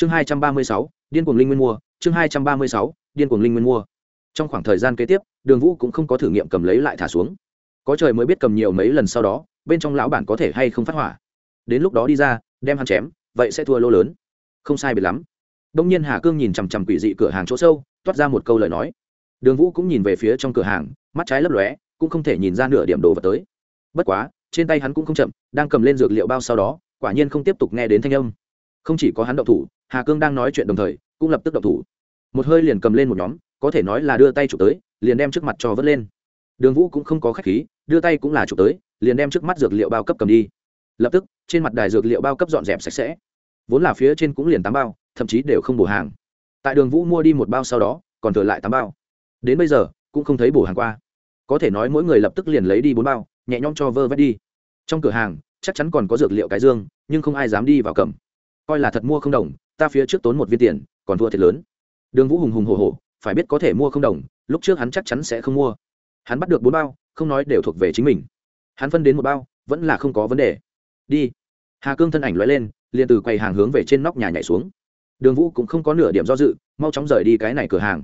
chương hai trăm ba mươi sáu, điên cuồng linh nguyên mua. Chương hai trăm ba mươi sáu, điên cuồng linh nguyên mua. Trong khoảng thời gian kế tiếp, đường vũ cũng không có thử nghiệm cầm lấy lại thả xuống. Có trời mới biết cầm nhiều mấy lần sau đó, bên trong lão bản có thể hay không phát hỏa. Đến lúc đó đi ra, đem hắn chém, vậy sẽ thua lô lớn. Không sai biệt lắm. Đông nhiên hà cương nhìn chằm chằm quỷ dị cửa hàng chỗ sâu, toát ra một câu lời nói. Đường vũ cũng nhìn về phía trong cửa hàng, mắt trái lấp lóe, cũng không thể nhìn ra nửa điểm đồ vật tới. Bất quá, trên tay hắn cũng không chậm, đang cầm lên dược liệu bao sau đó, quả nhiên không tiếp tục nghe đến thanh âm không chỉ có hắn động thủ, hà cương đang nói chuyện đồng thời, cũng lập tức động thủ. Một hơi liền cầm lên một nhóm, có thể nói là đưa tay chụp tới, liền đem trước mặt cho vớt lên. Đường vũ cũng không có khách khí, đưa tay cũng là chụp tới, liền đem trước mắt dược liệu bao cấp cầm đi. Lập tức, trên mặt đài dược liệu bao cấp dọn dẹp sạch sẽ. Vốn là phía trên cũng liền tám bao, thậm chí đều không bổ hàng. Tại đường vũ mua đi một bao sau đó, còn thừa lại tám bao. Đến bây giờ, cũng không thấy bổ hàng qua. Có thể nói mỗi người lập tức liền lấy đi bốn bao, nhẹ nhõm cho vơ vét đi. Trong cửa hàng, chắc chắn còn có dược liệu cái dương, nhưng không ai dám đi vào cầm coi là thật mua không đồng, ta phía trước tốn một viên tiền, còn thua thiệt lớn. Đường vũ hùng hùng hồ hồ phải biết có thể mua không đồng, lúc trước hắn chắc chắn sẽ không mua. Hắn bắt được bốn bao, không nói đều thuộc về chính mình. Hắn phân đến một bao, vẫn là không có vấn đề. Đi. Hà cương thân ảnh l lên, liền từ quầy hàng hướng về trên nóc nhà nhảy xuống. Đường vũ cũng không có nửa điểm do dự, mau chóng rời đi cái này cửa hàng.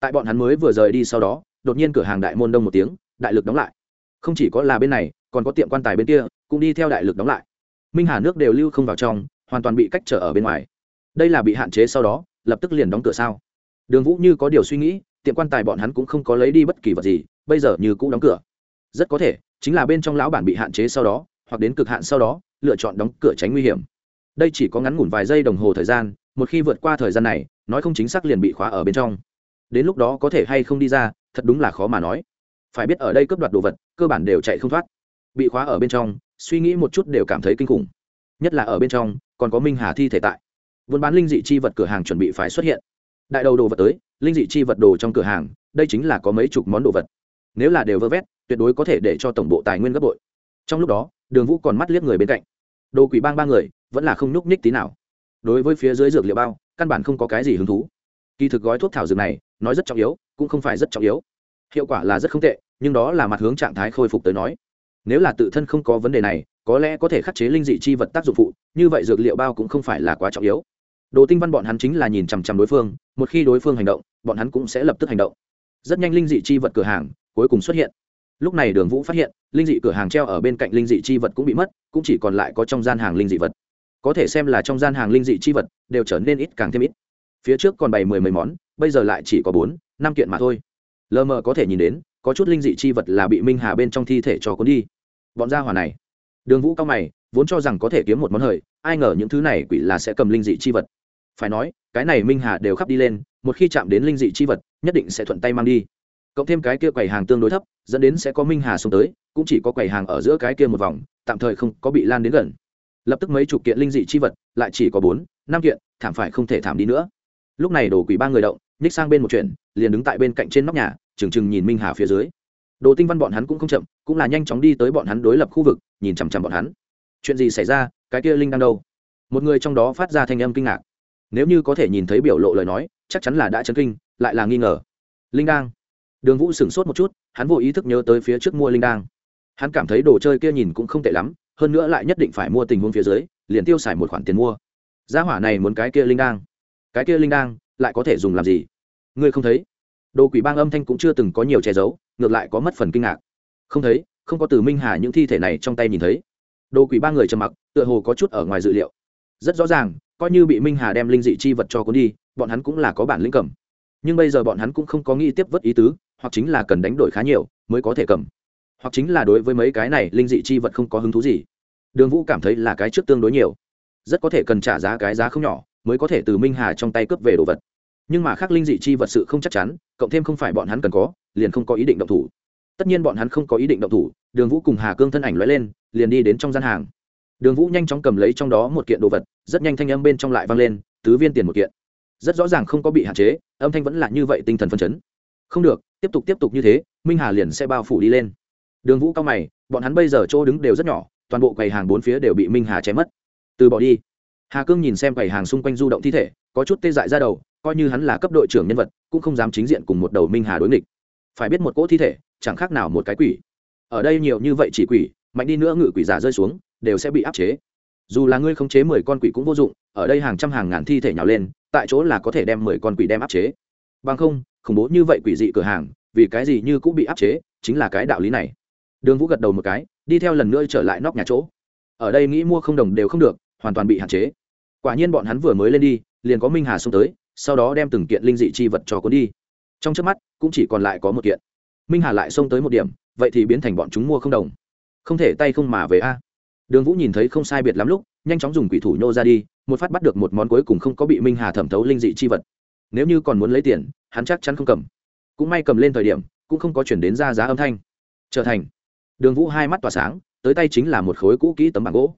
Tại bọn hắn mới vừa rời đi sau đó, đột nhiên cửa hàng đại môn đông một tiếng, đại lực đóng lại. Không chỉ có là bên này, còn có tiệm quan tài bên kia, cũng đi theo đại lực đóng lại. Minh hà nước đều lưu không vào trong hoàn toàn bị cách trở ở bên ngoài. Đây là bị hạn chế sau đó, lập tức liền đóng cửa sao? Đường vũ như có điều suy nghĩ, tiệm quan tài bọn hắn cũng không có lấy đi bất kỳ vật gì, bây giờ như cũ đóng cửa. Rất có thể, chính là bên trong lão bản bị hạn chế sau đó, hoặc đến cực hạn sau đó, lựa chọn đóng cửa tránh nguy hiểm. Đây chỉ có ngắn ngủn vài giây đồng hồ thời gian, một khi vượt qua thời gian này, nói không chính xác liền bị khóa ở bên trong. Đến lúc đó có thể hay không đi ra, thật đúng là khó mà nói. Phải biết ở đây cướp đoạt đồ vật, cơ bản đều chạy không thoát. Bị khóa ở bên trong, suy nghĩ một chút đều cảm thấy kinh khủng. Nhất là ở bên trong còn có minh hà thi thể tại. Buôn bán linh dị chi vật cửa hàng chuẩn bị phải xuất hiện. Đại đầu đồ vật tới, linh dị chi vật đồ trong cửa hàng, đây chính là có mấy chục món đồ vật. Nếu là đều vơ vét, tuyệt đối có thể để cho tổng bộ tài nguyên gấp bội. Trong lúc đó, đường vũ còn mắt liếc người bên cạnh. Đồ quỷ bang ba người, vẫn là không nhúc nhích tí nào. Đối với phía dưới dược liệu bao, căn bản không có cái gì hứng thú. Kỳ thực gói thuốc thảo dược này, nói rất trọng yếu, cũng không phải rất trọng yếu. Hiệu quả là rất không tệ, nhưng đó là mặt hướng trạng thái khôi phục tới nói. Nếu là tự thân không có vấn đề này có lẽ có thể khắc chế linh dị chi vật tác dụng phụ, như vậy dược liệu bao cũng không phải là quá trọng yếu. Đồ tinh văn bọn hắn chính là nhìn chằm chằm đối phương, một khi đối phương hành động, bọn hắn cũng sẽ lập tức hành động. Rất nhanh linh dị chi vật cửa hàng cuối cùng xuất hiện. Lúc này đường vũ phát hiện, linh dị cửa hàng treo ở bên cạnh linh dị chi vật cũng bị mất, cũng chỉ còn lại có trong gian hàng linh dị vật. Có thể xem là trong gian hàng linh dị chi vật đều trở nên ít càng thêm ít. Phía trước còn bày mười mấy món, bây giờ lại chỉ có bốn, năm kiện mà thôi. Lờ mờ có thể nhìn đến, có chút linh dị chi vật là bị minh hà bên trong thi thể cho cuốn đi. Bọn gia hỏa này đường vũ cao mày, vốn cho rằng có thể kiếm một món hời, ai ngờ những thứ này quỷ là sẽ cầm linh dị chi vật. Phải nói, cái này minh hà đều khắp đi lên, một khi chạm đến linh dị chi vật, nhất định sẽ thuận tay mang đi. Cộng thêm cái kia quầy hàng tương đối thấp, dẫn đến sẽ có minh hà xuống tới, cũng chỉ có quầy hàng ở giữa cái kia một vòng, tạm thời không có bị lan đến gần. Lập tức mấy chục kiện linh dị chi vật, lại chỉ có bốn, năm kiện, thảm phải không thể thảm đi nữa. Lúc này đồ quỷ ba người động, nhích sang bên một chuyện, liền đứng tại bên cạnh trên nóc nhà trừng trừng nhìn minh hà phía dưới đồ tinh văn bọn hắn cũng không chậm, cũng là nhanh chóng đi tới bọn hắn đối lập khu vực, nhìn chằm chằm bọn hắn. Chuyện gì xảy ra? Cái kia linh đang đâu? Một người trong đó phát ra thanh âm kinh ngạc. Nếu như có thể nhìn thấy biểu lộ lời nói, chắc chắn là đã chấn kinh, lại là nghi ngờ. Linh đang. Đường vũ sửng sốt một chút, hắn vô ý thức nhớ tới phía trước mua linh đang. Hắn cảm thấy đồ chơi kia nhìn cũng không tệ lắm, hơn nữa lại nhất định phải mua tình huống phía dưới, liền tiêu xài một khoản tiền mua. Gia hỏa này muốn cái kia linh đang. Cái kia linh đang, lại có thể dùng làm gì? Ngươi không thấy? Đồ quỷ bang âm thanh cũng chưa từng có nhiều che giấu ngược lại có mất phần kinh ngạc. Không thấy, không có từ minh hà những thi thể này trong tay nhìn thấy. Đồ quỷ ba người trầm mặc, tựa hồ có chút ở ngoài dự liệu. Rất rõ ràng, coi như bị minh hà đem linh dị chi vật cho cuốn đi, bọn hắn cũng là có bản lĩnh cầm. Nhưng bây giờ bọn hắn cũng không có nghĩ tiếp vớt ý tứ, hoặc chính là cần đánh đổi khá nhiều, mới có thể cầm. Hoặc chính là đối với mấy cái này linh dị chi vật không có hứng thú gì. Đường vũ cảm thấy là cái trước tương đối nhiều. Rất có thể cần trả giá cái giá không nhỏ, mới có thể từ minh hà trong tay cướp về đồ vật nhưng mà khác linh dị chi vật sự không chắc chắn, cộng thêm không phải bọn hắn cần có, liền không có ý định động thủ. Tất nhiên bọn hắn không có ý định động thủ, đường vũ cùng hà cương thân ảnh l lên, liền đi đến trong gian hàng. Đường vũ nhanh chóng cầm lấy trong đó một kiện đồ vật, rất nhanh thanh âm bên trong lại vang lên, tứ viên tiền một kiện. Rất rõ ràng không có bị hạn chế, âm thanh vẫn là như vậy tinh thần phân chấn. Không được, tiếp tục tiếp tục như thế, minh hà liền sẽ bao phủ đi lên. Đường vũ cao mày, bọn hắn bây giờ chỗ đứng đều rất nhỏ, toàn bộ quầy hàng bốn phía đều bị minh hà chém mất. Từ bỏ đi. Hà cương nhìn xem quầy hàng xung quanh du động thi thể, có chút tê dại ra đầu coi như hắn là cấp đội trưởng nhân vật, cũng không dám chính diện cùng một đầu minh hà đối nghịch. Phải biết một cỗ thi thể, chẳng khác nào một cái quỷ. Ở đây nhiều như vậy chỉ quỷ, mạnh đi nữa ngự quỷ giả rơi xuống, đều sẽ bị áp chế. Dù là ngươi khống chế mười con quỷ cũng vô dụng, ở đây hàng trăm hàng ngàn thi thể nhào lên, tại chỗ là có thể đem mười con quỷ đem áp chế. Bằng không, khủng bố như vậy quỷ dị cửa hàng, vì cái gì như cũng bị áp chế, chính là cái đạo lý này. Đường vũ gật đầu một cái, đi theo lần nữa trở lại nóc nhà chỗ. Ở đây nghĩ mua không đồng đều không được, hoàn toàn bị hạn chế. Quả nhiên bọn hắn vừa mới lên đi, liền có minh hà xông tới sau đó đem từng kiện linh dị chi vật cho cuốn đi. Trong trước mắt, cũng chỉ còn lại có một kiện. Minh hà lại xông tới một điểm, vậy thì biến thành bọn chúng mua không đồng. Không thể tay không mà về a. Đường vũ nhìn thấy không sai biệt lắm lúc, nhanh chóng dùng quỷ thủ nhô ra đi, một phát bắt được một món cuối cùng không có bị minh hà thẩm thấu linh dị chi vật. Nếu như còn muốn lấy tiền, hắn chắc chắn không cầm. Cũng may cầm lên thời điểm, cũng không có chuyển đến ra giá âm thanh. Trở thành. Đường vũ hai mắt tỏa sáng, tới tay chính là một khối cũ kỹ tấm bảng gỗ.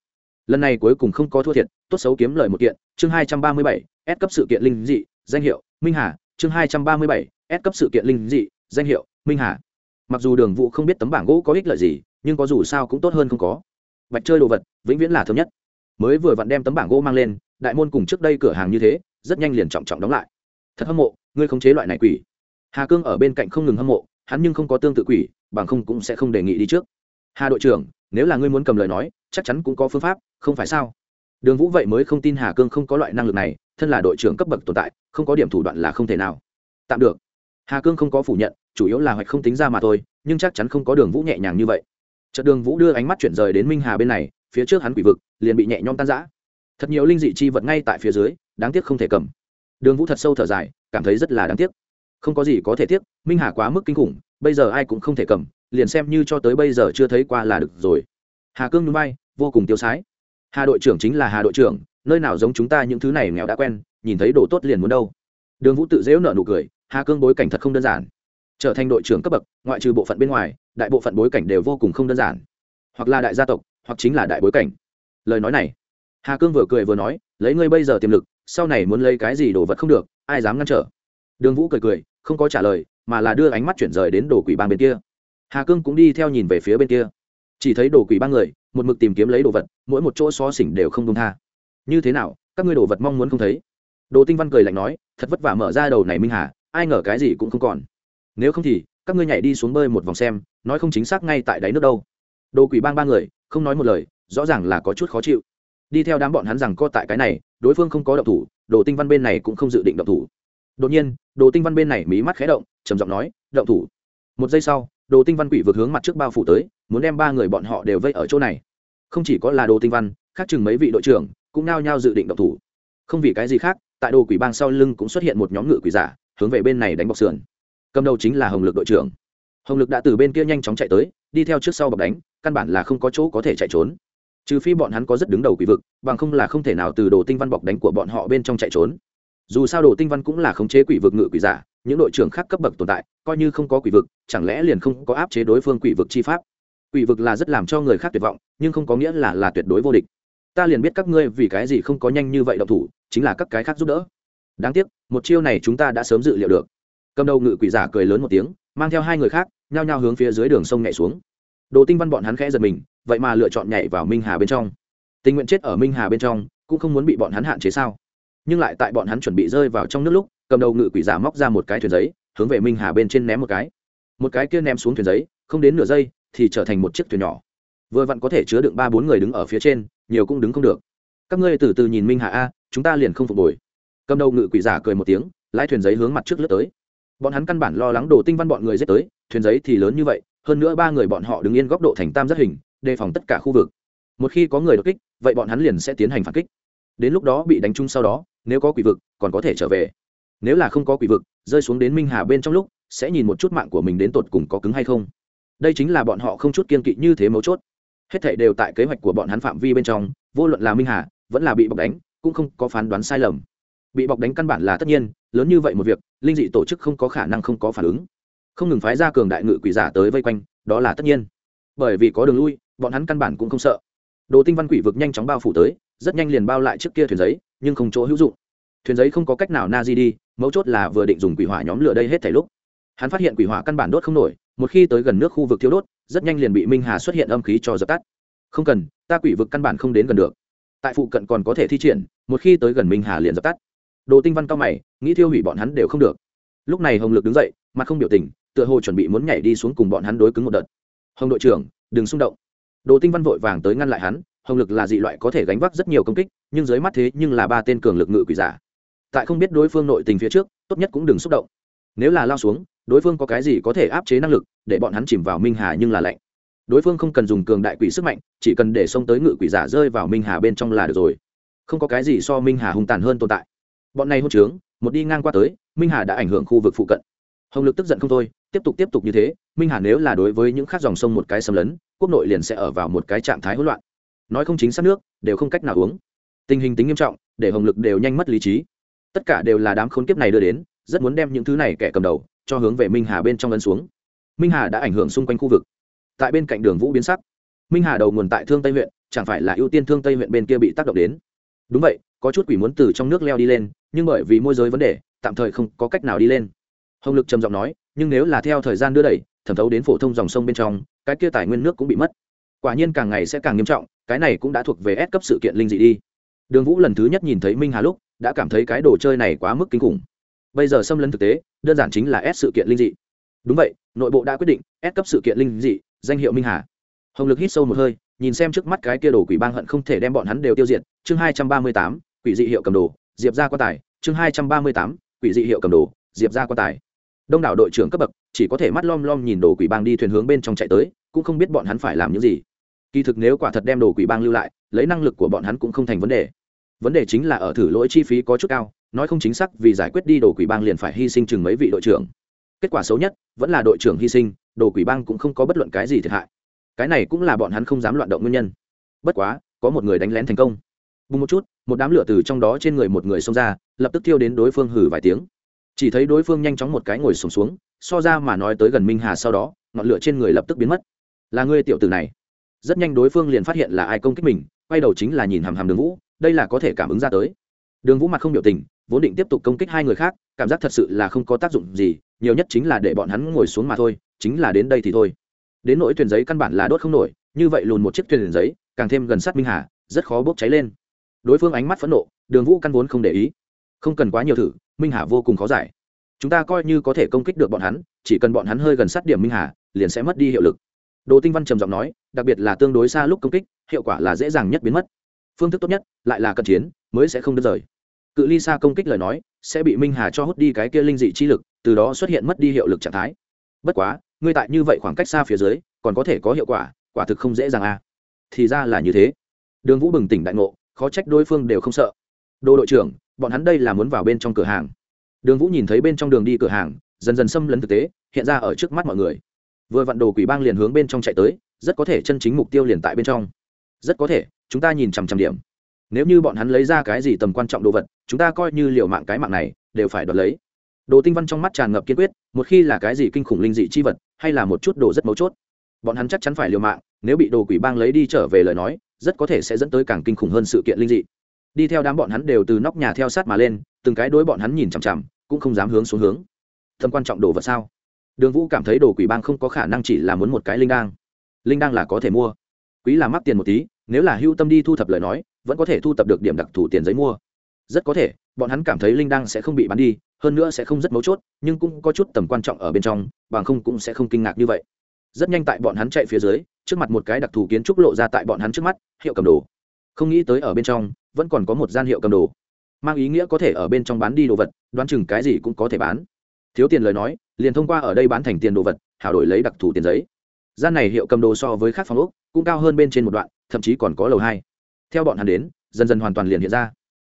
Lần này cuối cùng không có thua thiệt, tốt xấu kiếm lời một kiện, chương hai trăm ba mươi bảy, s cấp sự kiện linh dị danh hiệu, minh hà, chương hai trăm ba mươi bảy, s cấp sự kiện linh dị, danh hiệu, minh hà. Mặc dù đường vũ không biết tấm bảng gỗ có ích lợi gì, nhưng có dù sao cũng tốt hơn không có. Bạch chơi đồ vật, vĩnh viễn là thơm nhất. Mới vừa vặn đem tấm bảng gỗ mang lên, đại môn cùng trước đây cửa hàng như thế, rất nhanh liền trọng trọng đóng lại. Thật hâm mộ, ngươi không chế loại này quỷ. Hà cương ở bên cạnh không ngừng hâm mộ, hắn nhưng không có tương tự quỷ, bằng không cũng sẽ không đề nghị đi trước. Hà đội trưởng, nếu là ngươi muốn cầm lời nói, chắc chắn cũng có phương pháp, không phải sao? Đường vũ vậy mới không tin hà cương không có loại năng lực này, thân là đội trưởng cấp bậc tồn tại, không có điểm thủ đoạn là không thể nào. Tạm được. Hà cương không có phủ nhận, chủ yếu là hoạch không tính ra mà thôi, nhưng chắc chắn không có đường vũ nhẹ nhàng như vậy. Trận đường vũ đưa ánh mắt chuyển rời đến minh hà bên này, phía trước hắn quỷ vực, liền bị nhẹ nhõm tan giã thật nhiều linh dị chi vật ngay tại phía dưới, đáng tiếc không thể cầm. Đường vũ thật sâu thở dài, cảm thấy rất là đáng tiếc. Không có gì có thể tiếc, minh hà quá mức kinh khủng, bây giờ ai cũng không thể cầm, liền xem như cho tới bây giờ chưa thấy qua là được rồi. Hà cương núi bay vô cùng tiêu sái hà đội trưởng chính là hà đội trưởng, nơi nào giống chúng ta những thứ này nghèo đã quen, nhìn thấy đồ tốt liền muốn đâu. Đường vũ tự dễu nợ nụ cười, hà cương bối cảnh thật không đơn giản. Trở thành đội trưởng cấp bậc, ngoại trừ bộ phận bên ngoài, đại bộ phận bối cảnh đều vô cùng không đơn giản. Hoặc là đại gia tộc, hoặc chính là đại bối cảnh. Lời nói này, hà cương vừa cười vừa nói, lấy ngươi bây giờ tiềm lực, sau này muốn lấy cái gì đồ vật không được, ai dám ngăn trở? Đường vũ cười cười, không có trả lời, mà là đưa ánh mắt chuyển rời đến đồ quỷ bang bên kia. Hà cương cũng đi theo nhìn về phía bên kia. Chỉ thấy đồ quỷ bang người một mực tìm kiếm lấy đồ vật, mỗi một chỗ xó xỉnh đều không công tha. Như thế nào, các ngươi đồ vật mong muốn không thấy? Đồ tinh văn cười lạnh nói, thật vất vả mở ra đầu này minh hà, ai ngờ cái gì cũng không còn. Nếu không thì, các ngươi nhảy đi xuống bơi một vòng xem, nói không chính xác ngay tại đáy nước đâu. Đồ quỷ bang ba người, không nói một lời, rõ ràng là có chút khó chịu. Đi theo đám bọn hắn rằng co tại cái này, đối phương không có động thủ, đồ tinh văn bên này cũng không dự định động thủ. Đột nhiên, đồ tinh văn bên này mí mắt khé động, trầm giọng nói, động thủ. Một giây sau, đồ tinh văn quỷ vượt hướng mặt trước bao phủ tới muốn đem ba người bọn họ đều vây ở chỗ này. Không chỉ có là đồ tinh văn, khác chừng mấy vị đội trưởng cũng nao nhao dự định động thủ. Không vì cái gì khác, tại đồ quỷ bang sau lưng cũng xuất hiện một nhóm ngự quỷ giả, hướng về bên này đánh bọc sườn. Cầm đầu chính là hồng lực đội trưởng. Hồng lực đã từ bên kia nhanh chóng chạy tới, đi theo trước sau bọc đánh, căn bản là không có chỗ có thể chạy trốn. Trừ phi bọn hắn có rất đứng đầu quỷ vực, bằng không là không thể nào từ đồ tinh văn bọc đánh của bọn họ bên trong chạy trốn. Dù sao đồ tinh văn cũng là khống chế quỷ vực ngự quỷ giả, những đội trưởng khác cấp bậc tồn tại, coi như không có quỷ vực, chẳng lẽ liền không có áp chế đối phương quỷ vực chi pháp? Quỷ vực là rất làm cho người khác tuyệt vọng, nhưng không có nghĩa là là tuyệt đối vô địch. Ta liền biết các ngươi vì cái gì không có nhanh như vậy động thủ, chính là các cái khác giúp đỡ. Đáng tiếc, một chiêu này chúng ta đã sớm dự liệu được. Cầm đầu ngự quỷ giả cười lớn một tiếng, mang theo hai người khác, nhao nhao hướng phía dưới đường sông nhảy xuống. Đồ tinh văn bọn hắn khẽ giật mình, vậy mà lựa chọn nhảy vào minh hà bên trong. Tình nguyện chết ở minh hà bên trong, cũng không muốn bị bọn hắn hạn chế sao? Nhưng lại tại bọn hắn chuẩn bị rơi vào trong nước lúc, cầm đầu ngự quỷ giả móc ra một cái thuyền giấy, hướng về minh hà bên trên ném một cái. Một cái kia ném xuống thuyền giấy, không đến nửa giây thì trở thành một chiếc thuyền nhỏ. Vừa vặn có thể chứa đựng ba bốn người đứng ở phía trên, nhiều cũng đứng không được. Các ngươi từ từ nhìn minh Hạ a, chúng ta liền không phục hồi. Cầm đầu ngự quỷ giả cười một tiếng, lái thuyền giấy hướng mặt trước lướt tới. Bọn hắn căn bản lo lắng đồ tinh văn bọn người dết tới, thuyền giấy thì lớn như vậy, hơn nữa ba người bọn họ đứng yên góc độ thành tam giác hình, đề phòng tất cả khu vực. Một khi có người đột kích, vậy bọn hắn liền sẽ tiến hành phản kích. Đến lúc đó bị đánh chung sau đó, nếu có quỷ vực, còn có thể trở về. Nếu là không có quỷ vực, rơi xuống đến minh hà bên trong lúc, sẽ nhìn một chút mạng của mình đến tột cùng có cứng hay không đây chính là bọn họ không chút kiên kỵ như thế mấu chốt. Hết thảy đều tại kế hoạch của bọn hắn phạm vi bên trong, vô luận là minh hà, vẫn là bị bọc đánh, cũng không có phán đoán sai lầm. Bị bọc đánh căn bản là tất nhiên, lớn như vậy một việc, linh dị tổ chức không có khả năng không có phản ứng. Không ngừng phái ra cường đại ngự quỷ giả tới vây quanh, đó là tất nhiên. Bởi vì có đường lui, bọn hắn căn bản cũng không sợ. Đồ tinh văn quỷ vực nhanh chóng bao phủ tới, rất nhanh liền bao lại trước kia thuyền giấy, nhưng không chỗ hữu dụng. Thuyền giấy không có cách nào na di đi, mấu chốt là vừa định dùng quỷ hỏa nhóm lửa đây hết thảy lúc. Hắn phát hiện quỷ hỏa căn bản đốt không nổi một khi tới gần nước khu vực thiếu đốt, rất nhanh liền bị minh hà xuất hiện âm khí cho dập tắt. Không cần, ta quỷ vực căn bản không đến gần được. Tại phụ cận còn có thể thi triển, một khi tới gần minh hà liền dập tắt. Đồ tinh văn cao mày, nghĩ thiêu hủy bọn hắn đều không được. Lúc này hồng lực đứng dậy, mặt không biểu tình, tựa hồ chuẩn bị muốn nhảy đi xuống cùng bọn hắn đối cứng một đợt. Hồng đội trưởng, đừng xung động. Đồ tinh văn vội vàng tới ngăn lại hắn, hồng lực là dị loại có thể gánh vác rất nhiều công kích, nhưng dưới mắt thế nhưng là ba tên cường lực ngự quỷ giả. Tại không biết đối phương nội tình phía trước, tốt nhất cũng đừng xúc động. Nếu là lao xuống đối phương có cái gì có thể áp chế năng lực, để bọn hắn chìm vào minh hà nhưng là lạnh. Đối phương không cần dùng cường đại quỷ sức mạnh, chỉ cần để xông tới ngự quỷ giả rơi vào minh hà bên trong là được rồi. Không có cái gì so minh hà hung tàn hơn tồn tại. Bọn này hôn trướng, một đi ngang qua tới, minh hà đã ảnh hưởng khu vực phụ cận. Hồng lực tức giận không thôi, tiếp tục tiếp tục như thế, minh hà nếu là đối với những khác dòng sông một cái xâm lấn, quốc nội liền sẽ ở vào một cái trạng thái hỗn loạn. Nói không chính xác nước, đều không cách nào uống. Tình hình tính nghiêm trọng, để hồng lực đều nhanh mất lý trí. Tất cả đều là đám khốn kiếp này đưa đến, rất muốn đem những thứ này kẻ cầm đầu cho hướng về minh hà bên trong ấn xuống. Minh hà đã ảnh hưởng xung quanh khu vực. Tại bên cạnh đường vũ biến sắc, minh hà đầu nguồn tại thương tây huyện, chẳng phải là ưu tiên thương tây huyện bên kia bị tác động đến. Đúng vậy, có chút quỷ muốn từ trong nước leo đi lên, nhưng bởi vì môi giới vấn đề, tạm thời không có cách nào đi lên. Hồng lực trầm giọng nói, nhưng nếu là theo thời gian đưa đẩy, thẩm thấu đến phổ thông dòng sông bên trong, cái kia tài nguyên nước cũng bị mất. Quả nhiên càng ngày sẽ càng nghiêm trọng, cái này cũng đã thuộc về ép cấp sự kiện linh dị đi. Đường vũ lần thứ nhất nhìn thấy minh hà lúc, đã cảm thấy cái đồ chơi này quá mức kinh khủng bây giờ xâm lấn thực tế, đơn giản chính là ép sự kiện linh dị. Đúng vậy, nội bộ đã quyết định ép cấp sự kiện linh dị, danh hiệu minh hà. Hồng lực hít sâu một hơi, nhìn xem trước mắt cái kia đồ quỷ bang hận không thể đem bọn hắn đều tiêu diệt, chương hai trăm ba mươi tám, quỷ dị hiệu cầm đồ, diệp ra quan tài, chương hai trăm ba mươi tám, quỷ dị hiệu cầm đồ, diệp ra quan tài. Đông đảo đội trưởng cấp bậc, chỉ có thể mắt lom lom nhìn đồ quỷ bang đi thuyền hướng bên trong chạy tới, cũng không biết bọn hắn phải làm những gì. Kỳ thực nếu quả thật đem đồ quỷ bang lưu lại, lấy năng lực của bọn hắn cũng không thành vấn đề. Vấn đề chính là ở thử lỗi chi phí có chút cao nói không chính xác vì giải quyết đi đồ quỷ bang liền phải hy sinh chừng mấy vị đội trưởng. Kết quả xấu nhất vẫn là đội trưởng hy sinh đồ quỷ bang cũng không có bất luận cái gì thiệt hại. Cái này cũng là bọn hắn không dám loạn động nguyên nhân. Bất quá có một người đánh lén thành công. Bùng một chút một đám lửa từ trong đó trên người một người xông ra lập tức thiêu đến đối phương hử vài tiếng. Chỉ thấy đối phương nhanh chóng một cái ngồi sùng xuống, xuống so ra mà nói tới gần minh hà sau đó ngọn lửa trên người lập tức biến mất. Là ngươi tiểu tử này. Rất nhanh đối phương liền phát hiện là ai công kích mình quay đầu chính là nhìn hàm hàm đường vũ đây là có thể cảm ứng ra tới. Đường vũ mặt không biểu tình vốn định tiếp tục công kích hai người khác, cảm giác thật sự là không có tác dụng gì, nhiều nhất chính là để bọn hắn ngồi xuống mà thôi, chính là đến đây thì thôi. Đến nỗi thuyền giấy căn bản là đốt không nổi, như vậy lùn một chiếc thuyền giấy, càng thêm gần sát minh hà, rất khó bốc cháy lên. Đối phương ánh mắt phẫn nộ, đường vũ căn vốn không để ý. Không cần quá nhiều thử, minh hà vô cùng khó giải. Chúng ta coi như có thể công kích được bọn hắn, chỉ cần bọn hắn hơi gần sát điểm minh hà, liền sẽ mất đi hiệu lực. Đồ tinh văn trầm giọng nói, đặc biệt là tương đối xa lúc công kích, hiệu quả là dễ dàng nhất biến mất. Phương thức tốt nhất, lại là cận chiến, mới sẽ không đứt rời cự ly xa công kích lời nói, sẽ bị minh hà cho hút đi cái kia linh dị chi lực, từ đó xuất hiện mất đi hiệu lực trạng thái. Bất quá, ngươi tại như vậy khoảng cách xa phía dưới, còn có thể có hiệu quả quả thực không dễ dàng à thì ra là như thế. Đường vũ bừng tỉnh đại ngộ, khó trách đối phương đều không sợ. Đồ đội trưởng, bọn hắn đây là muốn vào bên trong cửa hàng. Đường vũ nhìn thấy bên trong đường đi cửa hàng, dần dần xâm lấn thực tế, hiện ra ở trước mắt mọi người. Vừa vặn đồ quỷ bang liền hướng bên trong chạy tới, rất có thể chân chính mục tiêu liền tại bên trong. Rất có thể, chúng ta nhìn chằm chằm điểm nếu như bọn hắn lấy ra cái gì tầm quan trọng đồ vật, chúng ta coi như liệu mạng cái mạng này, đều phải đoạt lấy. Đồ tinh văn trong mắt tràn ngập kiên quyết, một khi là cái gì kinh khủng linh dị chi vật, hay là một chút đồ rất mấu chốt, bọn hắn chắc chắn phải liều mạng, nếu bị đồ quỷ bang lấy đi trở về lời nói, rất có thể sẽ dẫn tới càng kinh khủng hơn sự kiện linh dị. Đi theo đám bọn hắn đều từ nóc nhà theo sát mà lên, từng cái đối bọn hắn nhìn chằm chằm, cũng không dám hướng xuống hướng. Tầm quan trọng đồ vật sao? Đường vũ cảm thấy đồ quỷ bang không có khả năng chỉ là muốn một cái linh đang linh đang là có thể mua. Quý là mắc tiền một tí, nếu là hưu tâm đi thu thập lời nói vẫn có thể thu tập được điểm đặc thù tiền giấy mua. Rất có thể, bọn hắn cảm thấy linh đang sẽ không bị bán đi, hơn nữa sẽ không rất mấu chốt, nhưng cũng có chút tầm quan trọng ở bên trong, bằng không cũng sẽ không kinh ngạc như vậy. Rất nhanh tại bọn hắn chạy phía dưới, trước mặt một cái đặc thù kiến trúc lộ ra tại bọn hắn trước mắt, hiệu cầm đồ. Không nghĩ tới ở bên trong, vẫn còn có một gian hiệu cầm đồ. Mang ý nghĩa có thể ở bên trong bán đi đồ vật, đoán chừng cái gì cũng có thể bán. Thiếu tiền lời nói, liền thông qua ở đây bán thành tiền đồ vật, hảo đổi lấy đặc thù tiền giấy. Gian này hiệu cầm đồ so với khác phòng ốc, cũng cao hơn bên trên một đoạn, thậm chí còn có lầu hai theo bọn hắn đến, dần dần hoàn toàn liền hiện ra.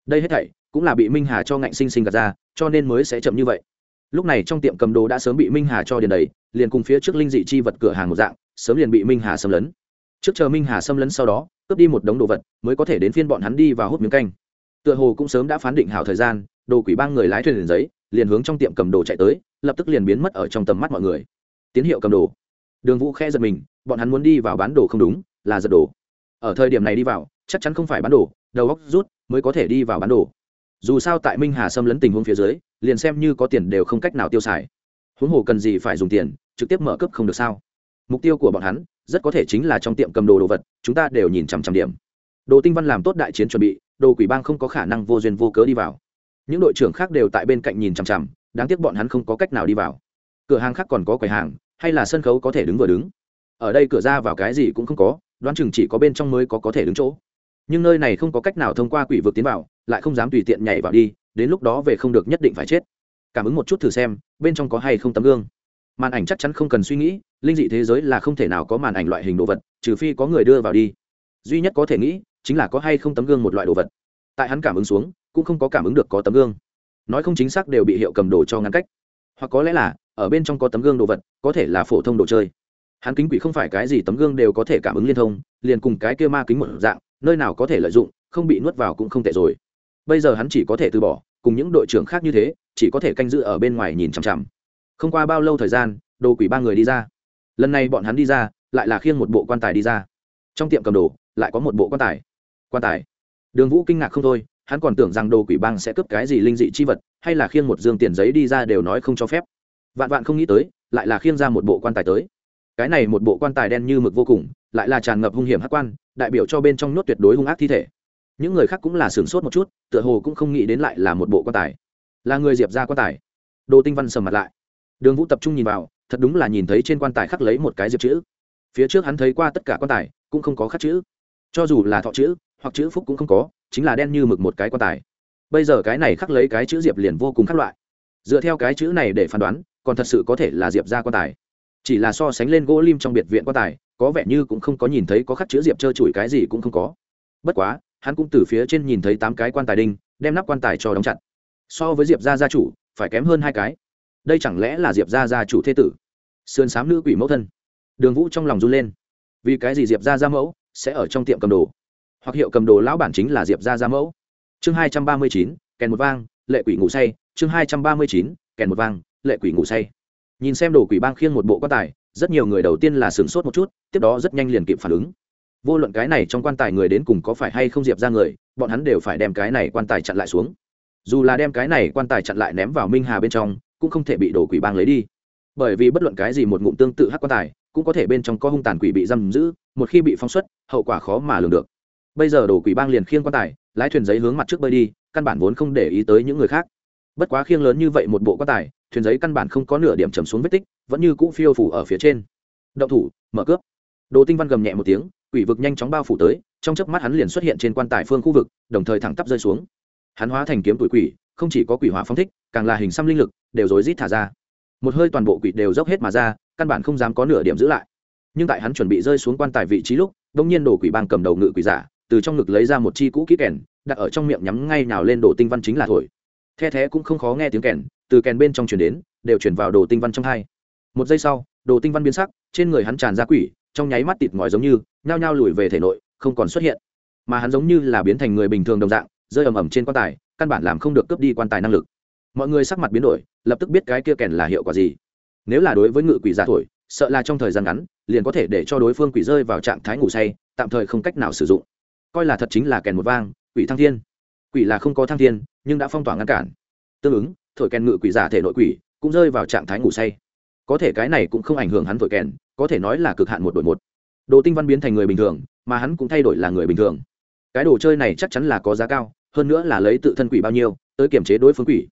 Đây hết thảy cũng là bị minh hà cho ngạnh sinh sinh gạt ra, cho nên mới sẽ chậm như vậy. Lúc này trong tiệm cầm đồ đã sớm bị minh hà cho điền đầy, liền cùng phía trước linh dị chi vật cửa hàng một dạng, sớm liền bị minh hà xâm lấn. Trước chờ minh hà xâm lấn sau đó, cướp đi một đống đồ vật, mới có thể đến phiên bọn hắn đi và hút miếng canh. Tựa hồ cũng sớm đã phán định hảo thời gian, đồ quỷ bang người lái thuyền liền giấy, liền hướng trong tiệm cầm đồ chạy tới, lập tức liền biến mất ở trong tầm mắt mọi người. Tín hiệu cầm đồ. Đường vũ khe giật mình, bọn hắn muốn đi vào bán đồ không đúng, là giật đồ. Ở thời điểm này đi vào chắc chắn không phải bán đồ, đầu góc rút mới có thể đi vào bán đồ. Dù sao tại minh hà xâm lấn tình huống phía dưới, liền xem như có tiền đều không cách nào tiêu xài. Huống hồ cần gì phải dùng tiền, trực tiếp mở cấp không được sao? Mục tiêu của bọn hắn, rất có thể chính là trong tiệm cầm đồ đồ vật, chúng ta đều nhìn chằm chằm điểm. Đồ tinh văn làm tốt đại chiến chuẩn bị, đồ quỷ bang không có khả năng vô duyên vô cớ đi vào. Những đội trưởng khác đều tại bên cạnh nhìn chằm chằm, đáng tiếc bọn hắn không có cách nào đi vào. Cửa hàng khác còn có quầy hàng, hay là sân khấu có thể đứng vừa đứng. Ở đây cửa ra vào cái gì cũng không có, đoán chừng chỉ có bên trong mới có có thể đứng chỗ nhưng nơi này không có cách nào thông qua quỷ vực tiến vào, lại không dám tùy tiện nhảy vào đi, đến lúc đó về không được nhất định phải chết. Cảm ứng một chút thử xem, bên trong có hay không tấm gương. Màn ảnh chắc chắn không cần suy nghĩ, linh dị thế giới là không thể nào có màn ảnh loại hình đồ vật, trừ phi có người đưa vào đi. Duy nhất có thể nghĩ, chính là có hay không tấm gương một loại đồ vật. Tại hắn cảm ứng xuống, cũng không có cảm ứng được có tấm gương. Nói không chính xác đều bị hiệu cầm đồ cho ngăn cách. Hoặc có lẽ là, ở bên trong có tấm gương đồ vật, có thể là phổ thông đồ chơi. Hắn kính quỷ không phải cái gì tấm gương đều có thể cảm ứng liên thông, liền cùng cái kia ma kính một dạng nơi nào có thể lợi dụng, không bị nuốt vào cũng không tệ rồi. Bây giờ hắn chỉ có thể từ bỏ, cùng những đội trưởng khác như thế, chỉ có thể canh giữ ở bên ngoài nhìn chằm chằm. Không qua bao lâu thời gian, đồ quỷ ba người đi ra. Lần này bọn hắn đi ra, lại là khiêng một bộ quan tài đi ra. Trong tiệm cầm đồ, lại có một bộ quan tài. Quan tài. Đường vũ kinh ngạc không thôi, hắn còn tưởng rằng đồ quỷ bang sẽ cướp cái gì linh dị chi vật, hay là khiêng một dương tiền giấy đi ra đều nói không cho phép. Vạn vạn không nghĩ tới, lại là khiêng ra một bộ quan tài tới cái này một bộ quan tài đen như mực vô cùng, lại là tràn ngập hung hiểm hắc quan, đại biểu cho bên trong nốt tuyệt đối hung ác thi thể. Những người khác cũng là sửng sốt một chút, tựa hồ cũng không nghĩ đến lại là một bộ quan tài. Là người diệp ra quan tài. Đồ tinh văn sầm mặt lại. Đường vũ tập trung nhìn vào, thật đúng là nhìn thấy trên quan tài khắc lấy một cái diệp chữ. Phía trước hắn thấy qua tất cả quan tài, cũng không có khắc chữ. Cho dù là thọ chữ, hoặc chữ phúc cũng không có, chính là đen như mực một cái quan tài. Bây giờ cái này khắc lấy cái chữ diệp liền vô cùng khác loại. Dựa theo cái chữ này để phán đoán, còn thật sự có thể là diệp ra quan tài chỉ là so sánh lên gỗ lim trong biệt viện quan tài, có vẻ như cũng không có nhìn thấy có khắc chữ diệp trơ trụi cái gì cũng không có. Bất quá, hắn cũng từ phía trên nhìn thấy tám cái quan tài đinh, đem nắp quan tài cho đóng chặt. So với diệp gia gia chủ, phải kém hơn hai cái. Đây chẳng lẽ là diệp gia gia chủ thế tử? Sườn s á m nữ quỷ mẫu thân. Đường vũ trong lòng run lên. Vì cái gì diệp gia gia mẫu sẽ ở trong tiệm cầm đồ? Hoặc hiệu cầm đồ lão bản chính là diệp gia gia mẫu? Chương hai trăm ba mươi chín, kèn một vang, lệ quỷ ngủ say. Chương hai trăm ba mươi chín, kèn một vang, lệ quỷ ngủ say nhìn xem đồ quỷ bang khiêng một bộ quan tài, rất nhiều người đầu tiên là sửng sốt một chút, tiếp đó rất nhanh liền kịp phản ứng. Vô luận cái này trong quan tài người đến cùng có phải hay không diệp ra người, bọn hắn đều phải đem cái này quan tài chặn lại xuống. Dù là đem cái này quan tài chặn lại ném vào minh hà bên trong, cũng không thể bị đồ quỷ bang lấy đi. Bởi vì bất luận cái gì một ngụm tương tự hắc quan tài, cũng có thể bên trong có hung tàn quỷ bị giam giữ, một khi bị phóng xuất, hậu quả khó mà lường được. Bây giờ đồ quỷ bang liền khiêng quan tài, lái thuyền giấy hướng mặt trước bơi đi, căn bản vốn không để ý tới những người khác. Bất quá khiêng lớn như vậy một bộ quan tài thuyền giấy căn bản không có nửa điểm chầm xuống vết tích, vẫn như cũ phiêu phủ ở phía trên. Động thủ, mở cướp. Đồ tinh văn gầm nhẹ một tiếng, quỷ vực nhanh chóng bao phủ tới, trong chớp mắt hắn liền xuất hiện trên quan tài phương khu vực, đồng thời thẳng tắp rơi xuống. Hắn hóa thành kiếm tuổi quỷ, không chỉ có quỷ hóa phong thích, càng là hình xăm linh lực, đều rối rít thả ra. Một hơi toàn bộ quỷ đều dốc hết mà ra, căn bản không dám có nửa điểm giữ lại. Nhưng tại hắn chuẩn bị rơi xuống quan tài vị trí lúc đông nhiên đồ quỷ bang cầm đầu ngự quỷ giả, từ trong ngực lấy ra một chi cũ kỹ kèn, đặt ở trong miệng nhắm ngay nào lên đồ tinh văn chính là thổi. The thé cũng không khó nghe tiếng kèn từ kèn bên trong chuyển đến, đều chuyển vào đồ tinh văn trong hai. Một giây sau, đồ tinh văn biến sắc, trên người hắn tràn ra quỷ, trong nháy mắt tịt ngòi giống như, nhao nhao lùi về thể nội, không còn xuất hiện. Mà hắn giống như là biến thành người bình thường đồng dạng, rơi ầm ầm trên quan tài, căn bản làm không được cướp đi quan tài năng lực. Mọi người sắc mặt biến đổi, lập tức biết cái kia kèn là hiệu quả gì. Nếu là đối với ngự quỷ giả thổi, sợ là trong thời gian ngắn, liền có thể để cho đối phương quỷ rơi vào trạng thái ngủ say, tạm thời không cách nào sử dụng. Coi là thật chính là kèn một vang, quỷ thăng thiên. Quỷ là không có thăng thiên, nhưng đã phong tỏa ngăn cản. Tương ứng thổi kèn ngự quỷ giả thể nội quỷ, cũng rơi vào trạng thái ngủ say. Có thể cái này cũng không ảnh hưởng hắn thổi kèn, có thể nói là cực hạn một đội một. Đồ tinh văn biến thành người bình thường, mà hắn cũng thay đổi là người bình thường. Cái đồ chơi này chắc chắn là có giá cao, hơn nữa là lấy tự thân quỷ bao nhiêu, tới kiểm chế đối phương quỷ.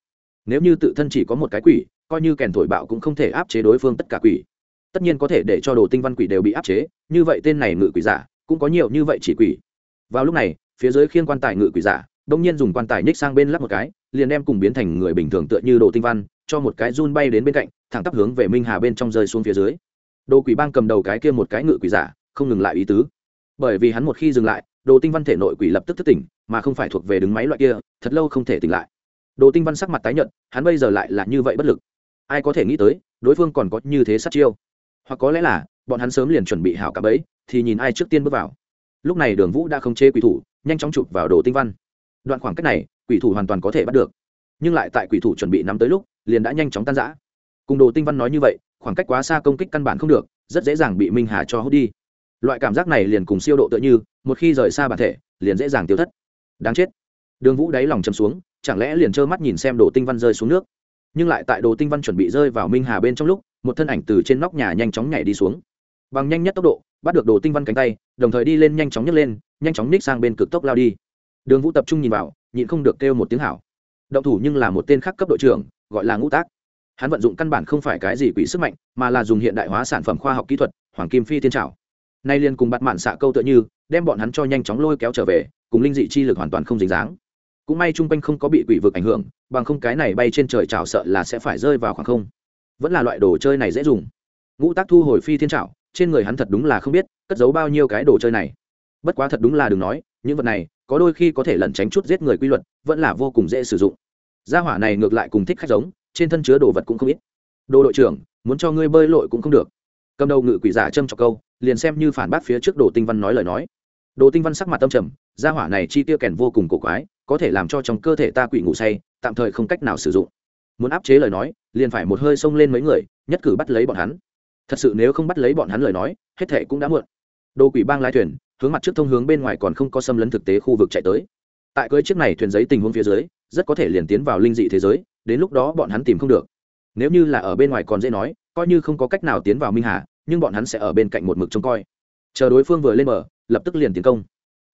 Nếu như tự thân chỉ có một cái quỷ, coi như kèn thổi bạo cũng không thể áp chế đối phương tất cả quỷ. Tất nhiên có thể để cho đồ tinh văn quỷ đều bị áp chế, như vậy tên này ngự quỷ giả, cũng có nhiều như vậy chỉ quỷ. Vào lúc này, phía dưới khiên quan tài ngự quỷ giả đông nhiên dùng quan tài nhích sang bên lắp một cái, liền đem cùng biến thành người bình thường tựa như đồ tinh văn, cho một cái run bay đến bên cạnh, thẳng tắp hướng về minh hà bên trong rơi xuống phía dưới. Đồ quỷ bang cầm đầu cái kia một cái ngự quỷ giả, không ngừng lại ý tứ. Bởi vì hắn một khi dừng lại, đồ tinh văn thể nội quỷ lập tức thức tỉnh, mà không phải thuộc về đứng máy loại kia, thật lâu không thể tỉnh lại. Đồ tinh văn sắc mặt tái nhợt, hắn bây giờ lại là như vậy bất lực. Ai có thể nghĩ tới, đối phương còn có như thế sát chiêu. Hoặc có lẽ là, bọn hắn sớm liền chuẩn bị hảo cả bấy thì nhìn ai trước tiên bước vào. Lúc này đường vũ đã không chế quỷ thủ, nhanh chóng chụp vào đồ tinh văn đoạn khoảng cách này, quỷ thủ hoàn toàn có thể bắt được. Nhưng lại tại quỷ thủ chuẩn bị nắm tới lúc, liền đã nhanh chóng tan giã cùng đồ tinh văn nói như vậy, khoảng cách quá xa công kích căn bản không được, rất dễ dàng bị minh hà cho hút đi. Loại cảm giác này liền cùng siêu độ tựa như, một khi rời xa bản thể, liền dễ dàng tiêu thất. Đáng chết. Đường vũ đáy lòng chầm xuống, chẳng lẽ liền trơ mắt nhìn xem đồ tinh văn rơi xuống nước? Nhưng lại tại đồ tinh văn chuẩn bị rơi vào minh hà bên trong lúc, một thân ảnh từ trên nóc nhà nhanh chóng nhảy đi xuống. Bằng nhanh nhất tốc độ, bắt được đồ tinh văn cánh tay, đồng thời đi lên nhanh chóng nhấc lên, nhanh chóng ních sang bên cực tốc lao đi đường vũ tập trung nhìn vào, nhịn không được kêu một tiếng hảo. Động thủ nhưng là một tên khác cấp đội trưởng, gọi là ngũ tác. Hắn vận dụng căn bản không phải cái gì quỷ sức mạnh, mà là dùng hiện đại hóa sản phẩm khoa học kỹ thuật, hoàng kim phi tiên trào nay liền cùng bắt mạn xạ câu tựa như, đem bọn hắn cho nhanh chóng lôi kéo trở về, cùng linh dị chi lực hoàn toàn không dính dáng. Cũng may chung quanh không có bị quỷ vực ảnh hưởng, bằng không cái này bay trên trời trào sợ là sẽ phải rơi vào khoảng không. Vẫn là loại đồ chơi này dễ dùng. Ngũ tác thu hồi phi thiên trào trên người hắn thật đúng là không biết, cất giấu bao nhiêu cái đồ chơi này. Bất quá thật đúng là đừng nói, những vật này có đôi khi có thể lẩn tránh chút giết người quy luật, vẫn là vô cùng dễ sử dụng. Gia hỏa này ngược lại cùng thích khách giống, trên thân chứa đồ vật cũng không ít. Đồ đội trưởng, muốn cho ngươi bơi lội cũng không được. Cầm đầu ngự quỷ giả châm cho câu, liền xem như phản bác phía trước đồ tinh văn nói lời nói. Đồ tinh văn sắc mặt tâm trầm, gia hỏa này chi tiêu kèn vô cùng cổ quái, có thể làm cho trong cơ thể ta quỷ ngủ say, tạm thời không cách nào sử dụng. Muốn áp chế lời nói, liền phải một hơi xông lên mấy người, nhất cử bắt lấy bọn hắn. Thật sự nếu không bắt lấy bọn hắn lời nói, hết thệ cũng đã muộn. Đồ quỷ bang lái thuyền hướng mặt trước thông hướng bên ngoài còn không có xâm lấn thực tế khu vực chạy tới. Tại cưới chiếc này thuyền giấy tình huống phía dưới, rất có thể liền tiến vào linh dị thế giới, đến lúc đó bọn hắn tìm không được. Nếu như là ở bên ngoài còn dễ nói, coi như không có cách nào tiến vào minh hà, nhưng bọn hắn sẽ ở bên cạnh một mực trông coi. Chờ đối phương vừa lên mở lập tức liền tiến công.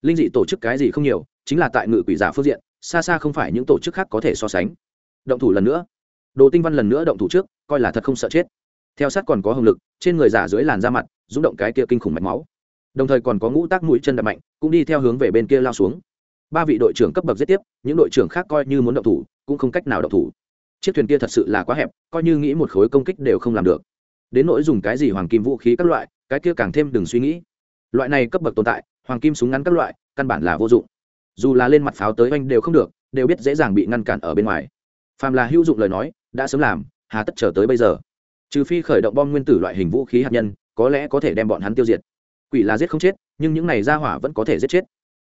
Linh dị tổ chức cái gì không nhiều, chính là tại ngự quỷ giả phương diện, xa xa không phải những tổ chức khác có thể so sánh. Động thủ lần nữa. Đồ tinh văn lần nữa động thủ trước, coi là thật không sợ chết. Theo sát còn có hồng lực, trên người giả dưới làn da mặt, rung động cái kia kinh khủng mạch máu đồng thời còn có ngũ tác mũi chân đập mạnh, cũng đi theo hướng về bên kia lao xuống. Ba vị đội trưởng cấp bậc giết tiếp, những đội trưởng khác coi như muốn động thủ, cũng không cách nào động thủ. Chiếc thuyền kia thật sự là quá hẹp, coi như nghĩ một khối công kích đều không làm được. Đến nỗi dùng cái gì hoàng kim vũ khí các loại, cái kia càng thêm đừng suy nghĩ. Loại này cấp bậc tồn tại, hoàng kim súng ngắn các loại, căn bản là vô dụng. Dù là lên mặt pháo tới oanh đều không được, đều biết dễ dàng bị ngăn cản ở bên ngoài. Phàm là hữu dụng lời nói, đã sớm làm, hà tất chờ tới bây giờ. Trừ phi khởi động bom nguyên tử loại hình vũ khí hạt nhân, có lẽ có thể đem bọn hắn tiêu diệt quỷ là giết không chết, nhưng những này ra hỏa vẫn có thể giết chết.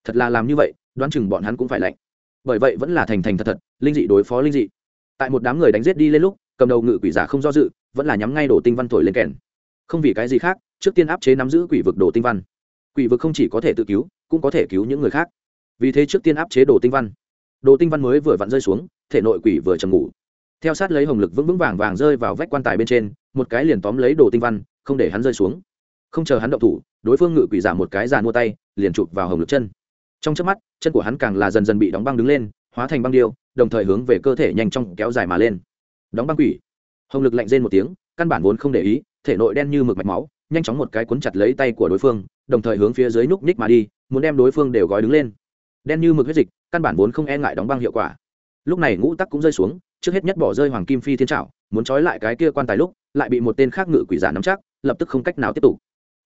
Thật là làm như vậy, đoán chừng bọn hắn cũng phải lạnh. Bởi vậy vẫn là thành thành thật thật, linh dị đối phó linh dị. Tại một đám người đánh giết đi lên lúc, cầm đầu ngự quỷ giả không do dự, vẫn là nhắm ngay đổ tinh văn thổi lên kèn. Không vì cái gì khác, trước tiên áp chế nắm giữ quỷ vực đồ tinh văn. Quỷ vực không chỉ có thể tự cứu, cũng có thể cứu những người khác. Vì thế trước tiên áp chế đồ tinh văn. Đồ tinh văn mới vừa vặn rơi xuống, thể nội quỷ vừa chầm ngủ. Theo sát lấy hồng lực vững vững vàng vàng rơi vào vách quan tài bên trên, một cái liền tóm lấy đồ tinh văn, không để hắn rơi xuống không chờ hắn động thủ, đối phương ngự quỷ giả một cái giàn mua tay, liền chụp vào hồng lực chân. Trong trước mắt, chân của hắn càng là dần dần bị đóng băng đứng lên, hóa thành băng điêu, đồng thời hướng về cơ thể nhanh chóng kéo dài mà lên. Đóng băng quỷ. Hồng lực lạnh rên một tiếng, căn bản vốn không để ý, thể nội đen như mực mạch máu, nhanh chóng một cái cuốn chặt lấy tay của đối phương, đồng thời hướng phía dưới núc ních mà đi, muốn đem đối phương đều gói đứng lên. Đen như mực huyết dịch, căn bản vốn không e ngại đóng băng hiệu quả. Lúc này ngũ tắc cũng rơi xuống, trước hết nhất bỏ rơi hoàng kim phi thiên trảo, muốn trói lại cái kia quan tài lúc, lại bị một tên khác ngự quỷ giả nắm chắc, lập tức không cách nào tiếp tục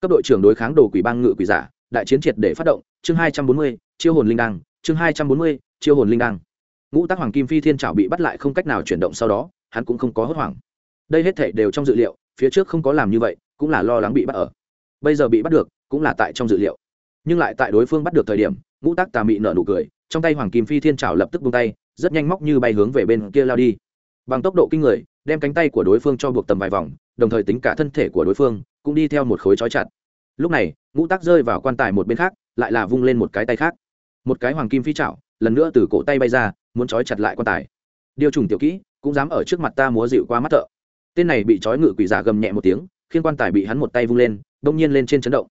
cấp đội trưởng đối kháng đồ quỷ bang ngự quỷ giả, đại chiến triệt để phát động, chương hai trăm bốn mươi, chiêu hồn linh đăng, chương hai trăm bốn mươi, chiêu hồn linh đăng. Ngũ tác hoàng kim phi thiên trảo bị bắt lại không cách nào chuyển động sau đó, hắn cũng không có hốt hoảng. Đây hết thể đều trong dự liệu, phía trước không có làm như vậy, cũng là lo lắng bị bắt ở. Bây giờ bị bắt được, cũng là tại trong dự liệu. Nhưng lại tại đối phương bắt được thời điểm, ngũ tác tà mị nở nụ cười, trong tay hoàng kim phi thiên trảo lập tức bung tay, rất nhanh móc như bay hướng về bên kia lao đi. Bằng tốc độ kinh người đem cánh tay của đối phương cho buộc tầm vài vòng, đồng thời tính cả thân thể của đối phương, cũng đi theo một khối trói chặt. Lúc này, ngũ tác rơi vào quan tài một bên khác, lại là vung lên một cái tay khác. Một cái hoàng kim phi trảo lần nữa từ cổ tay bay ra, muốn trói chặt lại quan tài. Điều trùng tiểu kỹ, cũng dám ở trước mặt ta múa dịu qua mắt thợ. Tên này bị trói ngự quỷ giả gầm nhẹ một tiếng, khiến quan tài bị hắn một tay vung lên đông nhiên lên trên chấn động.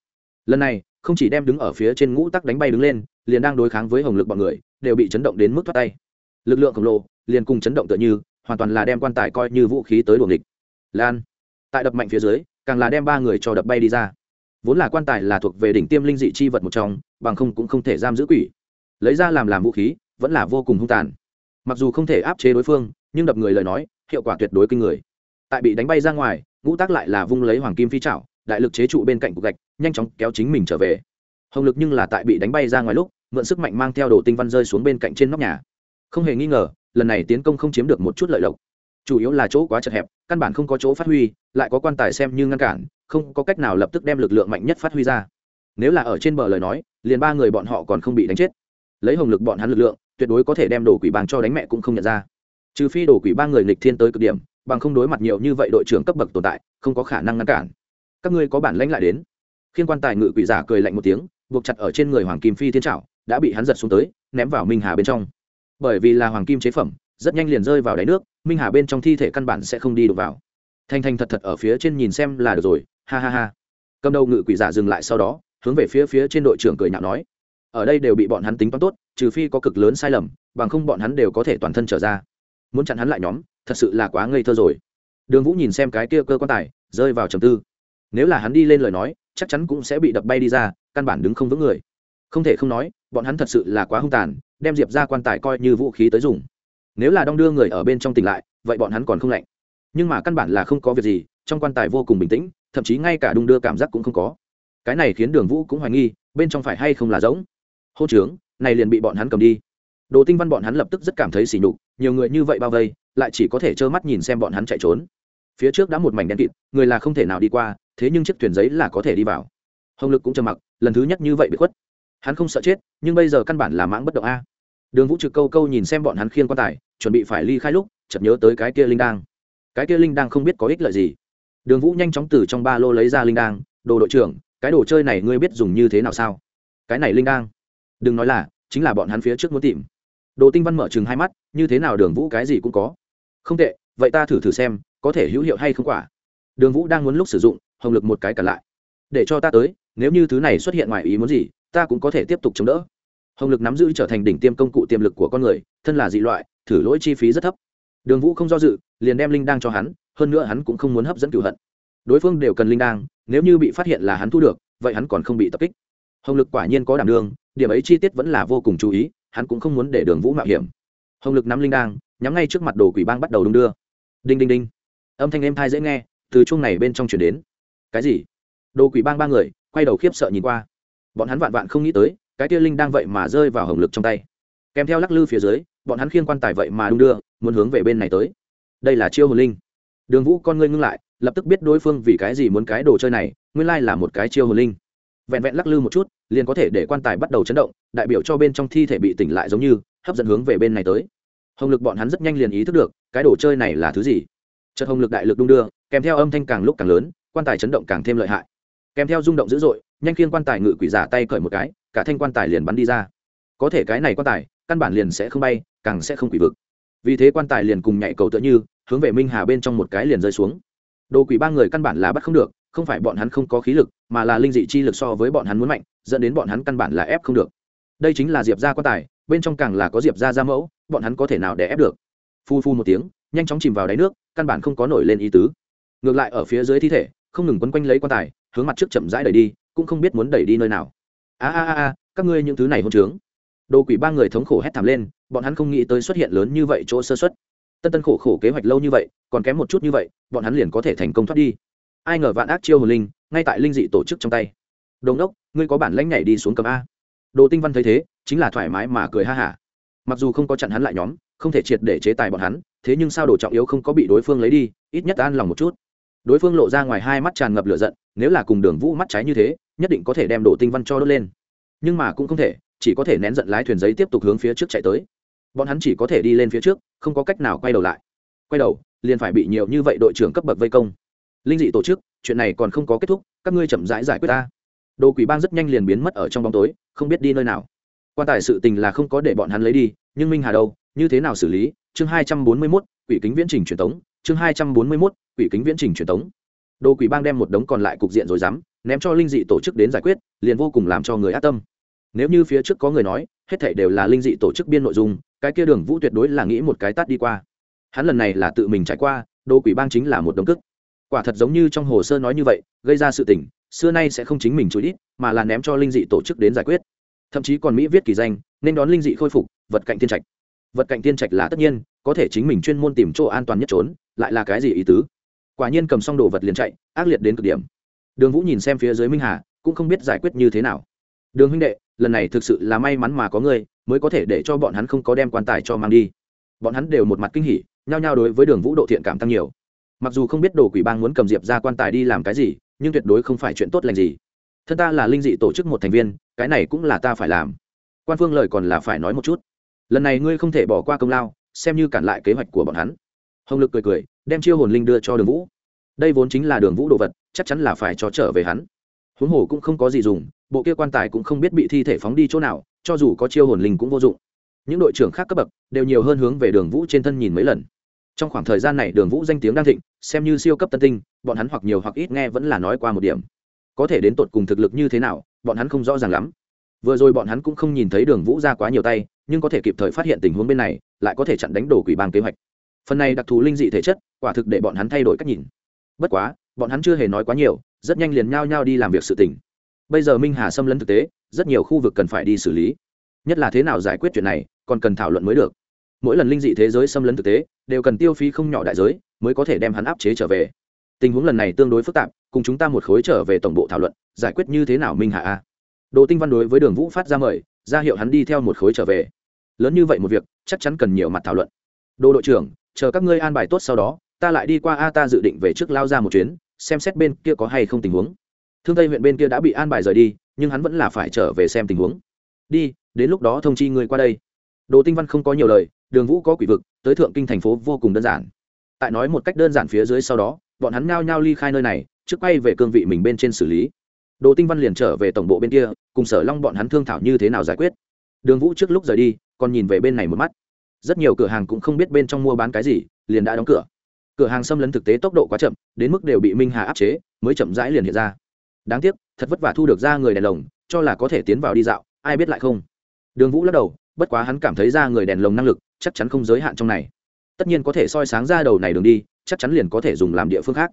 Lần này, không chỉ đem đứng ở phía trên ngũ tắc đánh bay đứng lên, liền đang đối kháng với hồng lực bọn người, đều bị chấn động đến mức thoát tay. Lực lượng khổng lồ, liền cùng chấn động tựa như hoàn toàn là đem quan tài coi như vũ khí tới đuồng địch lan, tại đập mạnh phía dưới, càng là đem ba người cho đập bay đi ra. Vốn là quan tài là thuộc về đỉnh tiêm linh dị chi vật một trong, bằng không cũng không thể giam giữ quỷ. Lấy ra làm làm vũ khí, vẫn là vô cùng hung tàn. Mặc dù không thể áp chế đối phương, nhưng đập người lời nói, hiệu quả tuyệt đối kinh người. Tại bị đánh bay ra ngoài, ngũ tác lại là vung lấy hoàng kim phi trảo đại lực chế trụ bên cạnh cục gạch, nhanh chóng kéo chính mình trở về. Hồng lực nhưng là tại bị đánh bay ra ngoài lúc, mượn sức mạnh mang theo đồ tinh văn rơi xuống bên cạnh trên nóc nhà. Không hề nghi ngờ lần này tiến công không chiếm được một chút lợi lộc. Chủ yếu là chỗ quá chật hẹp, căn bản không có chỗ phát huy, lại có quan tài xem như ngăn cản, không có cách nào lập tức đem lực lượng mạnh nhất phát huy ra. Nếu là ở trên bờ lời nói, liền ba người bọn họ còn không bị đánh chết. Lấy hồng lực bọn hắn lực lượng, tuyệt đối có thể đem đồ quỷ bang cho đánh mẹ cũng không nhận ra. Trừ phi đồ quỷ ba người nghịch thiên tới cực điểm, bằng không đối mặt nhiều như vậy đội trưởng cấp bậc tồn tại, không có khả năng ngăn cản. Các ngươi có bản lãnh lại đến. Khiên quan tài ngự quỷ giả cười lạnh một tiếng, buộc chặt ở trên người hoàng kim phi thiên trảo, đã bị hắn giật xuống tới, ném vào minh hà bên trong bởi vì là hoàng kim chế phẩm, rất nhanh liền rơi vào đáy nước, minh hà bên trong thi thể căn bản sẽ không đi được vào. Thanh thanh thật thật ở phía trên nhìn xem là được rồi, ha ha ha. Cầm đầu ngự quỷ giả dừng lại sau đó, hướng về phía phía trên đội trưởng cười nhạo nói, ở đây đều bị bọn hắn tính toán tốt, trừ phi có cực lớn sai lầm, bằng không bọn hắn đều có thể toàn thân trở ra. Muốn chặn hắn lại nhóm, thật sự là quá ngây thơ rồi. Đường vũ nhìn xem cái kia cơ quan tài, rơi vào trầm tư. Nếu là hắn đi lên lời nói, chắc chắn cũng sẽ bị đập bay đi ra, căn bản đứng không vững người. Không thể không nói bọn hắn thật sự là quá hung tàn, đem diệp ra quan tài coi như vũ khí tới dùng. Nếu là đong đưa người ở bên trong tỉnh lại, vậy bọn hắn còn không lạnh. Nhưng mà căn bản là không có việc gì, trong quan tài vô cùng bình tĩnh, thậm chí ngay cả đung đưa cảm giác cũng không có. Cái này khiến đường vũ cũng hoài nghi, bên trong phải hay không là giống hô trướng này liền bị bọn hắn cầm đi. Đồ tinh văn bọn hắn lập tức rất cảm thấy sỉ nhục, nhiều người như vậy bao vây, lại chỉ có thể trơ mắt nhìn xem bọn hắn chạy trốn. Phía trước đã một mảnh đen kịt, người là không thể nào đi qua, thế nhưng chiếc thuyền giấy là có thể đi vào. Hồng lực cũng trầm mặc, lần thứ nhất như vậy bị khuất hắn không sợ chết, nhưng bây giờ căn bản là mãng bất động a. Đường vũ trực câu câu nhìn xem bọn hắn khiêng quan tài, chuẩn bị phải ly khai lúc, chợt nhớ tới cái kia linh đang cái kia linh đang không biết có ích lợi gì. Đường vũ nhanh chóng từ trong ba lô lấy ra linh đang đồ đội trưởng, cái đồ chơi này ngươi biết dùng như thế nào sao? Cái này linh đang đừng nói là, chính là bọn hắn phía trước muốn tìm. Đồ tinh văn mở chừng hai mắt, như thế nào đường vũ cái gì cũng có? Không tệ, vậy ta thử thử xem, có thể hữu hiệu hay không quả. Đường vũ đang muốn lúc sử dụng, hồng lực một cái cả lại. Để cho ta tới, nếu như thứ này xuất hiện ngoài ý muốn gì ta cũng có thể tiếp tục chống đỡ. Hồng lực nắm giữ trở thành đỉnh tiêm công cụ tiềm lực của con người, thân là dị loại, thử lỗi chi phí rất thấp. Đường vũ không do dự, liền đem linh đang cho hắn, hơn nữa hắn cũng không muốn hấp dẫn cựu hận. Đối phương đều cần linh đang nếu như bị phát hiện là hắn thu được, vậy hắn còn không bị tập kích. Hồng lực quả nhiên có đảm đương, điểm ấy chi tiết vẫn là vô cùng chú ý, hắn cũng không muốn để đường vũ mạo hiểm. Hồng lực nắm linh đang nhắm ngay trước mặt đồ quỷ bang bắt đầu đung đưa. Đinh đinh đinh. Âm thanh êm thai dễ nghe, từ chuông này bên trong chuyển đến. Cái gì? Đồ quỷ bang ba người, quay đầu khiếp sợ nhìn qua bọn hắn vạn vạn không nghĩ tới, cái tia linh đang vậy mà rơi vào hồng lực trong tay. Kèm theo lắc lư phía dưới, bọn hắn khiêng quan tài vậy mà đung đưa, muốn hướng về bên này tới. Đây là chiêu hồn linh. Đường vũ con ngươi ngưng lại, lập tức biết đối phương vì cái gì muốn cái đồ chơi này, nguyên lai là một cái chiêu hồn linh. Vẹn vẹn lắc lư một chút, liền có thể để quan tài bắt đầu chấn động, đại biểu cho bên trong thi thể bị tỉnh lại giống như, hấp dẫn hướng về bên này tới. Hồng lực bọn hắn rất nhanh liền ý thức được, cái đồ chơi này là thứ gì. Chợt hồng lực đại lực đung đưa, kèm theo âm thanh càng lúc càng lớn, quan tài chấn động càng thêm lợi hại. Kèm theo rung động dữ dội nhanh khiên quan tài ngự quỷ giả tay cởi một cái, cả thanh quan tài liền bắn đi ra. Có thể cái này quan tài, căn bản liền sẽ không bay, càng sẽ không quỷ vực. Vì thế quan tài liền cùng nhảy cầu tựa như, hướng về minh hà bên trong một cái liền rơi xuống. Đồ quỷ ba người căn bản là bắt không được, không phải bọn hắn không có khí lực, mà là linh dị chi lực so với bọn hắn muốn mạnh, dẫn đến bọn hắn căn bản là ép không được. Đây chính là diệp ra quan tài, bên trong càng là có diệp ra ra mẫu, bọn hắn có thể nào để ép được? Phu phu một tiếng, nhanh chóng chìm vào đáy nước, căn bản không có nổi lên ý tứ. Ngược lại ở phía dưới thi thể, không ngừng quấn quanh lấy quan tài hướng mặt trước chậm rãi đẩy đi, cũng không biết muốn đẩy đi nơi nào. A a a a, các ngươi những thứ này hôn trướng. Đồ quỷ ba người thống khổ hét thảm lên, bọn hắn không nghĩ tới xuất hiện lớn như vậy chỗ sơ xuất tân tân khổ khổ kế hoạch lâu như vậy, còn kém một chút như vậy, bọn hắn liền có thể thành công thoát đi. Ai ngờ vạn ác chiêu hồn linh, ngay tại linh dị tổ chức trong tay. Đồn đốc ngươi có bản lãnh nhảy đi xuống cầm a. Đồ tinh văn thấy thế, chính là thoải mái mà cười ha hả. Mặc dù không có chặn hắn lại nhóm, không thể triệt để chế tài bọn hắn, thế nhưng sao đồ trọng yếu không có bị đối phương lấy đi, ít nhất an lòng một chút. Đối phương lộ ra ngoài hai mắt tràn ngập lửa giận nếu là cùng đường vũ mắt trái như thế nhất định có thể đem đồ tinh văn cho đốt lên. Nhưng mà cũng không thể chỉ có thể nén giận lái thuyền giấy tiếp tục hướng phía trước chạy tới. Bọn hắn chỉ có thể đi lên phía trước không có cách nào quay đầu lại. Quay đầu liền phải bị nhiều như vậy đội trưởng cấp bậc vây công. Linh dị tổ chức chuyện này còn không có kết thúc các ngươi chậm rãi giải, giải quyết ta. Đồ quỷ bang rất nhanh liền biến mất ở trong bóng tối không biết đi nơi nào. Quan tài sự tình là không có để bọn hắn lấy đi nhưng minh hà đâu như thế nào xử lý? Chương hai trăm bốn mươi mốt quỷ kính viễn trình truyền tống. Chương hai trăm bốn mươi mốt quỷ kính viễn trình truyền tống đồ quỷ bang đem một đống còn lại cục diện rồi dám, ném cho linh dị tổ chức đến giải quyết, liền vô cùng làm cho người ác tâm. Nếu như phía trước có người nói, hết thảy đều là linh dị tổ chức biên nội dung, cái kia đường vũ tuyệt đối là nghĩ một cái tắt đi qua. Hắn lần này là tự mình trải qua đồ quỷ bang chính là một đống cức. Quả thật giống như trong hồ sơ nói như vậy, gây ra sự tình, xưa nay sẽ không chính mình chú ít mà là ném cho linh dị tổ chức đến giải quyết. Thậm chí còn mỹ viết kỳ danh, nên đón linh dị khôi phục, vật cạnh tiên trạch. Vật cạnh tiên trạch là tất nhiên, có thể chính mình chuyên môn tìm chỗ an toàn nhất trốn, lại là cái gì ý tứ? Quả nhiên cầm xong đồ vật liền chạy, ác liệt đến cực điểm. Đường vũ nhìn xem phía dưới minh hà, cũng không biết giải quyết như thế nào. Đường huynh đệ, lần này thực sự là may mắn mà có ngươi, mới có thể để cho bọn hắn không có đem quan tài cho mang đi. Bọn hắn đều một mặt kinh hỉ, nhao nhao đối với đường vũ độ thiện cảm tăng nhiều. Mặc dù không biết đồ quỷ bang muốn cầm diệp ra quan tài đi làm cái gì, nhưng tuyệt đối không phải chuyện tốt lành gì. Thân ta là linh dị tổ chức một thành viên, cái này cũng là ta phải làm. Quan phương lời còn là phải nói một chút. Lần này ngươi không thể bỏ qua công lao, xem như cản lại kế hoạch của bọn hắn. Hồng lực cười cười đem chiêu hồn linh đưa cho đường vũ. Đây vốn chính là đường vũ đồ vật, chắc chắn là phải cho trở về hắn. Huống hồ cũng không có gì dùng, bộ kia quan tài cũng không biết bị thi thể phóng đi chỗ nào, cho dù có chiêu hồn linh cũng vô dụng. Những đội trưởng khác cấp bậc đều nhiều hơn hướng về đường vũ trên thân nhìn mấy lần. Trong khoảng thời gian này đường vũ danh tiếng đang thịnh, xem như siêu cấp tân tinh, bọn hắn hoặc nhiều hoặc ít nghe vẫn là nói qua một điểm. Có thể đến tột cùng thực lực như thế nào, bọn hắn không rõ ràng lắm. Vừa rồi bọn hắn cũng không nhìn thấy đường vũ ra quá nhiều tay, nhưng có thể kịp thời phát hiện tình huống bên này, lại có thể chặn đánh đổ quỷ bang kế hoạch. Phần này đặc thù linh dị thể chất quả thực để bọn hắn thay đổi cách nhìn. Bất quá, bọn hắn chưa hề nói quá nhiều, rất nhanh liền nhao nhao đi làm việc sự tỉnh bây giờ minh hà xâm lấn thực tế, rất nhiều khu vực cần phải đi xử lý. Nhất là thế nào giải quyết chuyện này, còn cần thảo luận mới được. Mỗi lần linh dị thế giới xâm lấn thực tế, đều cần tiêu phí không nhỏ đại giới, mới có thể đem hắn áp chế trở về. Tình huống lần này tương đối phức tạp, cùng chúng ta một khối trở về tổng bộ thảo luận, giải quyết như thế nào minh hạ a? Đồ tinh văn đối với đường vũ phát ra mời, ra hiệu hắn đi theo một khối trở về. Lớn như vậy một việc, chắc chắn cần nhiều mặt thảo luận. Đồ đội trưởng, chờ các ngươi an bài tốt sau đó ta lại đi qua a, ta dự định về trước lao ra một chuyến, xem xét bên kia có hay không tình huống. Thương tây huyện bên kia đã bị an bài rời đi, nhưng hắn vẫn là phải trở về xem tình huống. Đi, đến lúc đó thông chi người qua đây. Đồ tinh văn không có nhiều lời, đường vũ có quỷ vực, tới thượng kinh thành phố vô cùng đơn giản. Tại nói một cách đơn giản phía dưới sau đó, bọn hắn ngao nhao ly khai nơi này, trước quay về cương vị mình bên trên xử lý. Đồ tinh văn liền trở về tổng bộ bên kia, cùng sở long bọn hắn thương thảo như thế nào giải quyết. Đường vũ trước lúc rời đi, còn nhìn về bên này một mắt. Rất nhiều cửa hàng cũng không biết bên trong mua bán cái gì, liền đã đóng cửa cửa hàng xâm lấn thực tế tốc độ quá chậm, đến mức đều bị minh hà áp chế, mới chậm rãi liền hiện ra. Đáng tiếc, thật vất vả thu được ra người đèn lồng, cho là có thể tiến vào đi dạo, ai biết lại không. Đường vũ lắc đầu, bất quá hắn cảm thấy ra người đèn lồng năng lực, chắc chắn không giới hạn trong này. Tất nhiên có thể soi sáng ra đầu này đường đi, chắc chắn liền có thể dùng làm địa phương khác.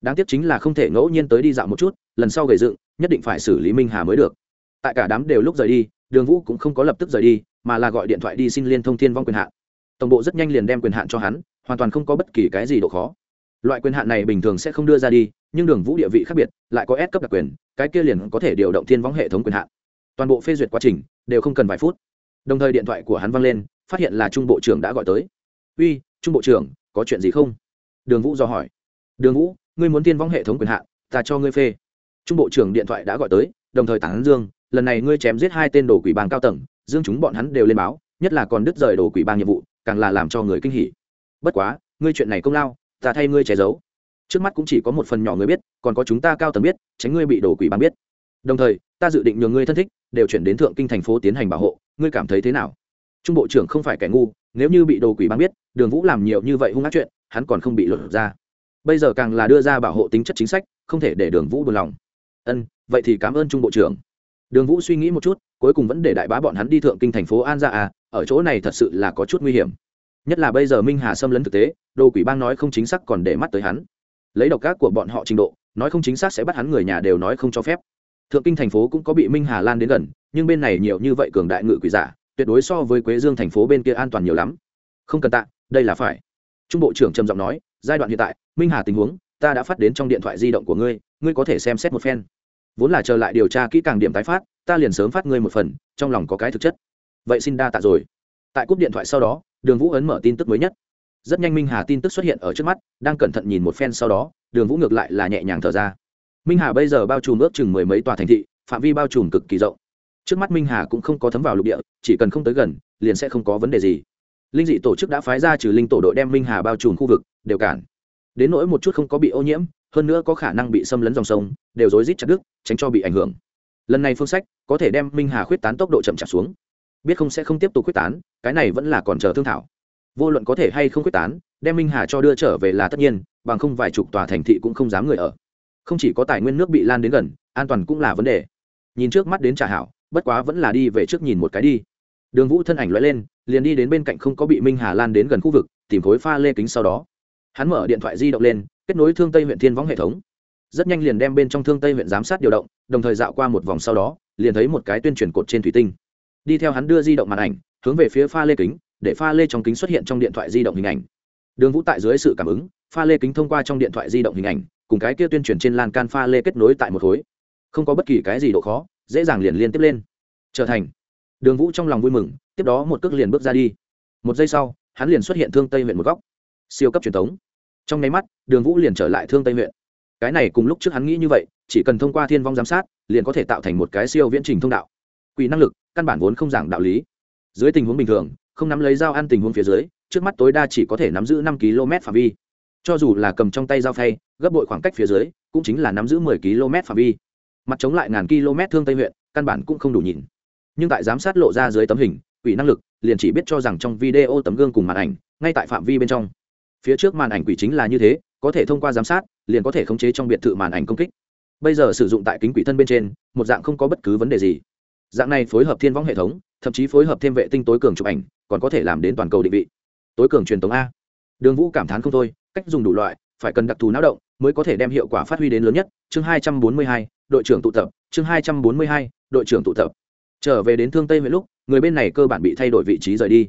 Đáng tiếc chính là không thể ngẫu nhiên tới đi dạo một chút, lần sau gầy dựng, nhất định phải xử lý minh hà mới được. Tại cả đám đều lúc rời đi, đường vũ cũng không có lập tức rời đi, mà là gọi điện thoại đi xin liên thông thiên vong quyền hạn. Tổng bộ rất nhanh liền đem quyền hạn cho hắn hoàn toàn không có bất kỳ cái gì độ khó. Loại quyền hạn này bình thường sẽ không đưa ra đi, nhưng đường vũ địa vị khác biệt, lại có S cấp đặc quyền, cái kia liền có thể điều động thiên vong hệ thống quyền hạn. Toàn bộ phê duyệt quá trình đều không cần vài phút. Đồng thời điện thoại của hắn văng lên, phát hiện là trung bộ trưởng đã gọi tới. Uy, trung bộ trưởng, có chuyện gì không? Đường vũ do hỏi. Đường vũ, ngươi muốn tiên vong hệ thống quyền hạn, ta cho ngươi phê. Trung bộ trưởng điện thoại đã gọi tới, đồng thời tán dương, lần này ngươi chém giết hai tên đồ quỷ bang cao tầng, dương chúng bọn hắn đều lên báo, nhất là còn đứt rời đồ quỷ bang nhiệm vụ, càng là làm cho người kinh hỉ bất quá, ngươi chuyện này công lao, ta thay ngươi che giấu. Trước mắt cũng chỉ có một phần nhỏ người biết, còn có chúng ta cao tầng biết, tránh ngươi bị đồ quỷ bán biết. Đồng thời, ta dự định nhường ngươi thân thích, đều chuyển đến thượng kinh thành phố tiến hành bảo hộ, ngươi cảm thấy thế nào? Trung bộ trưởng không phải kẻ ngu, nếu như bị đồ quỷ bán biết, đường vũ làm nhiều như vậy hung ác chuyện, hắn còn không bị lột ra. Bây giờ càng là đưa ra bảo hộ tính chất chính sách, không thể để đường vũ buồn lòng. Ân, vậy thì cảm ơn trung bộ trưởng. Đường vũ suy nghĩ một chút, cuối cùng vẫn để đại bá bọn hắn đi thượng kinh thành phố an ra à ở chỗ này thật sự là có chút nguy hiểm nhất là bây giờ minh hà xâm lấn thực tế, đồ quỷ bang nói không chính xác còn để mắt tới hắn. Lấy độc ác của bọn họ trình độ, nói không chính xác sẽ bắt hắn người nhà đều nói không cho phép. Thượng kinh thành phố cũng có bị minh hà lan đến gần, nhưng bên này nhiều như vậy cường đại ngự quỷ giả, tuyệt đối so với quế dương thành phố bên kia an toàn nhiều lắm. Không cần tạ, đây là phải. Trung bộ trưởng trầm giọng nói, giai đoạn hiện tại, minh hà tình huống, ta đã phát đến trong điện thoại di động của ngươi ngươi có thể xem xét một phen. Vốn là chờ lại điều tra kỹ càng điểm tái phát, ta liền sớm phát ngươi một phần, trong lòng có cái thực chất. Vậy xin đa tạ rồi. Tại cúp điện thoại sau đó đường vũ ấn mở tin tức mới nhất. Rất nhanh minh hà tin tức xuất hiện ở trước mắt, đang cẩn thận nhìn một phen sau đó, đường vũ ngược lại là nhẹ nhàng thở ra. Minh hà bây giờ bao trùm ước chừng mười mấy tòa thành thị, phạm vi bao trùm cực kỳ rộng. Trước mắt minh hà cũng không có thấm vào lục địa, chỉ cần không tới gần, liền sẽ không có vấn đề gì. Linh dị tổ chức đã phái ra trừ linh tổ đội đem minh hà bao trùm khu vực, đều cản. Đến nỗi một chút không có bị ô nhiễm, hơn nữa có khả năng bị xâm lấn dòng sông, đều rối rít chặt đứt, tránh cho bị ảnh hưởng. Lần này phương sách, có thể đem minh hà khuyết tán tốc độ chậm chạp xuống biết không sẽ không tiếp tục quyết tán, cái này vẫn là còn chờ thương thảo. Vô luận có thể hay không quyết tán, đem minh hà cho đưa trở về là tất nhiên, bằng không vài chục tòa thành thị cũng không dám người ở. Không chỉ có tài nguyên nước bị lan đến gần, an toàn cũng là vấn đề. Nhìn trước mắt đến trả hảo, bất quá vẫn là đi về trước nhìn một cái đi. Đường vũ thân ảnh l lên, liền đi đến bên cạnh không có bị minh hà lan đến gần khu vực, tìm khối pha lê kính sau đó. Hắn mở điện thoại di động lên, kết nối thương tây huyện thiên võng hệ thống. Rất nhanh liền đem bên trong thương tây huyện giám sát điều động, đồng thời dạo qua một vòng sau đó, liền thấy một cái tuyên truyền cột trên thủy tinh đi theo hắn đưa di động màn ảnh, hướng về phía pha lê kính, để pha lê trong kính xuất hiện trong điện thoại di động hình ảnh. Đường vũ tại dưới sự cảm ứng, pha lê kính thông qua trong điện thoại di động hình ảnh, cùng cái kia tuyên truyền trên lan can pha lê kết nối tại một khối. Không có bất kỳ cái gì độ khó, dễ dàng liền liên tiếp lên. Trở thành. Đường vũ trong lòng vui mừng, tiếp đó một cước liền bước ra đi. Một giây sau, hắn liền xuất hiện thương tây huyện một góc. Siêu cấp truyền thống. Trong nháy mắt, đường vũ liền trở lại thương tây huyện. Cái này cùng lúc trước hắn nghĩ như vậy, chỉ cần thông qua thiên vong giám sát, liền có thể tạo thành một cái siêu viễn trình thông đạo. Quỹ năng lực căn bản vốn không giảng đạo lý. Dưới tình huống bình thường, không nắm lấy dao ăn tình huống phía dưới, trước mắt tối đa chỉ có thể nắm giữ năm km phạm vi. Cho dù là cầm trong tay dao phay, gấp bội khoảng cách phía dưới, cũng chính là nắm giữ mười km phạm vi. Mặt chống lại ngàn km thương tây huyện, căn bản cũng không đủ nhìn. Nhưng tại giám sát lộ ra dưới tấm hình, quỷ năng lực, liền chỉ biết cho rằng trong video tấm gương cùng màn ảnh, ngay tại phạm vi bên trong. Phía trước màn ảnh quỷ chính là như thế, có thể thông qua giám sát, liền có thể khống chế trong biệt thự màn ảnh công kích. Bây giờ sử dụng tại kính quỷ thân bên trên, một dạng không có bất cứ vấn đề gì dạng này phối hợp thiên võng hệ thống, thậm chí phối hợp thêm vệ tinh tối cường chụp ảnh, còn có thể làm đến toàn cầu định vị. Tối cường truyền thống a. Đường vũ cảm thán không thôi, cách dùng đủ loại, phải cần đặc thù não động mới có thể đem hiệu quả phát huy đến lớn nhất. Chương hai trăm bốn mươi hai, đội trưởng tụ tập. Chương hai trăm bốn mươi hai, đội trưởng tụ tập. Trở về đến thương tây huyện lúc, người bên này cơ bản bị thay đổi vị trí rời đi.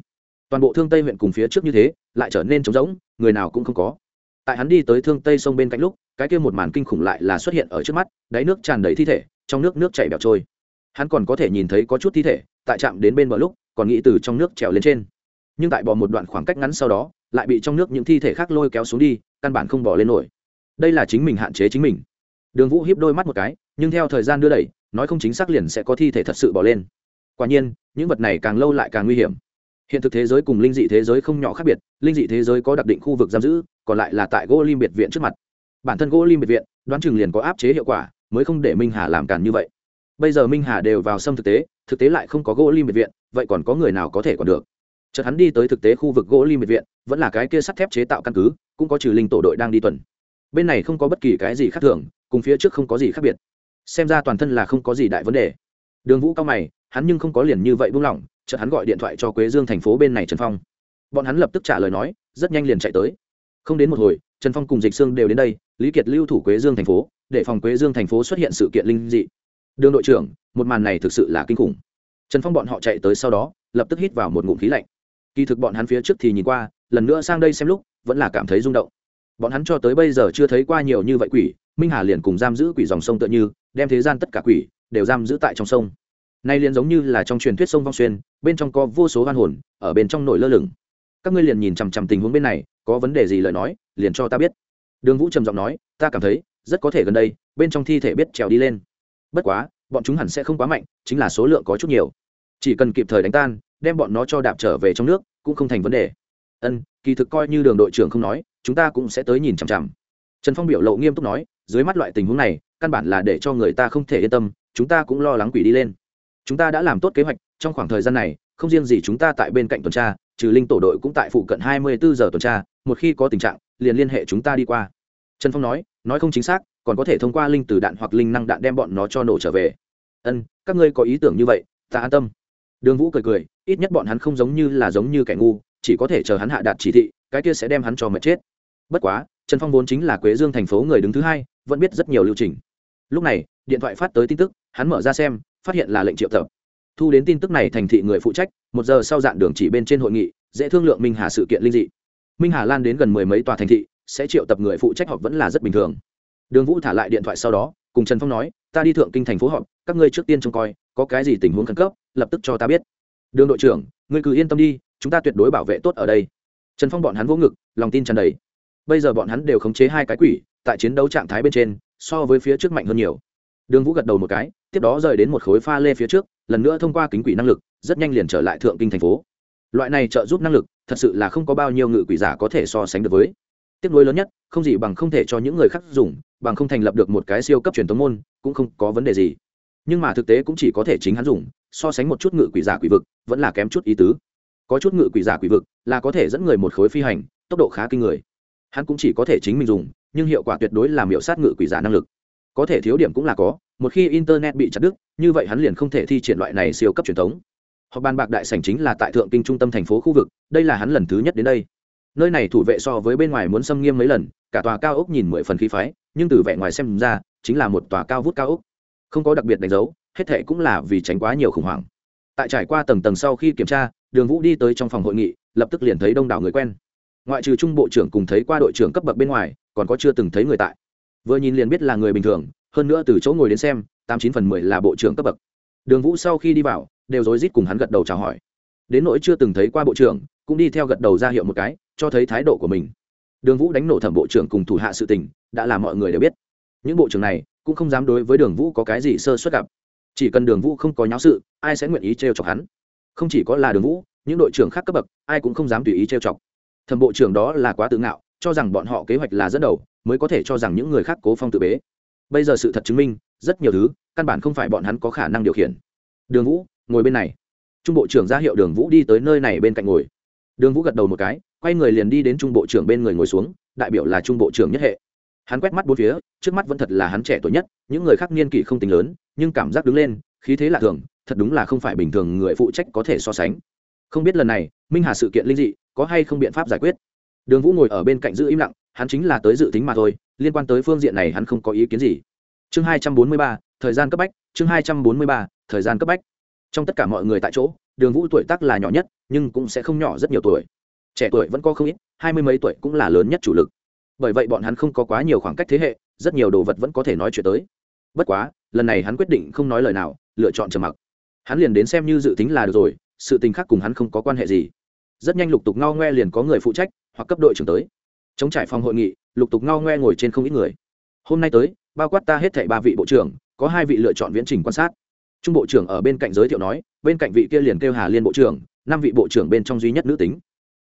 Toàn bộ thương tây huyện cùng phía trước như thế, lại trở nên trống rỗng, người nào cũng không có. Tại hắn đi tới thương tây sông bên cạnh lúc, cái kia một màn kinh khủng lại là xuất hiện ở trước mắt, đáy nước tràn đầy thi thể, trong nước nước chảy bẹo trôi hắn còn có thể nhìn thấy có chút thi thể, tại chạm đến bên bờ lúc, còn nghĩ từ trong nước trèo lên trên. Nhưng tại bỏ một đoạn khoảng cách ngắn sau đó, lại bị trong nước những thi thể khác lôi kéo xuống đi, căn bản không bỏ lên nổi. Đây là chính mình hạn chế chính mình. Đường vũ hiếp đôi mắt một cái, nhưng theo thời gian đưa đẩy, nói không chính xác liền sẽ có thi thể thật sự bỏ lên. Quả nhiên, những vật này càng lâu lại càng nguy hiểm. Hiện thực thế giới cùng linh dị thế giới không nhỏ khác biệt, linh dị thế giới có đặc định khu vực giam giữ, còn lại là tại gỗ lim biệt viện trước mặt. Bản thân gỗ lim biệt viện, đoán chừng liền có áp chế hiệu quả, mới không để minh hà làm càn như vậy bây giờ minh hà đều vào xâm thực tế thực tế lại không có gỗ lim biệt viện, vậy còn có người nào có thể còn được? Chợt hắn đi tới thực tế khu vực gỗ lim biệt viện, vẫn là cái kia sắt thép chế tạo căn cứ, cũng có trừ linh tổ đội đang đi tuần. Bên này không có bất kỳ cái gì khác thường, cùng phía trước không có gì khác biệt. Xem ra toàn thân là không có gì đại vấn đề. Đường vũ cao mày, hắn nhưng không có liền như vậy buông lỏng, chợt hắn gọi điện thoại cho quế dương thành phố bên này trần phong. Bọn hắn lập tức trả lời nói, rất nhanh liền chạy tới. Không đến một hồi, trần phong cùng dịch sương đều đến đây, lý kiệt lưu thủ quế dương thành phố, để phòng quế dương thành phố xuất hiện sự kiện linh dị đường đội trưởng, một màn này thực sự là kinh khủng. Trần phong bọn họ chạy tới sau đó, lập tức hít vào một ngụm khí lạnh. Kỳ thực bọn hắn phía trước thì nhìn qua, lần nữa sang đây xem lúc, vẫn là cảm thấy rung động. Bọn hắn cho tới bây giờ chưa thấy qua nhiều như vậy quỷ, minh hà liền cùng giam giữ quỷ dòng sông tựa như, đem thế gian tất cả quỷ, đều giam giữ tại trong sông. Nay liền giống như là trong truyền thuyết sông vong xuyên, bên trong có vô số hoan hồn, ở bên trong nổi lơ lửng. Các ngươi liền nhìn chằm chằm tình huống bên này, có vấn đề gì lời nói, liền cho ta biết. Đường vũ trầm giọng nói, ta cảm thấy, rất có thể gần đây, bên trong thi thể biết trèo đi lên bất quá, bọn chúng hẳn sẽ không quá mạnh, chính là số lượng có chút nhiều. Chỉ cần kịp thời đánh tan, đem bọn nó cho đạp trở về trong nước, cũng không thành vấn đề. Ân, kỳ thực coi như đường đội trưởng không nói, chúng ta cũng sẽ tới nhìn chằm chằm. Trần phong biểu lộ nghiêm túc nói, dưới mắt loại tình huống này, căn bản là để cho người ta không thể yên tâm, chúng ta cũng lo lắng quỷ đi lên. Chúng ta đã làm tốt kế hoạch, trong khoảng thời gian này, không riêng gì chúng ta tại bên cạnh tuần tra, trừ linh tổ đội cũng tại phụ cận hai mươi bốn giờ tuần tra, một khi có tình trạng, liền liên hệ chúng ta đi qua. Trần phong nói nói không chính xác còn có thể thông qua linh từ đạn hoặc linh năng đạn đem bọn nó cho nổ trở về. Ân, các ngươi có ý tưởng như vậy, ta an tâm. Đường vũ cười cười, ít nhất bọn hắn không giống như là giống như kẻ ngu, chỉ có thể chờ hắn hạ đạt chỉ thị, cái kia sẽ đem hắn cho mệt chết. Bất quá, trần phong vốn chính là quế dương thành phố người đứng thứ hai, vẫn biết rất nhiều lưu trình. Lúc này, điện thoại phát tới tin tức, hắn mở ra xem, phát hiện là lệnh triệu tập. Thu đến tin tức này thành thị người phụ trách, một giờ sau dạn đường chỉ bên trên hội nghị, dễ thương lượng minh hà sự kiện linh dị. Minh hà lan đến gần mười mấy tòa thành thị, sẽ triệu tập người phụ trách họp vẫn là rất bình thường đường vũ thả lại điện thoại sau đó, cùng trần phong nói, ta đi thượng kinh thành phố họp, các ngươi trước tiên trông coi, có cái gì tình huống khẩn cấp, lập tức cho ta biết. Đường đội trưởng, ngươi cứ yên tâm đi, chúng ta tuyệt đối bảo vệ tốt ở đây. Trần phong bọn hắn vỗ ngực, lòng tin tràn đầy. Bây giờ bọn hắn đều khống chế hai cái quỷ, tại chiến đấu trạng thái bên trên, so với phía trước mạnh hơn nhiều. Đường vũ gật đầu một cái, tiếp đó rời đến một khối pha lê phía trước, lần nữa thông qua kính quỷ năng lực, rất nhanh liền trở lại thượng kinh thành phố. Loại này trợ giúp năng lực, thật sự là không có bao nhiêu ngự quỷ giả có thể so sánh được với tiếp nối lớn nhất, không gì bằng không thể cho những người khác dùng, bằng không thành lập được một cái siêu cấp truyền thống môn, cũng không có vấn đề gì. Nhưng mà thực tế cũng chỉ có thể chính hắn dùng, so sánh một chút ngự quỷ giả quỷ vực, vẫn là kém chút ý tứ. Có chút ngự quỷ giả quỷ vực là có thể dẫn người một khối phi hành, tốc độ khá kinh người. Hắn cũng chỉ có thể chính mình dùng, nhưng hiệu quả tuyệt đối làm hiệu sát ngự quỷ giả năng lực. Có thể thiếu điểm cũng là có, một khi internet bị chặt đứt, như vậy hắn liền không thể thi triển loại này siêu cấp truyền thống. Họp bàn bạc đại sảnh chính là tại thượng kinh trung tâm thành phố khu vực, đây là hắn lần thứ nhất đến đây nơi này thủ vệ so với bên ngoài muốn xâm nghiêm mấy lần, cả tòa cao ốc nhìn mười phần khí phái, nhưng từ vẻ ngoài xem ra, chính là một tòa cao vút cao ốc. Không có đặc biệt đánh dấu, hết thệ cũng là vì tránh quá nhiều khủng hoảng. Tại trải qua tầng tầng sau khi kiểm tra, đường vũ đi tới trong phòng hội nghị, lập tức liền thấy đông đảo người quen. Ngoại trừ trung bộ trưởng cùng thấy qua đội trưởng cấp bậc bên ngoài, còn có chưa từng thấy người tại. Vừa nhìn liền biết là người bình thường, hơn nữa từ chỗ ngồi đến xem, tám chín phần mười là bộ trưởng cấp bậc. Đường vũ sau khi đi vào, đều rối rít cùng hắn gật đầu chào hỏi. Đến nỗi chưa từng thấy qua bộ trưởng, cũng đi theo gật đầu ra hiệu một cái cho thấy thái độ của mình. Đường vũ đánh nổ thẩm bộ trưởng cùng thủ hạ sự tình, đã là mọi người đều biết. Những bộ trưởng này cũng không dám đối với đường vũ có cái gì sơ suất gặp. Chỉ cần đường vũ không có nháo sự, ai sẽ nguyện ý trêu chọc hắn? Không chỉ có là đường vũ, những đội trưởng khác cấp bậc, ai cũng không dám tùy ý trêu chọc. Thẩm bộ trưởng đó là quá tự ngạo, cho rằng bọn họ kế hoạch là dẫn đầu, mới có thể cho rằng những người khác cố phong tự bế. Bây giờ sự thật chứng minh, rất nhiều thứ, căn bản không phải bọn hắn có khả năng điều khiển. Đường vũ, ngồi bên này. Trung bộ trưởng ra hiệu đường vũ đi tới nơi này bên cạnh ngồi. Đường vũ gật đầu một cái quay người liền đi đến trung bộ trưởng bên người ngồi xuống, đại biểu là trung bộ trưởng nhất hệ. Hắn quét mắt bốn phía, trước mắt vẫn thật là hắn trẻ tuổi nhất, những người khác niên kỷ không tính lớn, nhưng cảm giác đứng lên, khí thế lạ thường, thật đúng là không phải bình thường người phụ trách có thể so sánh. Không biết lần này, minh hà sự kiện linh dị, có hay không biện pháp giải quyết? Đường vũ ngồi ở bên cạnh giữ im lặng, hắn chính là tới dự tính mà thôi, liên quan tới phương diện này hắn không có ý kiến gì. Chương hai trăm bốn mươi ba, thời gian cấp bách, chương hai trăm bốn mươi ba, thời gian cấp bách. Trong tất cả mọi người tại chỗ, đường vũ tuổi tác là nhỏ nhất, nhưng cũng sẽ không nhỏ rất nhiều tuổi trẻ tuổi vẫn có không ít, hai mươi mấy tuổi cũng là lớn nhất chủ lực. Bởi vậy bọn hắn không có quá nhiều khoảng cách thế hệ, rất nhiều đồ vật vẫn có thể nói chuyện tới. Bất quá, lần này hắn quyết định không nói lời nào, lựa chọn trầm mặc. Hắn liền đến xem như dự tính là được rồi, sự tình khác cùng hắn không có quan hệ gì. Rất nhanh lục tục ngao ngoe liền có người phụ trách, hoặc cấp đội trưởng tới. Chống trải phòng hội nghị, lục tục ngao ngoe ngồi trên không ít người. Hôm nay tới, bao quát ta hết thảy ba vị bộ trưởng, có hai vị lựa chọn viễn trình quan sát. Trung bộ trưởng ở bên cạnh giới thiệu nói, bên cạnh vị kia liền kêu hà liên bộ trưởng, năm vị bộ trưởng bên trong duy nhất nữ tính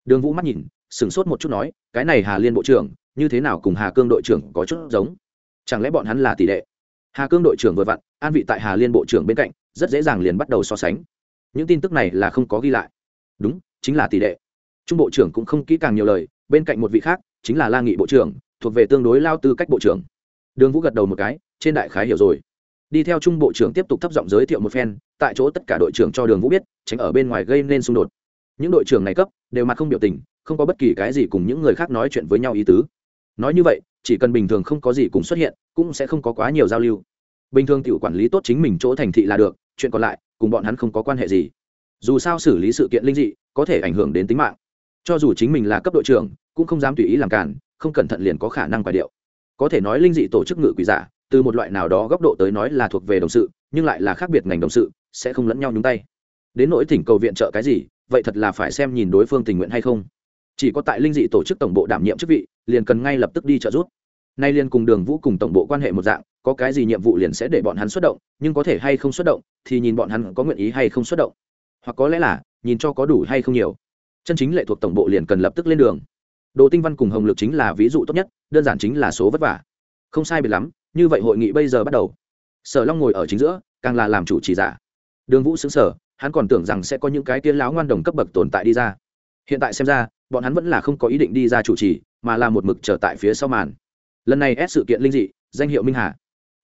đường vũ mắt nhìn, sửng sốt một chút nói, cái này hà liên bộ trưởng, như thế nào cùng hà cương đội trưởng có chút giống? Chẳng lẽ bọn hắn là tỷ lệ hà cương đội trưởng vừa vặn, an vị tại hà liên bộ trưởng bên cạnh, rất dễ dàng liền bắt đầu so sánh. Những tin tức này là không có ghi lại. Đúng, chính là tỷ lệ trung bộ trưởng cũng không kỹ càng nhiều lời, bên cạnh một vị khác, chính là la nghị bộ trưởng, thuộc về tương đối lao tư cách bộ trưởng. Đường vũ gật đầu một cái, trên đại khái hiểu rồi. Đi theo trung bộ trưởng tiếp tục thấp giọng giới thiệu một phen, tại chỗ tất cả đội trưởng cho đường vũ biết, tránh ở bên ngoài gây nên xung đột những đội trưởng này cấp, đều mặt không biểu tình, không có bất kỳ cái gì cùng những người khác nói chuyện với nhau ý tứ. Nói như vậy, chỉ cần bình thường không có gì cùng xuất hiện, cũng sẽ không có quá nhiều giao lưu. Bình thường tự quản lý tốt chính mình chỗ thành thị là được, chuyện còn lại, cùng bọn hắn không có quan hệ gì. Dù sao xử lý sự kiện linh dị, có thể ảnh hưởng đến tính mạng. Cho dù chính mình là cấp đội trưởng, cũng không dám tùy ý làm cản, không cẩn thận liền có khả năng quả điệu. Có thể nói linh dị tổ chức ngự quỷ giả, từ một loại nào đó góc độ tới nói là thuộc về đồng sự, nhưng lại là khác biệt ngành đồng sự, sẽ không lẫn nhau nhúng tay đến nỗi thỉnh cầu viện trợ cái gì, vậy thật là phải xem nhìn đối phương tình nguyện hay không. Chỉ có tại linh dị tổ chức tổng bộ đảm nhiệm chức vị, liền cần ngay lập tức đi trợ giúp. Nay liên cùng đường vũ cùng tổng bộ quan hệ một dạng, có cái gì nhiệm vụ liền sẽ để bọn hắn xuất động, nhưng có thể hay không xuất động, thì nhìn bọn hắn có nguyện ý hay không xuất động. Hoặc có lẽ là, nhìn cho có đủ hay không nhiều. Chân chính lệ thuộc tổng bộ liền cần lập tức lên đường. Đồ tinh văn cùng hồng lực chính là ví dụ tốt nhất, đơn giản chính là số vất vả. Không sai biệt lắm, như vậy hội nghị bây giờ bắt đầu. Sở long ngồi ở chính giữa, càng là làm chủ chỉ giả. Đường vũ xứng sở hắn còn tưởng rằng sẽ có những cái kia láo ngoan đồng cấp bậc tồn tại đi ra. Hiện tại xem ra, bọn hắn vẫn là không có ý định đi ra chủ trì, mà là một mực trở tại phía sau màn. Lần này ép sự kiện linh dị, danh hiệu minh hà.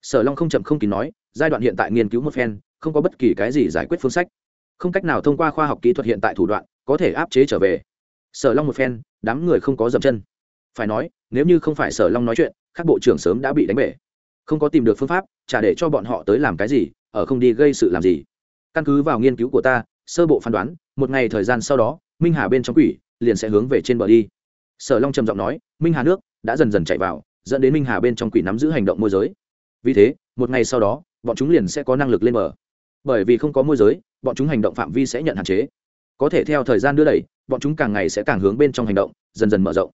Sở long không chậm không kín nói, giai đoạn hiện tại nghiên cứu một phen, không có bất kỳ cái gì giải quyết phương sách. Không cách nào thông qua khoa học kỹ thuật hiện tại thủ đoạn, có thể áp chế trở về. Sở long một phen, đám người không có dậm chân. Phải nói, nếu như không phải sở long nói chuyện, các bộ trưởng sớm đã bị đánh bể. Không có tìm được phương pháp, chả để cho bọn họ tới làm cái gì, ở không đi gây sự làm gì căn cứ vào nghiên cứu của ta, sơ bộ phán đoán, một ngày thời gian sau đó, minh hà bên trong quỷ liền sẽ hướng về trên bờ đi. Sở long trầm giọng nói, minh hà nước đã dần dần chạy vào, dẫn đến minh hà bên trong quỷ nắm giữ hành động môi giới. Vì thế, một ngày sau đó, bọn chúng liền sẽ có năng lực lên bờ. Bởi vì không có môi giới, bọn chúng hành động phạm vi sẽ nhận hạn chế. Có thể theo thời gian đưa đẩy, bọn chúng càng ngày sẽ càng hướng bên trong hành động, dần dần mở rộng.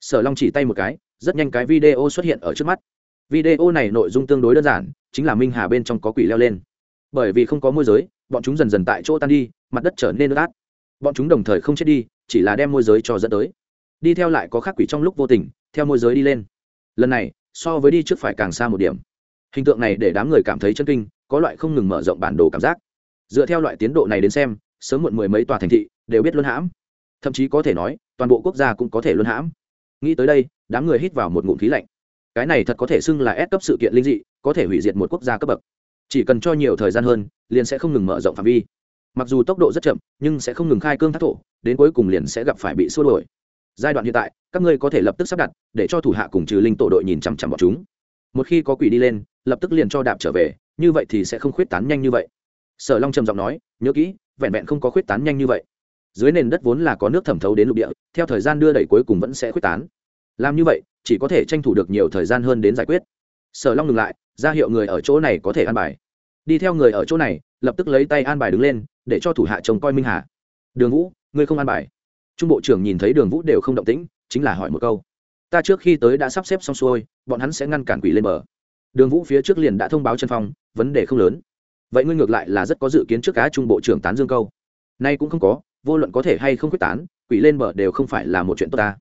Sở long chỉ tay một cái, rất nhanh cái video xuất hiện ở trước mắt. Video này nội dung tương đối đơn giản, chính là minh hà bên trong có quỷ leo lên. Bởi vì không có môi giới bọn chúng dần dần tại chỗ tan đi, mặt đất trở nên ướt át. Bọn chúng đồng thời không chết đi, chỉ là đem môi giới cho dẫn tới. Đi theo lại có khắc quỷ trong lúc vô tình, theo môi giới đi lên. Lần này, so với đi trước phải càng xa một điểm. Hình tượng này để đám người cảm thấy chân kinh, có loại không ngừng mở rộng bản đồ cảm giác. Dựa theo loại tiến độ này đến xem, sớm muộn mười mấy tòa thành thị đều biết luân hãm. Thậm chí có thể nói, toàn bộ quốc gia cũng có thể luân hãm. Nghĩ tới đây, đám người hít vào một ngụm khí lạnh. Cái này thật có thể xưng là ép cấp sự kiện linh dị, có thể hủy diệt một quốc gia cấp bậc chỉ cần cho nhiều thời gian hơn, liền sẽ không ngừng mở rộng phạm vi. Mặc dù tốc độ rất chậm, nhưng sẽ không ngừng khai cương thác thổ, đến cuối cùng liền sẽ gặp phải bị xua đổi giai đoạn hiện tại, các ngươi có thể lập tức sắp đặt, để cho thủ hạ cùng trừ linh tổ đội nhìn chằm chằm bọn chúng. Một khi có quỷ đi lên, lập tức liền cho đạp trở về, như vậy thì sẽ không khuyết tán nhanh như vậy. Sở long trầm giọng nói, nhớ kỹ, vẹn vẹn không có khuyết tán nhanh như vậy. Dưới nền đất vốn là có nước thẩm thấu đến lục địa, theo thời gian đưa đẩy cuối cùng vẫn sẽ khuyết tán. Làm như vậy, chỉ có thể tranh thủ được nhiều thời gian hơn đến giải quyết. Sở long ngừng lại ra hiệu người ở chỗ này có thể an bài. Đi theo người ở chỗ này, lập tức lấy tay an bài đứng lên, để cho thủ hạ chồng coi minh hà. Đường vũ, ngươi không an bài. Trung bộ trưởng nhìn thấy đường vũ đều không động tĩnh, chính là hỏi một câu. Ta trước khi tới đã sắp xếp xong xuôi, bọn hắn sẽ ngăn cản quỷ lên bờ. Đường vũ phía trước liền đã thông báo chân phong, vấn đề không lớn. Vậy ngươi ngược lại là rất có dự kiến trước cá trung bộ trưởng tán dương câu. Nay cũng không có, vô luận có thể hay không quyết tán, quỷ lên bờ đều không phải là một chuyện tốt ta.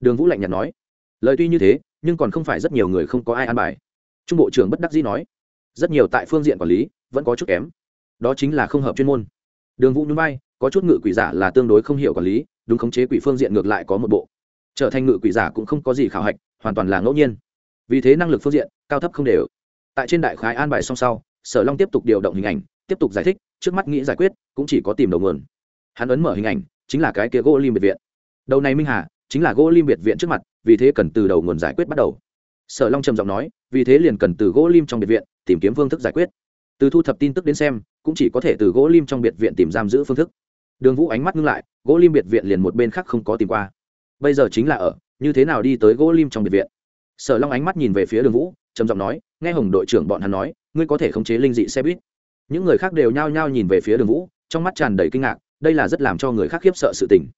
Đường vũ lạnh nhạt nói. Lời tuy như thế, nhưng còn không phải rất nhiều người không có ai an bài trung bộ trưởng bất đắc dĩ nói, rất nhiều tại phương diện quản lý vẫn có chút kém, đó chính là không hợp chuyên môn. Đường vũ núi bay có chút ngự quỷ giả là tương đối không hiểu quản lý, đúng khống chế quỷ phương diện ngược lại có một bộ. Trở thành ngự quỷ giả cũng không có gì khảo hạch, hoàn toàn là ngẫu nhiên. Vì thế năng lực phương diện, cao thấp không đều. Tại trên đại khái an bài song sau, sở long tiếp tục điều động hình ảnh, tiếp tục giải thích, trước mắt nghĩ giải quyết cũng chỉ có tìm đầu nguồn hắn ấn mở hình ảnh, chính là cái kia gỗ lim biệt viện. Đầu này minh hà, chính là gỗ lim biệt viện trước mặt, vì thế cần từ đầu nguồn giải quyết bắt đầu sở long trầm giọng nói, vì thế liền cần từ gỗ lim trong biệt viện tìm kiếm phương thức giải quyết. Từ thu thập tin tức đến xem, cũng chỉ có thể từ gỗ lim trong biệt viện tìm giam giữ phương thức. Đường vũ ánh mắt ngưng lại, gỗ lim biệt viện liền một bên khác không có tìm qua. Bây giờ chính là ở, như thế nào đi tới gỗ lim trong biệt viện? Sở long ánh mắt nhìn về phía đường vũ, trầm giọng nói, nghe hồng đội trưởng bọn hắn nói, ngươi có thể khống chế linh dị xe buýt. Những người khác đều nhao nhao nhìn về phía đường vũ, trong mắt tràn đầy kinh ngạc, đây là rất làm cho người khác khiếp sợ sự tình.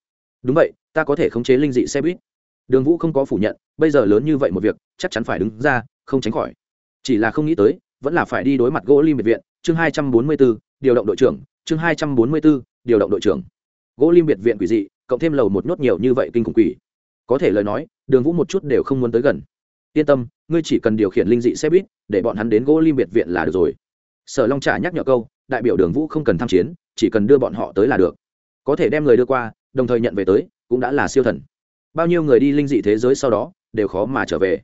Đúng vậy, ta có thể khống chế linh dị xe buýt đường vũ không có phủ nhận, bây giờ lớn như vậy một việc, chắc chắn phải đứng ra, không tránh khỏi. Chỉ là không nghĩ tới, vẫn là phải đi đối mặt gỗ lim biệt viện. Chương hai trăm bốn mươi b ố điều động đội trưởng. Chương hai trăm bốn mươi b ố điều động đội trưởng. Gỗ lim biệt viện quỷ dị, cộng thêm lầu một nhốt nhiều như vậy kinh khủng quỷ. Có thể lời nói, đường vũ một chút đều không muốn tới gần. Yên tâm, ngươi chỉ cần điều khiển linh dị xe buýt, để bọn hắn đến gỗ lim biệt viện là được rồi. Sở long trả nhắc nhở câu, đại biểu đường vũ không cần tham chiến, chỉ cần đưa bọn họ tới là được. Có thể đem người đưa qua, đồng thời nhận về tới, cũng đã là siêu thần bao nhiêu người đi linh dị thế giới sau đó, đều khó mà trở về.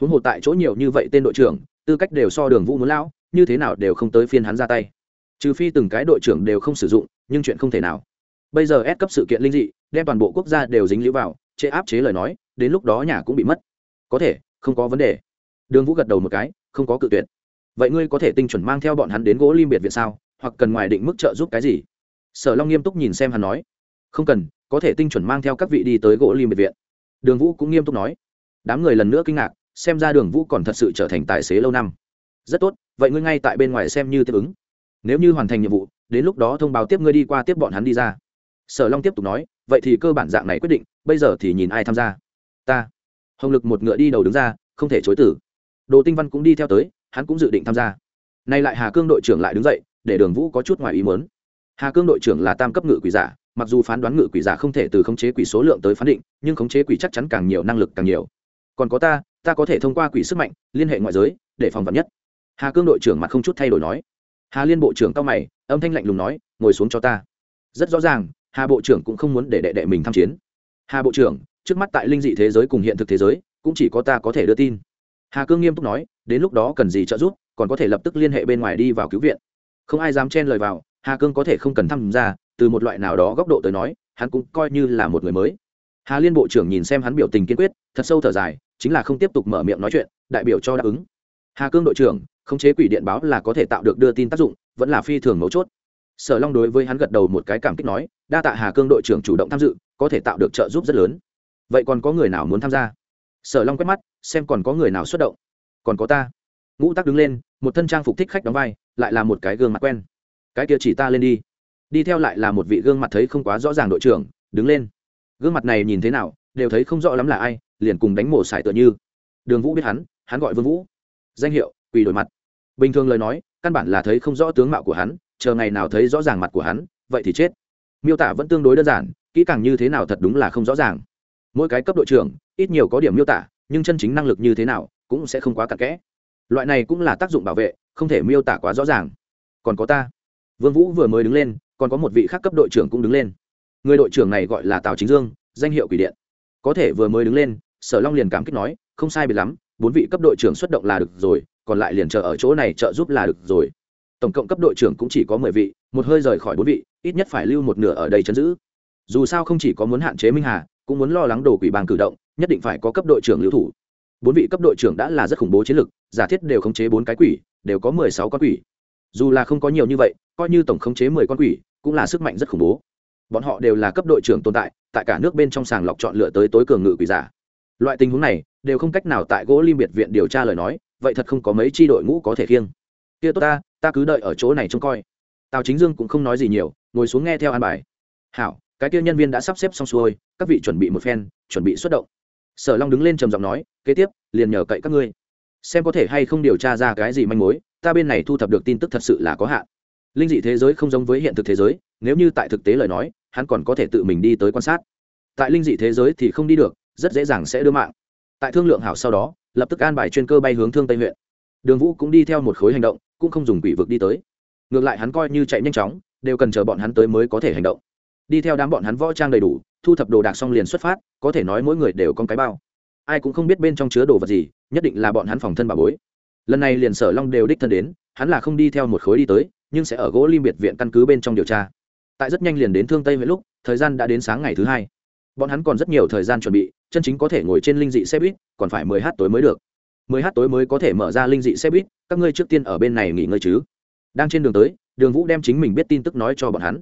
Huống hồ tại chỗ nhiều như vậy tên đội trưởng, tư cách đều so đường vũ muốn lão, như thế nào đều không tới phiên hắn ra tay. Trừ phi từng cái đội trưởng đều không sử dụng, nhưng chuyện không thể nào. Bây giờ ép cấp sự kiện linh dị, đem toàn bộ quốc gia đều dính lũ vào, chế áp chế lời nói, đến lúc đó nhà cũng bị mất. Có thể, không có vấn đề. Đường vũ gật đầu một cái, không có cự tuyệt. Vậy ngươi có thể tinh chuẩn mang theo bọn hắn đến gỗ lim biệt viện sao? Hoặc cần ngoài định mức trợ giúp cái gì? Sở long nghiêm túc nhìn xem hắn nói. Không cần có thể tinh chuẩn mang theo các vị đi tới gỗ lim biệt viện. Đường vũ cũng nghiêm túc nói. Đám người lần nữa kinh ngạc, xem ra đường vũ còn thật sự trở thành tài xế lâu năm. Rất tốt, vậy ngươi ngay tại bên ngoài xem như tiếp ứng. Nếu như hoàn thành nhiệm vụ, đến lúc đó thông báo tiếp ngươi đi qua tiếp bọn hắn đi ra. Sở long tiếp tục nói, vậy thì cơ bản dạng này quyết định, bây giờ thì nhìn ai tham gia. Ta. Hồng lực một ngựa đi đầu đứng ra, không thể chối tử đồ tinh văn cũng đi theo tới, hắn cũng dự định tham gia. Nay lại hà cương đội trưởng lại đứng dậy, để đường vũ có chút ngoài ý mớn hà cương đội trưởng là tam cấp ngự quỷ giả mặc dù phán đoán ngự quỷ giả không thể từ khống chế quỷ số lượng tới phán định, nhưng khống chế quỷ chắc chắn càng nhiều năng lực càng nhiều. Còn có ta ta có thể thông qua quỷ sức mạnh, liên hệ ngoại giới, để phòng vật nhất. Hà cương đội trưởng mặt không chút thay đổi nói. Hà liên bộ trưởng cao mày, âm thanh lạnh lùng nói, ngồi xuống cho ta. Rất rõ ràng, hà bộ trưởng cũng không muốn để đệ đệ mình tham chiến. Hà bộ trưởng, trước mắt tại linh dị thế giới cùng hiện thực thế giới, cũng chỉ có ta có thể đưa tin. Hà cương nghiêm túc nói, đến lúc đó cần gì trợ giúp, còn có thể lập tức liên hệ bên ngoài đi vào cứu viện. Không ai dám chen lời vào, hà cương có thể không cần tham gia từ một loại nào đó góc độ tới nói, hắn cũng coi như là một người mới. Hà liên bộ trưởng nhìn xem hắn biểu tình kiên quyết, thật sâu thở dài, chính là không tiếp tục mở miệng nói chuyện, đại biểu cho đáp ứng. Hà cương đội trưởng, khống chế quỷ điện báo là có thể tạo được đưa tin tác dụng, vẫn là phi thường mấu chốt. Sở long đối với hắn gật đầu một cái cảm kích nói, đa tạ hà cương đội trưởng chủ động tham dự, có thể tạo được trợ giúp rất lớn. Vậy còn có người nào muốn tham gia? Sở long quét mắt, xem còn có người nào xuất động. Còn có ta. Ngũ tắc đứng lên, một thân trang phục thích khách đóng vai, lại là một cái gương mặt quen. Cái kia chỉ ta lên đi đi theo lại là một vị gương mặt thấy không quá rõ ràng đội trưởng, đứng lên. Gương mặt này nhìn thế nào, đều thấy không rõ lắm là ai, liền cùng đánh mổ sải tựa như. Đường vũ biết hắn hắn gọi vương vũ. Danh hiệu, quỳ đổi mặt. Bình thường lời nói, căn bản là thấy không rõ tướng mạo của hắn, chờ ngày nào thấy rõ ràng mặt của hắn, vậy thì chết. Miêu tả vẫn tương đối đơn giản, kỹ càng như thế nào thật đúng là không rõ ràng. Mỗi cái cấp đội trưởng, ít nhiều có điểm miêu tả, nhưng chân chính năng lực như thế nào, cũng sẽ không quá cặn kẽ. Loại này cũng là tác dụng bảo vệ, không thể miêu tả quá rõ ràng. Còn có ta. Vương vũ vừa mới đứng lên còn có một vị khác cấp đội trưởng cũng đứng lên. Người đội trưởng này gọi là tào chính dương, danh hiệu quỷ điện. Có thể vừa mới đứng lên, sở long liền cảm kích nói, không sai biệt lắm, bốn vị cấp đội trưởng xuất động là được rồi, còn lại liền chờ ở chỗ này trợ giúp là được rồi. Tổng cộng cấp đội trưởng cũng chỉ có mười vị, một hơi rời khỏi bốn vị, ít nhất phải lưu một nửa ở đây chấn giữ. Dù sao không chỉ có muốn hạn chế minh hà, cũng muốn lo lắng đồ quỷ bang cử động, nhất định phải có cấp đội trưởng lưu thủ. Bốn vị cấp đội trưởng đã là rất khủng bố chiến lực, giả thiết đều khống chế bốn cái quỷ, đều có mười sáu con quỷ dù là không có nhiều như vậy, coi như tổng khống chế mười con quỷ, cũng là sức mạnh rất khủng bố. Bọn họ đều là cấp đội trưởng tồn tại tại cả nước bên trong sàng lọc chọn lựa tới tối cường ngự quỷ giả. Loại tình huống này, đều không cách nào tại gỗ lim biệt viện điều tra lời nói, vậy thật không có mấy tri đội ngũ có thể khiêng. Kia tốt ta ta cứ đợi ở chỗ này trông coi. Tào chính dương cũng không nói gì nhiều, ngồi xuống nghe theo an bài. Hảo, cái kia nhân viên đã sắp xếp xong xuôi, các vị chuẩn bị một phen, chuẩn bị xuất động. Sở long đứng lên trầm giọng nói, kế tiếp, liền nhờ cậy các ngươi, xem có thể hay không điều tra ra cái gì manh mối ta bên này thu thập được tin tức thật sự là có hạn. Linh dị thế giới không giống với hiện thực thế giới, nếu như tại thực tế lời nói, hắn còn có thể tự mình đi tới quan sát. Tại linh dị thế giới thì không đi được, rất dễ dàng sẽ đưa mạng. Tại thương lượng hảo sau đó, lập tức an bài chuyên cơ bay hướng thương tây huyện. Đường vũ cũng đi theo một khối hành động, cũng không dùng quỷ vực đi tới. Ngược lại hắn coi như chạy nhanh chóng, đều cần chờ bọn hắn tới mới có thể hành động. Đi theo đám bọn hắn võ trang đầy đủ, thu thập đồ đạc xong liền xuất phát, có thể nói mỗi người đều có cái bao. Ai cũng không biết bên trong chứa đồ vật gì, nhất định là bọn hắn phòng thân bà bối lần này liền sở long đều đích thân đến, hắn là không đi theo một khối đi tới, nhưng sẽ ở gỗ lim biệt viện căn cứ bên trong điều tra. Tại rất nhanh liền đến thương tây với lúc, thời gian đã đến sáng ngày thứ hai. Bọn hắn còn rất nhiều thời gian chuẩn bị, chân chính có thể ngồi trên linh dị xe buýt, còn phải mười h tối mới được. Mười h tối mới có thể mở ra linh dị xe buýt, các ngươi trước tiên ở bên này nghỉ ngơi chứ. Đang trên đường tới, đường vũ đem chính mình biết tin tức nói cho bọn hắn.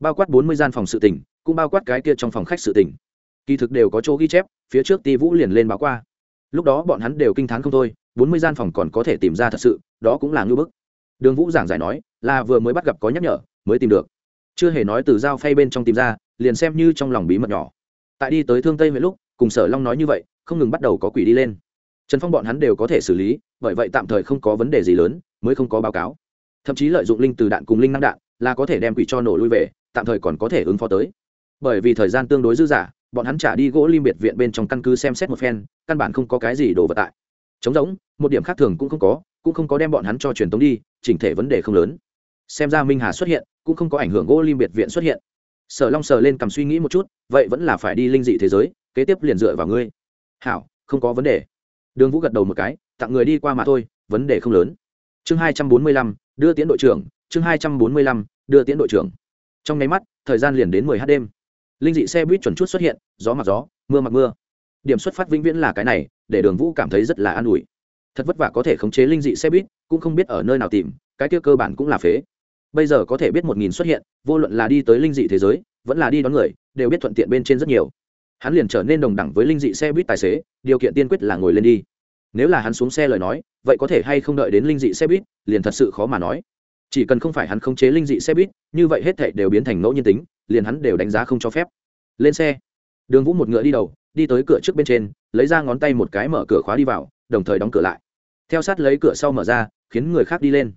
Bao quát bốn mươi gian phòng sự tỉnh cũng bao quát cái kia trong phòng khách sự tỉnh kỳ thực đều có chỗ ghi chép, phía trước ti vũ liền lên báo qua. Lúc đó bọn hắn đều kinh t h á n không thôi bốn mươi gian phòng còn có thể tìm ra thật sự, đó cũng là ngưỡng bức. Đường vũ giảng giải nói, là vừa mới bắt gặp có nhắc nhở, mới tìm được. Chưa hề nói từ dao phay bên trong tìm ra, liền xem như trong lòng bí mật nhỏ. Tại đi tới thương tây huyện lúc, cùng sở long nói như vậy, không ngừng bắt đầu có quỷ đi lên. Trần phong bọn hắn đều có thể xử lý, bởi vậy tạm thời không có vấn đề gì lớn, mới không có báo cáo. Thậm chí lợi dụng linh từ đạn cùng linh năng đạn, là có thể đem quỷ cho nổ lui về, tạm thời còn có thể ứng phó tới. Bởi vì thời gian tương đối dư dả, bọn hắn trả đi gỗ lim biệt viện bên trong căn cứ xem xét một phen, căn bản không có cái gì đồ vật tại chống rỗng, một điểm khác thường cũng không có, cũng không có đem bọn hắn cho truyền tống đi, chỉnh thể vấn đề không lớn. Xem ra minh hà xuất hiện, cũng không có ảnh hưởng gỗ lim biệt viện xuất hiện. Sở long sờ lên cầm suy nghĩ một chút, vậy vẫn là phải đi linh dị thế giới, kế tiếp liền dựa vào ngươi. Hảo, không có vấn đề. Đường vũ gật đầu một cái, tặng người đi qua mà thôi, vấn đề không lớn. Chương hai trăm bốn mươi lăm, đưa tiến đội trưởng, chương hai trăm bốn mươi lăm, đưa tiến đội trưởng. Trong nháy mắt, thời gian liền đến mười h đêm. Linh dị xe buýt chuẩn chút xuất hiện, gió mặc gió, mưa mặc mưa điểm xuất phát vĩnh viễn là cái này, để đường vũ cảm thấy rất là an ủi. Thật vất vả có thể khống chế linh dị xe buýt, cũng không biết ở nơi nào tìm, cái kia cơ bản cũng là phế. Bây giờ có thể biết một nghìn xuất hiện, vô luận là đi tới linh dị thế giới, vẫn là đi đón người, đều biết thuận tiện bên trên rất nhiều. Hắn liền trở nên đồng đẳng với linh dị xe buýt tài xế, điều kiện tiên quyết là ngồi lên đi. Nếu là hắn xuống xe lời nói, vậy có thể hay không đợi đến linh dị xe buýt, liền thật sự khó mà nói. Chỉ cần không phải hắn khống chế linh dị xe buýt, như vậy hết thệ đều biến thành ngẫu nhiên tính, liền hắn đều đánh giá không cho phép. Lên xe. Đường vũ một ngựa đi đầu đi tới cửa trước bên trên, lấy ra ngón tay một cái mở cửa khóa đi vào, đồng thời đóng cửa lại. Theo sát lấy cửa sau mở ra, khiến người khác đi lên.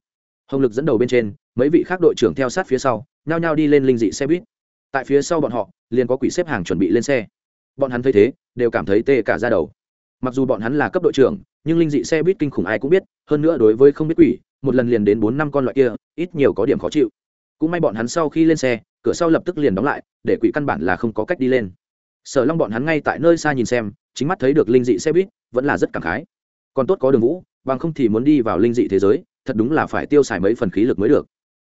Hồng lực dẫn đầu bên trên, mấy vị khác đội trưởng theo sát phía sau, nhao nhao đi lên linh dị xe buýt. Tại phía sau bọn họ, liền có quỷ xếp hàng chuẩn bị lên xe. Bọn hắn thấy thế, đều cảm thấy tê cả ra đầu. Mặc dù bọn hắn là cấp đội trưởng, nhưng linh dị xe buýt kinh khủng ai cũng biết, hơn nữa đối với không biết quỷ, một lần liền đến bốn năm con loại kia, ít nhiều có điểm khó chịu. Cũng may bọn hắn sau khi lên xe, cửa sau lập tức liền đóng lại, để quỷ căn bản là không có cách đi lên sở long bọn hắn ngay tại nơi xa nhìn xem, chính mắt thấy được linh dị xe buýt, vẫn là rất cảm khái. Còn tốt có đường vũ, bằng không thì muốn đi vào linh dị thế giới, thật đúng là phải tiêu xài mấy phần khí lực mới được.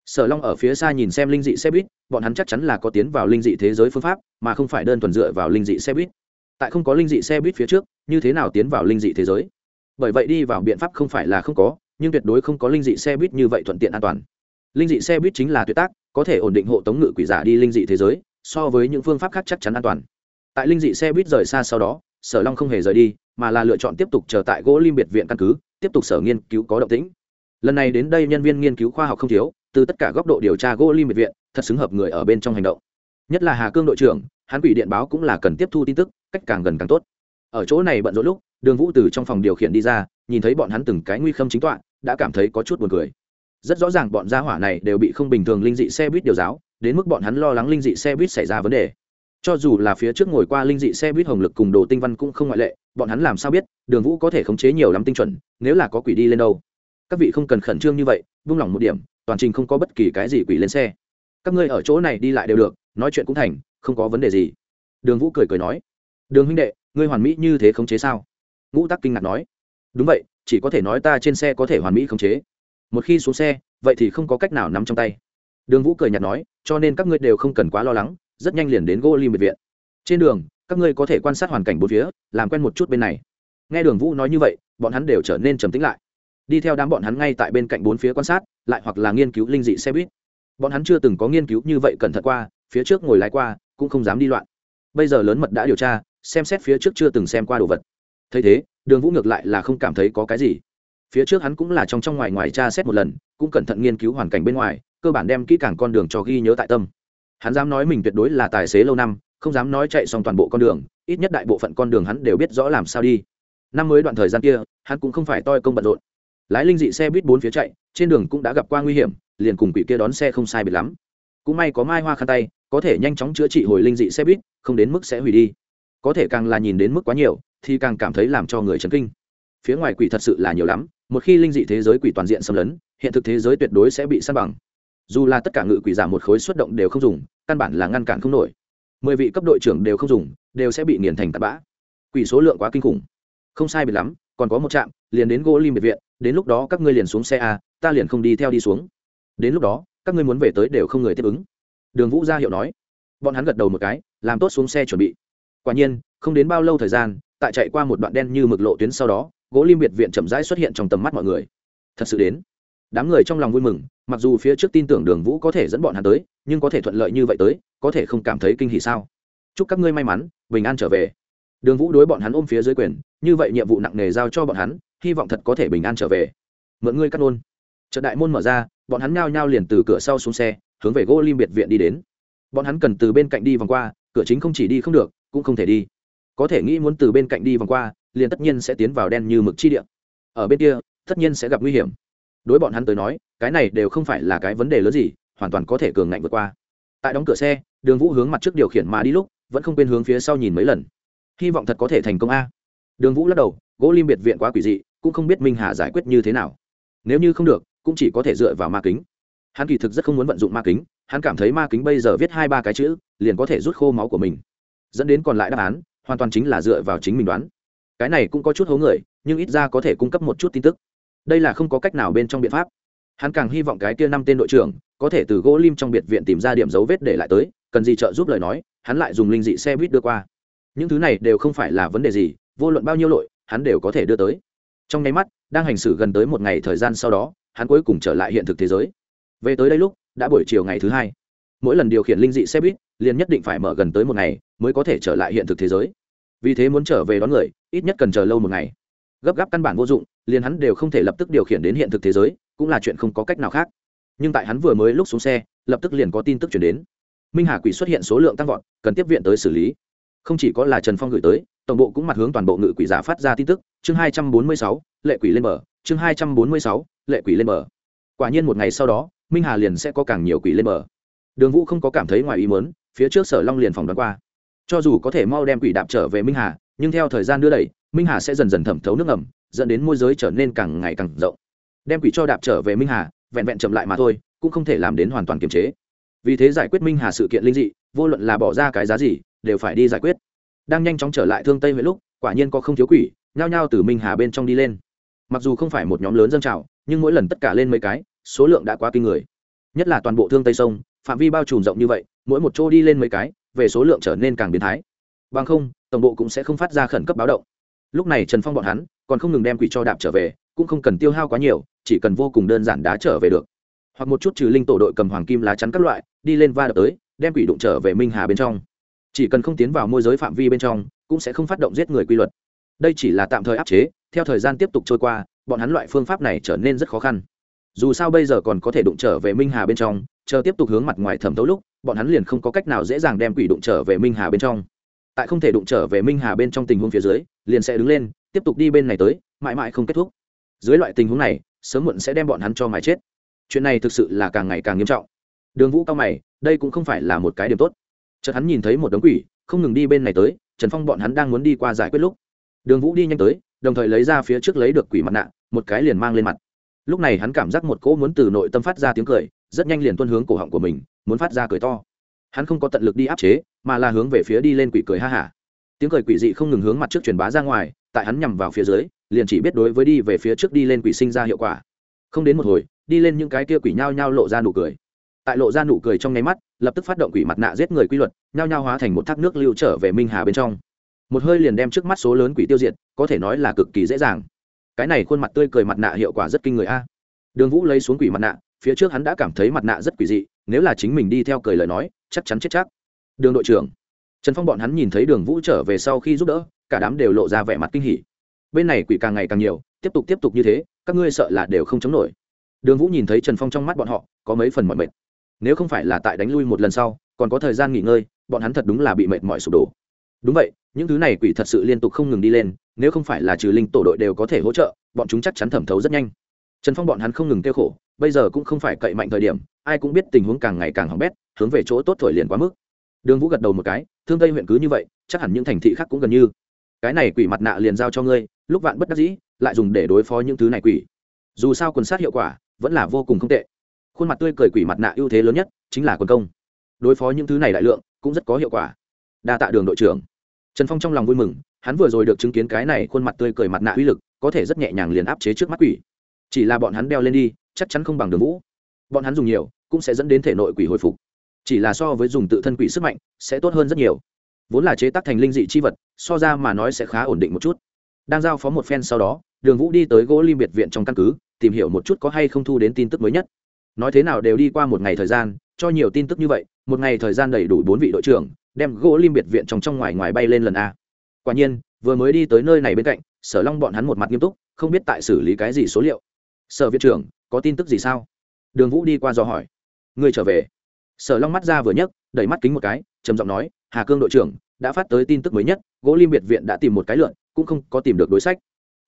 Sở long ở phía xa nhìn xem linh dị xe buýt, bọn hắn chắc chắn là có tiến vào linh dị thế giới phương pháp, mà không phải đơn thuần dựa vào linh dị xe buýt. Tại không có linh dị xe buýt phía trước, như thế nào tiến vào linh dị thế giới? Bởi vậy đi vào biện pháp không phải là không có, nhưng tuyệt đối không có linh dị xe buýt như vậy thuận tiện an toàn. Linh dị xe buýt chính là tuyệt tác, có thể ổn định hộ tống ngự quỷ giả đi linh dị thế giới, so với những phương pháp khác chắc chắn an toàn tại linh dị xe buýt rời xa sau đó, sở long không hề rời đi, mà là lựa chọn tiếp tục chờ tại gỗ lim biệt viện căn cứ, tiếp tục sở nghiên cứu có động tĩnh. Lần này đến đây nhân viên nghiên cứu khoa học không thiếu, từ tất cả góc độ điều tra gỗ lim biệt viện, thật xứng hợp người ở bên trong hành động. Nhất là hà cương đội trưởng, hắn quỷ điện báo cũng là cần tiếp thu tin tức, cách càng gần càng tốt. Ở chỗ này bận rộn lúc, đường vũ từ trong phòng điều khiển đi ra, nhìn thấy bọn hắn từng cái nguy khâm chính tọa, đã cảm thấy có chút buồn cười. Rất rõ ràng bọn gia hỏa này đều bị không bình thường linh dị xe buýt điều giáo, đến mức bọn hắn lo lắng linh dị xe buýt xảy ra vấn đề cho dù là phía trước ngồi qua linh dị xe buýt hồng lực cùng đồ tinh văn cũng không ngoại lệ, bọn hắn làm sao biết, đường vũ có thể khống chế nhiều lắm tinh chuẩn, nếu là có quỷ đi lên đâu. Các vị không cần khẩn trương như vậy, vung lòng một điểm, toàn trình không có bất kỳ cái gì quỷ lên xe. Các ngươi ở chỗ này đi lại đều được, nói chuyện cũng thành, không có vấn đề gì. Đường vũ cười cười nói, đường huynh đệ, ngươi hoàn mỹ như thế khống chế sao? Ngũ tắc kinh ngạc nói, đúng vậy, chỉ có thể nói ta trên xe có thể hoàn mỹ khống chế. Một khi xuống xe, vậy thì không có cách nào nắm trong tay. Đường vũ cười nhạt nói, cho nên các ngươi đều không cần quá lo lắng rất nhanh liền đến gỗ lim biệt viện. Trên đường, các ngươi có thể quan sát hoàn cảnh bốn phía, làm quen một chút bên này. Nghe đường vũ nói như vậy, bọn hắn đều trở nên trầm tĩnh lại. Đi theo đám bọn hắn ngay tại bên cạnh bốn phía quan sát, lại hoặc là nghiên cứu linh dị xe buýt. Bọn hắn chưa từng có nghiên cứu như vậy cẩn thận qua, phía trước ngồi lái qua, cũng không dám đi loạn. Bây giờ lớn mật đã điều tra, xem xét phía trước chưa từng xem qua đồ vật. Thấy thế, đường vũ ngược lại là không cảm thấy có cái gì. Phía trước hắn cũng là trong trong ngoài ngoài tra xét một lần, cũng cẩn thận nghiên cứu hoàn cảnh bên ngoài, cơ bản đem kỹ càng con đường cho ghi nhớ tại tâm hắn dám nói mình tuyệt đối là tài xế lâu năm, không dám nói chạy xong toàn bộ con đường, ít nhất đại bộ phận con đường hắn đều biết rõ làm sao đi. Năm mới đoạn thời gian kia, hắn cũng không phải toi công bận rộn. Lái linh dị xe buýt bốn phía chạy, trên đường cũng đã gặp qua nguy hiểm, liền cùng quỷ kia đón xe không sai biệt lắm. Cũng may có mai hoa khăn tay, có thể nhanh chóng chữa trị hồi linh dị xe buýt, không đến mức sẽ hủy đi. Có thể càng là nhìn đến mức quá nhiều, thì càng cảm thấy làm cho người chấn kinh. Phía ngoài quỷ thật sự là nhiều lắm, một khi linh dị thế giới quỷ toàn diện xâm lấn, hiện thực thế giới tuyệt đối sẽ bị săn bằng dù là tất cả ngự quỷ giảm một khối xuất động đều không dùng, căn bản là ngăn cản không nổi. Mười vị cấp đội trưởng đều không dùng, đều sẽ bị nghiền thành tạt bã. Quỷ số lượng quá kinh khủng. Không sai biệt lắm, còn có một trạm, liền đến gỗ lim biệt viện, đến lúc đó các ngươi liền xuống xe a, ta liền không đi theo đi xuống. Đến lúc đó, các ngươi muốn về tới đều không người tiếp ứng. Đường vũ ra hiệu nói. Bọn hắn gật đầu một cái, làm tốt xuống xe chuẩn bị. Quả nhiên, không đến bao lâu thời gian, tại chạy qua một đoạn đen như mực lộ tuyến sau đó gỗ lim biệt viện chậm rãi xuất hiện trong tầm mắt mọi người. Thật sự đến đám người trong lòng vui mừng, mặc dù phía trước tin tưởng đường vũ có thể dẫn bọn hắn tới, nhưng có thể thuận lợi như vậy tới, có thể không cảm thấy kinh hỉ sao? Chúc các ngươi may mắn, bình an trở về. Đường vũ đối bọn hắn ôm phía dưới quyền, như vậy nhiệm vụ nặng nề giao cho bọn hắn, hy vọng thật có thể bình an trở về. Mượn ngươi cắt ôn trận đại môn mở ra, bọn hắn nhao nhao liền từ cửa sau xuống xe, hướng về gỗ lim biệt viện đi đến. Bọn hắn cần từ bên cạnh đi vòng qua, cửa chính không chỉ đi không được, cũng không thể đi. Có thể nghĩ muốn từ bên cạnh đi vòng qua, liền tất nhiên sẽ tiến vào đen như mực chi địa. Ở bên kia, tất nhiên sẽ gặp nguy hiểm đối bọn hắn tới nói, cái này đều không phải là cái vấn đề lớn gì, hoàn toàn có thể cường ngạnh vượt qua. Tại đóng cửa xe, đường vũ hướng mặt trước điều khiển mà đi lúc, vẫn không quên hướng phía sau nhìn mấy lần. Hy vọng thật có thể thành công a. Đường vũ lắc đầu, gỗ lim biệt viện quá quỷ dị, cũng không biết minh hà giải quyết như thế nào. Nếu như không được, cũng chỉ có thể dựa vào ma kính. Hắn kỳ thực rất không muốn vận dụng ma kính, hắn cảm thấy ma kính bây giờ viết hai ba cái chữ, liền có thể rút khô máu của mình. Dẫn đến còn lại đáp án, hoàn toàn chính là dựa vào chính mình đoán. Cái này cũng có chút hố người, nhưng ít ra có thể cung cấp một chút tin tức đây là không có cách nào bên trong biện pháp. Hắn càng hy vọng cái kia năm tên đội trưởng có thể từ gỗ lim trong biệt viện tìm ra điểm dấu vết để lại tới, cần gì trợ giúp lời nói, hắn lại dùng linh dị xe buýt đưa qua. Những thứ này đều không phải là vấn đề gì, vô luận bao nhiêu lội hắn đều có thể đưa tới. Trong nháy mắt, đang hành xử gần tới một ngày thời gian sau đó, hắn cuối cùng trở lại hiện thực thế giới. Về tới đây lúc, đã buổi chiều ngày thứ hai. Mỗi lần điều khiển linh dị xe buýt, liền nhất định phải mở gần tới một ngày mới có thể trở lại hiện thực thế giới. Vì thế muốn trở về đón người, ít nhất cần chờ lâu một ngày gấp gáp căn bản vô dụng, liền hắn đều không thể lập tức điều khiển đến hiện thực thế giới, cũng là chuyện không có cách nào khác. Nhưng tại hắn vừa mới lúc xuống xe, lập tức liền có tin tức chuyển đến. Minh hà quỷ xuất hiện số lượng tăng vọt, cần tiếp viện tới xử lý. Không chỉ có là trần phong gửi tới, tổng bộ cũng mặt hướng toàn bộ ngự quỷ giả phát ra tin tức, chương hai trăm bốn mươi sáu, lệ quỷ lên bờ, chương hai trăm bốn mươi sáu, lệ quỷ lên bờ. Quả nhiên một ngày sau đó, minh hà liền sẽ có càng nhiều quỷ lên bờ. Đường vũ không có cảm thấy ngoài ý mớn phía trước sở long liền phòng đoán qua. Cho dù có thể mau đem quỷ đạp trở về minh hà, nhưng theo thời gian đưa đẩy minh hà sẽ dần dần thẩm thấu nước ngầm, dẫn đến môi giới trở nên càng ngày càng rộng. Đem quỷ cho đạp trở về minh hà, vẹn vẹn chậm lại mà thôi, cũng không thể làm đến hoàn toàn kiềm chế. Vì thế giải quyết minh hà sự kiện linh dị, vô luận là bỏ ra cái giá gì, đều phải đi giải quyết. Đang nhanh chóng trở lại thương tây huyện lúc, quả nhiên có không thiếu quỷ, nhao nhao từ minh hà bên trong đi lên. Mặc dù không phải một nhóm lớn dân trào, nhưng mỗi lần tất cả lên mấy cái, số lượng đã quá kinh người. Nhất là toàn bộ thương tây sông, phạm vi bao trùm rộng như vậy, mỗi một chỗ đi lên mấy cái, về số lượng trở nên càng biến thái. Bằng không, tổng bộ cũng sẽ không phát ra khẩn cấp báo động lúc này trần phong bọn hắn còn không ngừng đem quỷ cho đạp trở về, cũng không cần tiêu hao quá nhiều, chỉ cần vô cùng đơn giản đá trở về được. Hoặc một chút trừ linh tổ đội cầm hoàng kim lá chắn các loại, đi lên va đập tới, đem quỷ đụng trở về minh hà bên trong. Chỉ cần không tiến vào môi giới phạm vi bên trong, cũng sẽ không phát động giết người quy luật. Đây chỉ là tạm thời áp chế, theo thời gian tiếp tục trôi qua, bọn hắn loại phương pháp này trở nên rất khó khăn. Dù sao bây giờ còn có thể đụng trở về minh hà bên trong, chờ tiếp tục hướng mặt ngoài thẩm thấu lúc, bọn hắn liền không có cách nào dễ dàng đem quỷ đụng trở về minh hà bên trong tại không thể đụng trở về minh hà bên trong tình huống phía dưới, liền sẽ đứng lên, tiếp tục đi bên này tới, mãi mãi không kết thúc. Dưới loại tình huống này, sớm muộn sẽ đem bọn hắn cho mãi chết. Chuyện này thực sự là càng ngày càng nghiêm trọng. Đường vũ cao mày, đây cũng không phải là một cái điểm tốt. Chợt hắn nhìn thấy một đống quỷ, không ngừng đi bên này tới, trần phong bọn hắn đang muốn đi qua giải quyết lúc. Đường vũ đi nhanh tới, đồng thời lấy ra phía trước lấy được quỷ mặt nạ, một cái liền mang lên mặt. Lúc này hắn cảm giác một cỗ muốn từ nội tâm phát ra tiếng cười, rất nhanh liền tuân hướng cổ họng của mình, muốn phát ra cười to hắn không có tận lực đi áp chế, mà là hướng về phía đi lên quỷ cười ha hả. Tiếng cười quỷ dị không ngừng hướng mặt trước truyền bá ra ngoài, tại hắn nhằm vào phía dưới, liền chỉ biết đối với đi về phía trước đi lên quỷ sinh ra hiệu quả. Không đến một hồi, đi lên những cái kia quỷ nhao nhao lộ ra nụ cười. Tại lộ ra nụ cười trong nháy mắt, lập tức phát động quỷ mặt nạ giết người quy luật, nhao nhao hóa thành một thác nước lưu trở về minh hà bên trong. Một hơi liền đem trước mắt số lớn quỷ tiêu diệt, có thể nói là cực kỳ dễ dàng. Cái này khuôn mặt tươi cười mặt nạ hiệu quả rất kinh người a. Đường vũ lấy xuống quỷ mặt nạ, phía trước hắn đã cảm thấy mặt nạ rất quỷ dị nếu là chính mình đi theo cười lời nói, chắc chắn chết chắc. Đường đội trưởng, trần phong bọn hắn nhìn thấy đường vũ trở về sau khi giúp đỡ, cả đám đều lộ ra vẻ mặt kinh hỉ. Bên này quỷ càng ngày càng nhiều, tiếp tục tiếp tục như thế, các ngươi sợ là đều không chống nổi. Đường vũ nhìn thấy trần phong trong mắt bọn họ, có mấy phần mọi mệt. Nếu không phải là tại đánh lui một lần sau, còn có thời gian nghỉ ngơi, bọn hắn thật đúng là bị mệt mỏi sụp đổ. Đúng vậy, những thứ này quỷ thật sự liên tục không ngừng đi lên, nếu không phải là trừ linh tổ đội đều có thể hỗ trợ, bọn chúng chắc chắn thẩm thấu rất nhanh trần phong bọn hắn không ngừng tiêu khổ, bây giờ cũng không phải cậy mạnh thời điểm, ai cũng biết tình huống càng ngày càng hỏng bét, hướng về chỗ tốt thổi liền quá mức. Đường vũ gật đầu một cái, thương tây huyện cứ như vậy, chắc hẳn những thành thị khác cũng gần như. Cái này quỷ mặt nạ liền giao cho ngươi, lúc vạn bất đắc dĩ, lại dùng để đối phó những thứ này quỷ. Dù sao quần sát hiệu quả, vẫn là vô cùng không tệ. Khuôn mặt tươi cười quỷ mặt nạ ưu thế lớn nhất, chính là quần công. Đối phó những thứ này đại lượng, cũng rất có hiệu quả. Đa tạ đường đội trưởng. Trần phong trong lòng vui mừng, hắn vừa rồi được chứng kiến cái này khuôn mặt tươi cười mặt nạ uy lực, có thể rất nhẹ nhàng liền áp chế trước mắt quỷ chỉ là bọn hắn đeo lên đi, chắc chắn không bằng đường vũ. Bọn hắn dùng nhiều, cũng sẽ dẫn đến thể nội quỷ hồi phục. Chỉ là so với dùng tự thân quỷ sức mạnh, sẽ tốt hơn rất nhiều. Vốn là chế tác thành linh dị chi vật, so ra mà nói sẽ khá ổn định một chút. Đang giao phó một phen sau đó, đường vũ đi tới gỗ lim biệt viện trong căn cứ, tìm hiểu một chút có hay không thu đến tin tức mới nhất. Nói thế nào đều đi qua một ngày thời gian, cho nhiều tin tức như vậy, một ngày thời gian đầy đủ bốn vị đội trưởng, đem gỗ lim biệt viện trong trong ngoài ngoài bay lên lần a. Quả nhiên, vừa mới đi tới nơi này bên cạnh, sở long bọn hắn một mặt nghiêm túc, không biết tại xử lý cái gì số liệu sở viện trưởng, có tin tức gì sao? Đường vũ đi qua do hỏi. Người trở về. Sở long mắt ra vừa nhấc, đẩy mắt kính một cái, trầm giọng nói, hà cương đội trưởng, đã phát tới tin tức mới nhất, gỗ lim biệt viện đã tìm một cái lượn, cũng không có tìm được đối sách.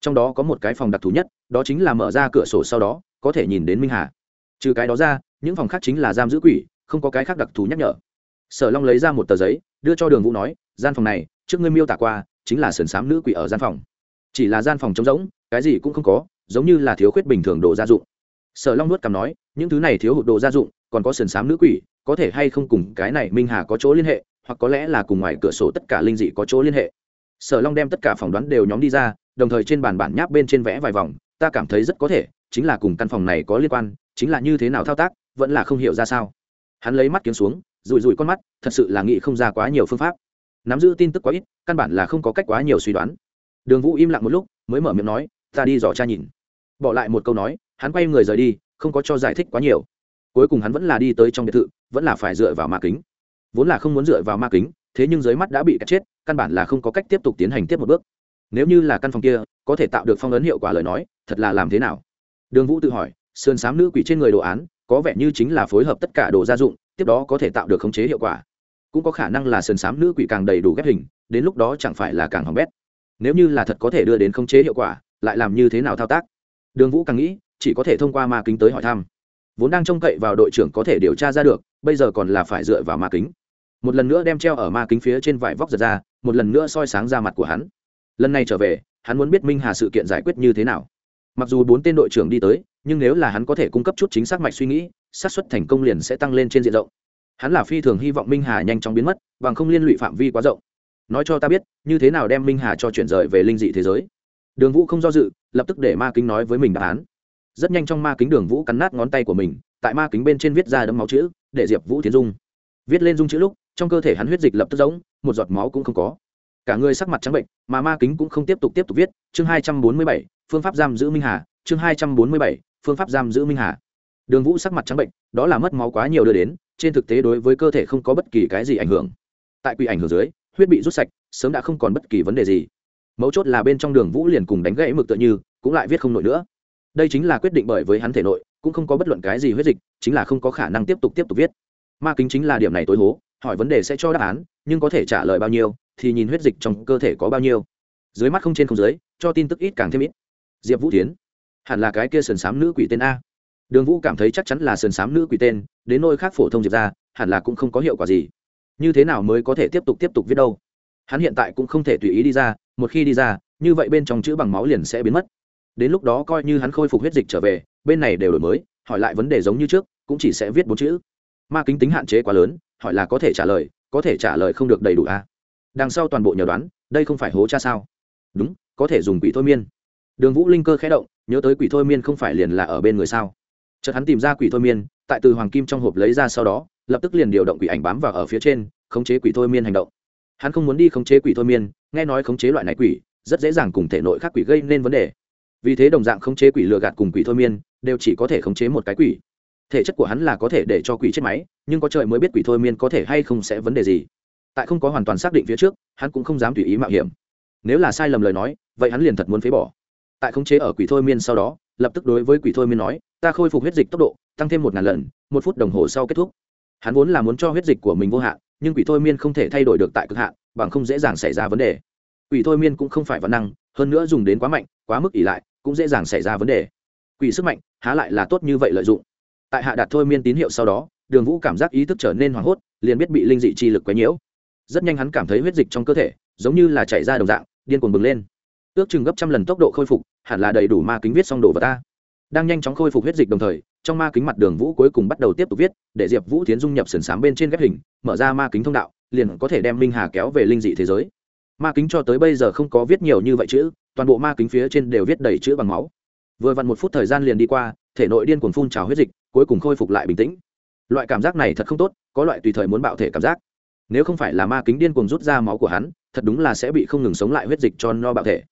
Trong đó có một cái phòng đặc thù nhất, đó chính là mở ra cửa sổ sau đó, có thể nhìn đến minh hà. Trừ cái đó ra, những phòng khác chính là giam giữ quỷ, không có cái khác đặc thù nhắc nhở. Sở long lấy ra một tờ giấy, đưa cho đường vũ nói, gian phòng này, trước ngươi miêu tả qua, chính là sườn xám nữ quỷ ở gian phòng. Chỉ là gian phòng trống rỗng, cái gì cũng không có giống như là thiếu khuyết bình thường đồ gia dụng. Sở long nuốt cằm nói, những thứ này thiếu hụt đồ gia dụng, còn có sườn xám nữ quỷ, có thể hay không cùng cái này minh hà có chỗ liên hệ, hoặc có lẽ là cùng ngoài cửa sổ tất cả linh dị có chỗ liên hệ. Sở long đem tất cả phỏng đoán đều nhóm đi ra, đồng thời trên bàn bản nháp bên trên vẽ vài vòng, ta cảm thấy rất có thể, chính là cùng căn phòng này có liên quan, chính là như thế nào thao tác, vẫn là không hiểu ra sao. Hắn lấy mắt kiếm xuống rùi rùi con mắt, thật sự là nghĩ không ra quá nhiều phương pháp. Nắm giữ tin tức quá ít, căn bản là không có cách quá nhiều suy đoán. Đường vũ im lặng một lúc, mới mở miệng nói, ta đi dò cha nhìn bỏ lại một câu nói, hắn quay người rời đi, không có cho giải thích quá nhiều. Cuối cùng hắn vẫn là đi tới trong biệt thự, vẫn là phải dựa vào ma kính. Vốn là không muốn dựa vào ma kính, thế nhưng dưới mắt đã bị cắt chết, căn bản là không có cách tiếp tục tiến hành tiếp một bước. Nếu như là căn phòng kia, có thể tạo được phong ấn hiệu quả lời nói, thật là làm thế nào? Đường vũ tự hỏi, sườn m nữ quỷ trên người đồ án, có vẻ như chính là phối hợp tất cả đồ gia dụng, tiếp đó có thể tạo được khống chế hiệu quả. Cũng có khả năng là sườn m nữ quỷ càng đầy đủ ghép hình, đến lúc đó chẳng phải là càng hỏng bét. Nếu như là thật có thể đưa đến khống chế hiệu quả, lại làm như thế nào thao tác? Đường vũ càng nghĩ, chỉ có thể thông qua ma kính tới hỏi thăm. Vốn đang trông cậy vào đội trưởng có thể điều tra ra được, bây giờ còn là phải dựa vào ma kính. Một lần nữa đem treo ở ma kính phía trên vải vóc giật ra, một lần nữa soi sáng ra mặt của hắn. Lần này trở về, hắn muốn biết minh hà sự kiện giải quyết như thế nào. Mặc dù bốn tên đội trưởng đi tới, nhưng nếu là hắn có thể cung cấp chút chính xác mạch suy nghĩ, xác suất thành công liền sẽ tăng lên trên diện rộng. Hắn là phi thường hy vọng minh hà nhanh chóng biến mất, bằng không liên lụy phạm vi quá rộng. Nói cho ta biết, như thế nào đem minh hà cho chuyển rời về linh dị thế giới? Đường vũ không do dự, lập tức để ma kính nói với mình đáp án. Rất nhanh trong ma kính đường vũ cắn nát ngón tay của mình, tại ma kính bên trên viết ra đấm máu chữ, để diệp vũ tiến dung. Viết lên dung chữ lúc, trong cơ thể hắn huyết dịch lập tức giống một giọt máu cũng không có. Cả người sắc mặt trắng bệnh, mà ma kính cũng không tiếp tục tiếp tục viết, chương hai trăm bốn mươi bảy, phương pháp giam giữ minh hà, chương hai trăm bốn mươi bảy, phương pháp giam giữ minh hà. Đường vũ sắc mặt trắng bệnh, đó là mất máu quá nhiều đưa đến, trên thực tế đối với cơ thể không có bất kỳ cái gì ảnh hưởng. Tại quỷ ảnh hưởng dưới, huyết bị rút sạch, sớm đã không còn bất kỳ vấn đề gì mấu chốt là bên trong đường vũ liền cùng đánh gãy mực tựa như, cũng lại viết không nổi nữa. Đây chính là quyết định bởi với hắn thể nội, cũng không có bất luận cái gì huyết dịch, chính là không có khả năng tiếp tục tiếp tục viết. Ma kính chính là điểm này tối hố, hỏi vấn đề sẽ cho đáp án, nhưng có thể trả lời bao nhiêu, thì nhìn huyết dịch trong cơ thể có bao nhiêu. Dưới mắt không trên không dưới, cho tin tức ít càng thêm ít. Diệp vũ tiến hẳn là cái kia sườn xám nữ quỷ tên a. Đường vũ cảm thấy chắc chắn là sườn xám nữ quỷ tên, đến nôi khác phổ thông diệp ra, hẳn là cũng không có hiệu quả gì. Như thế nào mới có thể tiếp tục tiếp tục viết đâu? Hắn hiện tại cũng không thể tùy ý đi ra một khi đi ra, như vậy bên trong chữ bằng máu liền sẽ biến mất. Đến lúc đó coi như hắn khôi phục huyết dịch trở về, bên này đều đổi mới, hỏi lại vấn đề giống như trước, cũng chỉ sẽ viết bốn chữ. Ma kính tính hạn chế quá lớn, hỏi là có thể trả lời, có thể trả lời không được đầy đủ à? Đằng sau toàn bộ nhờ đoán, đây không phải hố cha sao? Đúng, có thể dùng quỷ thôi miên. Đường vũ linh cơ khẽ động, nhớ tới quỷ thôi miên không phải liền là ở bên người sao? Chợt hắn tìm ra quỷ thôi miên, tại từ hoàng kim trong hộp lấy ra sau đó, lập tức liền điều động quỷ ảnh bám vào ở phía trên, khống chế quỷ thôi miên hành động. Hắn không muốn đi khống chế quỷ thôi miên nghe nói khống chế loại này quỷ, rất dễ dàng cùng thể nội khác quỷ gây nên vấn đề. Vì thế đồng dạng khống chế quỷ lừa gạt cùng quỷ thôi miên, đều chỉ có thể khống chế một cái quỷ. Thể chất của hắn là có thể để cho quỷ chết máy, nhưng có trời mới biết quỷ thôi miên có thể hay không sẽ vấn đề gì. Tại không có hoàn toàn xác định phía trước, hắn cũng không dám tùy ý mạo hiểm. Nếu là sai lầm lời nói, vậy hắn liền thật muốn phế bỏ. Tại khống chế ở quỷ thôi miên sau đó, lập tức đối với quỷ thôi miên nói, ta khôi phục huyết dịch tốc độ, tăng thêm một ngàn lần, một phút đồng hồ sau kết thúc. Hắn vốn là muốn cho huyết dịch của mình vô hạn nhưng quỷ thôi miên không thể thay đổi được tại cực hạn, bằng không dễ dàng xảy ra vấn đề. Quỷ thôi miên cũng không phải văn năng, hơn nữa dùng đến quá mạnh, quá mức ỉ lại, cũng dễ dàng xảy ra vấn đề. Quỷ sức mạnh, há lại là tốt như vậy lợi dụng. Tại hạ đạt thôi miên tín hiệu sau đó, đường vũ cảm giác ý thức trở nên hoảng hốt, liền biết bị linh dị chi lực quấy nhiễu. Rất nhanh hắn cảm thấy huyết dịch trong cơ thể, giống như là chảy ra đồng dạng, điên cuồng bừng lên. Ước chừng gấp trăm lần tốc độ khôi phục, hẳn là đầy đủ ma kính viết xong đồ vào ta đang nhanh chóng khôi phục huyết dịch đồng thời, trong ma kính mặt đường vũ cuối cùng bắt đầu tiếp tục viết, để diệp vũ tiến dung nhập sườn sám bên trên ghép hình, mở ra ma kính thông đạo, liền có thể đem minh hà kéo về linh dị thế giới. Ma kính cho tới bây giờ không có viết nhiều như vậy chữ, toàn bộ ma kính phía trên đều viết đầy chữ bằng máu. Vừa vặn một phút thời gian liền đi qua, thể nội điên cuồng phun trào huyết dịch, cuối cùng khôi phục lại bình tĩnh. Loại cảm giác này thật không tốt, có loại tùy thời muốn bạo thể cảm giác. Nếu không phải là ma kính điên cuồng rút ra máu của hắn, thật đúng là sẽ bị không ngừng sống lại huyết dịch cho no bạo thể.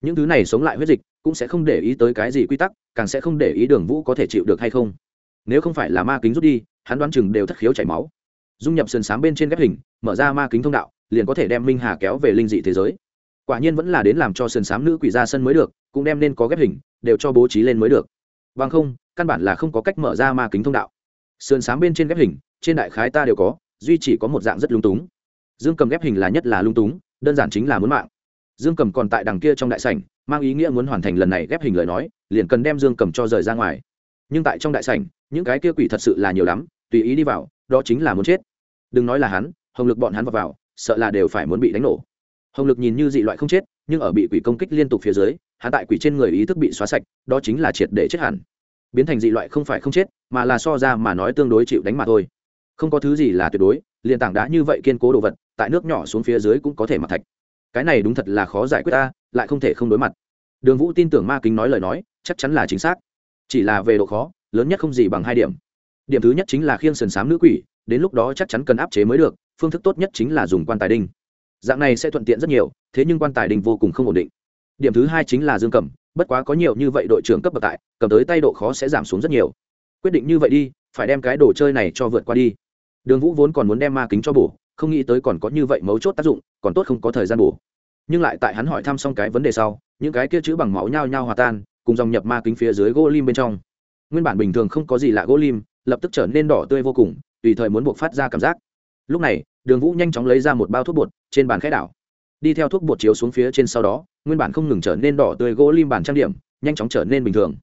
Những thứ này sống lại huyết dịch cũng sẽ không để ý tới cái gì quy tắc, càng sẽ không để ý đường vũ có thể chịu được hay không. Nếu không phải là ma kính rút đi, hắn đoán chừng đều thất khiếu chảy máu. Dung nhập sườn s á m bên trên ghép hình, mở ra ma kính thông đạo, liền có thể đem minh hà kéo về linh dị thế giới. Quả nhiên vẫn là đến làm cho sườn s á m nữ quỷ ra sân mới được, cũng đem nên có ghép hình, đều cho bố trí lên mới được. Bằng không, căn bản là không có cách mở ra ma kính thông đạo. Sườn s á m bên trên ghép hình, trên đại khái ta đều có, duy chỉ có một dạng rất lung túng. Dương cầm ghép hình là nhất là lung túng, đơn giản chính là muốn mạng dương cầm còn tại đằng kia trong đại sảnh mang ý nghĩa muốn hoàn thành lần này ghép hình lời nói liền cần đem dương cầm cho rời ra ngoài. Nhưng tại trong đại sảnh những cái kia quỷ thật sự là nhiều lắm tùy ý đi vào đó chính là muốn chết. Đừng nói là hắn hồng lực bọn hắn vào, vào sợ là đều phải muốn bị đánh nổ. Hồng lực nhìn như dị loại không chết nhưng ở bị quỷ công kích liên tục phía dưới hắn tại quỷ trên người ý thức bị xóa sạch đó chính là triệt để chết hẳn. Biến thành dị loại không phải không chết mà là so ra mà nói tương đối chịu đánh mà thôi. Không có thứ gì là tuyệt đối liền tảng đá như vậy kiên cố đồ vật tại nước nhỏ xuống phía dưới cũng có thể mặc thạch cái này đúng thật là khó giải quyết ta, lại không thể không đối mặt. Đường vũ tin tưởng ma kính nói lời nói, chắc chắn là chính xác. Chỉ là về độ khó, lớn nhất không gì bằng hai điểm. Điểm thứ nhất chính là khiêng sườn xám nữ quỷ, đến lúc đó chắc chắn cần áp chế mới được, phương thức tốt nhất chính là dùng quan tài đinh. Dạng này sẽ thuận tiện rất nhiều, thế nhưng quan tài đinh vô cùng không ổn định. Điểm thứ hai chính là dương cầm, bất quá có nhiều như vậy đội trưởng cấp bậc tại, cầm tới tay độ khó sẽ giảm xuống rất nhiều. Quyết định như vậy đi, phải đem cái đồ chơi này cho vượt qua đi. Đường vũ vốn còn muốn đem ma kính cho bổ không nghĩ tới còn có như vậy mấu chốt tác dụng, còn tốt không có thời gian bổ nhưng lại tại hắn hỏi thăm xong cái vấn đề sau, những cái kia chữ bằng máu nhao nhao hòa tan, cùng dòng nhập ma kính phía dưới gỗ lim bên trong. Nguyên bản bình thường không có gì lạ gỗ lim, lập tức trở nên đỏ tươi vô cùng, tùy thời muốn buộc phát ra cảm giác. Lúc này, đường vũ nhanh chóng lấy ra một bao thuốc bột trên bàn khẽ đảo. Đi theo thuốc bột chiếu xuống phía trên sau đó, nguyên bản không ngừng trở nên đỏ tươi gỗ lim bàn trang điểm, nhanh chóng trở nên bình thường.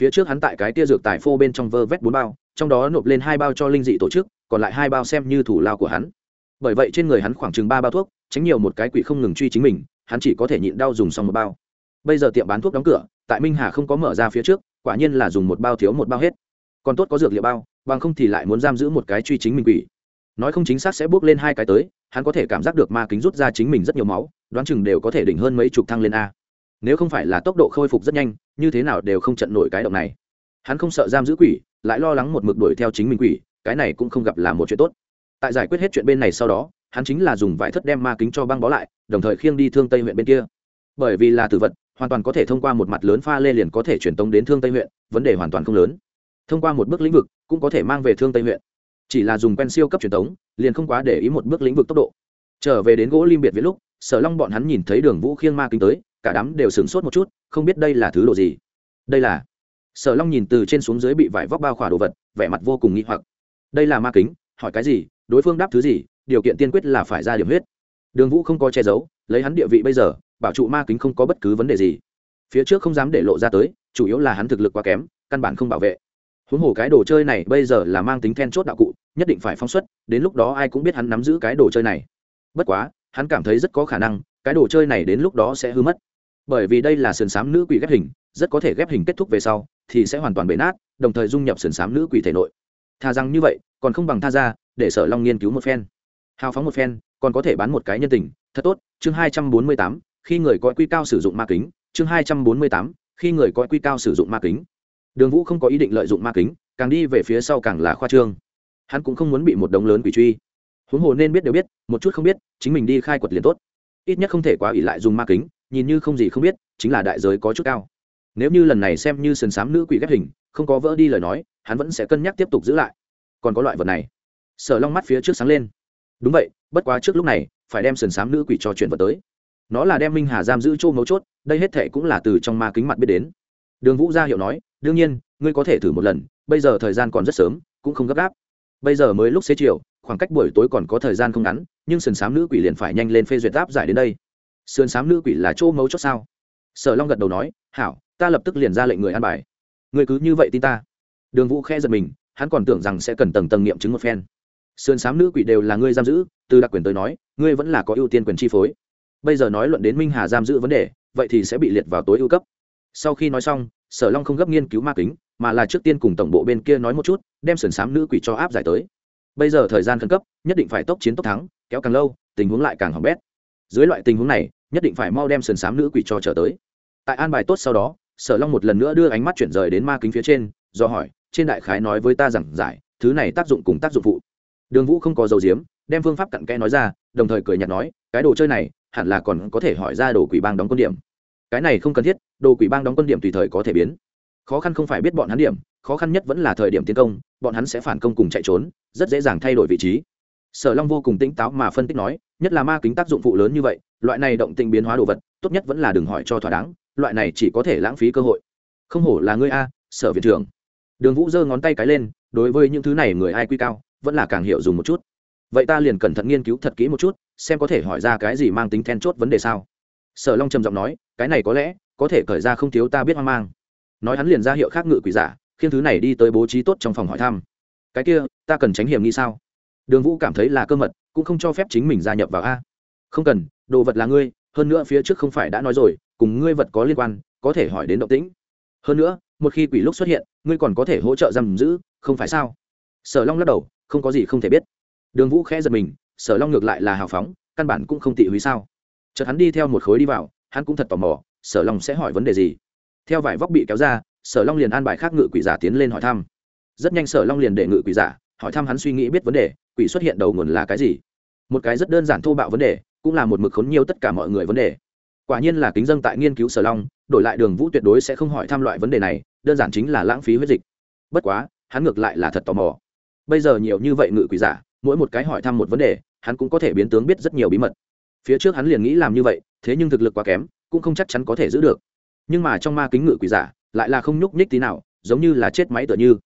Phía trước hắn tại cái tia dược tài phô bên trong vơ vét bốn bao, trong đó nộp lên hai bao cho linh dị tổ chức, còn lại hai bao xem như thủ lao của hắn bởi vậy trên người hắn khoảng chừng ba bao thuốc, tránh nhiều một cái quỷ không ngừng truy chính mình, hắn chỉ có thể nhịn đau dùng xong một bao. Bây giờ tiệm bán thuốc đóng cửa, tại minh hà không có mở ra phía trước, quả nhiên là dùng một bao thiếu một bao hết. Còn tốt có dược liệu bao, bằng không thì lại muốn giam giữ một cái truy chính mình quỷ. Nói không chính xác sẽ bước lên hai cái tới, hắn có thể cảm giác được ma kính rút ra chính mình rất nhiều máu, đoán chừng đều có thể đỉnh hơn mấy chục thăng lên a. Nếu không phải là tốc độ khôi phục rất nhanh, như thế nào đều không trận nổi cái động này. Hắn không sợ giam giữ quỷ, lại lo lắng một mực đuổi theo chính mình quỷ, cái này cũng không gặp là một chuyện tốt tại giải quyết hết chuyện bên này sau đó, hắn chính là dùng vải thất đem ma kính cho băng bó lại, đồng thời khiêng đi thương tây huyện bên kia. Bởi vì là tử vật, hoàn toàn có thể thông qua một mặt lớn pha lê liền có thể truyền tống đến thương tây huyện, vấn đề hoàn toàn không lớn. Thông qua một bước lĩnh vực, cũng có thể mang về thương tây huyện. Chỉ là dùng quen siêu cấp truyền tống, liền không quá để ý một bước lĩnh vực tốc độ. Trở về đến gỗ lim biệt viết lúc, sở long bọn hắn nhìn thấy đường vũ khiêng ma kính tới, cả đám đều sửng sốt một chút, không biết đây là thứ đồ gì. Đây là sở long nhìn từ trên xuống dưới bị vải vóc bao khỏa đồ vật, vẻ mặt vô cùng nghi hoặc. Đây là ma kính, hỏi cái gì? Đối phương đáp thứ gì, điều kiện tiên quyết là phải ra điểm huyết. Đường vũ không có che giấu, lấy hắn địa vị bây giờ, bảo trụ ma kính không có bất cứ vấn đề gì. Phía trước không dám để lộ ra tới, chủ yếu là hắn thực lực quá kém, căn bản không bảo vệ. Huống hồ cái đồ chơi này bây giờ là mang tính then chốt đạo cụ, nhất định phải phóng xuất, đến lúc đó ai cũng biết hắn nắm giữ cái đồ chơi này. Bất quá, hắn cảm thấy rất có khả năng, cái đồ chơi này đến lúc đó sẽ hư mất. Bởi vì đây là sườn s á m nữ quỷ ghép hình, rất có thể ghép hình kết thúc về sau, thì sẽ hoàn toàn bể nát, đồng thời dung nhập sườn s á m nữ quỷ thể nội. Thà rằng như vậy, còn không bằng tha ra để sở long nghiên cứu một phen. Hào phóng một phen, còn có thể bán một cái nhân tình. Thật tốt, chương hai trăm bốn mươi tám, khi người có quy cao sử dụng ma kính. Chương hai trăm bốn mươi tám, khi người có quy cao sử dụng ma kính. Đường vũ không có ý định lợi dụng ma kính, càng đi về phía sau càng là khoa trương. Hắn cũng không muốn bị một đống lớn quỷ truy. Huống hồ nên biết đều biết, một chút không biết, chính mình đi khai quật liền tốt. Ít nhất không thể quá ỉ lại dùng ma kính, nhìn như không gì không biết, chính là đại giới có chút cao. Nếu như lần này xem như sườn s á m nữ quỷ ghép hình, không có vỡ đi lời nói, hắn vẫn sẽ cân nhắc tiếp tục giữ lại. Còn có loại vật này sở long mắt phía trước sáng lên. Đúng vậy, bất quá trước lúc này, phải đem sườn s á m nữ quỷ cho chuyện vật tới. Nó là đem minh hà giam giữ chỗ mấu chốt, đây hết thệ cũng là từ trong ma kính mặt biết đến. Đường vũ gia hiệu nói, đương nhiên, ngươi có thể thử một lần, bây giờ thời gian còn rất sớm, cũng không gấp gáp. Bây giờ mới lúc xế chiều, khoảng cách buổi tối còn có thời gian không ngắn, nhưng sườn s á m nữ quỷ liền phải nhanh lên phê duyệt áp giải đến đây. Sườn s á m nữ quỷ là chỗ mấu chốt sao? Sở long gật đầu nói, hảo, ta lập tức liền ra lệnh người ăn bài. Người cứ như vậy tin ta. Đường vũ khe giật mình, hắn còn tưởng rằng sẽ cần tầng tầng nghiệm chứng một phen sườn xám nữ quỷ đều là ngươi giam giữ, từ đặc quyền tới nói, ngươi vẫn là có ưu tiên quyền chi phối. Bây giờ nói luận đến minh hà giam giữ vấn đề, vậy thì sẽ bị liệt vào tối ưu cấp. Sau khi nói xong, sở long không gấp nghiên cứu ma kính, mà là trước tiên cùng tổng bộ bên kia nói một chút, đem sườn xám nữ quỷ cho áp giải tới. Bây giờ thời gian khẩn cấp, nhất định phải tốc chiến tốc thắng, kéo càng lâu, tình huống lại càng hỏng bét. Dưới loại tình huống này, nhất định phải mau đem sườn xám nữ quỷ cho trở tới. Tại an bài tốt sau đó, sở long một lần nữa đưa ánh mắt chuyển rời đến ma kính phía trên, do hỏi, trên đại khái nói với ta rằng giải, thứ này tác dụng cùng tác dụng phụ đường vũ không có dầu diếm đem phương pháp cặn kẽ nói ra, đồng thời cười nhạt nói, cái đồ chơi này hẳn là còn có thể hỏi ra đồ quỷ bang đóng quân điểm. Cái này không cần thiết, đồ quỷ bang đóng quân điểm tùy thời có thể biến. Khó khăn không phải biết bọn hắn điểm, khó khăn nhất vẫn là thời điểm tiến công, bọn hắn sẽ phản công cùng chạy trốn, rất dễ dàng thay đổi vị trí. Sở long vô cùng tỉnh táo mà phân tích nói, nhất là ma kính tác dụng phụ lớn như vậy, loại này động tình biến hóa đồ vật, tốt nhất vẫn là đừng hỏi cho thỏa đáng, loại này chỉ có thể lãng phí cơ hội. Không hổ là ngươi a, sở viện trưởng. Đường vũ giơ ngón tay cái lên, đối với những thứ này người ai quy cao? Vẫn là càng hiểu dùng một chút. Vậy ta liền cẩn thận nghiên cứu thật kỹ một chút, xem có thể hỏi ra cái gì mang tính then chốt vấn đề sao? Sở long trầm giọng nói, cái này có lẽ, có thể khởi ra không thiếu ta biết hoang mang. Nói hắn liền ra hiệu khác ngự quỷ giả khiến thứ này đi tới bố trí tốt trong phòng hỏi thăm. Cái kia, ta cần tránh hiểm nghi sao? Đường vũ cảm thấy là cơ mật, cũng không cho phép chính mình gia nhập vào a. Không cần, đồ vật là ngươi, hơn nữa phía trước không phải đã nói rồi, cùng ngươi vật có liên quan, có thể hỏi đến động tĩnh. Hơn nữa, một khi quỷ lúc xuất hiện, ngươi còn có thể hỗ trợ giam giữ, không phải sao? Sở long lắc đầu không có gì không thể biết. Đường vũ khẽ giật mình, sở long ngược lại là hào phóng, căn bản cũng không tị húy sao? Chợt hắn đi theo một khối đi vào, hắn cũng thật tò mò, sở long sẽ hỏi vấn đề gì? Theo vải vóc bị kéo ra, sở long liền an bài khác ngự quỷ giả tiến lên hỏi thăm. Rất nhanh sở long liền để ngự quỷ giả hỏi thăm hắn suy nghĩ biết vấn đề, quỷ xuất hiện đầu nguồn là cái gì? Một cái rất đơn giản thô bạo vấn đề, cũng là một mực khốn nhiều tất cả mọi người vấn đề. Quả nhiên là kính dân tại nghiên cứu sở long, đổi lại đường vũ tuyệt đối sẽ không hỏi thăm loại vấn đề này, đơn giản chính là lãng phí huyết dịch. Bất quá, hắn ngược lại là thật tò mò bây giờ nhiều như vậy ngự quỷ giả, mỗi một cái hỏi thăm một vấn đề, hắn cũng có thể biến tướng biết rất nhiều bí mật. Phía trước hắn liền nghĩ làm như vậy, thế nhưng thực lực quá kém, cũng không chắc chắn có thể giữ được. Nhưng mà trong ma kính ngự quỷ giả, lại là không nhúc nhích tí nào, giống như là chết máy tựa như.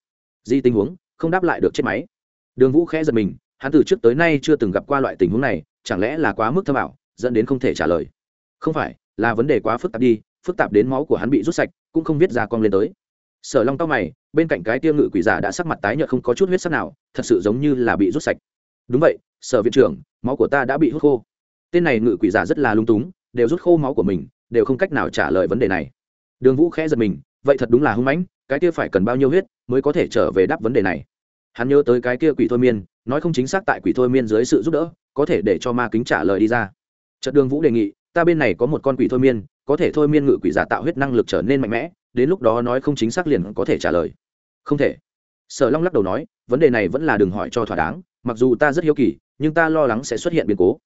Di tình huống, không đáp lại được chết máy. Đường vũ khẽ giật mình, hắn từ trước tới nay chưa từng gặp qua loại tình huống này, chẳng lẽ là quá mức thâm ảo, dẫn đến không thể trả lời? Không phải, là vấn đề quá phức tạp đi, phức tạp đến máu của hắn bị rút sạch, cũng không viết ra con lên tới sở long tóc mày, bên cạnh cái tiêu ngự quỷ giả đã sắc mặt tái nhợt không có chút huyết sắc nào, thật sự giống như là bị rút sạch. Đúng vậy, sở viện trưởng, máu của ta đã bị hút khô. Tên này ngự quỷ giả rất là lung túng, đều rút khô máu của mình, đều không cách nào trả lời vấn đề này. Đường vũ khẽ giật mình, vậy thật đúng là hung mãnh, cái kia phải cần bao nhiêu huyết mới có thể trở về đáp vấn đề này? Hắn nhớ tới cái kia quỷ thôi miên, nói không chính xác tại quỷ thôi miên dưới sự giúp đỡ, có thể để cho ma kính trả lời đi ra. Trận đường vũ đề nghị, ta bên này có một con quỷ thôi miên, có thể thôi miên ngự quỷ giả tạo huyết năng lực trở nên mạnh mẽ đến lúc đó nói không chính xác liền có thể trả lời. Không thể. Sở long lắc đầu nói, vấn đề này vẫn là đừng hỏi cho thỏa đáng, mặc dù ta rất hiếu kỳ, nhưng ta lo lắng sẽ xuất hiện biến cố.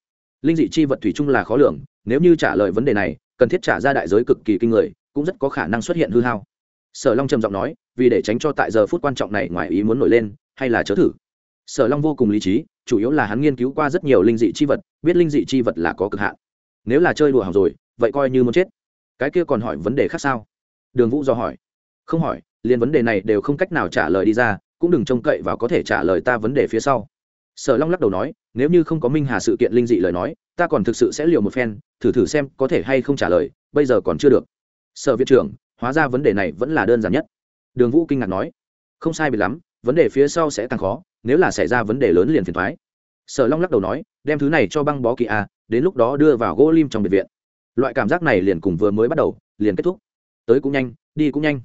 Linh dị chi vật thủy chung là khó lường, nếu như trả lời vấn đề này, cần thiết trả ra đại giới cực kỳ kinh người, cũng rất có khả năng xuất hiện hư hao. Sở long trầm giọng nói, vì để tránh cho tại giờ phút quan trọng này ngoài ý muốn nổi lên, hay là chớ thử. Sở long vô cùng lý trí, chủ yếu là hắn nghiên cứu qua rất nhiều linh dị chi vật, biết linh dị chi vật là có cực hạn. Nếu là chơi đùa hỏng rồi, vậy coi như muốn chết. Cái kia còn hỏi vấn đề khác sao? Đường vũ do hỏi. Không hỏi, liền vấn đề này đều không cách nào trả lời đi ra, cũng đừng trông cậy vào có thể trả lời ta vấn đề phía sau. Sở long lắc đầu nói, nếu như không có minh hà sự kiện linh dị lời nói, ta còn thực sự sẽ liều một phen, thử thử xem có thể hay không trả lời, bây giờ còn chưa được. Sở viện trưởng, hóa ra vấn đề này vẫn là đơn giản nhất. Đường vũ kinh ngạc nói, không sai bị lắm, vấn đề phía sau sẽ càng khó, nếu là xảy ra vấn đề lớn liền phiền thoái sở long lắc đầu nói, đem thứ này cho băng bó kỳ a, đến lúc đó đưa vào gỗ lim trong biệt viện. Loại cảm giác này liền cùng vừa mới bắt đầu, liền kết thúc tới cũng nhanh, đi cũng nhanh.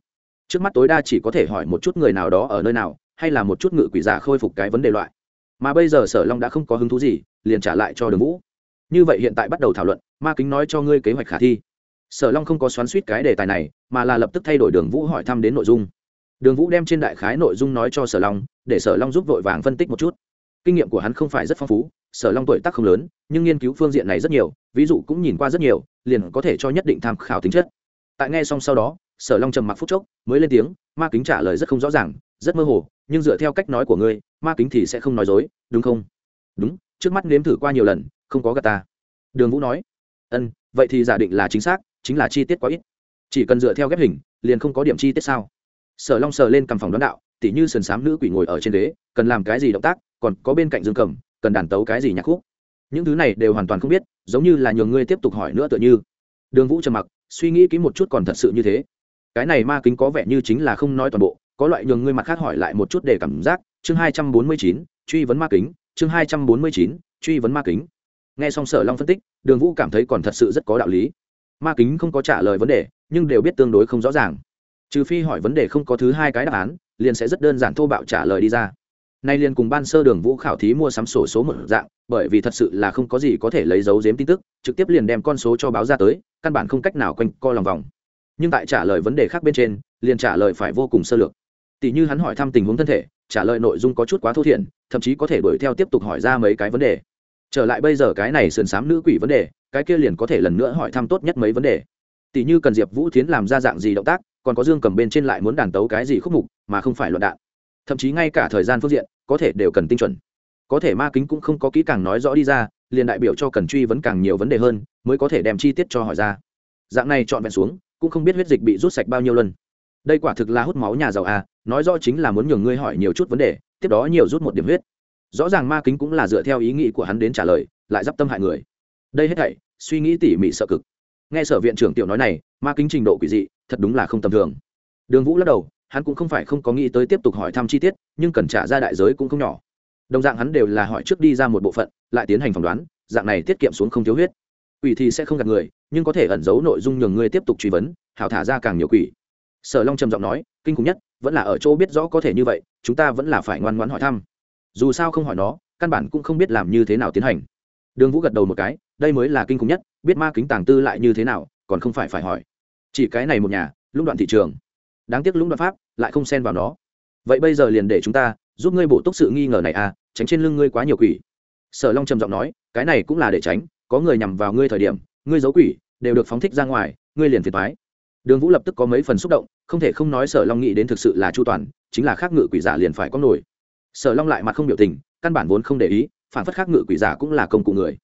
Trước mắt tối đa chỉ có thể hỏi một chút người nào đó ở nơi nào, hay là một chút ngự quỷ giả khôi phục cái vấn đề loại. Mà bây giờ sở long đã không có hứng thú gì, liền trả lại cho đường vũ. Như vậy hiện tại bắt đầu thảo luận, ma kính nói cho ngươi kế hoạch khả thi. Sở long không có xoắn suýt cái đề tài này, mà là lập tức thay đổi đường vũ hỏi thăm đến nội dung. Đường vũ đem trên đại khái nội dung nói cho sở long, để sở long giúp vội vàng phân tích một chút. Kinh nghiệm của hắn không phải rất phong phú, sở long tuổi tác không lớn, nhưng nghiên cứu phương diện này rất nhiều, ví dụ cũng nhìn qua rất nhiều, liền có thể cho nhất định tham khảo tính chất tại nghe xong sau đó, sở long trầm mặc phút chốc, mới lên tiếng, ma kính trả lời rất không rõ ràng, rất mơ hồ, nhưng dựa theo cách nói của ngươi, ma kính thì sẽ không nói dối, đúng không? Đúng, trước mắt nếm thử qua nhiều lần, không có gà ta. Đường vũ nói. Ân, vậy thì giả định là chính xác, chính là chi tiết quá ít. Chỉ cần dựa theo ghép hình, liền không có điểm chi tiết sao? Sở long sờ lên cầm phòng đón đạo, tỉ như sườn s á m nữ quỷ ngồi ở trên ghế, cần làm cái gì động tác, còn có bên cạnh dương cầm, cần đàn tấu cái gì nhạc khúc. Những thứ này đều hoàn toàn không biết, giống như là nhường ngươi tiếp tục hỏi nữa tựa như đường vũ trầm mặc, suy nghĩ kỹ một chút còn thật sự như thế. Cái này ma kính có vẻ như chính là không nói toàn bộ, có loại nhường ngươi mặt khác hỏi lại một chút để cảm giác. Chương hai trăm bốn mươi chín, truy vấn ma kính. Chương hai trăm bốn mươi chín, truy vấn ma kính. Nghe xong sở long phân tích, đường vũ cảm thấy còn thật sự rất có đạo lý. Ma kính không có trả lời vấn đề, nhưng đều biết tương đối không rõ ràng. Trừ phi hỏi vấn đề không có thứ hai cái đáp án, liền sẽ rất đơn giản thô bạo trả lời đi ra. Nay liền cùng ban sơ đường vũ khảo thí mua sắm sổ số một dạng bởi vì thật sự là không có gì có thể lấy dấu giếm tin tức, trực tiếp liền đem con số cho báo ra tới, căn bản không cách nào quanh co lòng vòng. Nhưng tại trả lời vấn đề khác bên trên, liền trả lời phải vô cùng sơ lược. Tỷ như hắn hỏi thăm tình huống thân thể, trả lời nội dung có chút quá thô thiển, thậm chí có thể đuổi theo tiếp tục hỏi ra mấy cái vấn đề. Trở lại bây giờ cái này sườn xám nữ quỷ vấn đề, cái kia liền có thể lần nữa hỏi thăm tốt nhất mấy vấn đề. Tỷ như cần diệp vũ tiến làm ra dạng gì động tác, còn có dương cầm bên trên lại muốn đàn tấu cái gì khúc mục, mà không phải luận đạn. Thậm chí ngay cả thời gian phương diện, có thể đều cần tinh chuẩn có thể ma kính cũng không có kỹ càng nói rõ đi ra, liền đại biểu cho cần truy vấn càng nhiều vấn đề hơn, mới có thể đem chi tiết cho hỏi ra. Dạng này chọn vẹn xuống, cũng không biết huyết dịch bị rút sạch bao nhiêu lần đây quả thực là hút máu nhà giàu à nói rõ chính là muốn nhường ngươi hỏi nhiều chút vấn đề, tiếp đó nhiều rút một điểm huyết. Rõ ràng ma kính cũng là dựa theo ý nghĩ của hắn đến trả lời, lại d i p tâm hại người. Đây hết thảy, suy nghĩ tỉ mỉ sợ cực. Nghe sở viện trưởng tiểu nói này, ma kính trình độ quỷ dị, thật đúng là không tầm thường. Đường vũ lắc đầu, hắn cũng không phải không có nghĩ tới tiếp tục hỏi thăm chi tiết, nhưng cần trả ra đại giới cũng không nhỏ đồng dạng hắn đều là hỏi trước đi ra một bộ phận, lại tiến hành phỏng đoán, dạng này tiết kiệm xuống không thiếu huyết. Quỷ thì sẽ không gạt người, nhưng có thể ẩn giấu nội dung nhường ngươi tiếp tục truy vấn, hảo thả ra càng nhiều quỷ. Sở long trầm giọng nói, kinh khủng nhất, vẫn là ở chỗ biết rõ có thể như vậy, chúng ta vẫn là phải ngoan ngoãn hỏi thăm. Dù sao không hỏi nó, căn bản cũng không biết làm như thế nào tiến hành. Đường vũ gật đầu một cái, đây mới là kinh khủng nhất, biết ma kính tàng tư lại như thế nào, còn không phải phải hỏi. Chỉ cái này một nhà, lũng đoạn thị trường. Đáng tiếc lũng đoạn pháp, lại không xen vào nó. Vậy bây giờ liền để chúng ta giúp ngươi bổ túc sự nghi ngờ này à tránh trên lưng ngươi quá nhiều quỷ. Sở long trầm giọng nói, cái này cũng là để tránh, có người nhằm vào ngươi thời điểm, ngươi giấu quỷ, đều được phóng thích ra ngoài, ngươi liền thiệt thái đường vũ lập tức có mấy phần xúc động, không thể không nói sở long nghĩ đến thực sự là chu toàn, chính là khác ngự quỷ giả liền phải có nổi. Sở long lại mặt không biểu tình, căn bản vốn không để ý, phản phất khác ngự quỷ giả cũng là công cụ người.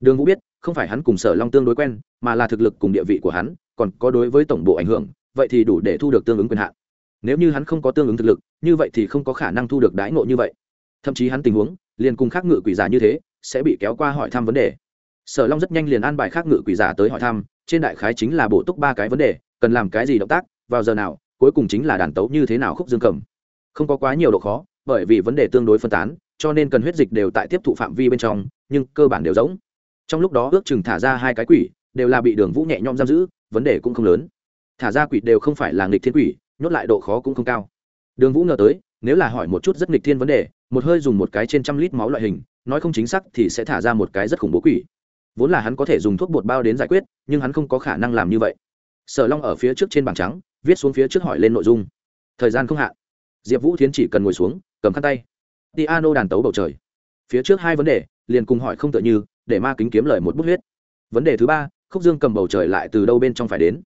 Đường vũ biết, không phải hắn cùng sở long tương đối quen, mà là thực lực cùng địa vị của hắn, còn có đối với tổng bộ ảnh hưởng, vậy thì đủ để thu được tương ứng quyền hạn. Nếu như hắn không có tương ứng thực lực, như vậy thì không có khả năng thu được đãi ngộ như vậy thậm chí hắn tình huống, liền cùng khác ngự quỷ giả như thế, sẽ bị kéo qua hỏi thăm vấn đề. Sở long rất nhanh liền an bài khác ngự quỷ giả tới hỏi thăm, trên đại khái chính là bổ túc ba cái vấn đề, cần làm cái gì động tác, vào giờ nào, cuối cùng chính là đàn tấu như thế nào khúc dương cầm. Không có quá nhiều độ khó, bởi vì vấn đề tương đối phân tán, cho nên cần huyết dịch đều tại tiếp thụ phạm vi bên trong, nhưng cơ bản đều giống. Trong lúc đó ước chừng thả ra hai cái quỷ, đều là bị đường vũ nhẹ nhõm giam giữ, vấn đề cũng không lớn. Thả ra quỷ đều không phải là nghịch thiên quỷ, nhốt lại độ khó cũng không cao. Đường vũ ngờ tới nếu là hỏi một chút rất nghịch thiên vấn đề, một hơi dùng một cái trên trăm lít máu loại hình, nói không chính xác thì sẽ thả ra một cái rất khủng bố quỷ. Vốn là hắn có thể dùng thuốc bột bao đến giải quyết, nhưng hắn không có khả năng làm như vậy. Sở long ở phía trước trên bảng trắng, viết xuống phía trước hỏi lên nội dung. Thời gian không hạn. Diệp vũ thiến chỉ cần ngồi xuống, cầm khăn tay. Piano đàn tấu bầu trời. Phía trước hai vấn đề, liền cùng hỏi không tựa như, để ma kính kiếm lời một bút huyết. Vấn đề thứ ba, khúc dương cầm bầu trời lại từ đâu bên trong phải đến?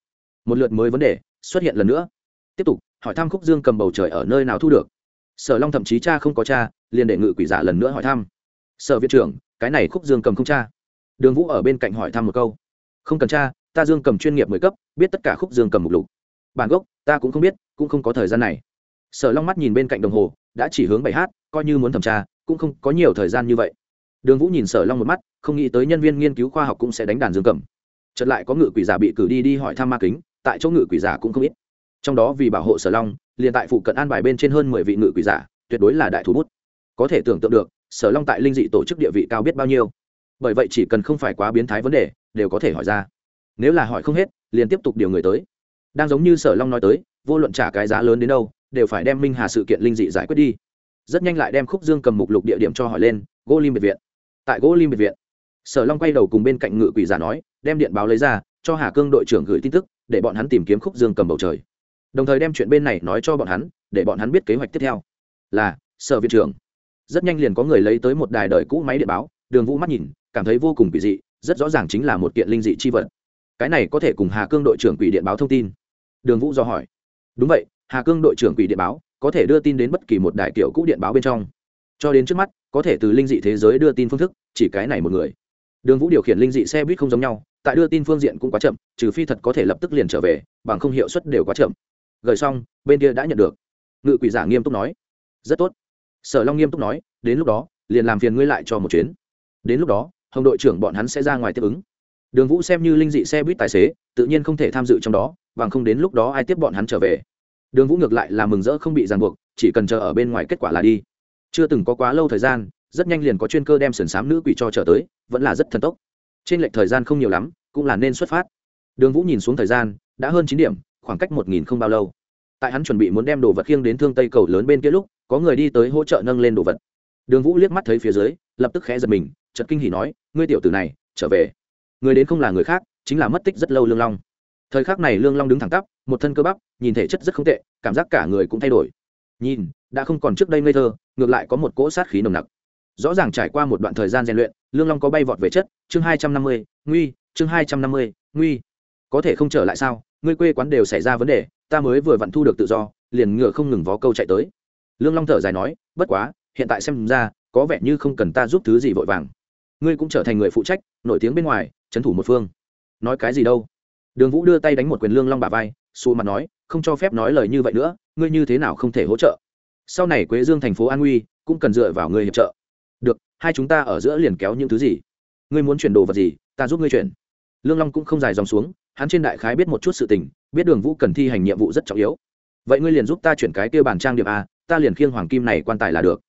Một lượt mới vấn đề, xuất hiện lần nữa. Tiếp tục, hỏi thăm khúc dương cầm bầu trời ở nơi nào thu được? Sở long thậm chí cha không có cha, liền để ngự quỷ giả lần nữa hỏi thăm. Sở viện trưởng, cái này khúc dương cầm không cha? Đường vũ ở bên cạnh hỏi thăm một câu. Không cần cha, ta dương cầm chuyên nghiệp mười cấp, biết tất cả khúc dương cầm mục lục. Bản gốc, ta cũng không biết, cũng không có thời gian này. Sở long mắt nhìn bên cạnh đồng hồ, đã chỉ hướng bảy h coi như muốn thẩm tra, cũng không có nhiều thời gian như vậy. Đường vũ nhìn sở long một mắt, không nghĩ tới nhân viên nghiên cứu khoa học cũng sẽ đánh đàn dương cầm. Chật lại có ngự quỷ giả bị cử đi đi hỏi thăm ma kính, tại chỗ ngự quỷ giả cũng không ít. Trong đó vì bảo hộ sở long liền tại phụ cận an bài bên trên hơn mười vị ngự quỷ giả, tuyệt đối là đại thủ bút. Có thể tưởng tượng được, sở long tại linh dị tổ chức địa vị cao biết bao nhiêu. Bởi vậy chỉ cần không phải quá biến thái vấn đề, đều có thể hỏi ra. Nếu là hỏi không hết, liền tiếp tục điều người tới. Đang giống như sở long nói tới, vô luận trả cái giá lớn đến đâu, đều phải đem minh hà sự kiện linh dị giải quyết đi. Rất nhanh lại đem khúc dương cầm mục lục địa điểm cho hỏi lên, gỗ lim biệt viện. Tại gỗ lim biệt viện, sở long quay đầu cùng bên cạnh ngự quỷ giả nói, đem điện báo lấy ra, cho hà cương đội trưởng gửi tin tức, để bọn hắn tìm kiếm khúc dương cầm bầu trời đồng thời đem chuyện bên này nói cho bọn hắn, để bọn hắn biết kế hoạch tiếp theo. Là, sở viện trưởng. Rất nhanh liền có người lấy tới một đài đời cũ máy điện báo, đường vũ mắt nhìn, cảm thấy vô cùng kỳ dị, rất rõ ràng chính là một kiện linh dị chi vật. Cái này có thể cùng hà cương đội trưởng quỷ điện báo thông tin. Đường vũ do hỏi. Đúng vậy, hà cương đội trưởng quỷ điện báo có thể đưa tin đến bất kỳ một đài kiểu cũ điện báo bên trong. Cho đến trước mắt, có thể từ linh dị thế giới đưa tin phương thức, chỉ cái này một người. Đường vũ điều khiển linh dị xe buýt không giống nhau, tại đưa tin phương diện cũng quá chậm, trừ phi thật có thể lập tức liền trở về, bằng không hiệu suất đều quá chậm gửi xong, bên kia đã nhận được. Ngự quỷ giả nghiêm túc nói. Rất tốt. Sở long nghiêm túc nói, đến lúc đó, liền làm phiền ngươi lại cho một chuyến. Đến lúc đó, hồng đội trưởng bọn hắn sẽ ra ngoài tiếp ứng. Đường vũ xem như linh dị xe buýt tài xế, tự nhiên không thể tham dự trong đó, bằng không đến lúc đó ai tiếp bọn hắn trở về. Đường vũ ngược lại là mừng rỡ không bị ràng buộc, chỉ cần chờ ở bên ngoài kết quả là đi. Chưa từng có quá lâu thời gian, rất nhanh liền có chuyên cơ đem sườn s á m nữ quỷ cho trở tới, vẫn là rất thần tốc. Trên lệch thời gian không nhiều lắm, cũng là nên xuất phát. Đường vũ nhìn xuống thời gian, đã hơn chín điểm khoảng cách một nghìn không bao lâu. Tại hắn chuẩn bị muốn đem đồ vật khiêng đến thương tây cầu lớn bên kia lúc, có người đi tới hỗ trợ nâng lên đồ vật. Đường vũ liếc mắt thấy phía dưới, lập tức khẽ giật mình chật kinh hỉ nói, ngươi tiểu tử này, trở về. Người đến không là người khác, chính là mất tích rất lâu lương long. Thời khắc này lương long đứng thẳng tắp, một thân cơ bắp, nhìn thể chất rất không tệ, cảm giác cả người cũng thay đổi. Nhìn, đã không còn trước đây ngây thơ, ngược lại có một cỗ sát khí nồng nặc. Rõ ràng trải qua một đoạn thời gian rèn luyện, lương long có bay vọt về chất, chương hai trăm năm mươi, nguy, chương hai trăm năm mươi, nguy. Có thể không trở lại sao? Ngươi quê quán đều xảy ra vấn đề, ta mới vừa vặn thu được tự do, liền ngựa không ngừng vó câu chạy tới. Lương long thở dài nói, bất quá, hiện tại xem ra, có vẻ như không cần ta giúp thứ gì vội vàng. Ngươi cũng trở thành người phụ trách, nổi tiếng bên ngoài, trấn thủ một phương. Nói cái gì đâu? Đường vũ đưa tay đánh một quyền lương long bà vai, xù mặt nói, không cho phép nói lời như vậy nữa, ngươi như thế nào không thể hỗ trợ? Sau này quế dương thành phố an nguy cũng cần dựa vào ngươi hiệp trợ. Được, hai chúng ta ở giữa liền kéo những thứ gì? Ngươi muốn chuyển đồ vật gì, ta giúp ngươi chuyển. Lương long cũng không dài dòng xuống hắn trên đại khái biết một chút sự tình, biết đường vũ cần thi hành nhiệm vụ rất trọng yếu. Vậy ngươi liền giúp ta chuyển cái kia bản trang điểm a, ta liền khiêng hoàng kim này quan tài là được.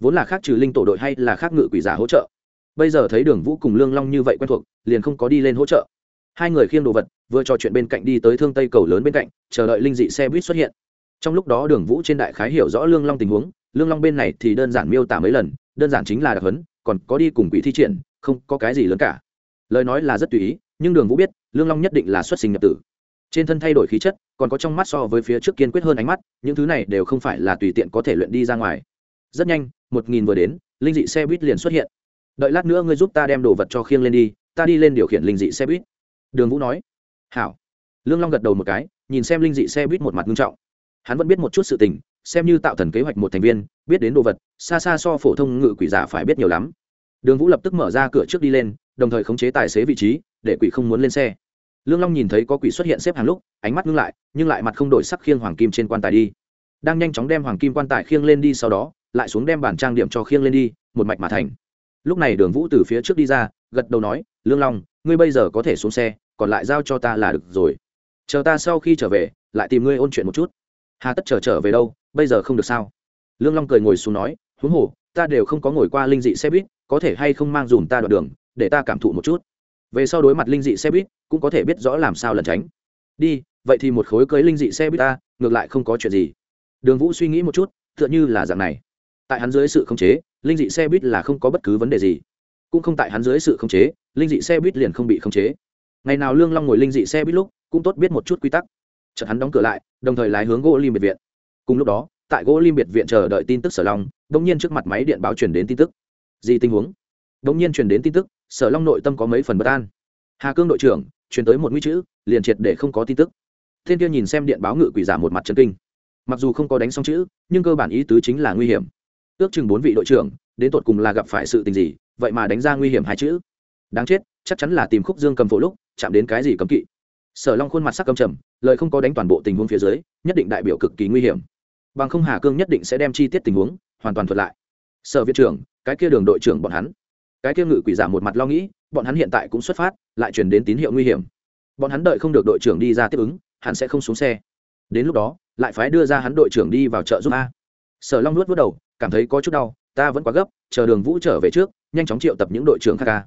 Vốn là khác trừ linh tổ đội hay là khác ngự quỷ giả hỗ trợ. Bây giờ thấy đường vũ cùng lương long như vậy quen thuộc, liền không có đi lên hỗ trợ. Hai người khiêng đồ vật, vừa trò chuyện bên cạnh đi tới thương tây cầu lớn bên cạnh, chờ đợi linh dị xe buýt xuất hiện. Trong lúc đó đường vũ trên đại khái hiểu rõ lương long tình huống, lương long bên này thì đơn giản miêu tả mấy lần, đơn giản chính là đặc hấn còn có đi cùng quỷ thi triển, không có cái gì lớn cả. Lời nói là rất tùy ý nhưng đường vũ biết, lương long nhất định là xuất sinh nhập tử. Trên thân thay đổi khí chất, còn có trong mắt so với phía trước kiên quyết hơn ánh mắt, những thứ này đều không phải là tùy tiện có thể luyện đi ra ngoài. Rất nhanh, một nghìn vừa đến, linh dị xe buýt liền xuất hiện. Đợi lát nữa ngươi giúp ta đem đồ vật cho khiêng lên đi, ta đi lên điều khiển linh dị xe buýt. Đường vũ nói. Hảo. Lương long gật đầu một cái, nhìn xem linh dị xe buýt một mặt nghiêm trọng. Hắn vẫn biết một chút sự tình, xem như tạo thần kế hoạch một thành viên, biết đến đồ vật, xa xa so phổ thông ngự quỷ giả phải biết nhiều lắm. Đường vũ lập tức mở ra cửa trước đi lên đồng thời khống chế tài xế vị trí, để quỷ không muốn lên xe. Lương long nhìn thấy có quỷ xuất hiện xếp hàng lúc, ánh mắt ngưng lại, nhưng lại mặt không đổi sắc khiêng hoàng kim trên quan tài đi. Đang nhanh chóng đem hoàng kim quan tài khiêng lên đi sau đó, lại xuống đem bản trang điểm cho khiêng lên đi, một mạch mà thành. Lúc này đường vũ từ phía trước đi ra, gật đầu nói, lương long, ngươi bây giờ có thể xuống xe, còn lại giao cho ta là được rồi. Chờ ta sau khi trở về, lại tìm ngươi ôn chuyện một chút. Hà tất chờ trở về đâu, bây giờ không được sao? Lương long cười ngồi xuống nói, huống hồ, ta đều không có ngồi qua linh dị xe buýt, có thể hay không mang dùm ta đoạn đường để ta cảm thụ một chút. Về sau đối mặt linh dị xe buýt, cũng có thể biết rõ làm sao lẩn tránh. Đi, vậy thì một khối cưới linh dị xe buýt ta, ngược lại không có chuyện gì. Đường vũ suy nghĩ một chút, tựa như là dạng này. Tại hắn dưới sự khống chế, linh dị xe buýt là không có bất cứ vấn đề gì. Cũng không tại hắn dưới sự khống chế, linh dị xe buýt liền không bị khống chế. Ngày nào lương long ngồi linh dị xe buýt lúc, cũng tốt biết một chút quy tắc. Chợt hắn đóng cửa lại, đồng thời lái hướng gỗ lim biệt viện. Cùng lúc đó, tại gỗ lim biệt viện chờ đợi tin tức sở long đ ỗ n g nhiên trước mặt máy điện báo truyền đến tin tức. Gì tình huống? Đ ỗ n g nhiên truyền đến tin tức sở long nội tâm có mấy phần bất an. Hà cương đội trưởng, truyền tới một nguy chữ, liền triệt để không có tin tức. Thiên kia nhìn xem điện báo ngự quỷ giả một mặt chân kinh. Mặc dù không có đánh xong chữ, nhưng cơ bản ý tứ chính là nguy hiểm. Ước chừng bốn vị đội trưởng, đến tột cùng là gặp phải sự tình gì, vậy mà đánh ra nguy hiểm hai chữ. Đáng chết, chắc chắn là tìm khúc dương cầm phổ lúc, chạm đến cái gì cấm kỵ. Sở long khuôn mặt sắc cầm trầm, lời không có đánh toàn bộ tình huống phía dưới, nhất định đại biểu cực kỳ nguy hiểm. Bằng không hà cương nhất định sẽ đem chi tiết tình huống hoàn toàn thuật lại. Sở viện trưởng, cái kia đường đội trưởng bọn hắn cái kia ngự quỷ giả một mặt lo nghĩ, bọn hắn hiện tại cũng xuất phát, lại chuyển đến tín hiệu nguy hiểm. Bọn hắn đợi không được đội trưởng đi ra tiếp ứng, hắn sẽ không xuống xe. Đến lúc đó, lại phái đưa ra hắn đội trưởng đi vào chợ giúp a. Sở long nuốt vớt đầu, cảm thấy có chút đau, ta vẫn quá gấp, chờ đường vũ trở về trước, nhanh chóng triệu tập những đội trưởng khác ca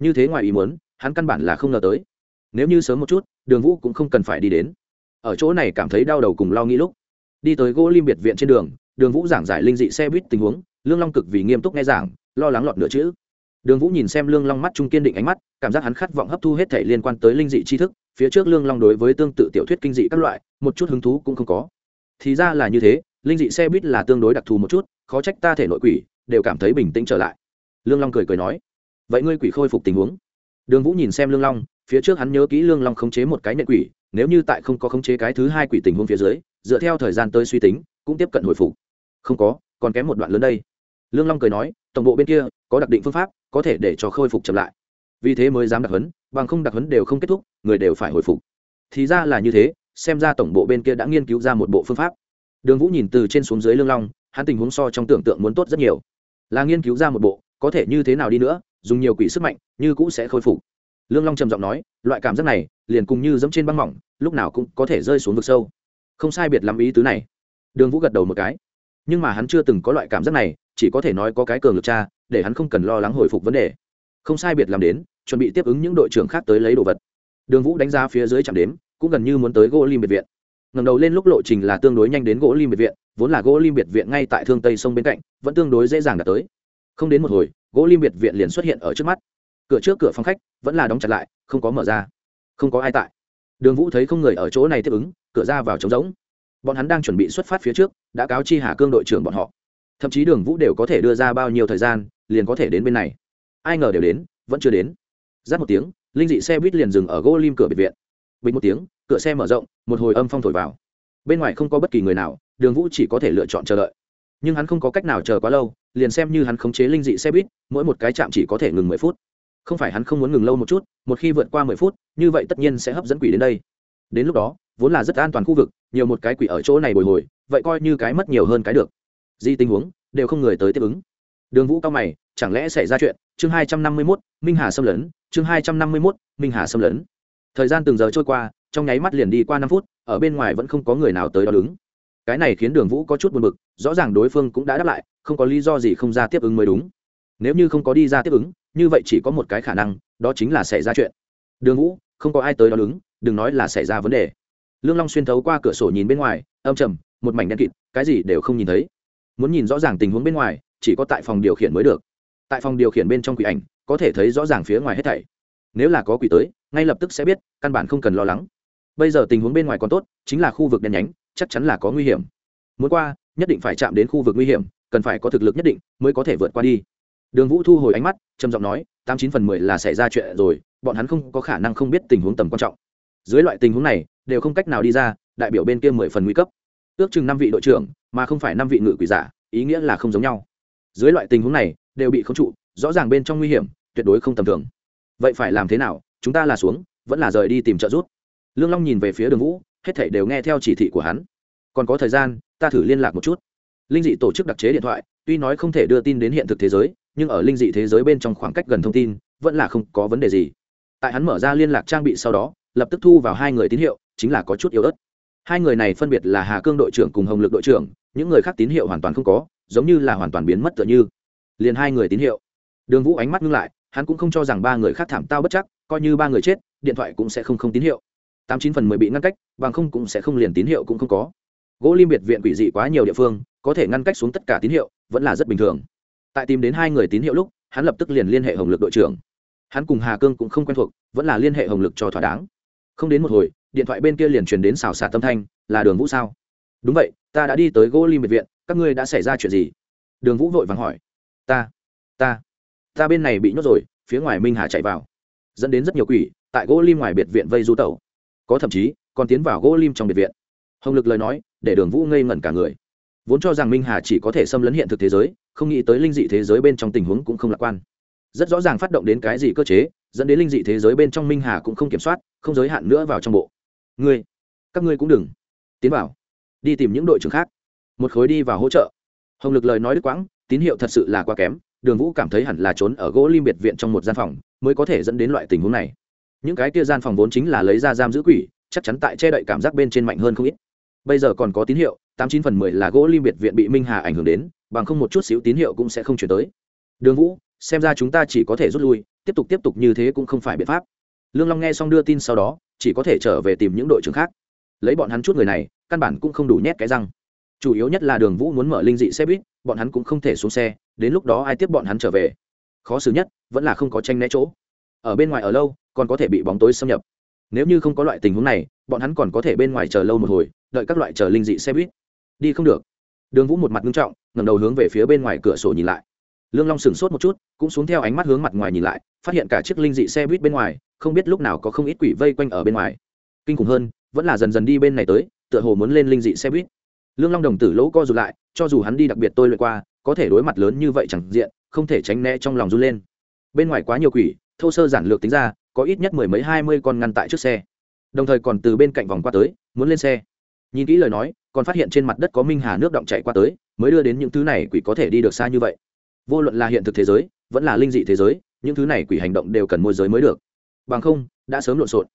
như thế ngoài ý muốn, hắn căn bản là không ngờ tới. Nếu như sớm một chút, đường vũ cũng không cần phải đi đến. Ở chỗ này cảm thấy đau đầu cùng lo nghĩ lúc. Đi tới gỗ lim biệt viện trên đường đường vũ giảng giải linh dị xe buýt tình huống, lương long cực vì nghiêm túc nghe giảng, lo lắng lọt nửa chữ đường vũ nhìn xem lương long mắt trung kiên định ánh mắt, cảm giác hắn khát vọng hấp thu hết thể liên quan tới linh dị tri thức, phía trước lương long đối với tương tự tiểu thuyết kinh dị các loại, một chút hứng thú cũng không có. Thì ra là như thế, linh dị xe buýt là tương đối đặc thù một chút, khó trách ta thể nội quỷ, đều cảm thấy bình tĩnh trở lại. Lương long cười cười nói, vậy ngươi quỷ khôi phục tình huống? Đường vũ nhìn xem lương long, phía trước hắn nhớ kỹ lương long khống chế một cái nệ quỷ, nếu như tại không có khống chế cái thứ hai quỷ tình huống phía dưới, dựa theo thời gian tới suy tính, cũng tiếp cận hồi phục. Không có, còn kém một đoạn lớn đây. Lương long cười nói, tổng bộ bên kia có đặc định phương pháp, có thể để cho khôi phục chậm lại. Vì thế mới dám đặc hấn bằng không đặc hấn đều không kết thúc, người đều phải hồi phục. Thì ra là như thế, xem ra tổng bộ bên kia đã nghiên cứu ra một bộ phương pháp. Đường vũ nhìn từ trên xuống dưới lương long, hắn tình huống so trong tưởng tượng muốn tốt rất nhiều. Là nghiên cứu ra một bộ, có thể như thế nào đi nữa, dùng nhiều quỷ sức mạnh, như cũ sẽ khôi phục. Lương long trầm giọng nói, loại cảm giác này, liền cùng như dẫm trên băng mỏng, lúc nào cũng có thể rơi xuống vực sâu. Không sai biệt lắm ý tứ này. Đường vũ gật đầu một cái. Nhưng mà hắn chưa từng có loại cảm giác này chỉ có thể nói có cái cường lực cha để hắn không cần lo lắng hồi phục vấn đề. Không sai biệt làm đến, chuẩn bị tiếp ứng những đội trưởng khác tới lấy đồ vật. Đường vũ đánh ra phía dưới chạm đếm, cũng gần như muốn tới gỗ lim biệt viện. Ngầm đầu lên lúc lộ trình là tương đối nhanh đến gỗ lim biệt viện, vốn là gỗ lim biệt viện ngay tại thương tây sông bên cạnh, vẫn tương đối dễ dàng đạt tới. Không đến một hồi gỗ lim biệt viện liền xuất hiện ở trước mắt. Cửa trước cửa phòng khách, vẫn là đóng chặt lại, không có mở ra. Không có ai tại. Đường vũ thấy không người ở chỗ này tiếp ứng, cửa ra vào trống rỗng. Bọn hắn đang chuẩn bị xuất phát phía trước, đã cáo chi hà cương đội trưởng bọn họ thậm chí đường vũ đều có thể đưa ra bao nhiêu thời gian, liền có thể đến bên này. Ai ngờ đều đến, vẫn chưa đến. Giáp một tiếng, linh dị xe buýt liền dừng ở gỗ lim cửa biệt viện. Bình một tiếng, cửa xe mở rộng, một hồi âm phong thổi vào. Bên ngoài không có bất kỳ người nào, đường vũ chỉ có thể lựa chọn chờ đợi. Nhưng hắn không có cách nào chờ quá lâu, liền xem như hắn khống chế linh dị xe buýt, mỗi một cái chạm chỉ có thể ngừng mười phút. Không phải hắn không muốn ngừng lâu một chút, một khi vượt qua mười phút, như vậy tất nhiên sẽ hấp dẫn quỷ đến đây. Đến lúc đó, vốn là rất an toàn khu vực, nhiều một cái quỷ ở chỗ này bồi hồi, vậy coi như cái mất nhiều hơn cái được di tình huống, đều không người tới tiếp ứng. Đường vũ cao mày, chẳng lẽ xảy ra chuyện? Chương hai trăm năm mươi mốt, minh hà xâm lấn. Chương hai trăm năm mươi mốt, minh hà xâm lấn. Thời gian từng giờ trôi qua, trong nháy mắt liền đi qua năm phút, ở bên ngoài vẫn không có người nào tới đó đứng cái này khiến đường vũ có chút buồn b ự c rõ ràng đối phương cũng đã đáp lại, không có lý do gì không ra tiếp ứng mới đúng. Nếu như không có đi ra tiếp ứng, như vậy chỉ có một cái khả năng, đó chính là xảy ra chuyện. Đường vũ, không có ai tới đó đứng đừng nói là xảy ra vấn đề. Lương long xuyên thấu qua cửa sổ nhìn bên ngoài, âm trầm, một mảnh đen kịt, cái gì đều không nhìn thấy muốn nhìn rõ ràng tình huống bên ngoài, chỉ có tại phòng điều khiển mới được. Tại phòng điều khiển bên trong quỷ ảnh, có thể thấy rõ ràng phía ngoài hết thảy. Nếu là có quỷ tới, ngay lập tức sẽ biết, căn bản không cần lo lắng. Bây giờ tình huống bên ngoài còn tốt, chính là khu vực đen nhánh, chắc chắn là có nguy hiểm. Muốn qua, nhất định phải chạm đến khu vực nguy hiểm, cần phải có thực lực nhất định mới có thể vượt qua đi. Đường vũ thu hồi ánh mắt, trầm giọng nói, tám chín phần mười là xảy ra chuyện rồi, bọn hắn không có khả năng không biết tình huống tầm quan trọng. Dưới loại tình huống này, đều không cách nào đi ra, đại biểu bên kia mười phần nguy cấp ước chừng năm vị đội trưởng, mà không phải năm vị ngự quỷ giả, ý nghĩa là không giống nhau. Dưới loại tình huống này, đều bị khống trụ, rõ ràng bên trong nguy hiểm, tuyệt đối không tầm thường. Vậy phải làm thế nào? Chúng ta là xuống, vẫn là rời đi tìm trợ giúp. Lương long nhìn về phía đường vũ, hết thảy đều nghe theo chỉ thị của hắn. Còn có thời gian, ta thử liên lạc một chút. Linh dị tổ chức đặc chế điện thoại, tuy nói không thể đưa tin đến hiện thực thế giới, nhưng ở linh dị thế giới bên trong khoảng cách gần thông tin, vẫn là không có vấn đề gì. Tại hắn mở ra liên lạc trang bị sau đó, lập tức thu vào hai người tín hiệu, chính là có chút yếu ớt hai người này phân biệt là hà cương đội trưởng cùng hồng lực đội trưởng, những người khác tín hiệu hoàn toàn không có, giống như là hoàn toàn biến mất tựa như. Liền hai người tín hiệu. Đường vũ ánh mắt ngưng lại, hắn cũng không cho rằng ba người khác thảm tao bất chắc, coi như ba người chết, điện thoại cũng sẽ không không tín hiệu. Tám chín phần mười bị ngăn cách, bằng không cũng sẽ không liền tín hiệu cũng không có. Gỗ lim biệt viện quỷ dị quá nhiều địa phương, có thể ngăn cách xuống tất cả tín hiệu, vẫn là rất bình thường. Tại tìm đến hai người tín hiệu lúc, hắn lập tức liền liên hệ hồng lực đội trưởng. Hắn cùng hà cương cũng không quen thuộc, vẫn là liên hệ hồng lực cho thỏa đáng. Không đến một hồi điện thoại bên kia liền truyền đến xào xạc tâm thanh, là đường vũ sao? Đúng vậy, ta đã đi tới gỗ lim biệt viện, các ngươi đã xảy ra chuyện gì? Đường vũ vội vàng hỏi. Ta ta ta bên này bị nhốt rồi, phía ngoài minh hà chạy vào. Dẫn đến rất nhiều quỷ, tại gỗ lim ngoài biệt viện vây du tẩu. Có thậm chí, còn tiến vào gỗ lim trong biệt viện. Hồng lực lời nói, để đường vũ ngây ngẩn cả người. Vốn cho rằng minh hà chỉ có thể xâm lấn hiện thực thế giới, không nghĩ tới linh dị thế giới bên trong tình huống cũng không lạc quan. Rất rõ ràng phát động đến cái gì cơ chế, dẫn đến linh dị thế giới bên trong minh hà cũng không kiểm soát, không giới hạn nữa vào trong bộ ngươi, các ngươi cũng đừng. Tiến vào. Đi tìm những đội trưởng khác. Một khối đi vào hỗ trợ. Hồng lực lời nói đứt quãng, tín hiệu thật sự là quá kém. Đường vũ cảm thấy hẳn là trốn ở gỗ lim biệt viện trong một gian phòng, mới có thể dẫn đến loại tình huống này. Những cái kia gian phòng vốn chính là lấy ra giam giữ quỷ, chắc chắn tại che đậy cảm giác bên trên mạnh hơn không ít. Bây giờ còn có tín hiệu, tám chín phần mười là gỗ lim biệt viện bị minh hà ảnh hưởng đến, bằng không một chút xíu tín hiệu cũng sẽ không chuyển tới. Đường vũ, xem ra chúng ta chỉ có thể rút lui, tiếp tục tiếp tục như thế cũng không phải biện pháp lương long nghe xong đưa tin sau đó, chỉ có thể trở về tìm những đội trưởng khác. Lấy bọn hắn chút người này, căn bản cũng không đủ nhét cái răng. Chủ yếu nhất là đường vũ muốn mở linh dị xe buýt, bọn hắn cũng không thể xuống xe, đến lúc đó ai tiếp bọn hắn trở về? Khó xử nhất, vẫn là không có tranh né chỗ. Ở bên ngoài ở lâu, còn có thể bị bóng tối xâm nhập. Nếu như không có loại tình huống này, bọn hắn còn có thể bên ngoài chờ lâu một hồi, đợi các loại chờ linh dị xe buýt. Đi không được. Đường vũ một mặt nghiêm trọng ngầm đầu hướng về phía bên ngoài cửa sổ nhìn lại lương long sửng sốt một chút, cũng xuống theo ánh mắt hướng mặt ngoài nhìn lại, phát hiện cả chiếc linh dị xe buýt bên ngoài, không biết lúc nào có không ít quỷ vây quanh ở bên ngoài. Kinh khủng hơn, vẫn là dần dần đi bên này tới, tựa hồ muốn lên linh dị xe buýt. Lương long đồng tử lỗ co rụt lại, cho dù hắn đi đặc biệt tôi lượt qua, có thể đối mặt lớn như vậy chẳng diện, không thể tránh né trong lòng run lên. Bên ngoài quá nhiều quỷ, thô sơ giản lược tính ra, có ít nhất mười mấy hai mươi con ngăn tại trước xe. Đồng thời còn từ bên cạnh vòng qua tới, muốn lên xe. Nhìn kỹ lời nói, còn phát hiện trên mặt đất có minh hà nước động chạy qua tới, mới đưa đến những thứ này quỷ có thể đi được xa như vậy vô luận là hiện thực thế giới, vẫn là linh dị thế giới, những thứ này quỷ hành động đều cần môi giới mới được. Bằng không, đã sớm lộn xộn.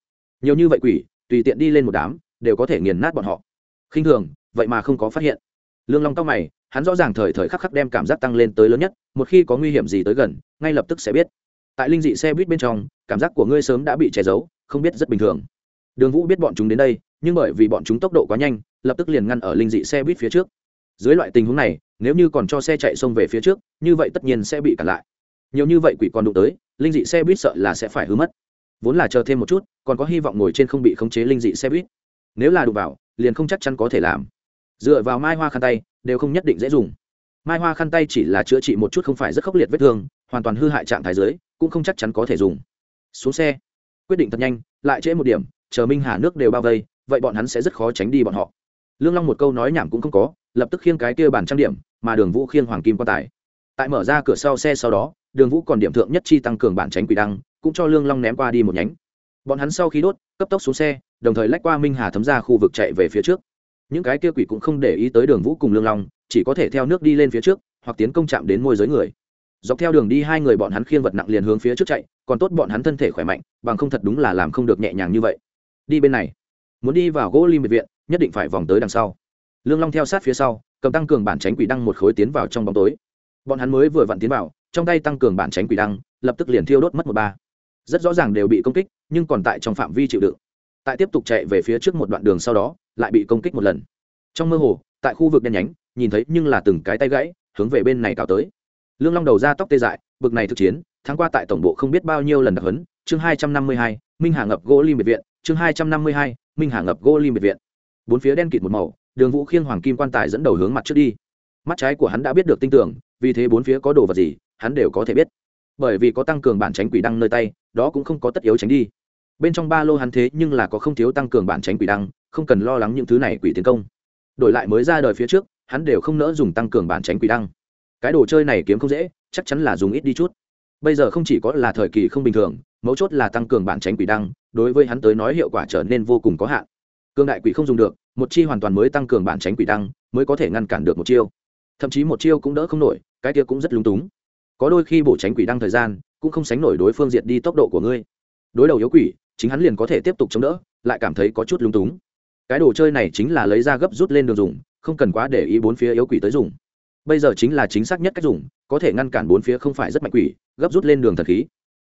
Nhiều như vậy quỷ, tùy tiện đi lên một đám, đều có thể nghiền nát bọn họ. Khinh thường, vậy mà không có phát hiện. Lương long cao mày, hắn rõ ràng thời thời khắc khắc đem cảm giác tăng lên tới lớn nhất, một khi có nguy hiểm gì tới gần, ngay lập tức sẽ biết. Tại linh dị xe buýt bên trong, cảm giác của ngươi sớm đã bị che giấu, không biết rất bình thường. Đường vũ biết bọn chúng đến đây, nhưng bởi vì bọn chúng tốc độ quá nhanh, lập tức liền ngăn ở linh dị xe buýt phía trước. Dưới loại tình huống này nếu như còn cho xe chạy xông về phía trước, như vậy tất nhiên sẽ bị cản lại. Nhiều như vậy quỷ còn đụng tới, linh dị xe buýt sợ là sẽ phải hư mất. Vốn là chờ thêm một chút, còn có hy vọng ngồi trên không bị khống chế linh dị xe buýt. Nếu là đụng vào, liền không chắc chắn có thể làm. Dựa vào mai hoa khăn tay, đều không nhất định dễ dùng. Mai hoa khăn tay chỉ là chữa trị một chút không phải rất khốc liệt vết thương, hoàn toàn hư hại trạng thái dưới, cũng không chắc chắn có thể dùng. Xuống xe, quyết định thật nhanh, lại trễ một điểm, chờ minh hà nước đều bao vây, vậy bọn hắn sẽ rất khó tránh đi bọn họ lương long một câu nói nhảm cũng không có, lập tức khiêng cái kia bàn trang điểm, mà đường vũ khiêng hoàng kim quan tài. Tại mở ra cửa sau xe sau đó, đường vũ còn điểm thượng nhất chi tăng cường bản tránh quỷ đăng, cũng cho lương long ném qua đi một nhánh. Bọn hắn sau khi đốt, cấp tốc xuống xe, đồng thời lách qua minh hà thấm ra khu vực chạy về phía trước. Những cái kia quỷ cũng không để ý tới đường vũ cùng lương long, chỉ có thể theo nước đi lên phía trước, hoặc tiến công chạm đến môi giới người. Dọc theo đường đi hai người bọn hắn khiêng vật nặng liền hướng phía trước chạy, còn tốt bọn hắn thân thể khỏe mạnh, bằng không thật đúng là làm không được nhẹ nhàng như vậy. Đi bên này. Muốn đi vào gỗ lim biệt viện nhất định phải vòng tới đằng sau. Lương long theo sát phía sau, cầm tăng cường bản tránh quỷ đăng một khối tiến vào trong bóng tối. Bọn hắn mới vừa vặn tiến vào, trong tay tăng cường bản tránh quỷ đăng, lập tức liền thiêu đốt mất một ba. Rất rõ ràng đều bị công kích, nhưng còn tại trong phạm vi chịu đựng. Tại tiếp tục chạy về phía trước một đoạn đường sau đó, lại bị công kích một lần. Trong mơ hồ, tại khu vực đen nhánh, nhìn thấy nhưng là từng cái tay gãy, hướng về bên này cào tới. Lương long đầu ra tóc tê dại, bực này thực chiến tháng qua tại tổng bộ không biết bao nhiêu lần đặc hấn chương hai trăm năm mươi hai, minh hà ngập gỗ lim biệt viện, chương hai trăm năm mươi hai, minh hà ngập gỗ lim biệt viện bốn phía đen kịt một màu, đường vũ khiêng hoàng kim quan tài dẫn đầu hướng mặt trước đi. Mắt trái của hắn đã biết được tin tưởng, vì thế bốn phía có đồ vật gì, hắn đều có thể biết. Bởi vì có tăng cường bản tránh quỷ đăng nơi tay, đó cũng không có tất yếu tránh đi. Bên trong ba lô hắn thế nhưng là có không thiếu tăng cường bản tránh quỷ đăng, không cần lo lắng những thứ này quỷ tiến công. Đổi lại mới ra đời phía trước, hắn đều không nỡ dùng tăng cường bản tránh quỷ đăng. Cái đồ chơi này kiếm không dễ, chắc chắn là dùng ít đi chút. Bây giờ không chỉ có là thời kỳ không bình thường, mấu chốt là tăng cường bản tránh quỷ đăng, đối với hắn tới nói hiệu quả trở nên vô cùng có hạn cương đại quỷ không dùng được, một chi hoàn toàn mới tăng cường bản tránh quỷ đăng, mới có thể ngăn cản được một chiêu. Thậm chí một chiêu cũng đỡ không nổi, cái kia cũng rất lúng túng. Có đôi khi bổ tránh quỷ đăng thời gian, cũng không sánh nổi đối phương diệt đi tốc độ của ngươi. Đối đầu yếu quỷ, chính hắn liền có thể tiếp tục chống đỡ, lại cảm thấy có chút lúng túng. Cái đồ chơi này chính là lấy ra gấp rút lên đường dùng, không cần quá để ý bốn phía yếu quỷ tới dùng. Bây giờ chính là chính xác nhất cách dùng, có thể ngăn cản bốn phía không phải rất mạnh quỷ, gấp rút lên đường thần khí.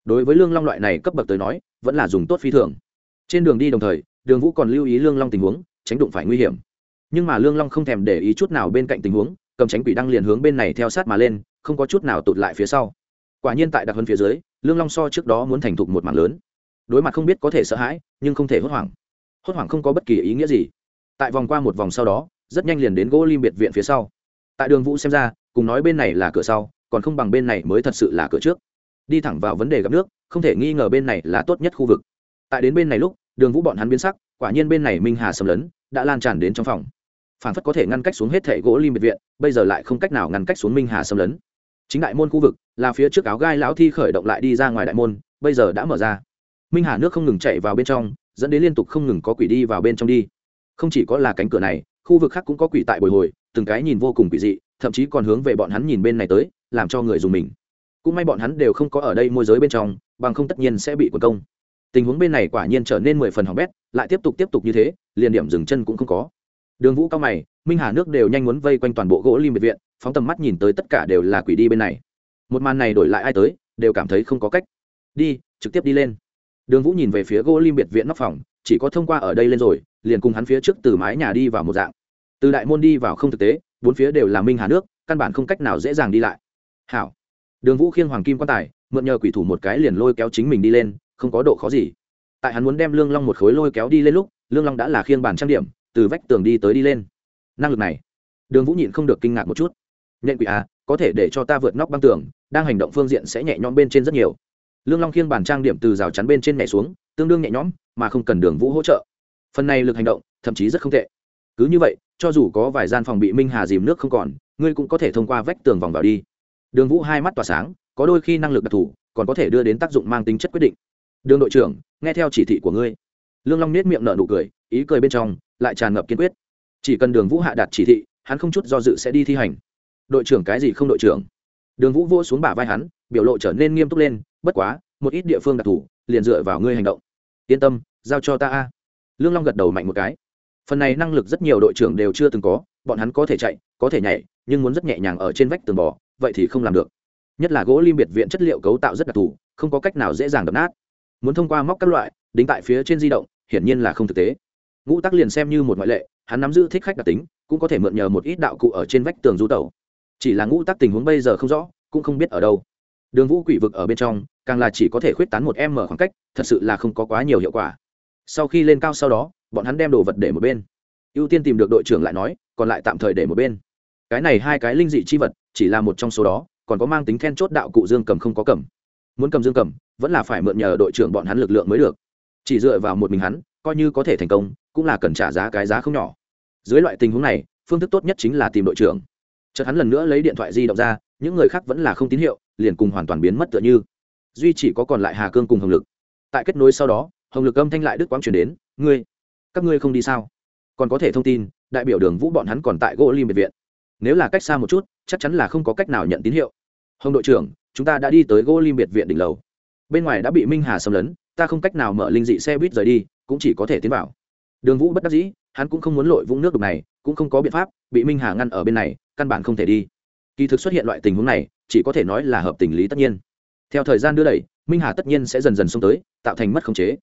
Đối với lương long loại này cấp bậc tới nói, vẫn là dùng tốt phi thường. Trên đường đi đồng thời đường vũ còn lưu ý lương long tình huống, tránh đụng phải nguy hiểm. Nhưng mà lương long không thèm để ý chút nào bên cạnh tình huống, cầm tránh quỷ đăng liền hướng bên này theo sát mà lên, không có chút nào tụt lại phía sau. Quả nhiên tại đặc hơn phía dưới, lương long so trước đó muốn thành thục một mảng lớn. Đối mặt không biết có thể sợ hãi, nhưng không thể hốt hoảng. Hốt hoảng không có bất kỳ ý nghĩa gì. Tại vòng qua một vòng sau đó, rất nhanh liền đến gỗ lim biệt viện phía sau. Tại đường vũ xem ra, cùng nói bên này là cửa sau, còn không bằng bên này mới thật sự là cửa trước. Đi thẳng vào vấn đề gặp nước, không thể nghi ngờ bên này là tốt nhất khu vực. Tại đến bên này lúc đường vũ bọn hắn biến sắc, quả nhiên bên này minh hà xâm lấn, đã lan tràn đến trong phòng. Phản phất có thể ngăn cách xuống hết thẻ gỗ lim biệt viện, bây giờ lại không cách nào ngăn cách xuống minh hà xâm lấn. Chính đại môn khu vực, là phía trước áo gai lão thi khởi động lại đi ra ngoài đại môn, bây giờ đã mở ra. Minh hà nước không ngừng chạy vào bên trong, dẫn đến liên tục không ngừng có quỷ đi vào bên trong đi. Không chỉ có là cánh cửa này, khu vực khác cũng có quỷ tại bồi hồi, từng cái nhìn vô cùng quỷ dị, thậm chí còn hướng về bọn hắn nhìn bên này tới, làm cho người dùng mình. Cũng may bọn hắn đều không có ở đây môi giới bên trong, bằng không tất nhiên sẽ bị quần công tình huống bên này quả nhiên trở nên mười phần hỏng bét, lại tiếp tục tiếp tục như thế, liền điểm dừng chân cũng không có. Đường vũ cao mày, minh hà nước đều nhanh muốn vây quanh toàn bộ gỗ lim biệt viện, phóng tầm mắt nhìn tới tất cả đều là quỷ đi bên này. Một màn này đổi lại ai tới, đều cảm thấy không có cách. Đi, trực tiếp đi lên. Đường vũ nhìn về phía gỗ lim biệt viện nóc phòng, chỉ có thông qua ở đây lên rồi, liền cùng hắn phía trước từ mái nhà đi vào một dạng. Từ đại môn đi vào không thực tế, bốn phía đều là minh hà nước, căn bản không cách nào dễ dàng đi lại. Hảo. Đường vũ khiêng hoàng kim quan tài, mượn nhờ quỷ thủ một cái liền lôi kéo chính mình đi lên không có độ khó gì. Tại hắn muốn đem lương long một khối lôi kéo đi lên lúc, lương long đã là khiêng bàn trang điểm, từ vách tường đi tới đi lên. Năng lực này, đường vũ nhịn không được kinh ngạc một chút. Nhện quỷ à có thể để cho ta vượt nóc băng tường, đang hành động phương diện sẽ nhẹ nhõm bên trên rất nhiều. Lương long khiêng bàn trang điểm từ rào chắn bên trên nhẹ xuống, tương đương nhẹ nhõm, mà không cần đường vũ hỗ trợ. Phần này lực hành động, thậm chí rất không tệ. Cứ như vậy, cho dù có vài gian phòng bị minh hà dìm nước không còn, ngươi cũng có thể thông qua vách tường vòng vào đi. Đường vũ hai mắt tỏa sáng, có đôi khi năng lực đặc thù, còn có thể đưa đến tác dụng mang tính chất quyết định đường đội trưởng, nghe theo chỉ thị của ngươi. Lương long nết miệng nở nụ cười, ý cười bên trong, lại tràn ngập kiên quyết. Chỉ cần đường vũ hạ đạt chỉ thị, hắn không chút do dự sẽ đi thi hành. Đội trưởng cái gì không đội trưởng? Đường vũ vô xuống bả vai hắn, biểu lộ trở nên nghiêm túc lên, bất quá, một ít địa phương đặc thù, liền dựa vào ngươi hành động. Yên tâm, giao cho ta a. Lương long gật đầu mạnh một cái. Phần này năng lực rất nhiều đội trưởng đều chưa từng có, bọn hắn có thể chạy, có thể nhảy, nhưng muốn rất nhẹ nhàng ở trên vách tường bò, vậy thì không làm được. Nhất là gỗ lim biệt viện chất liệu cấu tạo rất đặc thù, không có cách nào dễ dàng đập nát muốn thông qua móc các loại, đính tại phía trên di động, hiển nhiên là không thực tế. Ngũ tắc liền xem như một ngoại lệ, hắn nắm giữ thích khách đặc tính, cũng có thể mượn nhờ một ít đạo cụ ở trên vách tường du tẩu. Chỉ là ngũ tắc tình huống bây giờ không rõ, cũng không biết ở đâu. Đường vũ quỷ vực ở bên trong, càng là chỉ có thể khuyết tán một em mở khoảng cách, thật sự là không có quá nhiều hiệu quả. Sau khi lên cao sau đó, bọn hắn đem đồ vật để một bên. Ưu tiên tìm được đội trưởng lại nói, còn lại tạm thời để một bên. Cái này hai cái linh dị chi vật, chỉ là một trong số đó, còn có mang tính then chốt đạo cụ dương cầm không có cầm muốn cầm dương cầm, vẫn là phải mượn nhờ đội trưởng bọn hắn lực lượng mới được. Chỉ dựa vào một mình hắn, coi như có thể thành công, cũng là cần trả giá cái giá không nhỏ. Dưới loại tình huống này, phương thức tốt nhất chính là tìm đội trưởng. Chợt hắn lần nữa lấy điện thoại di động ra, những người khác vẫn là không tín hiệu, liền cùng hoàn toàn biến mất tựa như. Duy chỉ có còn lại hà cương cùng hồng lực. Tại kết nối sau đó, hồng lực âm thanh lại đức quang chuyển đến, ngươi, các ngươi không đi sao? Còn có thể thông tin, đại biểu đường vũ bọn hắn còn tại gỗ lim biệt viện. Nếu là cách xa một chút, chắc chắn là không có cách nào nhận tín hiệu. Hồng đội trưởng chúng ta đã đi tới gỗ lim biệt viện đỉnh lầu. Bên ngoài đã bị minh hà xâm lấn, ta không cách nào mở linh dị xe buýt rời đi, cũng chỉ có thể tiến vào. Đường vũ bất đắc dĩ, hắn cũng không muốn lội vũng nước đục này, cũng không có biện pháp, bị minh hà ngăn ở bên này, căn bản không thể đi. Kỳ thực xuất hiện loại tình huống này, chỉ có thể nói là hợp tình lý tất nhiên. Theo thời gian đưa đẩy, minh hà tất nhiên sẽ dần dần xông tới, tạo thành mất khống chế.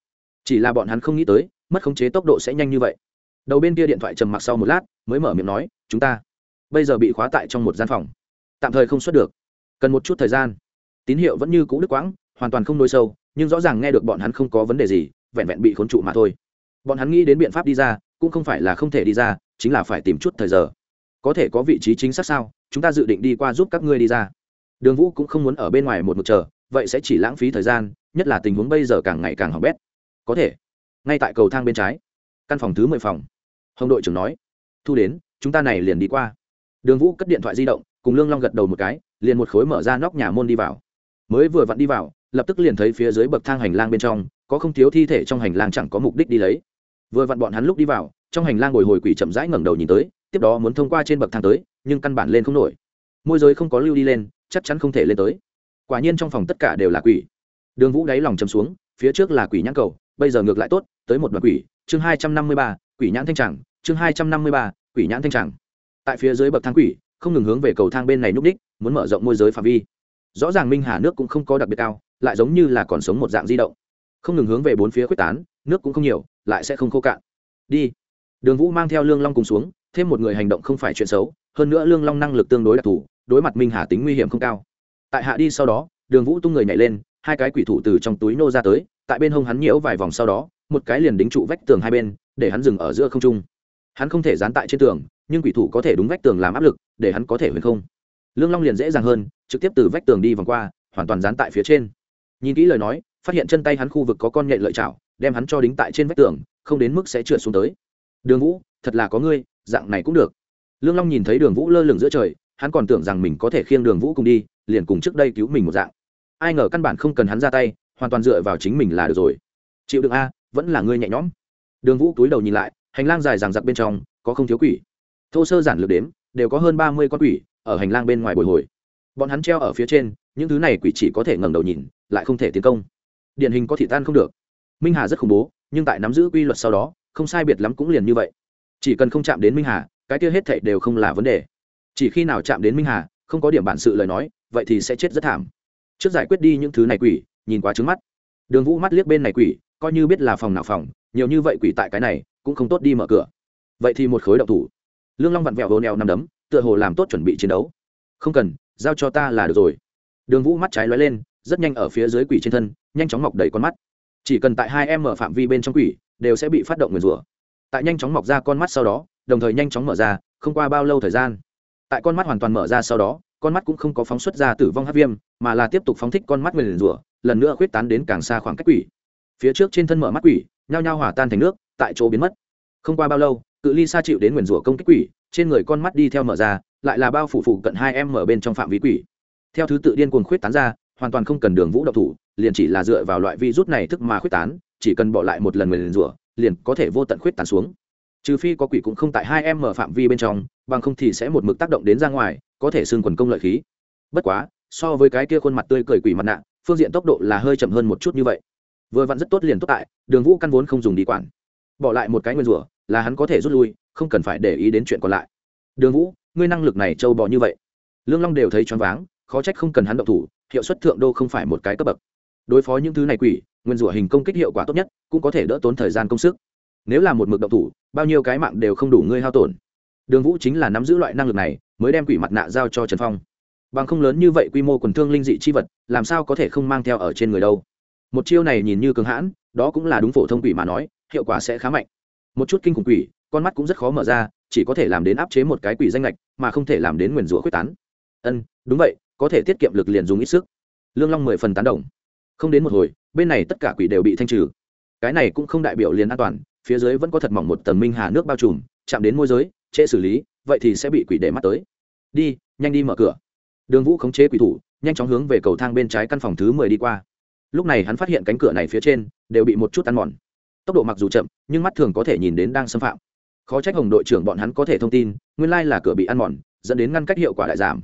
Chỉ là bọn hắn không nghĩ tới, mất khống chế tốc độ sẽ nhanh như vậy. Đầu bên kia điện thoại trầm mặc sau một lát, mới mở miệng nói, chúng ta bây giờ bị khóa tại trong một gian phòng. Tạm thời không xuất được. Cần một chút thời gian tín hiệu vẫn như cũ đứt quãng, hoàn toàn không nối sâu, nhưng rõ ràng nghe được bọn hắn không có vấn đề gì, vẹn vẹn bị khốn trụ mà thôi. Bọn hắn nghĩ đến biện pháp đi ra, cũng không phải là không thể đi ra, chính là phải tìm chút thời giờ. Có thể có vị trí chính xác sao? Chúng ta dự định đi qua giúp các ngươi đi ra. Đường vũ cũng không muốn ở bên ngoài một mực chờ, vậy sẽ chỉ lãng phí thời gian, nhất là tình huống bây giờ càng ngày càng hỏng bét. Có thể. Ngay tại cầu thang bên trái. Căn phòng thứ mười phòng. Hồng đội trưởng nói. Thu đến, chúng ta này liền đi qua. Đường vũ cất điện thoại di động, cùng lương long gật đầu một cái, liền một khối mở ra nóc nhà môn đi vào mới vừa vặn đi vào, lập tức liền thấy phía dưới bậc thang hành lang bên trong, có không thiếu thi thể trong hành lang chẳng có mục đích đi lấy. Vừa vặn bọn hắn lúc đi vào, trong hành lang ngồi hồi quỷ chậm rãi ngẩng đầu nhìn tới, tiếp đó muốn thông qua trên bậc thang tới, nhưng căn bản lên không nổi. Môi giới không có lưu đi lên, chắc chắn không thể lên tới. Quả nhiên trong phòng tất cả đều là quỷ. Đường vũ đáy lòng chầm xuống, phía trước là quỷ nhãn cầu, bây giờ ngược lại tốt, tới một đoạn quỷ, chương hai trăm năm mươi ba, quỷ nhãn thanh tràng, chương hai trăm năm mươi ba, quỷ nhãn thanh tràng. Tại phía dưới bậc thang quỷ, không ngừng hướng về cầu thang bên này núp đích, muốn mở rộng môi giới phạm vi rõ ràng minh hà nước cũng không có đặc biệt cao, lại giống như là còn sống một dạng di động. Không ngừng hướng về bốn phía quyết tán, nước cũng không nhiều, lại sẽ không khô cạn. Đi. Đường vũ mang theo lương long cùng xuống, thêm một người hành động không phải chuyện xấu, hơn nữa lương long năng lực tương đối đặc thù, đối mặt minh hà tính nguy hiểm không cao. Tại hạ đi sau đó, đường vũ tung người nhảy lên, hai cái quỷ thủ từ trong túi nô ra tới, tại bên hông hắn nhiễu vài vòng sau đó, một cái liền đính trụ vách tường hai bên, để hắn dừng ở giữa không trung. Hắn không thể dán tại trên tường, nhưng quỷ thủ có thể đúng vách tường làm áp lực, để hắn có thể huyền không lương long liền dễ dàng hơn, trực tiếp từ vách tường đi vòng qua, hoàn toàn dán tại phía trên. Nhìn kỹ lời nói, phát hiện chân tay hắn khu vực có con nhện lợi chảo, đem hắn cho đính tại trên vách tường, không đến mức sẽ trượt xuống tới. Đường vũ, thật là có ngươi, dạng này cũng được. Lương long nhìn thấy đường vũ lơ lửng giữa trời, hắn còn tưởng rằng mình có thể khiêng đường vũ cùng đi, liền cùng trước đây cứu mình một dạng. Ai ngờ căn bản không cần hắn ra tay, hoàn toàn dựa vào chính mình là được rồi. Chịu đựng a, vẫn là ngươi nhẹ nhõm. Đường vũ túi đầu nhìn lại, hành lang dài ràng giặc bên trong, có không thiếu quỷ. Thô sơ giản lược đếm, đều có hơn ba mươi con quỷ ở hành lang bên ngoài bồi hồi. Bọn hắn treo ở phía trên, những thứ này quỷ chỉ có thể ngẩng đầu nhìn, lại không thể tiến công. Điển hình có thị tan không được. Minh hà rất khủng bố, nhưng tại nắm giữ quy luật sau đó, không sai biệt lắm cũng liền như vậy. Chỉ cần không chạm đến minh hà, cái kia hết thảy đều không là vấn đề. Chỉ khi nào chạm đến minh hà, không có điểm bản sự lời nói, vậy thì sẽ chết rất thảm. Trước giải quyết đi những thứ này quỷ, nhìn quá trứng mắt. Đường vũ mắt liếc bên này quỷ, coi như biết là phòng nào phòng, nhiều như vậy quỷ tại cái này, cũng không tốt đi mở cửa. Vậy thì một khối động thủ. Lương long vặn vẹo hố neo nằm đấm tựa hồ làm tốt chuẩn bị chiến đấu. Không cần, giao cho ta là được rồi. Đường vũ mắt trái lóe lên, rất nhanh ở phía dưới quỷ trên thân, nhanh chóng mọc đầy con mắt. Chỉ cần tại hai em mở phạm vi bên trong quỷ, đều sẽ bị phát động nguyền rủa. Tại nhanh chóng mọc ra con mắt sau đó, đồng thời nhanh chóng mở ra, không qua bao lâu thời gian. Tại con mắt hoàn toàn mở ra sau đó, con mắt cũng không có phóng xuất ra tử vong hát viêm, mà là tiếp tục phóng thích con mắt nguyền rủa, lần nữa khuyết tán đến càng xa khoảng cách quỷ. Phía trước trên thân mở mắt quỷ, nhao nhao hỏa tan thành nước, tại chỗ biến mất. Không qua bao lâu cự ly xa chịu đến nguyền rủa công kích quỷ, trên người con mắt đi theo mở ra, lại là bao phủ phủ cận hai em mở bên trong phạm vi quỷ. Theo thứ tự điên cuồng khuyết tán ra, hoàn toàn không cần đường vũ độc thủ, liền chỉ là dựa vào loại virus này thức mà khuyết tán, chỉ cần bỏ lại một lần nguyền rủa, liền có thể vô tận khuyết tán xuống. Trừ phi có quỷ cũng không tại hai em mở phạm vi bên trong, bằng không thì sẽ một mực tác động đến ra ngoài, có thể xương quần công lợi khí. Bất quá, so với cái kia khuôn mặt tươi cười quỷ mặt nạ, phương diện tốc độ là hơi chậm hơn một chút như vậy. Vừa vặn rất tốt liền tốt tại, đường vũ căn vốn không dùng đi quản. Bỏ lại một cái nguyên rủa là hắn có thể rút lui, không cần phải để ý đến chuyện còn lại. Đường vũ, ngươi năng lực này trâu bò như vậy. Lương long đều thấy choáng váng, khó trách không cần hắn động thủ, hiệu suất thượng đô không phải một cái cấp bậc. Đối phó những thứ này quỷ, nguyên rủa hình công kích hiệu quả tốt nhất, cũng có thể đỡ tốn thời gian công sức. Nếu là một mực động thủ, bao nhiêu cái mạng đều không đủ ngươi hao tổn. Đường vũ chính là nắm giữ loại năng lực này, mới đem quỷ mặt nạ giao cho trần phong. Bằng không lớn như vậy quy mô quần thương linh dị chi vật, làm sao có thể không mang theo ở trên người đâu? Một chiêu này nhìn như cường hãn, đó cũng là đúng phổ thông quỷ mà nói, hiệu quả sẽ khá mạnh một chút kinh khủng quỷ, con mắt cũng rất khó mở ra, chỉ có thể làm đến áp chế một cái quỷ danh lệch mà không thể làm đến nguyền rủa quyết tán. Ân, đúng vậy, có thể tiết kiệm lực liền dùng ít sức. Lương long mười phần tán đồng. Không đến một hồi, bên này tất cả quỷ đều bị thanh trừ. Cái này cũng không đại biểu liền an toàn, phía dưới vẫn có thật mỏng một tầng minh hà nước bao trùm, chạm đến môi giới, trễ xử lý, vậy thì sẽ bị quỷ để mắt tới. Đi, nhanh đi mở cửa. Đường vũ khống chế quỷ thủ, nhanh chóng hướng về cầu thang bên trái căn phòng thứ mười đi qua. Lúc này hắn phát hiện cánh cửa này phía trên đều bị một chút ăn mòn tốc độ mặc dù chậm, nhưng mắt thường có thể nhìn đến đang xâm phạm. Khó trách hồng đội trưởng bọn hắn có thể thông tin, nguyên lai là cửa bị ăn mòn, dẫn đến ngăn cách hiệu quả lại giảm.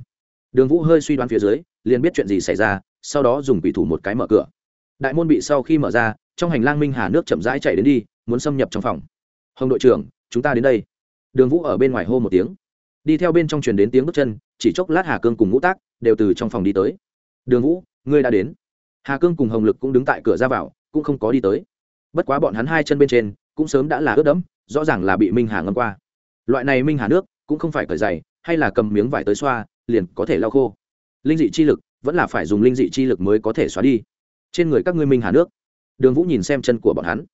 Đường vũ hơi suy đoán phía dưới, liền biết chuyện gì xảy ra, sau đó dùng quỷ thủ một cái mở cửa. Đại môn bị sau khi mở ra, trong hành lang minh hà nước chậm rãi chạy đến đi, muốn xâm nhập trong phòng. Hồng đội trưởng, chúng ta đến đây. Đường vũ ở bên ngoài hô một tiếng. Đi theo bên trong truyền đến tiếng bước chân, chỉ chốc lát hà cương cùng ngũ tác đều từ trong phòng đi tới. Đường vũ, ngươi đã đến. Hà cương cùng hồng lực cũng đứng tại cửa ra vào, cũng không có đi tới bất quá bọn hắn hai chân bên trên cũng sớm đã là ướt đẫm, rõ ràng là bị minh hà ngâm qua. Loại này minh hà nước cũng không phải cởi dày hay là cầm miếng vải tới xoa, liền có thể lau khô. Linh dị chi lực vẫn là phải dùng linh dị chi lực mới có thể xóa đi. Trên người các ngươi minh hà nước, đường vũ nhìn xem chân của bọn hắn.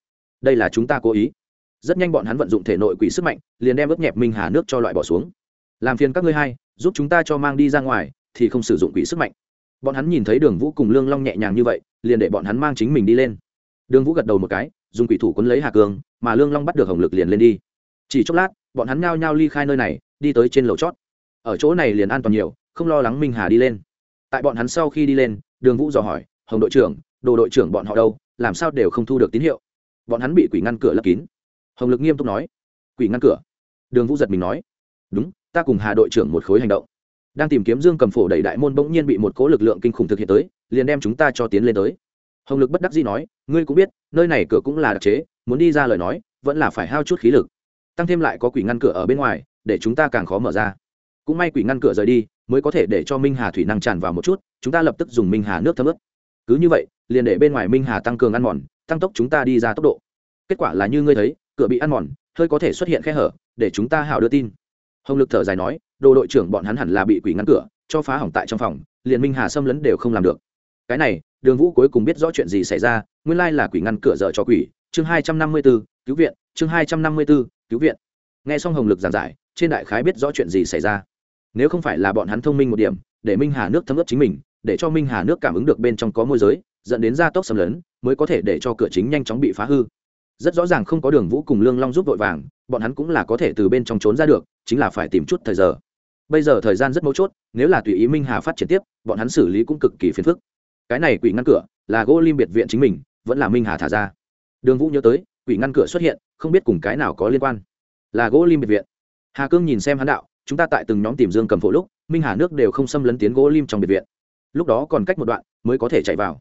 Đây là chúng ta cố ý. Rất nhanh bọn hắn vận dụng thể nội quỷ sức mạnh, liền đem ướp nhẹp minh hà nước cho loại bỏ xuống. Làm phiền các ngươi hai, giúp chúng ta cho mang đi ra ngoài, thì không sử dụng quỷ sức mạnh. Bọn hắn nhìn thấy đường vũ cùng lương long nhẹ nhàng như vậy, liền để bọn hắn mang chính mình đi lên đường vũ gật đầu một cái, dùng quỷ thủ quấn lấy hà cương mà lương long bắt được hồng lực liền lên đi. Chỉ chốc lát, bọn hắn nhao nhao ly khai nơi này, đi tới trên lầu chót. Ở chỗ này liền an toàn nhiều, không lo lắng minh hà đi lên. Tại bọn hắn sau khi đi lên, đường vũ dò hỏi, hồng đội trưởng, đồ đội trưởng bọn họ đâu? Làm sao đều không thu được tín hiệu? Bọn hắn bị quỷ ngăn cửa lấp kín. Hồng lực nghiêm túc nói, quỷ ngăn cửa? Đường vũ giật mình nói, đúng, ta cùng hà đội trưởng một khối hành động. Đang tìm kiếm dương cầm phổ đẩy đại môn bỗng nhiên bị một cố lực lượng kinh khủng thực hiện tới, liền đem chúng ta cho tiến lên tới hồng lực bất đắc dĩ nói, ngươi cũng biết, nơi này cửa cũng là đặc chế, muốn đi ra lời nói, vẫn là phải hao chút khí lực. Tăng thêm lại có quỷ ngăn cửa ở bên ngoài, để chúng ta càng khó mở ra. Cũng may quỷ ngăn cửa rời đi, mới có thể để cho minh hà thủy năng tràn vào một chút, chúng ta lập tức dùng minh hà nước thấm ướt. Cứ như vậy, liền để bên ngoài minh hà tăng cường ăn mòn, tăng tốc chúng ta đi ra tốc độ. Kết quả là như ngươi thấy, cửa bị ăn mòn, hơi có thể xuất hiện khe hở, để chúng ta hào đưa tin. Hồng lực thở dài nói, đồ đội trưởng bọn hắn hẳn là bị quỷ ngăn cửa, cho phá hỏng tại trong phòng, liền minh hà xâm lấn đều không làm được. Cái này đường vũ cuối cùng biết rõ chuyện gì xảy ra, nguyên lai là quỷ ngăn cửa dở cho quỷ. Chương hai trăm năm mươi b ố cứu viện, chương hai trăm năm mươi b ố cứu viện. N g h e xong hồng lực giảng giải, trên đại khái biết rõ chuyện gì xảy ra. Nếu không phải là bọn hắn thông minh một điểm, để minh hà nước thấm ướt chính mình, để cho minh hà nước cảm ứng được bên trong có môi giới, dẫn đến gia tốc xâm lấn, mới có thể để cho cửa chính nhanh chóng bị phá hư. Rất rõ ràng không có đường vũ cùng lương long giúp vội vàng, bọn hắn cũng là có thể từ bên trong trốn ra được, chính là phải tìm chút thời giờ. Bây giờ thời gian rất mấu chốt, nếu là tùy ý minh hà phát triển tiếp, bọn hắn xử lý cũng cực kỳ phiền phức cái này quỷ ngăn cửa là gỗ lim biệt viện chính mình, vẫn là minh hà thả ra. Đường vũ nhớ tới, quỷ ngăn cửa xuất hiện, không biết cùng cái nào có liên quan. Là gỗ lim biệt viện. Hà cương nhìn xem hắn đạo, chúng ta tại từng nhóm tìm dương cầm phổ lúc, minh hà nước đều không xâm lấn tiến gỗ lim trong biệt viện. Lúc đó còn cách một đoạn mới có thể chạy vào.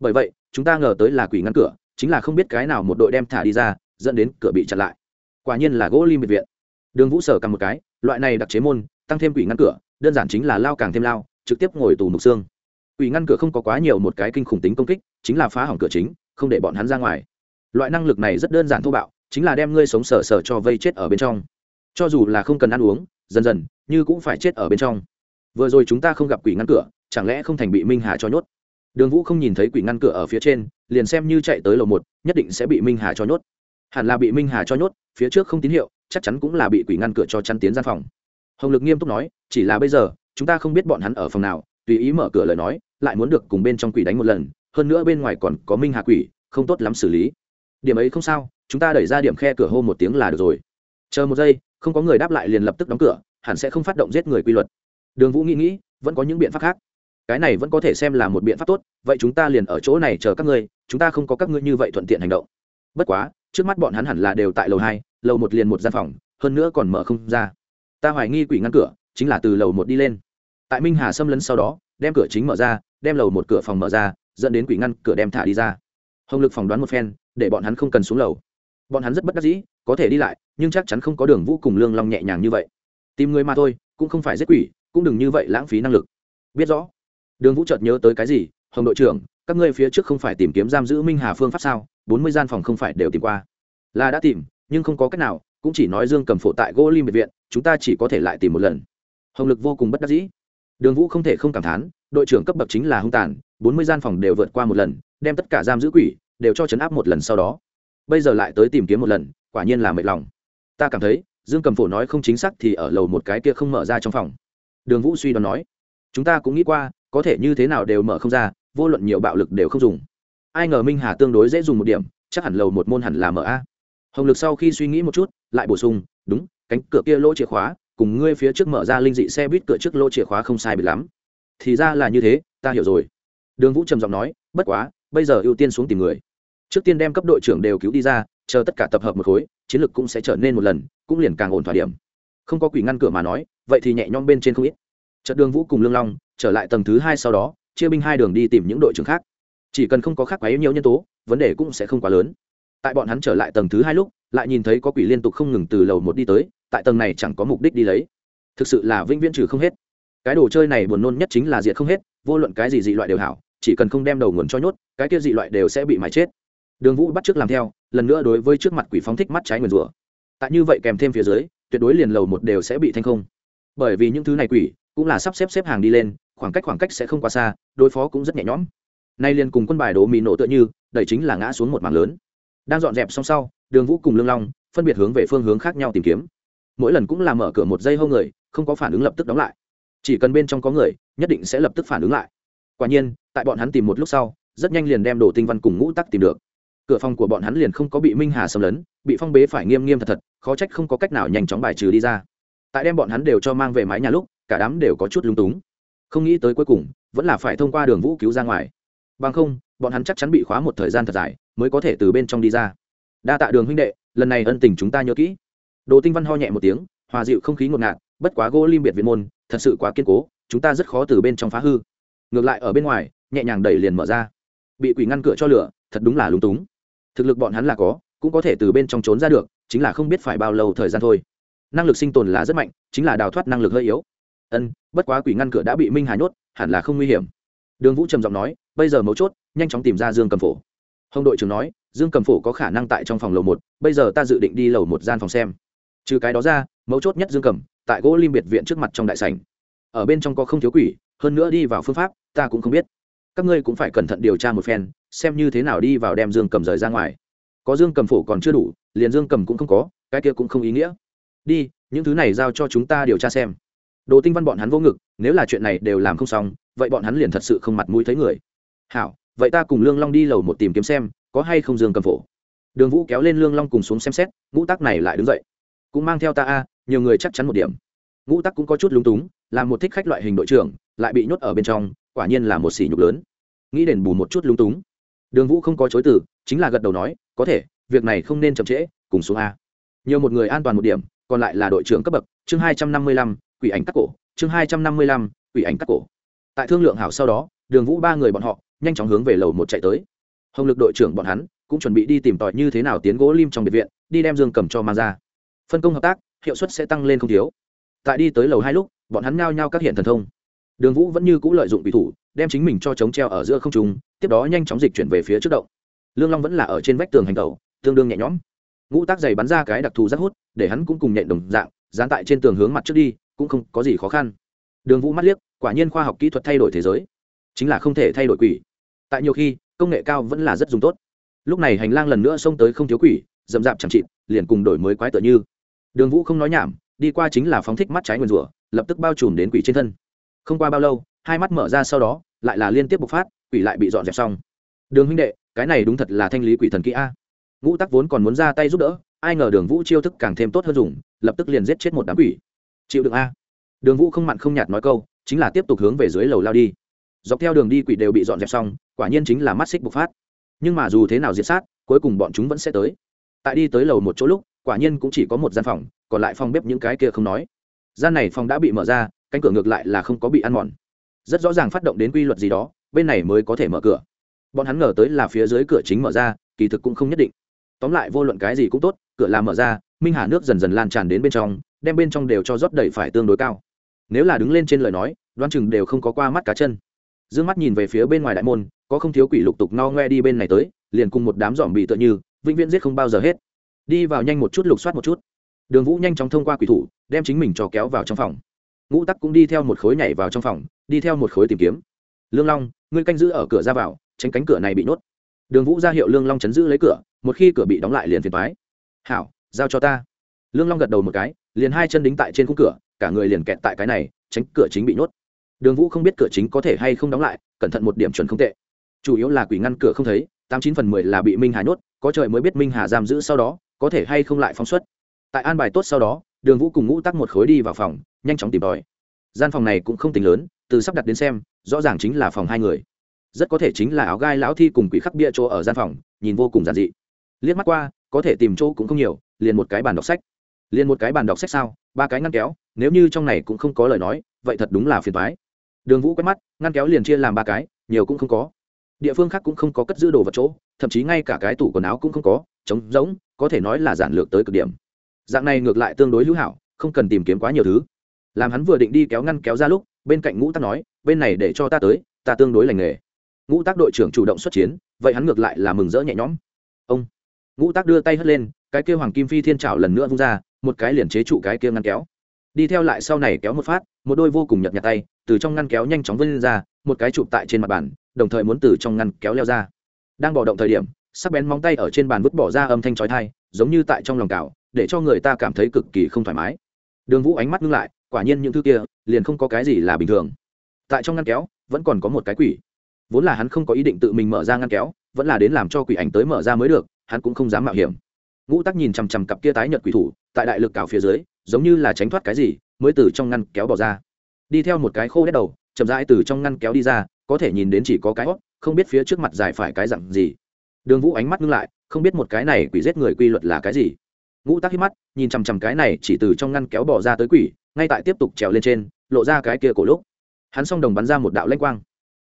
Bởi vậy, chúng ta ngờ tới là quỷ ngăn cửa, chính là không biết cái nào một đội đem thả đi ra, dẫn đến cửa bị chặn lại. Quả nhiên là gỗ lim biệt viện. Đường vũ sở cầm một cái, loại này đặc chế môn, tăng thêm quỷ ngăn cửa, đơn giản chính là lao càng thêm lao, trực tiếp ngồi tù mục xương quỷ ngăn cửa không có quá nhiều một cái kinh khủng tính công kích, chính là phá hỏng cửa chính, không để bọn hắn ra ngoài. Loại năng lực này rất đơn giản thô bạo, chính là đem ngươi sống sờ sờ cho vây chết ở bên trong. Cho dù là không cần ăn uống, dần dần, như cũng phải chết ở bên trong. Vừa rồi chúng ta không gặp quỷ ngăn cửa, chẳng lẽ không thành bị minh hà cho nhốt? Đường vũ không nhìn thấy quỷ ngăn cửa ở phía trên, liền xem như chạy tới lầu một, nhất định sẽ bị minh hà cho nhốt. Hẳn là bị minh hà cho nhốt, phía trước không tín hiệu, chắc chắn cũng là bị quỷ ngăn cửa cho chắn tiến gian phòng. Hồng lực nghiêm túc nói, chỉ là bây giờ, chúng ta không biết bọn hắn ở phòng nào, tùy ý mở cửa lời nói lại muốn được cùng bên trong quỷ đánh một lần, hơn nữa bên ngoài còn có minh hà quỷ, không tốt lắm xử lý. Điểm ấy không sao, chúng ta đẩy ra điểm khe cửa hô một tiếng là được rồi. Chờ một giây, không có người đáp lại liền lập tức đóng cửa, hẳn sẽ không phát động giết người quy luật. Đường vũ nghĩ nghĩ, vẫn có những biện pháp khác. Cái này vẫn có thể xem là một biện pháp tốt, vậy chúng ta liền ở chỗ này chờ các ngươi, chúng ta không có các ngươi như vậy thuận tiện hành động. Bất quá, trước mắt bọn hắn hẳn là đều tại lầu hai, lầu một liền một gian phòng, hơn nữa còn mở không ra. Ta hoài nghi quỷ ngăn cửa, chính là từ lầu một đi lên. Tại minh hà xâm lấn sau đó, đem cửa chính mở ra đem lầu một cửa phòng mở ra, dẫn đến quỷ ngăn cửa đem thả đi ra. Hồng lực phỏng đoán một phen, để bọn hắn không cần xuống lầu. Bọn hắn rất bất đắc dĩ, có thể đi lại, nhưng chắc chắn không có đường vũ cùng lương long nhẹ nhàng như vậy. Tìm người mà thôi, cũng không phải giết quỷ, cũng đừng như vậy lãng phí năng lực. Biết rõ. Đường vũ chợt nhớ tới cái gì, hồng đội trưởng, các ngươi phía trước không phải tìm kiếm giam giữ minh hà phương pháp sao? Bốn mươi gian phòng không phải đều tìm qua. Là đã tìm, nhưng không có cách nào, cũng chỉ nói dương cầm phổ tại gỗ lim biệt viện, chúng ta chỉ có thể lại tìm một lần. Hồng lực vô cùng bất đắc dĩ. Đường vũ không thể không cảm thán đội trưởng cấp bậc chính là hung tàn, bốn mươi gian phòng đều vượt qua một lần, đem tất cả giam giữ quỷ đều cho chấn áp một lần sau đó. Bây giờ lại tới tìm kiếm một lần, quả nhiên là mệt lòng. Ta cảm thấy, dương cầm phổ nói không chính xác thì ở lầu một cái kia không mở ra trong phòng. Đường vũ suy đoán nói, chúng ta cũng nghĩ qua, có thể như thế nào đều mở không ra, vô luận nhiều bạo lực đều không dùng. Ai ngờ minh hà tương đối dễ dùng một điểm, chắc hẳn lầu một môn hẳn là mở a. Hồng lực sau khi suy nghĩ một chút, lại bổ sung, đúng, cánh cửa kia lỗ chìa khóa, cùng ngươi phía trước mở ra linh dị xe buýt cửa trước lỗ chìa khóa không sai biệt lắm thì ra là như thế, ta hiểu rồi. Đường vũ trầm giọng nói, bất quá, bây giờ ưu tiên xuống tìm người. Trước tiên đem cấp đội trưởng đều cứu đi ra, chờ tất cả tập hợp một khối, chiến lược cũng sẽ trở nên một lần, cũng liền càng ổn thỏa điểm. Không có quỷ ngăn cửa mà nói, vậy thì nhẹ nhõm bên trên không ít. Trận đường vũ cùng lương long trở lại tầng thứ hai sau đó, chia binh hai đường đi tìm những đội trưởng khác. Chỉ cần không có khác quá yếu nhiều nhân tố, vấn đề cũng sẽ không quá lớn. Tại bọn hắn trở lại tầng thứ hai lúc, lại nhìn thấy có quỷ liên tục không ngừng từ lầu một đi tới, tại tầng này chẳng có mục đích đi lấy. Thực sự là vĩnh viễn trừ không hết cái đồ chơi này buồn nôn nhất chính là diệt không hết, vô luận cái gì dị loại đều hảo, chỉ cần không đem đầu nguồn cho nhốt, cái kia dị loại đều sẽ bị mái chết. Đường vũ bắt t r ư ớ c làm theo, lần nữa đối với trước mặt quỷ phóng thích mắt trái nguyền rủa. Tại như vậy kèm thêm phía dưới, tuyệt đối liền lầu một đều sẽ bị thanh không. Bởi vì những thứ này quỷ, cũng là sắp xếp xếp hàng đi lên, khoảng cách khoảng cách sẽ không quá xa, đối phó cũng rất nhẹ nhõm. Nay liền cùng quân bài đố mì nổ tựa như, đẩy chính là ngã xuống một mảng lớn. Đang dọn dẹp xong sau, đường vũ cùng lương long phân biệt hướng về phương hướng khác nhau tìm kiếm. Mỗi lần cũng là mở cửa một giây hâu người, không có phản ứng lập tức đóng lại chỉ cần bên trong có người, nhất định sẽ lập tức phản ứng lại. Quả nhiên, tại bọn hắn tìm một lúc sau, rất nhanh liền đem đồ tinh văn cùng ngũ tắc tìm được. Cửa phòng của bọn hắn liền không có bị minh hà xâm lấn, bị phong bế phải nghiêm nghiêm thật thật, khó trách không có cách nào nhanh chóng bài trừ đi ra. Tại đem bọn hắn đều cho mang về mái nhà lúc, cả đám đều có chút lung túng. Không nghĩ tới cuối cùng, vẫn là phải thông qua đường vũ cứu ra ngoài. Bằng không, bọn hắn chắc chắn bị khóa một thời gian thật dài, mới có thể từ bên trong đi ra. Đa tạ đường huynh đệ, lần này ân tình chúng ta nhớ kỹ. Đồ tinh văn ho nhẹ một tiếng, hòa dịu không khí ngột ngạt, bất quá gỗ lim biệt việt môn thật sự quá kiên cố, chúng ta rất khó từ bên trong phá hư. Ngược lại ở bên ngoài, nhẹ nhàng đẩy liền mở ra. Bị quỷ ngăn cửa cho lửa, thật đúng là lúng túng. Thực lực bọn hắn là có, cũng có thể từ bên trong trốn ra được, chính là không biết phải bao lâu thời gian thôi. Năng lực sinh tồn là rất mạnh, chính là đào thoát năng lực hơi yếu. Ân, bất quá quỷ ngăn cửa đã bị minh hà nhốt, hẳn là không nguy hiểm. Đường vũ trầm giọng nói, bây giờ mấu chốt, nhanh chóng tìm ra dương cầm phổ. Hồng đội trưởng nói, dương cầm phổ có khả năng tại trong phòng lầu một, bây giờ ta dự định đi lầu một gian phòng xem. Trừ cái đó ra, mấu chốt nhất dương cầm tại gỗ lim biệt viện trước mặt trong đại sảnh. Ở bên trong có không thiếu quỷ, hơn nữa đi vào phương pháp, ta cũng không biết. Các ngươi cũng phải cẩn thận điều tra một phen, xem như thế nào đi vào đem dương cầm rời ra ngoài. Có dương cầm phổ còn chưa đủ, liền dương cầm cũng không có, cái kia cũng không ý nghĩa. Đi, những thứ này giao cho chúng ta điều tra xem. Đồ tinh văn bọn hắn vô ngực, nếu là chuyện này đều làm không xong, vậy bọn hắn liền thật sự không mặt mũi thấy người. Hảo, vậy ta cùng lương long đi lầu một tìm kiếm xem, có hay không dương cầm phổ. Đường vũ kéo lên lương long cùng xuống xem xét, ngũ tắc này lại đứng dậy. Cũng mang theo ta a nhiều người chắc chắn một điểm. Ngũ tắc cũng có chút lúng túng, là một thích khách loại hình đội trưởng, lại bị nhốt ở bên trong, quả nhiên là một sỉ nhục lớn. Nghĩ đền bù một chút lúng túng. Đường vũ không có chối từ, chính là gật đầu nói, có thể, việc này không nên chậm trễ, cùng xuống a. Nhiều một người an toàn một điểm, còn lại là đội trưởng cấp bậc, chương hai trăm năm mươi lăm, quỷ ảnh cắt cổ, chương hai trăm năm mươi lăm, quỷ ảnh cắt cổ. Tại thương lượng hảo sau đó, đường vũ ba người bọn họ, nhanh chóng hướng về lầu một chạy tới. Hồng lực đội trưởng bọn hắn, cũng chuẩn bị đi tìm tòi như thế nào tiến gỗ lim trong biệt viện, đi đem dương cầm cho mang ra. Phân công hợp tác hiệu suất sẽ tăng lên không thiếu. Tại đi tới lầu hai lúc, bọn hắn ngao nhau các hiện thần thông. Đường vũ vẫn như c ũ lợi dụng bị thủ, đem chính mình cho chống treo ở giữa không trung, tiếp đó nhanh chóng dịch chuyển về phía trước động. Lương long vẫn là ở trên vách tường hành tàu tương đương nhẹ nhõm. Ngũ tác giày bắn ra cái đặc thù rất hút, để hắn cũng cùng nhện đồng dạng, dán tại trên tường hướng mặt trước đi, cũng không có gì khó khăn. Đường vũ mắt liếc, quả nhiên khoa học kỹ thuật thay đổi thế giới. Chính là không thể thay đổi quỷ. Tại nhiều khi, công nghệ cao vẫn là rất dùng tốt. Lúc này hành lang lần nữa xông tới không thiếu quỷ d ầ m d chẳng chịt, liền cùng đổi mới quái tựa như đường vũ không nói nhảm, đi qua chính là phóng thích mắt trái nguyền rủa, lập tức bao trùm đến quỷ trên thân. Không qua bao lâu, hai mắt mở ra sau đó, lại là liên tiếp bộc phát, quỷ lại bị dọn dẹp xong. Đường huynh đệ, cái này đúng thật là thanh lý quỷ thần kỹ a. Ngũ tắc vốn còn muốn ra tay giúp đỡ, ai ngờ đường vũ chiêu thức càng thêm tốt hơn dùng, lập tức liền giết chết một đám quỷ. Chịu đựng a. Đường vũ không mặn không nhạt nói câu, chính là tiếp tục hướng về dưới lầu lao đi. Dọc theo đường đi quỷ đều bị dọn dẹp xong, quả nhiên chính là mắt xích bộc phát. Nhưng mà dù thế nào diệt sát, cuối cùng bọn chúng vẫn sẽ tới. Tại đi tới lầu một chỗ lúc quả nhiên cũng chỉ có một gian phòng, còn lại phòng bếp những cái kia không nói. Gian này phòng đã bị mở ra, cánh cửa ngược lại là không có bị ăn mòn. Rất rõ ràng phát động đến quy luật gì đó, bên này mới có thể mở cửa. Bọn hắn ngờ tới là phía dưới cửa chính mở ra, kỳ thực cũng không nhất định. Tóm lại vô luận cái gì cũng tốt, cửa làm mở ra, minh hà nước dần dần lan tràn đến bên trong, đem bên trong đều cho rót đầy phải tương đối cao. Nếu là đứng lên trên lời nói, đoán chừng đều không có qua mắt cá chân. D ư ơ n g mắt nhìn về phía bên ngoài đại môn, có không thiếu quỷ lục tục no ngoe đi bên này tới, liền cùng một đám giỏm bị tựa như, vĩnh viễn giết không bao giờ hết đi vào nhanh một chút lục soát một chút. Đường vũ nhanh chóng thông qua quỷ thủ, đem chính mình cho kéo vào trong phòng. Ngũ tắc cũng đi theo một khối nhảy vào trong phòng, đi theo một khối tìm kiếm. Lương long, ngươi canh giữ ở cửa ra vào, tránh cánh cửa này bị nốt đường vũ ra hiệu lương long chấn giữ lấy cửa, một khi cửa bị đóng lại liền phiền thoái hảo, giao cho ta. Lương long gật đầu một cái, liền hai chân đính tại trên khung cửa, cả người liền kẹt tại cái này, tránh cửa chính bị nhốt. Đường vũ không biết cửa chính có thể hay không đóng lại, cẩn thận một điểm chuẩn không tệ. Chủ yếu là quỷ ngăn cửa không thấy, tám chín phần mười là bị minh hà nhốt, có trời mới biết minh hà giam giữ sau đó có thể hay không lại phóng xuất. Tại an bài tốt sau đó, đường vũ cùng ngũ tắc một khối đi vào phòng, nhanh chóng tìm tòi. Gian phòng này cũng không tính lớn, từ sắp đặt đến xem, rõ ràng chính là phòng hai người. Rất có thể chính là áo gai lão thi cùng quỷ khắc bia chỗ ở gian phòng, nhìn vô cùng giản dị. Liếc mắt qua, có thể tìm chỗ cũng không nhiều, liền một cái bàn đọc sách. Liền một cái bàn đọc sách sao, ba cái ngăn kéo, nếu như trong này cũng không có lời nói, vậy thật đúng là phiền thoái đường vũ quét mắt, ngăn kéo liền chia làm ba cái, nhiều cũng không có. Địa phương khác cũng không có cất giữ đồ vật chỗ thậm chí ngay cả cái tủ quần áo cũng không có, trống rỗng, có thể nói là giản lược tới cực điểm. Dạng này ngược lại tương đối hữu hảo, không cần tìm kiếm quá nhiều thứ. Làm hắn vừa định đi kéo ngăn kéo ra lúc, bên cạnh ngũ Tác nói, bên này để cho ta tới, ta tương đối lành nghề. Ngũ tác đội trưởng chủ động xuất chiến, vậy hắn ngược lại là mừng rỡ nhẹ nhõm. Ông. Ngũ tác đưa tay hất lên, cái kia hoàng kim phi thiên trào lần nữa vung ra, một cái liền chế trụ cái kia ngăn kéo. Đi theo lại sau này kéo một phát, một đôi vô cùng nhật nhạt tay, từ trong ngăn kéo nhanh chóng vươn ra, một cái chụp tại trên mặt bàn, đồng thời muốn từ trong ngăn kéo leo ra đang bỏ động thời điểm, sắc bén móng tay ở trên bàn vứt bỏ ra âm thanh chói thai giống như tại trong lòng cào, để cho người ta cảm thấy cực kỳ không thoải mái. Đường vũ ánh mắt ngưng lại, quả nhiên những thứ kia, liền không có cái gì là bình thường. Tại trong ngăn kéo, vẫn còn có một cái quỷ. Vốn là hắn không có ý định tự mình mở ra ngăn kéo, vẫn là đến làm cho quỷ ảnh tới mở ra mới được, hắn cũng không dám mạo hiểm. Ngũ tắc nhìn chằm chằm cặp kia tái nhật quỷ thủ, tại đại lực cào phía dưới, giống như là tránh thoát cái gì, mới từ trong ngăn kéo bỏ ra. Đi theo một cái khô đét đầu, chậm rãi từ trong ngăn kéo đi ra, có thể nhìn đến chỉ có cái hót không biết phía trước mặt dài phải cái dặn gì. Đường vũ ánh mắt ngưng lại, không biết một cái này quỷ giết người quy luật là cái gì. Ngũ tắc hít mắt, nhìn chằm chằm cái này chỉ từ trong ngăn kéo bỏ ra tới quỷ, ngay tại tiếp tục trèo lên trên, lộ ra cái kia cổ lúc. Hắn s o n g đồng bắn ra một đạo lanh quang.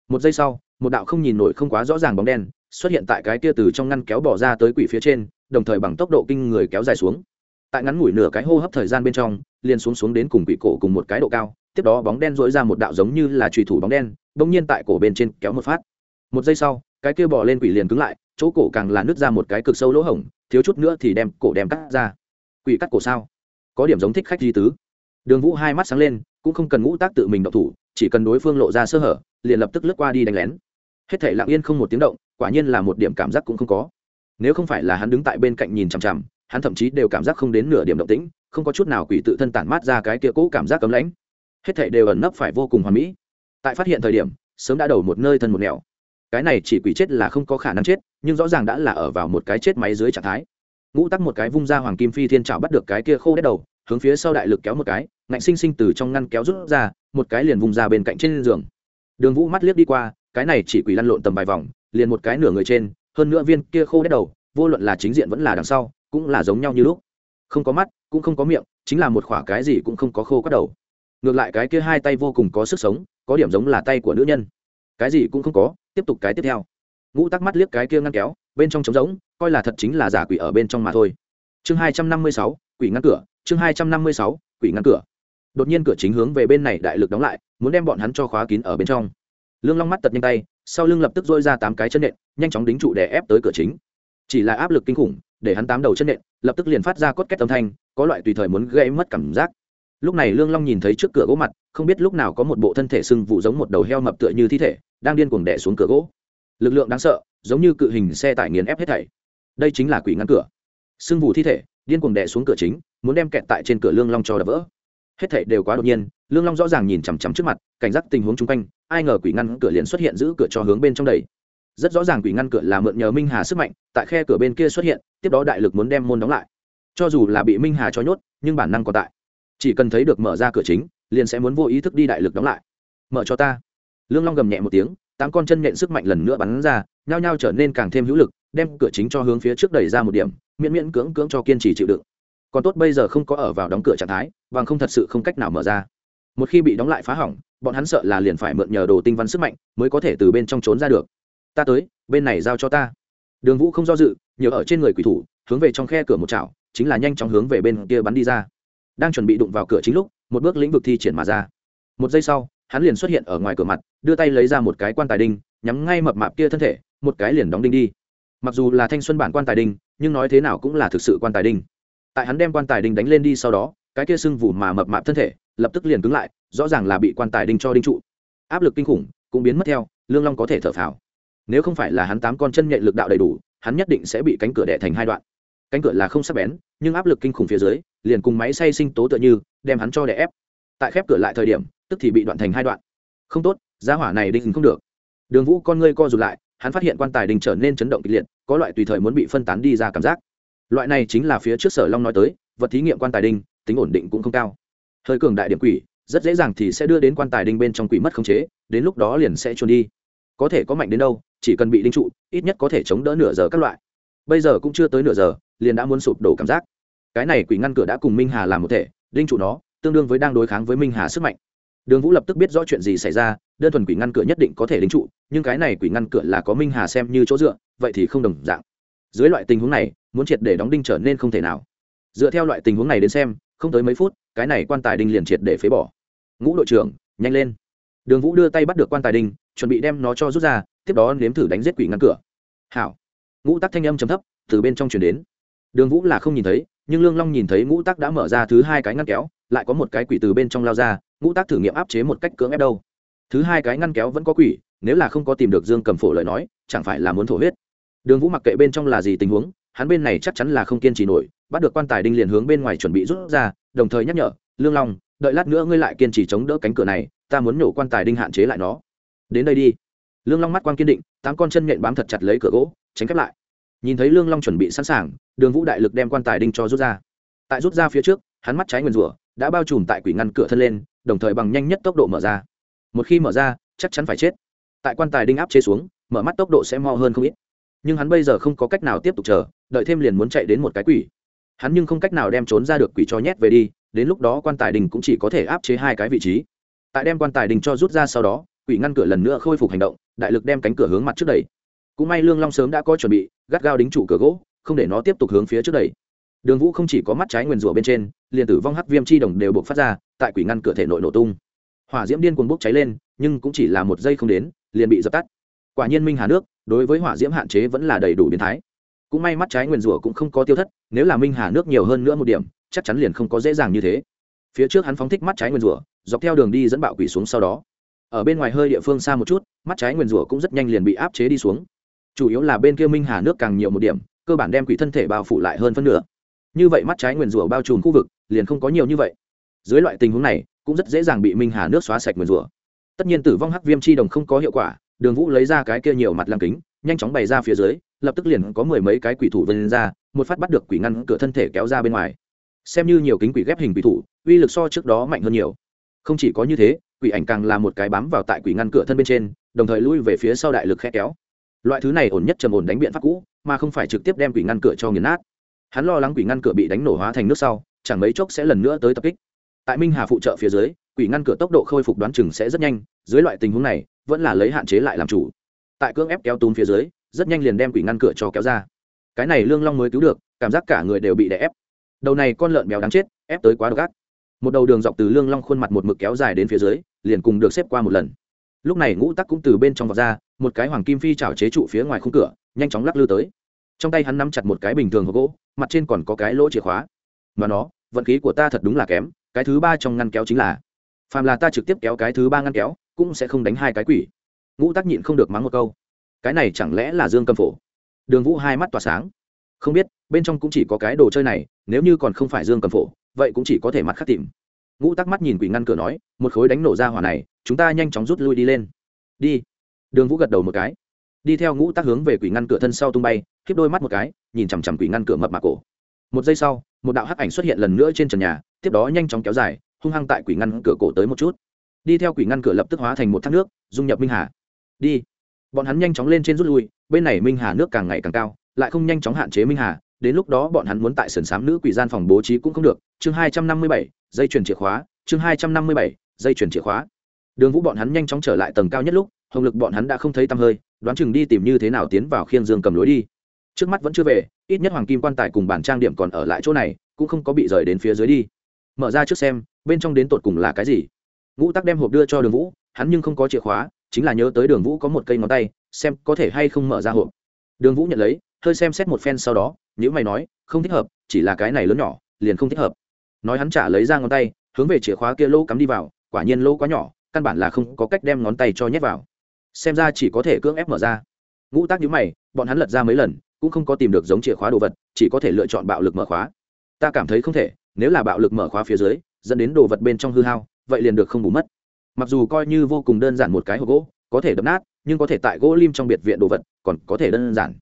Một giây sau, một đạo không nhìn nổi không quá rõ ràng bóng đen xuất hiện tại cái kia từ trong ngăn kéo bỏ ra tới quỷ phía trên, đồng thời bằng tốc độ kinh người kéo dài xuống. Tại ngắn ngủi nửa cái hô hấp thời gian bên trong, liền xuống xuống đến cùng quỷ cổ cùng một cái độ cao, tiếp đó bóng đen dỗi ra một đạo giống như là trùy thủ bóng đen, bỗng nhiên tại cổ bên trên kéo một phát một giây sau, cái kia bỏ lên quỷ liền cứng lại, chỗ cổ càng là nứt ra một cái cực sâu lỗ hổng, thiếu chút nữa thì đem cổ đem cắt ra. Quỷ cắt cổ sao? Có điểm giống thích khách di tứ. Đường vũ hai mắt sáng lên, cũng không cần ngũ tác tự mình đậu thủ, chỉ cần đối phương lộ ra sơ hở, liền lập tức lướt qua đi đánh lén. Hết thể lặng yên không một tiếng động, quả nhiên là một điểm cảm giác cũng không có. Nếu không phải là hắn đứng tại bên cạnh nhìn chằm chằm, hắn thậm chí đều cảm giác không đến nửa điểm động tĩnh, không có chút nào quỷ tự thân tản mát ra cái kia cũ cảm giác cấm lãnh. Hết thể đều ẩn nấp phải vô cùng hoàn mỹ. Tại phát hiện thời điểm, sớm đã đầu một nơi thân một nẻo cái này chỉ quỷ chết là không có khả năng chết, nhưng rõ ràng đã là ở vào một cái chết máy dưới trạng thái. Ngũ tắc một cái vung ra hoàng kim phi thiên trào bắt được cái kia khô đét đầu, hướng phía sau đại lực kéo một cái, ngạnh sinh sinh từ trong ngăn kéo rút ra, một cái liền vung ra bên cạnh trên giường. Đường vũ mắt liếc đi qua, cái này chỉ quỷ lăn lộn tầm vài vòng, liền một cái nửa người trên, hơn nữa viên kia khô đét đầu, vô luận là chính diện vẫn là đằng sau, cũng là giống nhau như lúc. Không có mắt, cũng không có miệng, chính là một khỏa cái gì cũng không có khô cắt đầu. Ngược lại cái kia hai tay vô cùng có sức sống, có điểm giống là tay của nữ nhân. Cái gì cũng không có tiếp tục cái tiếp theo. Ngũ tắc mắt liếc cái kia ngăn kéo, bên trong trống giống coi là thật chính là giả quỷ ở bên trong mà thôi. Chương hai trăm năm mươi sáu, quỷ ngăn cửa, chương hai trăm năm mươi sáu, quỷ ngăn cửa. Đột nhiên cửa chính hướng về bên này đại lực đóng lại, muốn đem bọn hắn cho khóa kín ở bên trong. Lương long mắt tật nhanh tay, sau lưng lập tức dôi ra tám cái chân nện, nhanh chóng đính trụ để ép tới cửa chính. Chỉ là áp lực kinh khủng, để hắn tám đầu chân nện, lập tức liền phát ra cốt két âm thanh, có loại tùy thời muốn gây mất cảm giác. Lúc này lương long nhìn thấy trước cửa gỗ mặt, không biết lúc nào có một bộ thân thể sưng vụ giống một đầu heo mập tựa như thi thể đang điên cuồng đè xuống cửa gỗ. Lực lượng đáng sợ, giống như cự hình xe tải nghiền ép hết thảy. Đây chính là quỷ ngăn cửa. Sưng vụ thi thể, điên cuồng đè xuống cửa chính, muốn đem kẹt tại trên cửa lương long cho đập vỡ. Hết thảy đều quá đột nhiên, lương long rõ ràng nhìn chằm chằm trước mặt, cảnh giác tình huống chung quanh, ai ngờ quỷ ngăn cửa liền xuất hiện giữ cửa cho hướng bên trong đầy. Rất rõ ràng quỷ ngăn cửa là mượn nhờ minh hà sức mạnh, tại khe cửa bên kia xuất hiện, tiếp đó đại lực muốn đem môn đóng lại. Cho dù là bị minh hà cho nhốt, nhưng bản năng còn tại. Chỉ cần thấy được mở ra cửa chính, liền sẽ muốn vô ý thức đi đại lực đóng lại. Mở cho ta lương long gầm nhẹ một tiếng, tám con chân nhện sức mạnh lần nữa bắn ra, nhao nhao trở nên càng thêm hữu lực, đem cửa chính cho hướng phía trước đẩy ra một điểm, miễn miễn cưỡng cưỡng cho kiên trì chịu đựng. Còn tốt bây giờ không có ở vào đóng cửa trạng thái và không thật sự không cách nào mở ra. Một khi bị đóng lại phá hỏng, bọn hắn sợ là liền phải mượn nhờ đồ tinh văn sức mạnh mới có thể từ bên trong trốn ra được. Ta tới, bên này giao cho ta. Đường vũ không do dự nhờ ở trên người quỷ thủ, hướng về trong khe cửa một chảo, chính là nhanh chóng hướng về bên kia bắn đi ra. Đang chuẩn bị đụng vào cửa chính lúc, một bước lĩnh vực thi triển mà ra. Một giây sau hắn liền xuất hiện ở ngoài cửa mặt, đưa tay lấy ra một cái quan tài đinh, nhắm ngay mập mạp kia thân thể, một cái liền đóng đinh đi. Mặc dù là thanh xuân bản quan tài đinh, nhưng nói thế nào cũng là thực sự quan tài đinh. Tại hắn đem quan tài đinh đánh lên đi sau đó, cái kia sưng vù mà mập mạp thân thể, lập tức liền cứng lại, rõ ràng là bị quan tài đinh cho đinh trụ. Áp lực kinh khủng, cũng biến mất theo, lương long có thể thở phào. Nếu không phải là hắn tám con chân nhạy lực đạo đầy đủ, hắn nhất định sẽ bị cánh cửa đẻ thành hai đoạn. Cánh cửa là không sắc bén, nhưng áp lực kinh khủng phía dưới, liền cùng máy xay sinh tố tựa như, đem hắn cho đè ép. Tại khép cửa lại thời điểm tức thì bị đoạn thành hai đoạn. Không tốt giá hỏa này đinh không được. Đường vũ con ngươi co rụt lại, hắn phát hiện quan tài đình trở nên chấn động kịch liệt, có loại tùy thời muốn bị phân tán đi ra cảm giác. Loại này chính là phía trước sở long nói tới, vật thí nghiệm quan tài đinh tính ổn định cũng không cao. Hơi cường đại điểm quỷ, rất dễ dàng thì sẽ đưa đến quan tài đinh bên trong quỷ mất khống chế, đến lúc đó liền sẽ trốn đi. Có thể có mạnh đến đâu, chỉ cần bị đinh trụ, ít nhất có thể chống đỡ nửa giờ các loại. Bây giờ cũng chưa tới nửa giờ, liền đã muốn sụp đổ cảm giác. Cái này quỷ ngăn cửa đã cùng minh hà làm một thể, đinh trụ nó, tương đương với đang đối kháng với minh hà sức mạnh đường vũ lập tức biết rõ chuyện gì xảy ra, đơn thuần quỷ ngăn cửa nhất định có thể lính trụ, nhưng cái này quỷ ngăn cửa là có minh hà xem như chỗ dựa, vậy thì không đồng dạng. Dưới loại tình huống này, muốn triệt để đóng đinh trở nên không thể nào. Dựa theo loại tình huống này đến xem, không tới mấy phút, cái này quan tài đinh liền triệt để phế bỏ. Ngũ đội trưởng, nhanh lên. Đường vũ đưa tay bắt được quan tài đinh, chuẩn bị đem nó cho rút ra, tiếp đó nếm thử đánh giết quỷ ngăn cửa. Hảo. Ngũ tắc thanh âm chấm thấp, từ bên trong chuyển đến. Đường vũ là không nhìn thấy, nhưng lương long nhìn thấy ngũ tắc đã mở ra thứ hai cái ngăn kéo lại có một cái quỷ từ bên trong lao ra, ngũ tác thử nghiệm áp chế một cách cưỡng ép đâu. Thứ hai cái ngăn kéo vẫn có quỷ, nếu là không có tìm được dương cầm phổ lời nói, chẳng phải là muốn thổ huyết. Đường vũ mặc kệ bên trong là gì tình huống, hắn bên này chắc chắn là không kiên trì nổi, bắt được quan tài đinh liền hướng bên ngoài chuẩn bị rút ra, đồng thời nhắc nhở, lương long, đợi lát nữa ngươi lại kiên trì chống đỡ cánh cửa này, ta muốn nhổ quan tài đinh hạn chế lại nó. Đến đây đi. Lương long mắt quan kiên định, tám con chân nhện bám thật chặt lấy cửa gỗ, tránh khép lại. Nhìn thấy lương long chuẩn bị sẵn sàng, đường vũ đại lực đem quan tài đinh cho rút ra tại rút ra phía trước, hắn mắt trái nguyền rủa, đã bao trùm tại quỷ ngăn cửa thân lên, đồng thời bằng nhanh nhất tốc độ mở ra. Một khi mở ra, chắc chắn phải chết. Tại quan tài đinh áp chế xuống, mở mắt tốc độ sẽ mo hơn không ít. Nhưng hắn bây giờ không có cách nào tiếp tục chờ, đợi thêm liền muốn chạy đến một cái quỷ. Hắn nhưng không cách nào đem trốn ra được quỷ cho nhét về đi, đến lúc đó quan tài đình cũng chỉ có thể áp chế hai cái vị trí. Tại đem quan tài đình cho rút ra sau đó, quỷ ngăn cửa lần nữa khôi phục hành động, đại lực đem cánh cửa hướng mặt trước đẩy. Cũng may lương long sớm đã có chuẩn bị, gắt gao đính trụ cửa gỗ, không để nó tiếp tục hướng phía trước đẩy đường vũ không chỉ có mắt trái nguyền rủa bên trên, liền tử vong hắc viêm chi đồng đều buộc phát ra, tại quỷ ngăn cửa thể nội nổ tung. Hỏa diễm điên cuồng bốc cháy lên, nhưng cũng chỉ là một giây không đến, liền bị dập tắt. Quả nhiên minh hà nước, đối với hỏa diễm hạn chế vẫn là đầy đủ biến thái. Cũng may mắt trái nguyền rủa cũng không có tiêu thất, nếu là minh hà nước nhiều hơn nữa một điểm, chắc chắn liền không có dễ dàng như thế. Phía trước hắn phóng thích mắt trái nguyền rủa, dọc theo đường đi dẫn bạo quỷ xuống sau đó. Ở bên ngoài hơi địa phương xa một chút, mắt trái nguyền rủa cũng rất nhanh liền bị áp chế đi xuống. Chủ yếu là bên kia minh hà nước càng nhiều một điểm, cơ bản đem quỷ thân thể bao phủ lại hơn phân nửa như vậy mắt trái nguyền rủa bao trùm khu vực, liền không có nhiều như vậy. Dưới loại tình huống này, cũng rất dễ dàng bị minh hà nước xóa sạch nguyền rủa. Tất nhiên tử vong hắc viêm chi đồng không có hiệu quả, đường vũ lấy ra cái kia nhiều mặt lăng kính, nhanh chóng bày ra phía dưới, lập tức liền có mười mấy cái quỷ thủ vân ra, một phát bắt được quỷ ngăn cửa thân thể kéo ra bên ngoài. Xem như nhiều kính quỷ ghép hình quỷ thủ, uy lực so trước đó mạnh hơn nhiều. Không chỉ có như thế, quỷ ảnh càng là một cái bám vào tại quỷ ngăn cửa thân bên trên, đồng thời lui về phía sau đại lực khe kéo. Loại thứ này ổn nhất trầm ổn đánh biện pháp cũ, mà không phải trực tiếp đem quỷ ngăn cửa cho nghiền nát hắn lo lắng quỷ ngăn cửa bị đánh nổ hóa thành nước sau, chẳng mấy chốc sẽ lần nữa tới tập kích. Tại minh hà phụ trợ phía dưới, quỷ ngăn cửa tốc độ khôi phục đoán chừng sẽ rất nhanh, dưới loại tình huống này, vẫn là lấy hạn chế lại làm chủ. Tại cưỡng ép kéo túm phía dưới, rất nhanh liền đem quỷ ngăn cửa cho kéo ra. Cái này lương long mới cứu được, cảm giác cả người đều bị đè ép. Đầu này con lợn béo đáng chết, ép tới quá độc ác. Một đầu đường dọc từ lương long khuôn mặt một mực kéo dài đến phía dưới, liền cùng được xếp qua một lần. Lúc này ngũ tắc cũng từ bên trong vọt ra, một cái hoàng kim phi trào chế trụ phía ngoài khung cửa, nhanh chóng lắc lư tới trong tay hắn nắm chặt một cái bình thường hộp gỗ, mặt trên còn có cái lỗ chìa khóa. Mà nó, vận khí của ta thật đúng là kém, cái thứ ba trong ngăn kéo chính là. Phàm là ta trực tiếp kéo cái thứ ba ngăn kéo, cũng sẽ không đánh hai cái quỷ. Ngũ tắc nhịn không được mắng một câu. Cái này chẳng lẽ là dương cầm phổ? Đường vũ hai mắt tỏa sáng. Không biết, bên trong cũng chỉ có cái đồ chơi này, nếu như còn không phải dương cầm phổ, vậy cũng chỉ có thể mặt khắc tìm. Ngũ tắc mắt nhìn quỷ ngăn cửa nói, một khối đánh nổ ra hỏa này, chúng ta nhanh chóng rút lui đi lên. Đi. Đường vũ gật đầu một cái đi theo ngũ tác hướng về quỷ ngăn cửa thân sau tung bay, khiếp đôi mắt một cái, nhìn chằm chằm quỷ ngăn cửa mập mạc cổ. Một giây sau, một đạo hắc ảnh xuất hiện lần nữa trên trần nhà, tiếp đó nhanh chóng kéo dài, hung hăng tại quỷ ngăn cửa cổ tới một chút. Đi theo quỷ ngăn cửa lập tức hóa thành một thác nước, dung nhập minh hà. Đi. Bọn hắn nhanh chóng lên trên rút lui, bên này minh hà nước càng ngày càng cao, lại không nhanh chóng hạn chế minh hà, đến lúc đó bọn hắn muốn tại sườn xám nữ quỷ gian phòng bố trí cũng không được. Chương hai trăm năm mươi bảy, dây chuyển chìa khóa, chương hai trăm năm mươi bảy, dây chuyển chìa khóa. Đường vũ bọn hắn nhanh chóng trở lại tầng cao nhất lúc, hồng lực bọn hắn đã không thấy tăm hơi đoán chừng đi tìm như thế nào tiến vào khiên dương cầm lối đi. Trước mắt vẫn chưa về, ít nhất hoàng kim quan tài cùng bản trang điểm còn ở lại chỗ này, cũng không có bị rời đến phía dưới đi. Mở ra trước xem, bên trong đến tột cùng là cái gì? Ngũ tắc đem hộp đưa cho đường vũ, hắn nhưng không có chìa khóa, chính là nhớ tới đường vũ có một cây ngón tay, xem có thể hay không mở ra hộp. Đường vũ nhận lấy, hơi xem xét một phen sau đó nếu mày nói, không thích hợp, chỉ là cái này lớn nhỏ, liền không thích hợp. Nói hắn trả lấy ra ngón tay, hướng về chìa khóa kia lỗ cắm đi vào, quả nhiên lỗ quá nhỏ, căn bản là không có cách đem ngón tay cho nhét vào xem ra chỉ có thể cưỡng ép mở ra. Ngũ tác nhữ mày, bọn hắn lật ra mấy lần, cũng không có tìm được giống chìa khóa đồ vật, chỉ có thể lựa chọn bạo lực mở khóa. Ta cảm thấy không thể, nếu là bạo lực mở khóa phía dưới, dẫn đến đồ vật bên trong hư hao, vậy liền được không bù mất. Mặc dù coi như vô cùng đơn giản một cái hộp gỗ, có thể đập nát, nhưng có thể tại gỗ lim trong biệt viện đồ vật còn có thể đơn giản.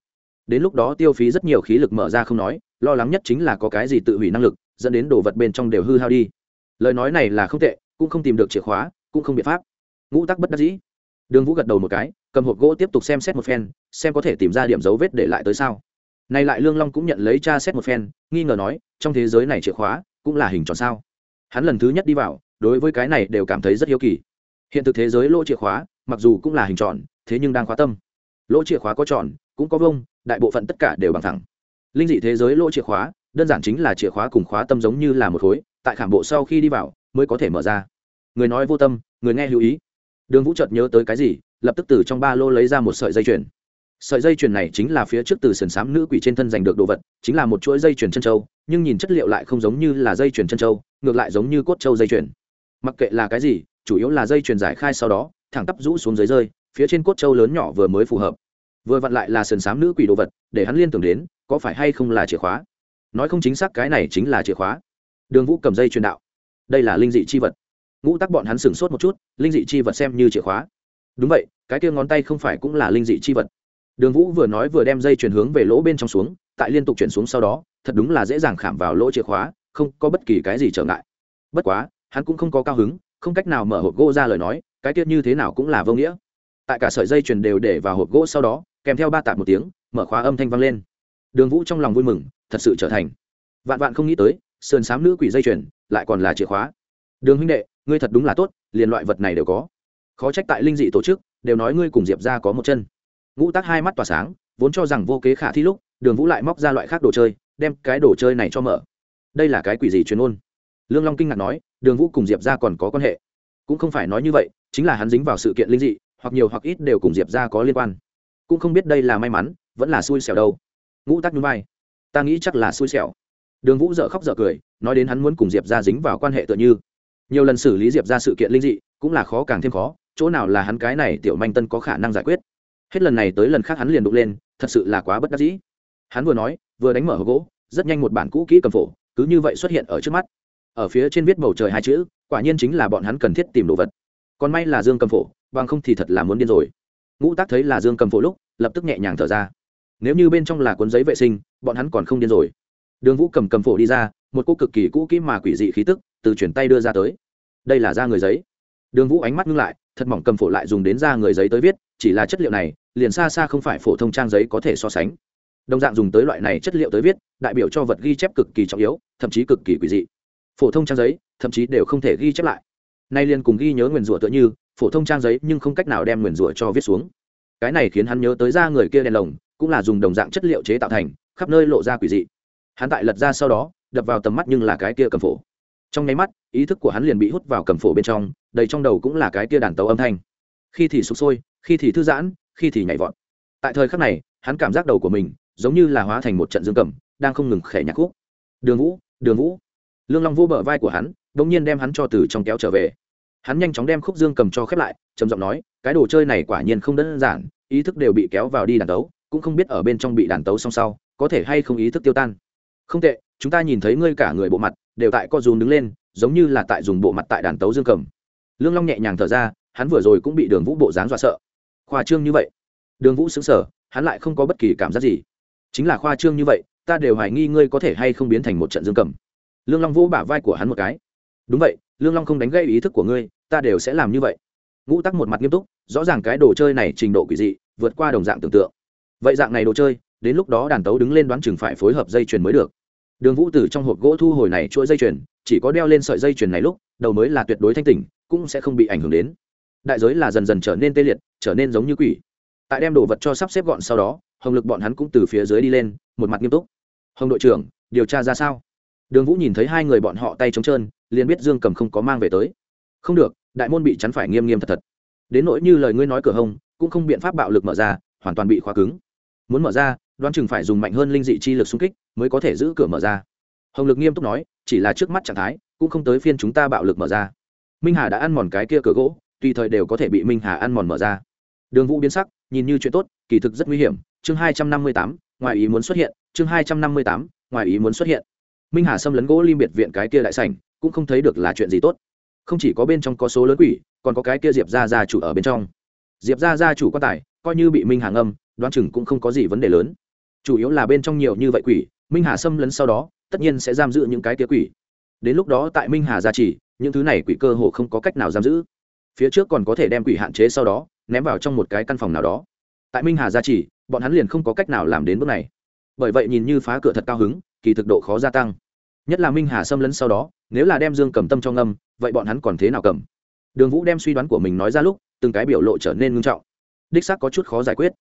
Đến lúc đó tiêu phí rất nhiều khí lực mở ra không nói, lo lắng nhất chính là có cái gì tự hủy năng lực, dẫn đến đồ vật bên trong đều hư hao đi. Lời nói này là không tệ, cũng không tìm được chìa khóa, cũng không biện pháp. Ngũ tắc bất đắc dĩ đường vũ gật đầu một cái, cầm hộp gỗ tiếp tục xem xét một phen, xem có thể tìm ra điểm dấu vết để lại tới sao. Này lại lương long cũng nhận lấy tra xét một phen, nghi ngờ nói, trong thế giới này chìa khóa cũng là hình tròn sao? Hắn lần thứ nhất đi vào, đối với cái này đều cảm thấy rất hiếu kỳ. Hiện thực thế giới lỗ chìa khóa, mặc dù cũng là hình tròn, thế nhưng đang khóa tâm. Lỗ chìa khóa có tròn, cũng có vông đại bộ phận tất cả đều bằng thẳng. Linh dị thế giới lỗ chìa khóa, đơn giản chính là chìa khóa cùng khóa tâm giống như là một khối, tại khảm bộ sau khi đi vào, mới có thể mở ra. Người nói vô tâm, người nghe hữu ý đường vũ chợt nhớ tới cái gì, lập tức từ trong ba lô lấy ra một sợi dây chuyền. Sợi dây chuyền này chính là phía trước từ sườn xám nữ quỷ trên thân giành được đồ vật, chính là một chuỗi dây chuyền chân trâu nhưng nhìn chất liệu lại không giống như là dây chuyền chân trâu ngược lại giống như cốt trâu dây chuyền. Mặc kệ là cái gì, chủ yếu là dây chuyền giải khai sau đó, thẳng tắp rũ xuống dưới rơi, phía trên cốt trâu lớn nhỏ vừa mới phù hợp. Vừa vặn lại là sườn xám nữ quỷ đồ vật, để hắn liên tưởng đến, có phải hay không là chìa khóa? Nói không chính xác cái này chính là chìa khóa. Đường vũ cầm dây truyền đạo. Đây là linh dị chi vật ngũ tắc bọn hắn sửng sốt một chút, linh dị chi vật xem như chìa khóa. Đúng vậy, cái kia ngón tay không phải cũng là linh dị chi vật. Đường vũ vừa nói vừa đem dây chuyển hướng về lỗ bên trong xuống, tại liên tục chuyển xuống sau đó, thật đúng là dễ dàng khảm vào lỗ chìa khóa, không có bất kỳ cái gì trở ngại. Bất quá, hắn cũng không có cao hứng, không cách nào mở hộp gỗ ra lời nói, cái tiết như thế nào cũng là vô nghĩa. Tại cả sợi dây chuyền đều để vào hộp gỗ sau đó, kèm theo ba tạp một tiếng, mở khóa âm thanh vang lên. Đường vũ trong lòng vui mừng, thật sự trở thành. Vạn vạn không nghĩ tới, sườn m nữ quỷ dây chuyền lại còn là chìa khóa. Đường huynh đệ ngươi thật đúng là tốt, liền loại vật này đều có. Khó trách tại linh dị tổ chức, đều nói ngươi cùng diệp ra có một chân. Ngũ tác hai mắt tỏa sáng, vốn cho rằng vô kế khả thi lúc, đường vũ lại móc ra loại khác đồ chơi, đem cái đồ chơi này cho mở. Đây là cái quỷ gì chuyên ôn lương long kinh ngạc nói, đường vũ cùng diệp ra còn có quan hệ. Cũng không phải nói như vậy, chính là hắn dính vào sự kiện linh dị, hoặc nhiều hoặc ít đều cùng diệp ra có liên quan. Cũng không biết đây là may mắn, vẫn là xui xẻo đâu. Ngũ tắc núi vai. Ta nghĩ chắc là xui xẻo. Đường vũ dợ khóc dợ cười, nói đến hắn muốn cùng diệp ra dính vào quan hệ tựa như nhiều lần xử lý diệp ra sự kiện linh dị, cũng là khó càng thêm khó, chỗ nào là hắn cái này tiểu manh tân có khả năng giải quyết. Hết lần này tới lần khác hắn liền đụng lên, thật sự là quá bất đắc dĩ. Hắn vừa nói, vừa đánh mở hộp gỗ, rất nhanh một bản cũ kỹ cầm phổ, cứ như vậy xuất hiện ở trước mắt. Ở phía trên viết bầu trời hai chữ, quả nhiên chính là bọn hắn cần thiết tìm đồ vật. Còn may là dương cầm phổ, bằng không thì thật là muốn điên rồi. Ngũ tác thấy là dương cầm phổ lúc, lập tức nhẹ nhàng thở ra. Nếu như bên trong là cuốn giấy vệ sinh, bọn hắn còn không điên rồi. Đường vũ cầm cầm phổ đi ra, một cô cực kỳ cũ kỹ mà quỷ dị khí tức từ chuyển tay đưa ra tới. Đây là da người giấy. Đường vũ ánh mắt ngưng lại, thật mỏng cầm phổ lại dùng đến da người giấy tới viết, chỉ là chất liệu này, liền xa xa không phải phổ thông trang giấy có thể so sánh. Đồng dạng dùng tới loại này chất liệu tới viết, đại biểu cho vật ghi chép cực kỳ trọng yếu, thậm chí cực kỳ quỷ dị. Phổ thông trang giấy, thậm chí đều không thể ghi chép lại. Nay liền cùng ghi nhớ nguyền rủa tựa như, phổ thông trang giấy nhưng không cách nào đem nguyền rủa cho viết xuống. Cái này khiến hắn nhớ tới da người kia đèn lồng, cũng là dùng đồng dạng chất liệu chế tạo thành, khắp nơi lộ ra quỷ dị. Hắn tại lật ra sau đó, đập vào tầm mắt nhưng là cái kia cầm phổ trong nháy mắt, ý thức của hắn liền bị hút vào cầm phổ bên trong, đầy trong đầu cũng là cái kia đàn tấu âm thanh. Khi thì sụp sôi, khi thì thư giãn, khi thì nhảy vọt. Tại thời khắc này, hắn cảm giác đầu của mình giống như là hóa thành một trận dương cầm, đang không ngừng khẽ nhạc khúc. Đường vũ đường vũ. Lương long vô bờ vai của hắn đ ỗ n g nhiên đem hắn cho từ trong kéo trở về. Hắn nhanh chóng đem khúc dương cầm cho khép lại, trầm giọng nói, cái đồ chơi này quả nhiên không đơn giản, ý thức đều bị kéo vào đi đàn tấu, cũng không biết ở bên trong bị đàn tấu song sau, có thể hay không ý thức tiêu tan. Không tệ chúng ta nhìn thấy ngươi cả người bộ mặt, đều tại co dùn đứng lên, giống như là tại dùng bộ mặt tại đàn tấu dương cầm. Lương long nhẹ nhàng thở ra, hắn vừa rồi cũng bị đường vũ bộ dáng dọa sợ. Khoa trương như vậy. Đường vũ xứng sở hắn lại không có bất kỳ cảm giác gì. Chính là khoa trương như vậy, ta đều hoài nghi ngươi có thể hay không biến thành một trận dương cầm. Lương long vỗ bả vai của hắn một cái. Đúng vậy, lương long không đánh gây ý thức của ngươi, ta đều sẽ làm như vậy. Ngũ tắc một mặt nghiêm túc, rõ ràng cái đồ chơi này trình độ quỷ dị, vượt qua đồng dạng tưởng tượng. Vậy dạng này đồ chơi, đến lúc đó đàn tấu đứng lên đoán chừng phải phối hợp dây chuyền mới được đường vũ từ trong hộp gỗ thu hồi này chuỗi dây chuyền, chỉ có đeo lên sợi dây chuyền này lúc, đầu mới là tuyệt đối thanh tỉnh, cũng sẽ không bị ảnh hưởng đến. Đại giới là dần dần trở nên tê liệt, trở nên giống như quỷ. Tại đem đồ vật cho sắp xếp gọn sau đó, hồng lực bọn hắn cũng từ phía dưới đi lên, một mặt nghiêm túc. Hồng đội trưởng, điều tra ra sao? Đường vũ nhìn thấy hai người bọn họ tay trống trơn, liền biết dương cầm không có mang về tới. Không được, đại môn bị chắn phải nghiêm nghiêm thật thật. Đến nỗi như lời ngươi nói cửa hông, cũng không biện pháp bạo lực mở ra, hoàn toàn bị khóa cứng. Muốn mở ra đoán chừng phải dùng mạnh hơn linh dị chi lực xung kích mới có thể giữ cửa mở ra. Hồng lực nghiêm túc nói, chỉ là trước mắt trạng thái, cũng không tới phiên chúng ta bạo lực mở ra. Minh hà đã ăn mòn cái kia cửa gỗ, tùy thời đều có thể bị minh hà ăn mòn mở ra. Đường vũ biến sắc, nhìn như chuyện tốt, kỳ thực rất nguy hiểm. Chương hai trăm năm mươi tám, ngoài ý muốn xuất hiện, chương hai trăm năm mươi tám, ngoài ý muốn xuất hiện. Minh hà xâm lấn gỗ lim biệt viện cái kia đại sảnh, cũng không thấy được là chuyện gì tốt. Không chỉ có bên trong có số lớn quỷ, còn có cái kia diệp ra gia chủ ở bên trong. Diệp ra gia chủ quan tài, coi như bị minh hà ngâm, đoán chừng cũng không có gì vấn đề lớn chủ yếu là bên trong nhiều như vậy quỷ, minh hà xâm lấn sau đó, tất nhiên sẽ giam giữ những cái kia quỷ. Đến lúc đó tại minh hà gia trì, những thứ này quỷ cơ hồ không có cách nào giam giữ. Phía trước còn có thể đem quỷ hạn chế sau đó, ném vào trong một cái căn phòng nào đó. Tại minh hà gia trì, bọn hắn liền không có cách nào làm đến bước này. Bởi vậy nhìn như phá cửa thật cao hứng, kỳ thực độ khó gia tăng. Nhất là minh hà xâm lấn sau đó, nếu là đem dương cầm tâm cho ngâm, vậy bọn hắn còn thế nào cầm? Đường vũ đem suy đoán của mình nói ra lúc, từng cái biểu lộ trở nên ngưng trọng. Đích xác có chút khó giải quyết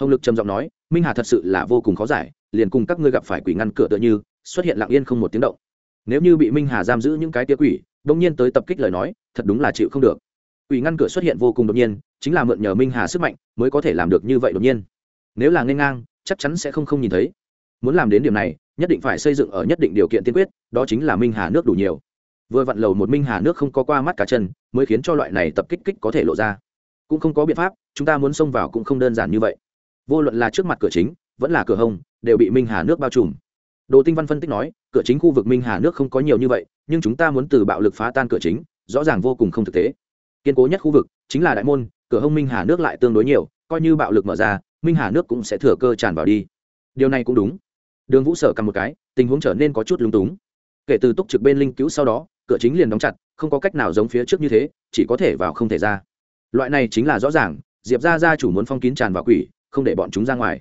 hồng lực trầm giọng nói, minh hà thật sự là vô cùng khó giải, liền cùng các ngươi gặp phải quỷ ngăn cửa tựa như, xuất hiện lặng yên không một tiếng động. Nếu như bị minh hà giam giữ những cái tia quỷ đông nhiên tới tập kích lời nói, thật đúng là chịu không được. Quỷ ngăn cửa xuất hiện vô cùng đột nhiên, chính là mượn nhờ minh hà sức mạnh mới có thể làm được như vậy đột nhiên. Nếu là n ngang, chắc chắn sẽ không không nhìn thấy. Muốn làm đến điểm này, nhất định phải xây dựng ở nhất định điều kiện tiên quyết, đó chính là minh hà nước đủ nhiều. Vừa vặn lầu một minh hà nước không có qua mắt cả chân, mới khiến cho loại này tập kích kích có thể lộ ra. Cũng không có biện pháp, chúng ta muốn xông vào cũng không đơn giản như vậy vô luận là trước mặt cửa chính, vẫn là cửa hông, đều bị minh hà nước bao trùm. Đồ tinh văn phân tích nói, cửa chính khu vực minh hà nước không có nhiều như vậy, nhưng chúng ta muốn từ bạo lực phá tan cửa chính, rõ ràng vô cùng không thực tế. Kiên cố nhất khu vực chính là đại môn, cửa hông minh hà nước lại tương đối nhiều, coi như bạo lực mở ra, minh hà nước cũng sẽ thừa cơ tràn vào đi. Điều này cũng đúng. Đường vũ sở cầm một cái, tình huống trở nên có chút lúng túng. Kể từ túc trực bên linh cứu sau đó, cửa chính liền đóng chặt, không có cách nào giống phía trước như thế, chỉ có thể vào không thể ra. Loại này chính là rõ ràng, diệp ra gia chủ muốn phong kín tràn vào quỷ không để bọn chúng ra ngoài.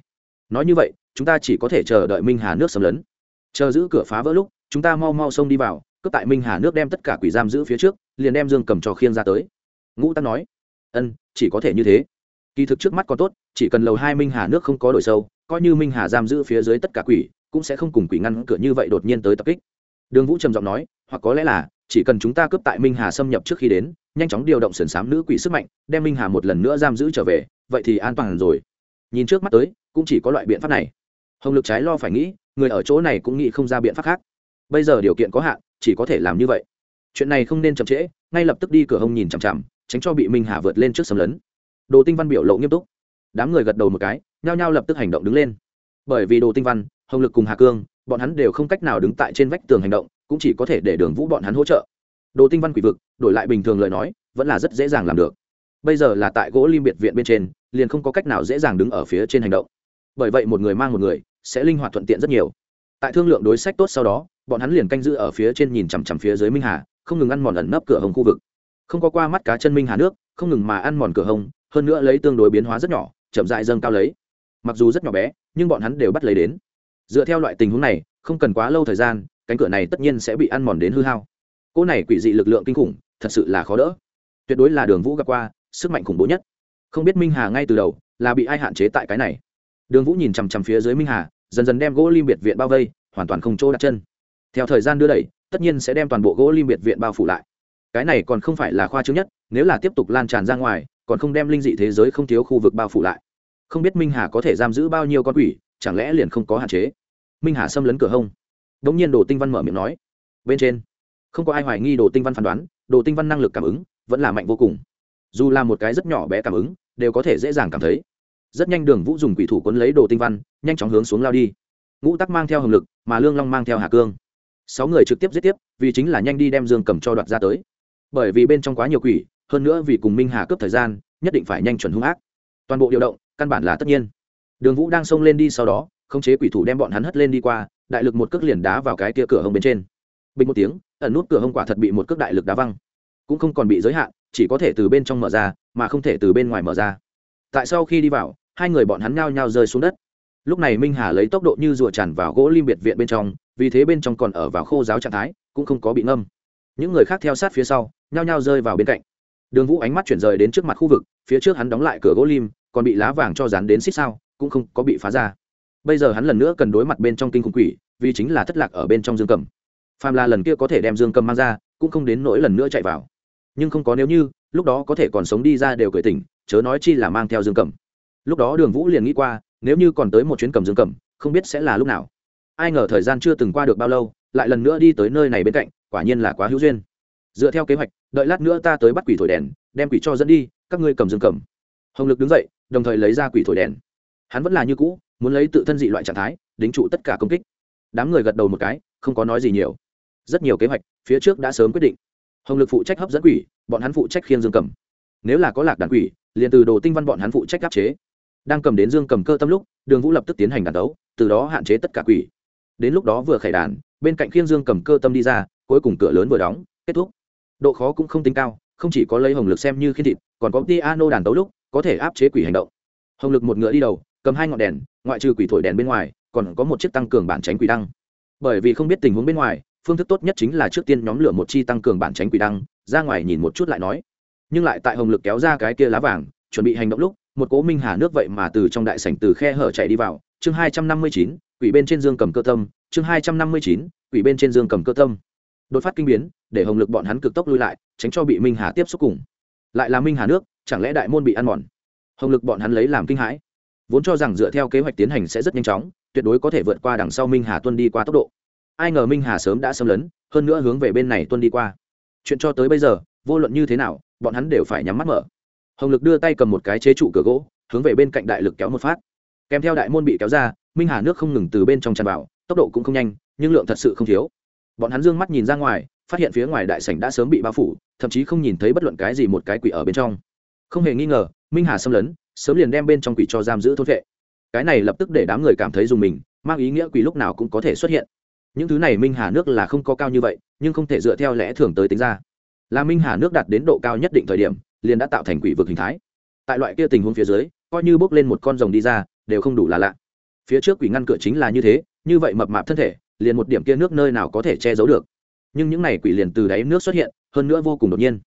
Nói như vậy, chúng ta chỉ có thể chờ đợi minh hà nước xâm lấn. Chờ giữ cửa phá vỡ lúc, chúng ta mau mau xông đi vào, cướp tại minh hà nước đem tất cả quỷ giam giữ phía trước, liền đem dương cầm trò khiên ra tới. Ngũ tắc nói, ân, chỉ có thể như thế. Kỳ thực trước mắt còn tốt, chỉ cần lầu hai minh hà nước không có đổi sâu, coi như minh hà giam giữ phía dưới tất cả quỷ, cũng sẽ không cùng quỷ ngăn cửa như vậy đột nhiên tới tập kích. Đường vũ trầm giọng nói, hoặc có lẽ là, chỉ cần chúng ta cướp tại minh hà xâm nhập trước khi đến, nhanh chóng điều động sườn s á m nữ quỷ sức mạnh, đem minh hà một lần nữa giam giữ trở về, vậy thì an toàn rồi nhìn trước mắt tới, cũng chỉ có loại biện pháp này. Hồng lực trái lo phải nghĩ, người ở chỗ này cũng nghĩ không ra biện pháp khác. Bây giờ điều kiện có hạn, chỉ có thể làm như vậy. Chuyện này không nên chậm trễ, ngay lập tức đi cửa hông nhìn chằm chằm, tránh cho bị minh hà vượt lên trước sầm lấn. Đồ tinh văn biểu lộ nghiêm túc. Đám người gật đầu một cái, nhao nhao lập tức hành động đứng lên. Bởi vì đồ tinh văn, hồng lực cùng hà cương, bọn hắn đều không cách nào đứng tại trên vách tường hành động, cũng chỉ có thể để đường vũ bọn hắn hỗ trợ. Đồ tinh văn quỷ vực, đổi lại bình thường lời nói, vẫn là rất dễ dàng làm được. Bây giờ là tại gỗ lim biệt viện bên trên liền không có cách nào dễ dàng đứng ở phía trên hành động. Bởi vậy một người mang một người sẽ linh hoạt thuận tiện rất nhiều. Tại thương lượng đối sách tốt sau đó, bọn hắn liền canh giữ ở phía trên nhìn chằm chằm phía dưới minh hà, không ngừng ăn mòn ẩn nấp cửa hồng khu vực. Không có qua mắt cá chân minh hà nước, không ngừng mà ăn mòn cửa hồng, hơn nữa lấy tương đối biến hóa rất nhỏ, chậm dại dâng cao lấy. Mặc dù rất nhỏ bé, nhưng bọn hắn đều bắt lấy đến. Dựa theo loại tình huống này, không cần quá lâu thời gian, cánh cửa này tất nhiên sẽ bị ăn mòn đến hư hao. Cỗ này quỷ dị lực lượng kinh khủng, thật sự là khó đỡ. Tuyệt đối là đường vũ gặp qua, sức mạnh khủng bố nhất không biết minh hà ngay từ đầu là bị ai hạn chế tại cái này đường vũ nhìn chằm chằm phía dưới minh hà dần dần đem gỗ lim biệt viện bao vây hoàn toàn không chỗ đặt chân theo thời gian đưa đẩy tất nhiên sẽ đem toàn bộ gỗ lim biệt viện bao phủ lại cái này còn không phải là khoa trương nhất nếu là tiếp tục lan tràn ra ngoài còn không đem linh dị thế giới không thiếu khu vực bao phủ lại không biết minh hà có thể giam giữ bao nhiêu con quỷ chẳng lẽ liền không có hạn chế minh hà xâm lấn cửa hông đ ỗ n g nhiên đồ tinh văn mở miệng nói bên trên không có ai hoài nghi đồ tinh văn phán đoán đồ tinh văn năng lực cảm ứng vẫn là mạnh vô cùng dù là một cái rất nhỏ bé cảm ứng, đều có thể dễ dàng cảm thấy. Rất nhanh đường vũ dùng quỷ thủ quấn lấy đồ tinh văn, nhanh chóng hướng xuống lao đi. Ngũ tắc mang theo hồng lực, mà lương long mang theo hà cương. Sáu người trực tiếp giết tiếp, vì chính là nhanh đi đem dương cầm cho đoạt ra tới. Bởi vì bên trong quá nhiều quỷ, hơn nữa vì cùng minh hà cướp thời gian, nhất định phải nhanh chuẩn hung ác. Toàn bộ điều động, căn bản là tất nhiên. Đường vũ đang xông lên đi sau đó, khống chế quỷ thủ đem bọn hắn hất lên đi qua, đại lực một cước liền đá vào cái kia cửa hông bên trên. Bình một tiếng, ẩn nút cửa hông quả thật bị một cước đại lực đá văng. Cũng không còn bị giới hạn chỉ có thể từ bên trong mở ra, mà không thể từ bên ngoài mở ra. Tại sau khi đi vào, hai người bọn hắn ngao nhao rơi xuống đất. Lúc này minh hà lấy tốc độ như rùa tràn vào gỗ lim biệt viện bên trong, vì thế bên trong còn ở vào khô giáo trạng thái, cũng không có bị ngâm. Những người khác theo sát phía sau nhao nhao rơi vào bên cạnh. Đường vũ ánh mắt chuyển rời đến trước mặt khu vực, phía trước hắn đóng lại cửa gỗ lim, còn bị lá vàng cho dán đến xích sao, cũng không có bị phá ra. Bây giờ hắn lần nữa cần đối mặt bên trong kinh khủng quỷ, vì chính là thất lạc ở bên trong dương cầm. Phàm là lần kia có thể đem dương cầm mang ra, cũng không đến nỗi lần nữa chạy vào nhưng không có nếu như, lúc đó có thể còn sống đi ra đều cười tỉnh, chớ nói chi là mang theo dương cầm. Lúc đó đường vũ liền nghĩ qua, nếu như còn tới một chuyến cầm dương cầm, không biết sẽ là lúc nào. Ai ngờ thời gian chưa từng qua được bao lâu, lại lần nữa đi tới nơi này bên cạnh, quả nhiên là quá hữu duyên. Dựa theo kế hoạch, đợi lát nữa ta tới bắt quỷ thổi đèn, đem quỷ cho dẫn đi, các ngươi cầm dương cầm. Hồng lực đứng dậy, đồng thời lấy ra quỷ thổi đèn. Hắn vẫn là như cũ, muốn lấy tự thân dị loại trạng thái, đính trụ tất cả công kích. Đám người gật đầu một cái, không có nói gì nhiều. Rất nhiều kế hoạch, phía trước đã sớm quyết định hồng lực phụ trách hấp dẫn quỷ, bọn hắn phụ trách khiêng dương cầm. Nếu là có lạc đàn quỷ, liền từ đồ tinh văn bọn hắn phụ trách áp chế. Đang cầm đến dương cầm cơ tâm lúc, đường vũ lập tức tiến hành đàn đấu, từ đó hạn chế tất cả quỷ. Đến lúc đó vừa khải đàn, bên cạnh khiêng dương cầm cơ tâm đi ra, cuối cùng cửa lớn vừa đóng, kết thúc. Độ khó cũng không tính cao, không chỉ có lấy hồng lực xem như khiên thịt, còn có piano đàn đấu lúc, có thể áp chế quỷ hành động. Hồng lực một ngựa đi đầu, cầm hai ngọn đèn, ngoại trừ quỷ thổi đèn bên ngoài, còn có một chiếc tăng cường bản tránh quỷ đăng. Bởi vì không biết tình huống bên ngoài phương thức tốt nhất chính là trước tiên nhóm lửa một chi tăng cường bản tránh quỷ đăng, ra ngoài nhìn một chút lại nói. Nhưng lại tại hồng lực kéo ra cái kia lá vàng, chuẩn bị hành động lúc, một cố minh hà nước vậy mà từ trong đại sảnh từ khe hở chạy đi vào. Chương hai trăm năm mươi chín, quỷ bên trên dương cầm cơ tâm. Chương hai trăm năm mươi chín, quỷ bên trên dương cầm cơ tâm. Đột phát kinh biến, để hồng lực bọn hắn cực tốc lui lại, tránh cho bị minh hà tiếp xúc cùng. Lại là minh hà nước, chẳng lẽ đại môn bị ăn mòn? Hồng lực bọn hắn lấy làm kinh hãi. Vốn cho rằng dựa theo kế hoạch tiến hành sẽ rất nhanh chóng, tuyệt đối có thể vượt qua đằng sau minh hà tuân đi qua tốc độ ai ngờ minh hà sớm đã xâm lấn, hơn nữa hướng về bên này tuân đi qua. Chuyện cho tới bây giờ, vô luận như thế nào, bọn hắn đều phải nhắm mắt mở. Hồng lực đưa tay cầm một cái chế trụ cửa gỗ, hướng về bên cạnh đại lực kéo một phát. Kèm theo đại môn bị kéo ra, minh hà nước không ngừng từ bên trong tràn vào, tốc độ cũng không nhanh, nhưng lượng thật sự không thiếu. Bọn hắn d ư ơ n g mắt nhìn ra ngoài, phát hiện phía ngoài đại sảnh đã sớm bị bao phủ, thậm chí không nhìn thấy bất luận cái gì một cái quỷ ở bên trong. Không hề nghi ngờ, minh hà xâm lấn, sớm liền đem bên trong quỷ cho giam giữ thốt vệ. Cái này lập tức để đám người cảm thấy dùng mình, mang ý nghĩa quỷ lúc nào cũng có thể xuất hiện những thứ này minh hà nước là không có cao như vậy, nhưng không thể dựa theo lẽ thường tới tính ra. Là minh hà nước đạt đến độ cao nhất định thời điểm, liền đã tạo thành quỷ vực hình thái. Tại loại kia tình huống phía dưới, coi như bước lên một con rồng đi ra, đều không đủ là lạ. Phía trước quỷ ngăn cửa chính là như thế, như vậy mập mạp thân thể, liền một điểm kia nước nơi nào có thể che giấu được. Nhưng những này quỷ liền từ đáy nước xuất hiện, hơn nữa vô cùng đột nhiên.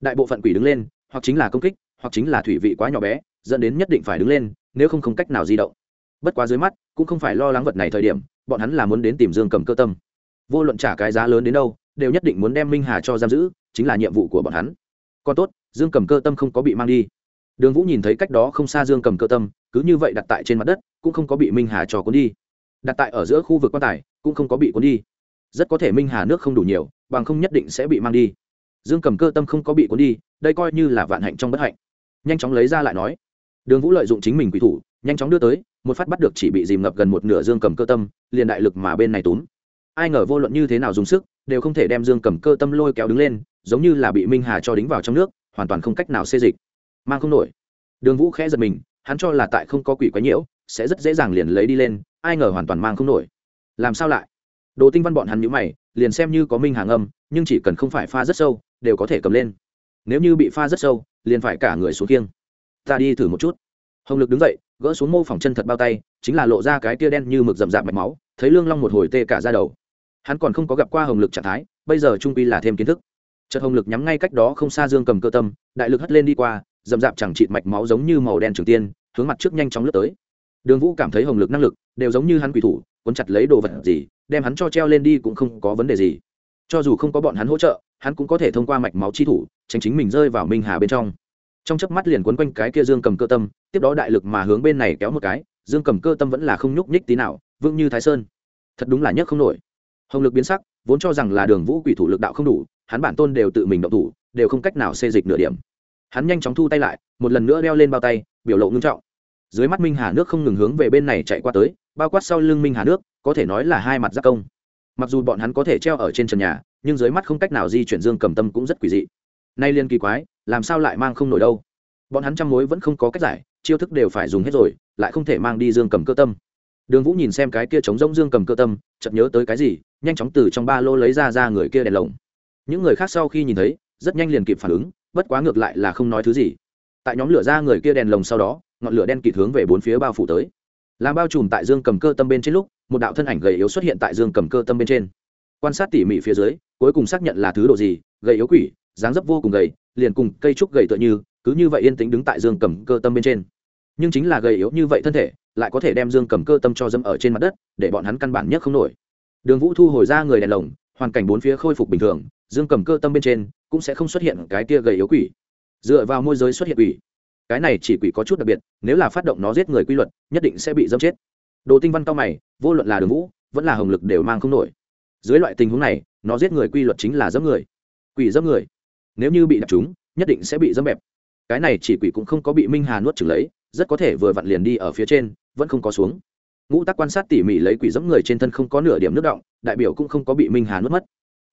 Đại bộ phận quỷ đứng lên, hoặc chính là công kích, hoặc chính là thủy vị quá nhỏ bé, dẫn đến nhất định phải đứng lên, nếu không không cách nào di động. Bất quá dưới mắt, cũng không phải lo lắng vật này thời điểm bọn hắn là muốn đến tìm dương cầm cơ tâm. Vô luận trả cái giá lớn đến đâu, đều nhất định muốn đem minh hà cho giam giữ, chính là nhiệm vụ của bọn hắn. Còn tốt, dương cầm cơ tâm không có bị mang đi. Đường vũ nhìn thấy cách đó không xa dương cầm cơ tâm, cứ như vậy đặt tại trên mặt đất, cũng không có bị minh hà cho cuốn đi. Đặt tại ở giữa khu vực quan tài, cũng không có bị cuốn đi. Rất có thể minh hà nước không đủ nhiều, bằng không nhất định sẽ bị mang đi. Dương cầm cơ tâm không có bị cuốn đi, đây coi như là vạn hạnh trong bất hạnh. Nhanh chóng lấy ra lại nói. Đường vũ lợi dụng chính mình quỷ thủ nhanh chóng đưa tới, một phát bắt được chỉ bị dìm ngập gần một nửa dương cầm cơ tâm, liền đại lực mà bên này túm. Ai ngờ vô luận như thế nào dùng sức, đều không thể đem dương cầm cơ tâm lôi kéo đứng lên, giống như là bị minh hà cho đính vào trong nước, hoàn toàn không cách nào xê dịch. Mang không nổi. Đường vũ khẽ giật mình, hắn cho là tại không có quỷ quái nhiễu, sẽ rất dễ dàng liền lấy đi lên, ai ngờ hoàn toàn mang không nổi. Làm sao lại? Đồ tinh văn bọn hắn nhữ mày, liền xem như có minh hàng âm nhưng chỉ cần không phải pha rất sâu, đều có thể cầm lên. Nếu như bị pha rất sâu, liền phải cả người xuống kiêng. Ta đi thử một chút. Hồng lực đứng dậy gỡ xuống mô phỏng chân thật bao tay, chính là lộ ra cái tia đen như mực rậm rạp mạch máu, thấy lương long một hồi tê cả ra đầu. Hắn còn không có gặp qua hồng lực trạng thái, bây giờ trung pi là thêm kiến thức. Chợt hồng lực nhắm ngay cách đó không xa dương cầm cơ tâm, đại lực hất lên đi qua, rậm rạp chẳng chịt mạch máu giống như màu đen trường tiên, hướng mặt trước nhanh chóng lướt tới. Đường vũ cảm thấy hồng lực năng lực đều giống như hắn quỷ thủ, cuốn chặt lấy đồ vật gì, đem hắn cho treo lên đi cũng không có vấn đề gì. Cho dù không có bọn hắn hỗ trợ, hắn cũng có thể thông qua mạch máu chi thủ, tránh chính mình rơi vào minh hà bên trong trong chớp mắt liền quấn quanh cái kia dương cầm cơ tâm, tiếp đó đại lực mà hướng bên này kéo một cái, dương cầm cơ tâm vẫn là không nhúc nhích tí nào, vững như thái sơn. Thật đúng là nhất không nổi. Hồng lực biến sắc, vốn cho rằng là đường vũ quỷ thủ lực đạo không đủ, hắn bản tôn đều tự mình động thủ, đều không cách nào xê dịch nửa điểm. Hắn nhanh chóng thu tay lại, một lần nữa đeo lên bao tay, biểu lộ ngưng trọng. Dưới mắt minh hà nước không ngừng hướng về bên này chạy qua tới, bao quát sau lưng minh hà nước, có thể nói là hai mặt giác công. Mặc dù bọn hắn có thể treo ở trên trần nhà, nhưng dưới mắt không cách nào di chuyển dương cầm tâm cũng rất quỷ dị. Nay liên kỳ quái làm sao lại mang không nổi đâu. Bọn hắn trăm mối vẫn không có cách giải, chiêu thức đều phải dùng hết rồi, lại không thể mang đi dương cầm cơ tâm. Đường vũ nhìn xem cái kia trống rỗng dương cầm cơ tâm, chợt nhớ tới cái gì, nhanh chóng từ trong ba lô lấy ra ra người kia đèn lồng. Những người khác sau khi nhìn thấy, rất nhanh liền kịp phản ứng, bất quá ngược lại là không nói thứ gì. Tại nhóm lửa ra người kia đèn lồng sau đó, ngọn lửa đen kịt hướng về bốn phía bao phủ tới. Làm bao trùm tại dương cầm cơ tâm bên trên lúc, một đạo thân ảnh gầy yếu xuất hiện tại dương cầm cơ tâm bên trên. Quan sát tỉ mỉ phía dưới, cuối cùng xác nhận là thứ độ gì, gầy yếu quỷ dáng dấp vô cùng gầy, liền cùng cây trúc gầy tựa như, cứ như vậy yên tĩnh đứng tại dương cầm cơ tâm bên trên. Nhưng chính là gầy yếu như vậy thân thể, lại có thể đem dương cầm cơ tâm cho dâm ở trên mặt đất, để bọn hắn căn bản nhất không nổi. Đường vũ thu hồi ra người đèn lồng, hoàn cảnh bốn phía khôi phục bình thường, dương cầm cơ tâm bên trên cũng sẽ không xuất hiện cái tia gầy yếu quỷ. Dựa vào môi giới xuất hiện quỷ. Cái này chỉ quỷ có chút đặc biệt, nếu là phát động nó giết người quy luật, nhất định sẽ bị dâm chết. Đồ tinh văn cao mày, vô luận là đường vũ, vẫn là hồng lực đều mang không nổi. Dưới loại tình huống này, nó giết người quy luật chính là dâm người. Quỷ dâm người nếu như bị đập chúng, nhất định sẽ bị dẫm bẹp. Cái này chỉ quỷ cũng không có bị minh hà nuốt chừng lấy, rất có thể vừa vặn liền đi ở phía trên, vẫn không có xuống. Ngũ tắc quan sát tỉ mỉ lấy quỷ dẫm người trên thân không có nửa điểm nước động, đại biểu cũng không có bị minh hà nuốt mất.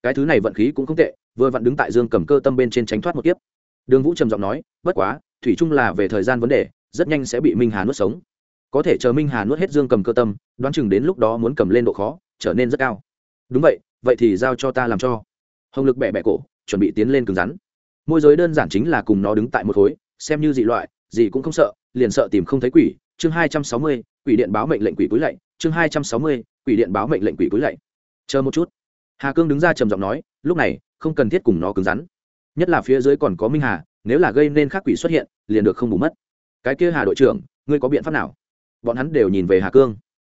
Cái thứ này vận khí cũng không tệ, vừa vặn đứng tại dương cầm cơ tâm bên trên tránh thoát một kiếp. Đường vũ trầm giọng nói, bất quá, thủy chung là về thời gian vấn đề, rất nhanh sẽ bị minh hà nuốt sống. Có thể chờ minh hà nuốt hết dương cầm cơ tâm, đoán chừng đến lúc đó muốn cầm lên độ khó, trở nên rất cao. Đúng vậy vậy thì giao cho ta làm cho. Hồng lực bẻ bẻ cổ chuẩn bị tiến lên cứng rắn. Môi giới đơn giản chính là cùng nó đứng tại một khối, xem như dị loại, gì cũng không sợ, liền sợ tìm không thấy quỷ. Chương hai trăm sáu mươi, quỷ điện báo mệnh lệnh quỷ cúi lạy. Chương hai trăm sáu mươi, quỷ điện báo mệnh lệnh quỷ cúi lạy. Chờ một chút. Hà cương đứng ra trầm giọng nói, lúc này, không cần thiết cùng nó cứng rắn. Nhất là phía dưới còn có minh hà, nếu là gây nên khắc quỷ xuất hiện, liền được không bù mất. Cái kia hà đội trưởng, ngươi có biện pháp nào? Bọn hắn đều nhìn về hà cương.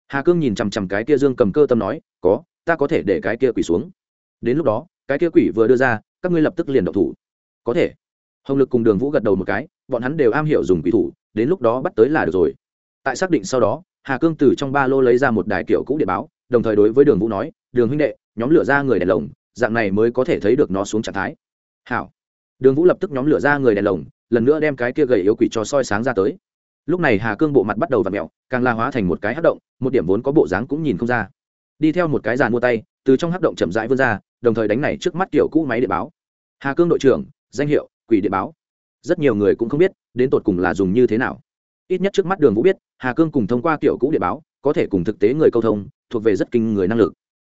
Hà cương nhìn chằm chằm cái kia dương cầm cơ tâm nói, có, ta có thể để cái kia quỷ xuống đến lúc đó, cái kia quỷ vừa đưa ra, các ngươi lập tức liền độc thủ. Có thể. Hồng lực cùng đường vũ gật đầu một cái, bọn hắn đều am hiểu dùng quỷ thủ, đến lúc đó bắt tới là được rồi. Tại xác định sau đó, hà cương từ trong ba lô lấy ra một đài kiểu cũ để báo, đồng thời đối với đường vũ nói, đường huynh đệ, nhóm lửa ra người đèn lồng, dạng này mới có thể thấy được nó xuống trạng thái. Hảo. Đường vũ lập tức nhóm lửa ra người đèn lồng, lần nữa đem cái kia gầy yếu quỷ cho soi sáng ra tới. Lúc này hà cương bộ mặt bắt đầu v ặ mẹo càng la hóa thành một cái hát động, một điểm vốn có bộ dáng cũng nhìn không ra. Đi theo một cái giàn mua tay, từ trong hát động chậm rãi vươn ra đồng thời đánh này trước mắt kiểu cũ máy điện báo. Hà cương đội trưởng, danh hiệu, quỷ điện báo. Rất nhiều người cũng không biết, đến tột cùng là dùng như thế nào. Ít nhất trước mắt đường vũ biết, hà cương cùng thông qua kiểu cũ điện báo, có thể cùng thực tế người câu thông, thuộc về rất kinh người năng lực.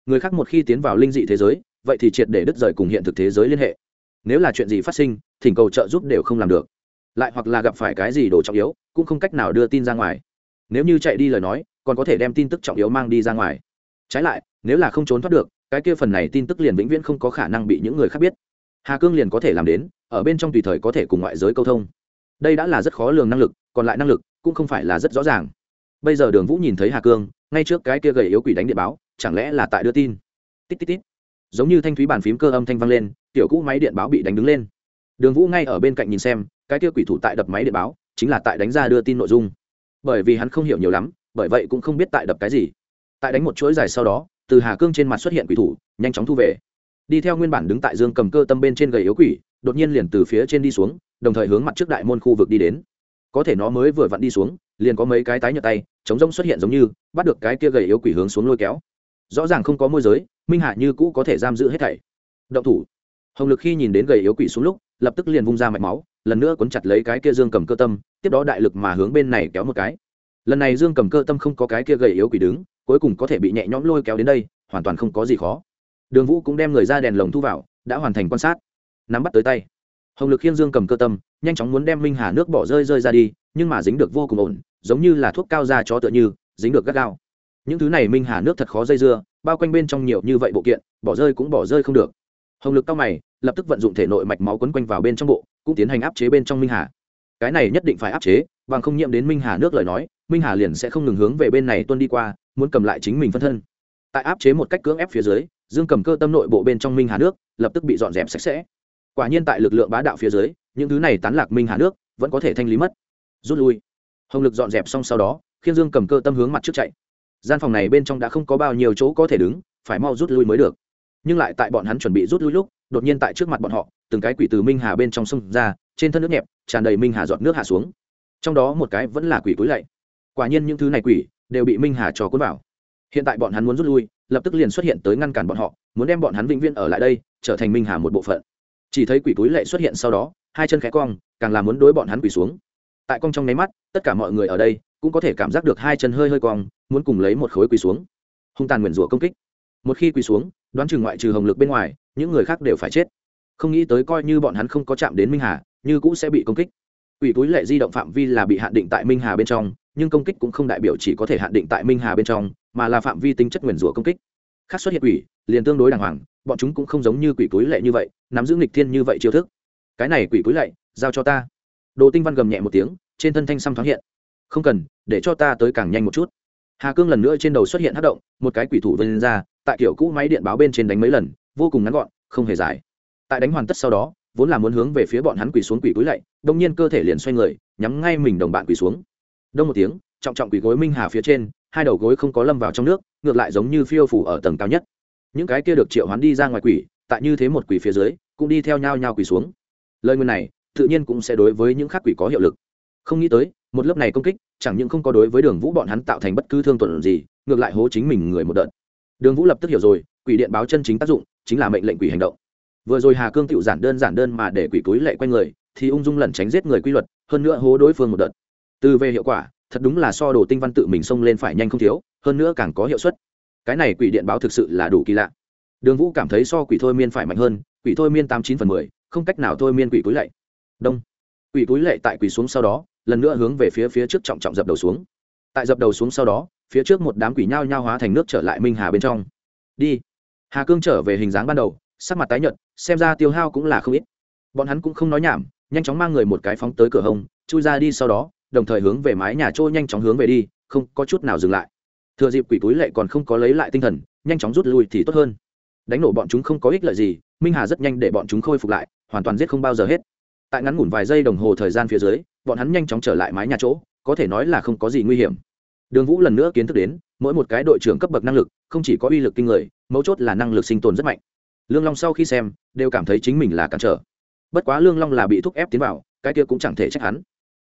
Người khác một khi tiến vào linh dị thế giới, vậy thì triệt để đứt rời cùng hiện thực thế giới liên hệ. Nếu là chuyện gì phát sinh, thỉnh cầu trợ giúp đều không làm được. Lại hoặc là gặp phải cái gì đồ trọng yếu, cũng không cách nào đưa tin ra ngoài. Nếu như chạy đi lời nói, còn có thể đem tin tức trọng yếu mang đi ra ngoài. Trái lại, nếu là không trốn thoát được cái kia phần này tin tức liền vĩnh viễn không có khả năng bị những người khác biết. Hà cương liền có thể làm đến, ở bên trong tùy thời có thể cùng ngoại giới câu thông. Đây đã là rất khó lường năng lực, còn lại năng lực cũng không phải là rất rõ ràng. Bây giờ đường vũ nhìn thấy hà cương, ngay trước cái kia gầy yếu quỷ đánh điện báo, chẳng lẽ là tại đưa tin? Tít tít tít. Giống như thanh thúy bàn phím cơ âm thanh vang lên, tiểu cũ máy điện báo bị đánh đứng lên. Đường vũ ngay ở bên cạnh nhìn xem, cái kia quỷ thủ tại đập máy điện báo, chính là tại đánh ra đưa tin nội dung. Bởi vì hắn không hiểu nhiều lắm, bởi vậy cũng không biết tại đập cái gì. Tại đánh một chuỗi dài sau đó từ hà cương trên mặt xuất hiện quỷ thủ, nhanh chóng thu về. Đi theo nguyên bản đứng tại dương cầm cơ tâm bên trên gầy yếu quỷ, đột nhiên liền từ phía trên đi xuống, đồng thời hướng mặt trước đại môn khu vực đi đến. Có thể nó mới vừa vặn đi xuống, liền có mấy cái tái nhợt tay, chống rông xuất hiện giống như, bắt được cái kia gầy yếu quỷ hướng xuống lôi kéo. Rõ ràng không có môi giới, minh hạ như cũ có thể giam giữ hết thảy. Động thủ. Hồng lực khi nhìn đến gầy yếu quỷ xuống lúc, lập tức liền vung ra mạch máu, lần nữa cuốn chặt lấy cái kia dương cầm cơ tâm, tiếp đó đại lực mà hướng bên này kéo một cái lần này dương cầm cơ tâm không có cái kia gầy yếu quỷ đứng, cuối cùng có thể bị nhẹ nhõm lôi kéo đến đây, hoàn toàn không có gì khó. Đường vũ cũng đem người ra đèn lồng thu vào, đã hoàn thành quan sát. Nắm bắt tới tay. Hồng lực khiên dương cầm cơ tâm, nhanh chóng muốn đem minh hà nước bỏ rơi rơi ra đi, nhưng mà dính được vô cùng ổn, giống như là thuốc cao da cho tựa như, dính được gắt gao. Những thứ này minh hà nước thật khó dây dưa, bao quanh bên trong nhiều như vậy bộ kiện, bỏ rơi cũng bỏ rơi không được. Hồng lực cao mày, lập tức vận dụng thể nội mạch máu quấn quanh vào bên trong bộ, cũng tiến hành áp chế bên trong minh hà. Cái này nhất định phải áp chế, bằng không nhiễm đến minh hà nước lời nói minh hà liền sẽ không ngừng hướng về bên này tuân đi qua, muốn cầm lại chính mình phân thân. Tại áp chế một cách cưỡng ép phía dưới, dương cầm cơ tâm nội bộ bên trong minh hà nước lập tức bị dọn dẹp sạch sẽ. Quả nhiên tại lực lượng bá đạo phía dưới, những thứ này tán lạc minh hà nước vẫn có thể thanh lý mất. Rút lui. Hồng lực dọn dẹp xong sau đó khiên dương cầm cơ tâm hướng mặt trước chạy. Gian phòng này bên trong đã không có bao nhiêu chỗ có thể đứng, phải mau rút lui mới được. Nhưng lại tại bọn hắn chuẩn bị rút lui lúc, đột nhiên tại trước mặt bọn họ, từng cái quỷ từ minh hà bên trong sông ra, trên thân nước nhẹp, tràn đầy minh hà giọt nước hạ xuống. Trong đó một cái vẫn là quỷ túi lạy quả nhiên những thứ này quỷ đều bị minh hà cho cuốn vào. Hiện tại bọn hắn muốn rút lui, lập tức liền xuất hiện tới ngăn cản bọn họ, muốn đem bọn hắn vĩnh viễn ở lại đây, trở thành minh hà một bộ phận. Chỉ thấy quỷ túi lệ xuất hiện sau đó, hai chân khẽ cong, càng là muốn đối bọn hắn quỷ xuống. Tại cong trong nháy mắt, tất cả mọi người ở đây cũng có thể cảm giác được hai chân hơi hơi cong, muốn cùng lấy một khối quỳ xuống. Hung tàn nguyền rủa công kích. Một khi quỳ xuống, đoán chừng ngoại trừ hồng lực bên ngoài, những người khác đều phải chết. Không nghĩ tới coi như bọn hắn không có chạm đến minh hà, như cũng sẽ bị công kích. Quỷ túi lệ di động phạm vi là bị hạn định tại minh hà bên trong nhưng công kích cũng không đại biểu chỉ có thể hạn định tại minh hà bên trong, mà là phạm vi tính chất nguyền rủa công kích. Khác xuất hiện quỷ, liền tương đối đàng hoàng, bọn chúng cũng không giống như quỷ túi lệ như vậy, nắm giữ nghịch thiên như vậy chiêu thức. Cái này quỷ túi lệ, giao cho ta. Đồ tinh văn gầm nhẹ một tiếng, trên thân thanh xăm thoáng hiện. Không cần, để cho ta tới càng nhanh một chút. Hà cương lần nữa trên đầu xuất hiện hát động, một cái quỷ thủ vươn ra, tại kiểu cũ máy điện báo bên trên đánh mấy lần, vô cùng ngắn gọn, không hề dài. Tại đánh hoàn tất sau đó, vốn là muốn hướng về phía bọn hắn quỳ xuống quỷ túi lạy đông nhiên cơ thể liền xoay người, nhắm ngay mình đồng bạn quỳ xuống đông một tiếng, trọng trọng quỷ gối minh hà phía trên, hai đầu gối không có lâm vào trong nước, ngược lại giống như phiêu phủ ở tầng cao nhất. Những cái kia được triệu hoán đi ra ngoài quỷ, tại như thế một quỷ phía dưới, cũng đi theo nhau nhau quỷ xuống. Lời nguyên này, tự nhiên cũng sẽ đối với những khác quỷ có hiệu lực. Không nghĩ tới, một lớp này công kích, chẳng những không có đối với đường vũ bọn hắn tạo thành bất cứ thương tuần gì, ngược lại hố chính mình người một đợt. Đường vũ lập tức hiểu rồi, quỷ điện báo chân chính tác dụng, chính là mệnh lệnh quỷ hành động. Vừa rồi hà cương tựu giản đơn giản đơn mà để quỷ túi lệ quanh người, thì ung dung lẩn tránh giết người quy luật, hơn nữa hố đối phương một đợt từ về hiệu quả, thật đúng là so đồ tinh văn tự mình xông lên phải nhanh không thiếu, hơn nữa càng có hiệu suất. Cái này quỷ điện báo thực sự là đủ kỳ lạ. Đường vũ cảm thấy so quỷ thôi miên phải mạnh hơn, quỷ thôi miên tám chín phần mười, không cách nào thôi miên quỷ túi lệ đông. Quỷ túi lệ tại quỷ xuống sau đó, lần nữa hướng về phía phía trước trọng trọng dập đầu xuống. Tại dập đầu xuống sau đó, phía trước một đám quỷ nhao nhao hóa thành nước trở lại minh hà bên trong. Đi. Hà cương trở về hình dáng ban đầu, sắc mặt tái nhợt, xem ra tiêu hao cũng là không ít. Bọn hắn cũng không nói nhảm, nhanh chóng mang người một cái phóng tới cửa hông, chui ra đi sau đó đồng thời hướng về mái nhà trôi nhanh chóng hướng về đi, không có chút nào dừng lại. Thừa dịp quỷ túi lệ còn không có lấy lại tinh thần, nhanh chóng rút lui thì tốt hơn. Đánh nổ bọn chúng không có ích lợi gì, minh hà rất nhanh để bọn chúng khôi phục lại, hoàn toàn giết không bao giờ hết. Tại ngắn ngủn vài giây đồng hồ thời gian phía dưới, bọn hắn nhanh chóng trở lại mái nhà chỗ, có thể nói là không có gì nguy hiểm. Đường vũ lần nữa kiến thức đến, mỗi một cái đội trưởng cấp bậc năng lực, không chỉ có uy lực kinh người, mấu chốt là năng lực sinh tồn rất mạnh. Lương long sau khi xem, đều cảm thấy chính mình là cản trở. Bất quá lương long là bị thúc ép tiến vào, cái kia cũng chẳng thể trách hắn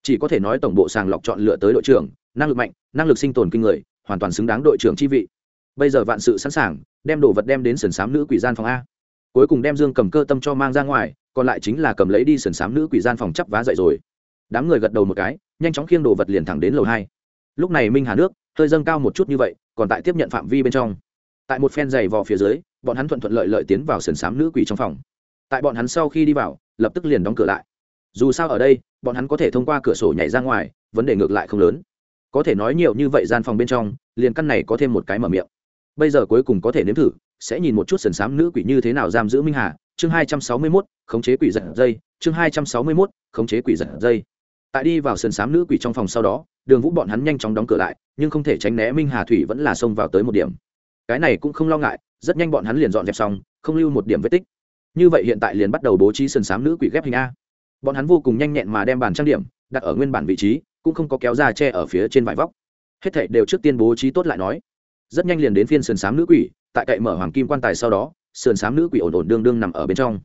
chỉ có thể nói tổng bộ sàng lọc chọn lựa tới đội trưởng, năng lực mạnh, năng lực sinh tồn kinh người, hoàn toàn xứng đáng đội trưởng chi vị. Bây giờ vạn sự sẵn sàng, đem đồ vật đem đến sườn xám nữ quỷ gian phòng a. Cuối cùng đem dương cầm cơ tâm cho mang ra ngoài, còn lại chính là cầm lấy đi sườn xám nữ quỷ gian phòng chắp vá dậy rồi. Đám người gật đầu một cái, nhanh chóng khiêng đồ vật liền thẳng đến lầu hai. Lúc này minh hà nước, hơi dâng cao một chút như vậy, còn tại tiếp nhận phạm vi bên trong. Tại một phen dày vò phía dưới, bọn hắn thuận thuận lợi lợi tiến vào sườn xám nữ quỷ trong phòng. Tại bọn hắn sau khi đi vào, lập tức liền đóng cửa lại dù sao ở đây, bọn hắn có thể thông qua cửa sổ nhảy ra ngoài, vấn đề ngược lại không lớn. Có thể nói nhiều như vậy gian phòng bên trong, liền căn này có thêm một cái mở miệng. Bây giờ cuối cùng có thể nếm thử, sẽ nhìn một chút sườn sám nữ quỷ như thế nào giam giữ minh hà. Chương hai trăm sáu mươi mốt, khống chế quỷ giật dây. Chương hai trăm sáu mươi mốt, khống chế quỷ giật dây. Tại đi vào sườn xám nữ quỷ trong phòng sau đó, đường vũ bọn hắn nhanh chóng đóng cửa lại, nhưng không thể tránh né minh hà thủy vẫn là xông vào tới một điểm. Cái này cũng không lo ngại, rất nhanh bọn hắn liền dọn dẹp xong, không lưu một điểm vết tích. Như vậy hiện tại liền bắt đầu bố trí sườn xám nữ quỷ ghép hình a bọn hắn vô cùng nhanh nhẹn mà đem bàn trang điểm đặt ở nguyên bản vị trí, cũng không có kéo ra che ở phía trên vải vóc. Hết thảy đều trước tiên bố trí tốt lại nói. Rất nhanh liền đến phiên sườn xám nữ quỷ, tại cậy mở hoàng kim quan tài sau đó, sườn xám nữ quỷ ổn ổn đương đương nằm ở bên trong.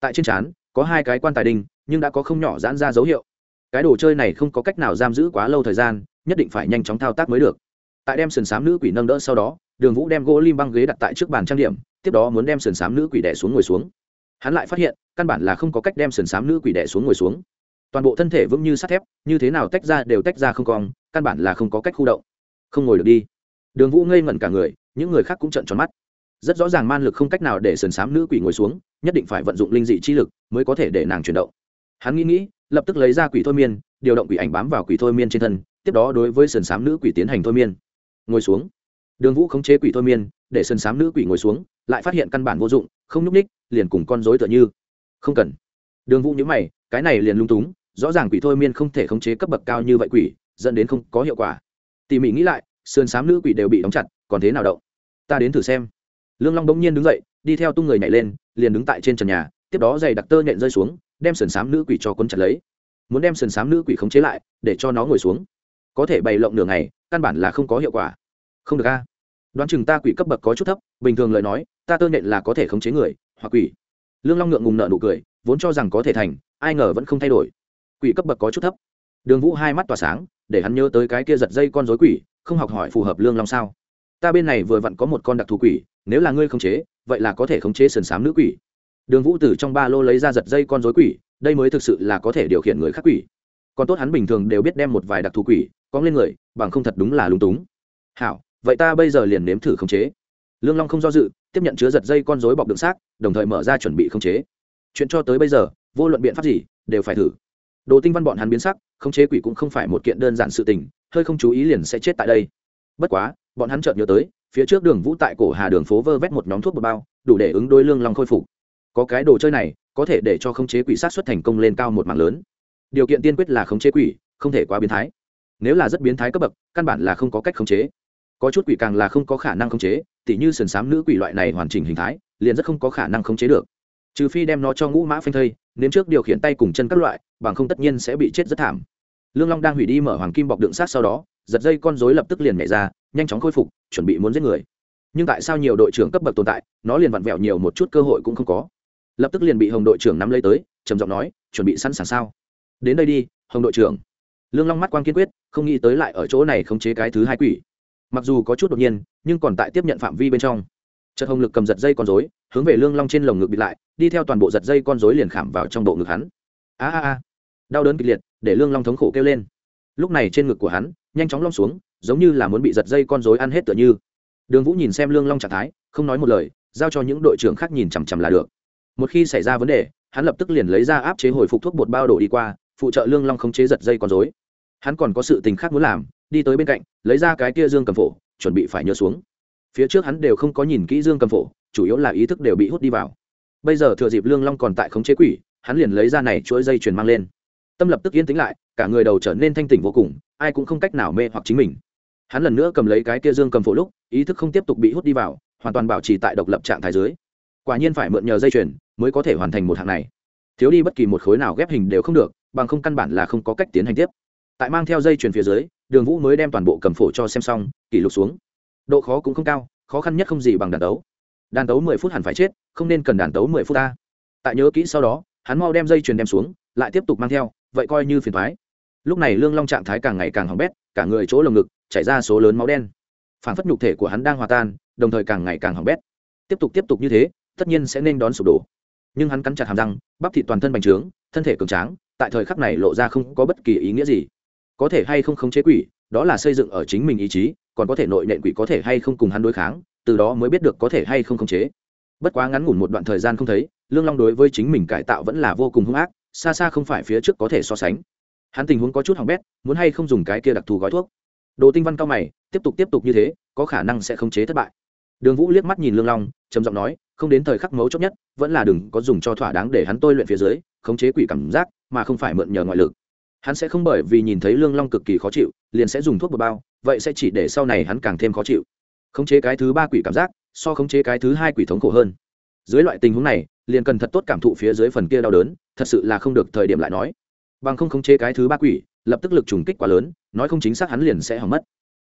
Tại trên trán, có hai cái quan tài đinh, nhưng đã có không nhỏ giãn ra dấu hiệu. Cái đồ chơi này không có cách nào giam giữ quá lâu thời gian, nhất định phải nhanh chóng thao tác mới được. Tại đem sườn xám nữ quỷ nâng đỡ sau đó, đường vũ đem gỗ lim băng ghế đặt tại trước bàn trang điểm, tiếp đó muốn đem sườn xám nữ quỷ đẻ xuống ngồi xuống hắn lại phát hiện, căn bản là không có cách đem sườn xám nữ quỷ đẻ xuống ngồi xuống. Toàn bộ thân thể vững như sắt thép, như thế nào tách ra đều tách ra không cong căn bản là không có cách khu động. Không ngồi được đi. Đường vũ ngây ngẩn cả người, những người khác cũng trận tròn mắt. Rất rõ ràng man lực không cách nào để sườn xám nữ quỷ ngồi xuống, nhất định phải vận dụng linh dị chi lực mới có thể để nàng chuyển động. Hắn nghĩ nghĩ, lập tức lấy ra quỷ thôi miên, điều động quỷ ảnh bám vào quỷ thôi miên trên thân, tiếp đó đối với sườn xám nữ quỷ tiến hành thôi miên. Ngồi xuống. Đường vũ khống chế quỷ thôi miên, để sườn xám nữ quỷ ngồi xuống lại phát hiện căn bản vô dụng, không nhúc ních liền cùng con dối tựa như. Không cần. Đường vũ nhữ mày, cái này liền lung túng, rõ ràng quỷ thôi miên không thể khống chế cấp bậc cao như vậy quỷ, dẫn đến không có hiệu quả. Tỉ mỉ nghĩ lại, sườn xám nữ quỷ đều bị đóng chặt, còn thế nào động ta đến thử xem. Lương long bỗng nhiên đứng dậy, đi theo tung người nhảy lên, liền đứng tại trên trần nhà, tiếp đó giày đặc tơ nhện rơi xuống, đem sườn xám nữ quỷ cho cuốn chặt lấy. Muốn đem sườn xám nữ quỷ khống chế lại, để cho nó ngồi xuống. Có thể bày lộng nửa ngày, căn bản là không có hiệu quả. Không được a đoán chừng ta quỷ cấp bậc có chút thấp, bình thường lời nói, ta tơ nện là có thể khống chế người, hoặc quỷ. Lương long ngượng ngùng nợ nụ cười, vốn cho rằng có thể thành, ai ngờ vẫn không thay đổi. Quỷ cấp bậc có chút thấp. Đường vũ hai mắt tỏa sáng, để hắn nhớ tới cái kia giật dây con dối quỷ, không học hỏi phù hợp lương long sao? Ta bên này vừa vặn có một con đặc thù quỷ, nếu là ngươi khống chế, vậy là có thể khống chế sườn xám nữ quỷ. Đường vũ từ trong ba lô lấy ra giật dây con dối quỷ, đây mới thực sự là có thể điều khiển người khác quỷ. Còn tốt hắn bình thường đều biết đem một vài đặc thù quỷ cóng lên người, bằng không thật đúng là lúng túng. Hảo vậy ta bây giờ liền nếm thử khống chế. Lương long không do dự, tiếp nhận chứa giật dây con rối bọc đựng xác, đồng thời mở ra chuẩn bị khống chế. Chuyện cho tới bây giờ, vô luận biện pháp gì, đều phải thử. Đồ tinh văn bọn hắn biến sắc, khống chế quỷ cũng không phải một kiện đơn giản sự tình, hơi không chú ý liền sẽ chết tại đây. Bất quá, bọn hắn chợt nhớ tới, phía trước đường vũ tại cổ hà đường phố vơ vét một nhóm thuốc một bao, đủ để ứng đối lương long khôi phục. Có cái đồ chơi này, có thể để cho khống chế quỷ sát xuất thành công lên cao một mạng lớn. Điều kiện tiên quyết là khống chế quỷ, không thể quá biến thái. Nếu là rất biến thái cấp bậc, căn bản là không có cách khống chế có chút quỷ càng là không có khả năng khống chế, tỉ như sườn xám nữ quỷ loại này hoàn chỉnh hình thái, liền rất không có khả năng khống chế được. Trừ phi đem nó cho ngũ mã phanh thây nếm trước điều khiển tay cùng chân các loại, bằng không tất nhiên sẽ bị chết rất thảm. Lương long đang hủy đi mở hoàng kim bọc đựng sát sau đó, giật dây con dối lập tức liền nhảy ra, nhanh chóng khôi phục, chuẩn bị muốn giết người. Nhưng tại sao nhiều đội trưởng cấp bậc tồn tại, nó liền vặn vẹo nhiều một chút cơ hội cũng không có. Lập tức liền bị hồng đội trưởng nắm lấy tới, trầm giọng nói, chuẩn bị sẵn sàng sao? Đến đây đi, hồng đội trưởng. Lương long mắt quan kiên quyết, không nghĩ tới lại ở chỗ này khống chế cái thứ hai quỷ mặc dù có chút đột nhiên, nhưng còn tại tiếp nhận phạm vi bên trong. Chợt hồng lực cầm giật dây con rối, hướng về lương long trên lồng ngực bị lại, đi theo toàn bộ giật dây con rối liền khảm vào trong bộ ngực hắn. A a a. Đau đớn kịch liệt, để lương long thống khổ kêu lên. Lúc này trên ngực của hắn, nhanh chóng long xuống, giống như là muốn bị giật dây con rối ăn hết tựa như. Đường vũ nhìn xem lương long trạng thái, không nói một lời, giao cho những đội trưởng khác nhìn chằm chằm là được. Một khi xảy ra vấn đề, hắn lập tức liền lấy ra áp chế hồi phục thuốc bột bao đổ đi qua, phụ trợ lương long khống chế giật dây con dối hắn còn có sự tình khác muốn làm đi tới bên cạnh, lấy ra cái kia dương cầm phổ, chuẩn bị phải nhớ xuống. Phía trước hắn đều không có nhìn kỹ dương cầm phổ, chủ yếu là ý thức đều bị hút đi vào. Bây giờ thừa dịp lương long còn tại khống chế quỷ, hắn liền lấy ra này chuỗi dây chuyền mang lên. Tâm lập tức yên tĩnh lại, cả người đầu trở nên thanh tỉnh vô cùng, ai cũng không cách nào mê hoặc chính mình. Hắn lần nữa cầm lấy cái kia dương cầm phổ lúc, ý thức không tiếp tục bị hút đi vào, hoàn toàn bảo trì tại độc lập trạng thái dưới. Quả nhiên phải mượn nhờ dây chuyền mới có thể hoàn thành một hạng này. Thiếu đi bất kỳ một khối nào ghép hình đều không được, bằng không căn bản là không có cách tiến hành tiếp. Tại mang theo dây chuyền phía dưới đường vũ mới đem toàn bộ cầm phổ cho xem xong, kỷ lục xuống. Độ khó cũng không cao, khó khăn nhất không gì bằng đàn tấu. Đàn tấu mười phút hẳn phải chết, không nên cần đàn tấu mười phút ta tại nhớ kỹ sau đó, hắn mau đem dây chuyền đem xuống, lại tiếp tục mang theo, vậy coi như phiền thoái lúc này lương long trạng thái càng ngày càng hỏng bét, cả người chỗ lồng ngực, chảy ra số lớn máu đen. Phản phất nhục thể của hắn đang hòa tan, đồng thời càng ngày càng hỏng bét. Tiếp tục tiếp tục như thế, tất nhiên sẽ nên đón sụp đổ. Nhưng hắn cắn chặt hàm răng, bắp thịt toàn thân bành trướng, thân thể cường tráng, tại thời khắc này lộ ra không có bất kỳ ý nghĩa gì có thể hay không khống chế quỷ, đó là xây dựng ở chính mình ý chí, còn có thể nội nện quỷ có thể hay không cùng hắn đối kháng, từ đó mới biết được có thể hay không khống chế. Bất quá ngắn ngủn một đoạn thời gian không thấy, lương long đối với chính mình cải tạo vẫn là vô cùng hung ác, xa xa không phải phía trước có thể so sánh. Hắn tình huống có chút hỏng bét, muốn hay không dùng cái kia đặc thù gói thuốc. Đồ tinh văn cao mày, tiếp tục tiếp tục như thế, có khả năng sẽ khống chế thất bại. Đường vũ liếc mắt nhìn lương long, trầm giọng nói, không đến thời khắc mấu chốt nhất, vẫn là đừng có dùng cho thỏa đáng để hắn tôi luyện phía dưới, khống chế quỷ cảm giác, mà không phải mượn nhờ ngoại lực hắn sẽ không bởi vì nhìn thấy lương long cực kỳ khó chịu, liền sẽ dùng thuốc bột bao, vậy sẽ chỉ để sau này hắn càng thêm khó chịu. Khống chế cái thứ ba quỷ cảm giác, so khống chế cái thứ hai quỷ thống khổ hơn. Dưới loại tình huống này, liền cần thật tốt cảm thụ phía dưới phần kia đau đớn, thật sự là không được thời điểm lại nói. Bằng không khống chế cái thứ ba quỷ, lập tức lực trùng kích quá lớn, nói không chính xác hắn liền sẽ hỏng mất.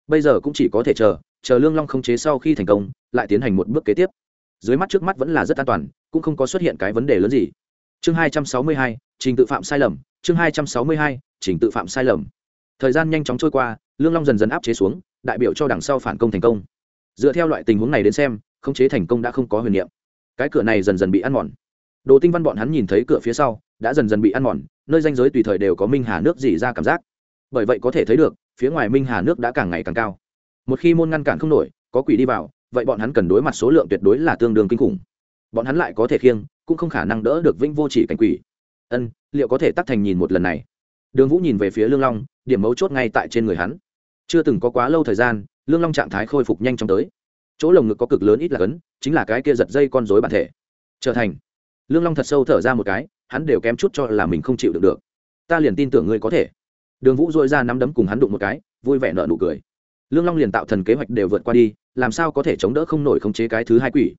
Bây giờ cũng chỉ có thể chờ chờ lương long khống chế sau khi thành công, lại tiến hành một bước kế tiếp. Dưới mắt trước mắt vẫn là rất an toàn, cũng không có xuất hiện cái vấn đề lớn gì. Chương hai trăm sáu mươi hai, trình tự phạm sai lầm chương hai trăm sáu mươi hai chỉnh tự phạm sai lầm. Thời gian nhanh chóng trôi qua, lương long dần dần áp chế xuống, đại biểu cho đằng sau phản công thành công. Dựa theo loại tình huống này đến xem, khống chế thành công đã không có huyền niệm. Cái cửa này dần dần bị ăn mòn. Đồ tinh văn bọn hắn nhìn thấy cửa phía sau, đã dần dần bị ăn mòn, nơi danh giới tùy thời đều có minh hà nước dỉ ra cảm giác. Bởi vậy có thể thấy được, phía ngoài minh hà nước đã càng ngày càng cao. Một khi môn ngăn cản không nổi, có quỷ đi vào, vậy bọn hắn cần đối mặt số lượng tuyệt đối là tương đương kinh khủng. Bọn hắn lại có thể khiêng, cũng không khả năng đỡ được vĩnh vô chỉ cảnh quỷ ân, liệu có thể tắt thành nhìn một lần này? Đường vũ nhìn về phía lương long, điểm mấu chốt ngay tại trên người hắn. Chưa từng có quá lâu thời gian, lương long trạng thái khôi phục nhanh chóng tới. Chỗ lồng ngực có cực lớn ít là cấn chính là cái kia giật dây con dối bản thể. Trở thành. Lương long thật sâu thở ra một cái, hắn đều kém chút cho là mình không chịu được được. Ta liền tin tưởng ngươi có thể. Đường vũ dội ra nắm đấm cùng hắn đụng một cái, vui vẻ nợ nụ cười. Lương long liền tạo thần kế hoạch đều vượt qua đi, làm sao có thể chống đỡ không nổi khống chế cái thứ hai quỷ?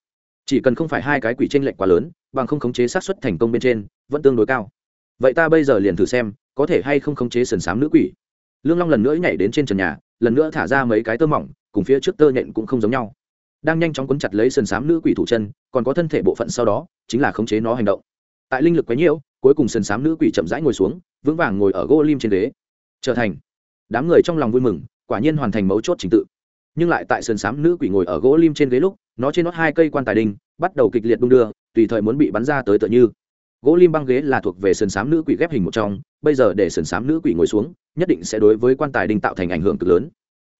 Chỉ cần không phải hai cái quỷ tranh lệch quá lớn, bằng không khống chế xác suất thành công bên trên, vẫn tương đối cao. Vậy ta bây giờ liền thử xem, có thể hay không khống chế sần sám nữ quỷ. Lương long lần nữa nhảy đến trên trần nhà, lần nữa thả ra mấy cái tơ mỏng, cùng phía trước tơ nhện cũng không giống nhau. Đang nhanh chóng quấn chặt lấy sần sám nữ quỷ thủ chân, còn có thân thể bộ phận sau đó, chính là khống chế nó hành động. Tại linh lực quấy nhiễu cuối cùng sần sám nữ quỷ chậm rãi ngồi xuống, vững vàng ngồi ở gỗ lim trên ghế. Trở thành, đám người trong lòng vui mừng, quả nhiên hoàn thành mấu chốt trình tự. Nhưng lại tại sườn xám nữ quỷ ngồi ở gỗ lim trên ghế lúc nó trên nót hai cây quan tài đinh, bắt đầu kịch liệt đung đưa, tùy thời muốn bị bắn ra tới tựa như. Gỗ lim băng ghế là thuộc về sườn xám nữ quỷ ghép hình một trong, bây giờ để sườn xám nữ quỷ ngồi xuống, nhất định sẽ đối với quan tài đinh tạo thành ảnh hưởng cực lớn.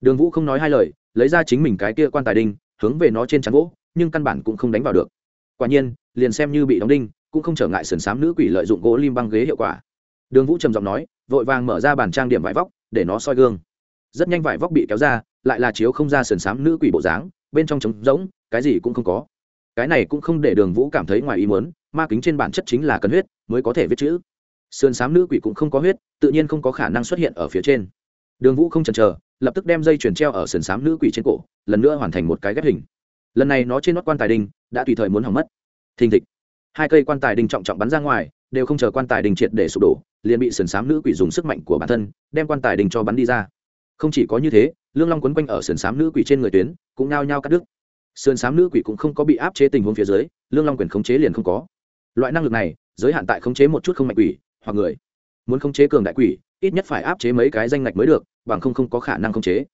Đường vũ không nói hai lời, lấy ra chính mình cái kia quan tài đinh, hướng về nó trên trắng gỗ, nhưng căn bản cũng không đánh vào được. Quả nhiên, liền xem như bị đóng đinh, cũng không trở ngại sườn xám nữ quỷ lợi dụng gỗ lim băng ghế hiệu quả. Đường vũ trầm giọng nói, vội vàng mở ra bàn trang điểm vải vóc, để nó soi gương. Rất nhanh vải vóc bị kéo ra, lại là chiếu không ra sườn xám nữ quỷ bộ dáng bên trong trống rỗng, cái gì cũng không có. Cái này cũng không để đường vũ cảm thấy ngoài ý muốn, ma kính trên bản chất chính là cần huyết mới có thể viết chữ. Sườn xám nữ quỷ cũng không có huyết, tự nhiên không có khả năng xuất hiện ở phía trên. Đường vũ không chần chờ, lập tức đem dây chuyền treo ở sườn xám nữ quỷ trên cổ, lần nữa hoàn thành một cái ghép hình. Lần này nó trên nót quan tài đinh đã tùy thời muốn hỏng mất. Thình thịch. Hai cây quan tài đinh trọng trọng bắn ra ngoài, đều không chờ quan tài đinh triệt để sụp đổ, liền bị sườn xám nữ quỷ dùng sức mạnh của bản thân, đem quan tài đinh cho bắn đi ra không chỉ có như thế, lương long quấn quanh ở sườn xám nữ quỷ trên người tuyến, cũng nao nhao cắt đứt. Sườn xám nữ quỷ cũng không có bị áp chế tình huống phía dưới, lương long quyền khống chế liền không có. Loại năng lực này, giới hạn tại khống chế một chút không mạnh quỷ, hoặc người. Muốn khống chế cường đại quỷ, ít nhất phải áp chế mấy cái danh ngạch mới được, bằng không không có khả năng khống chế.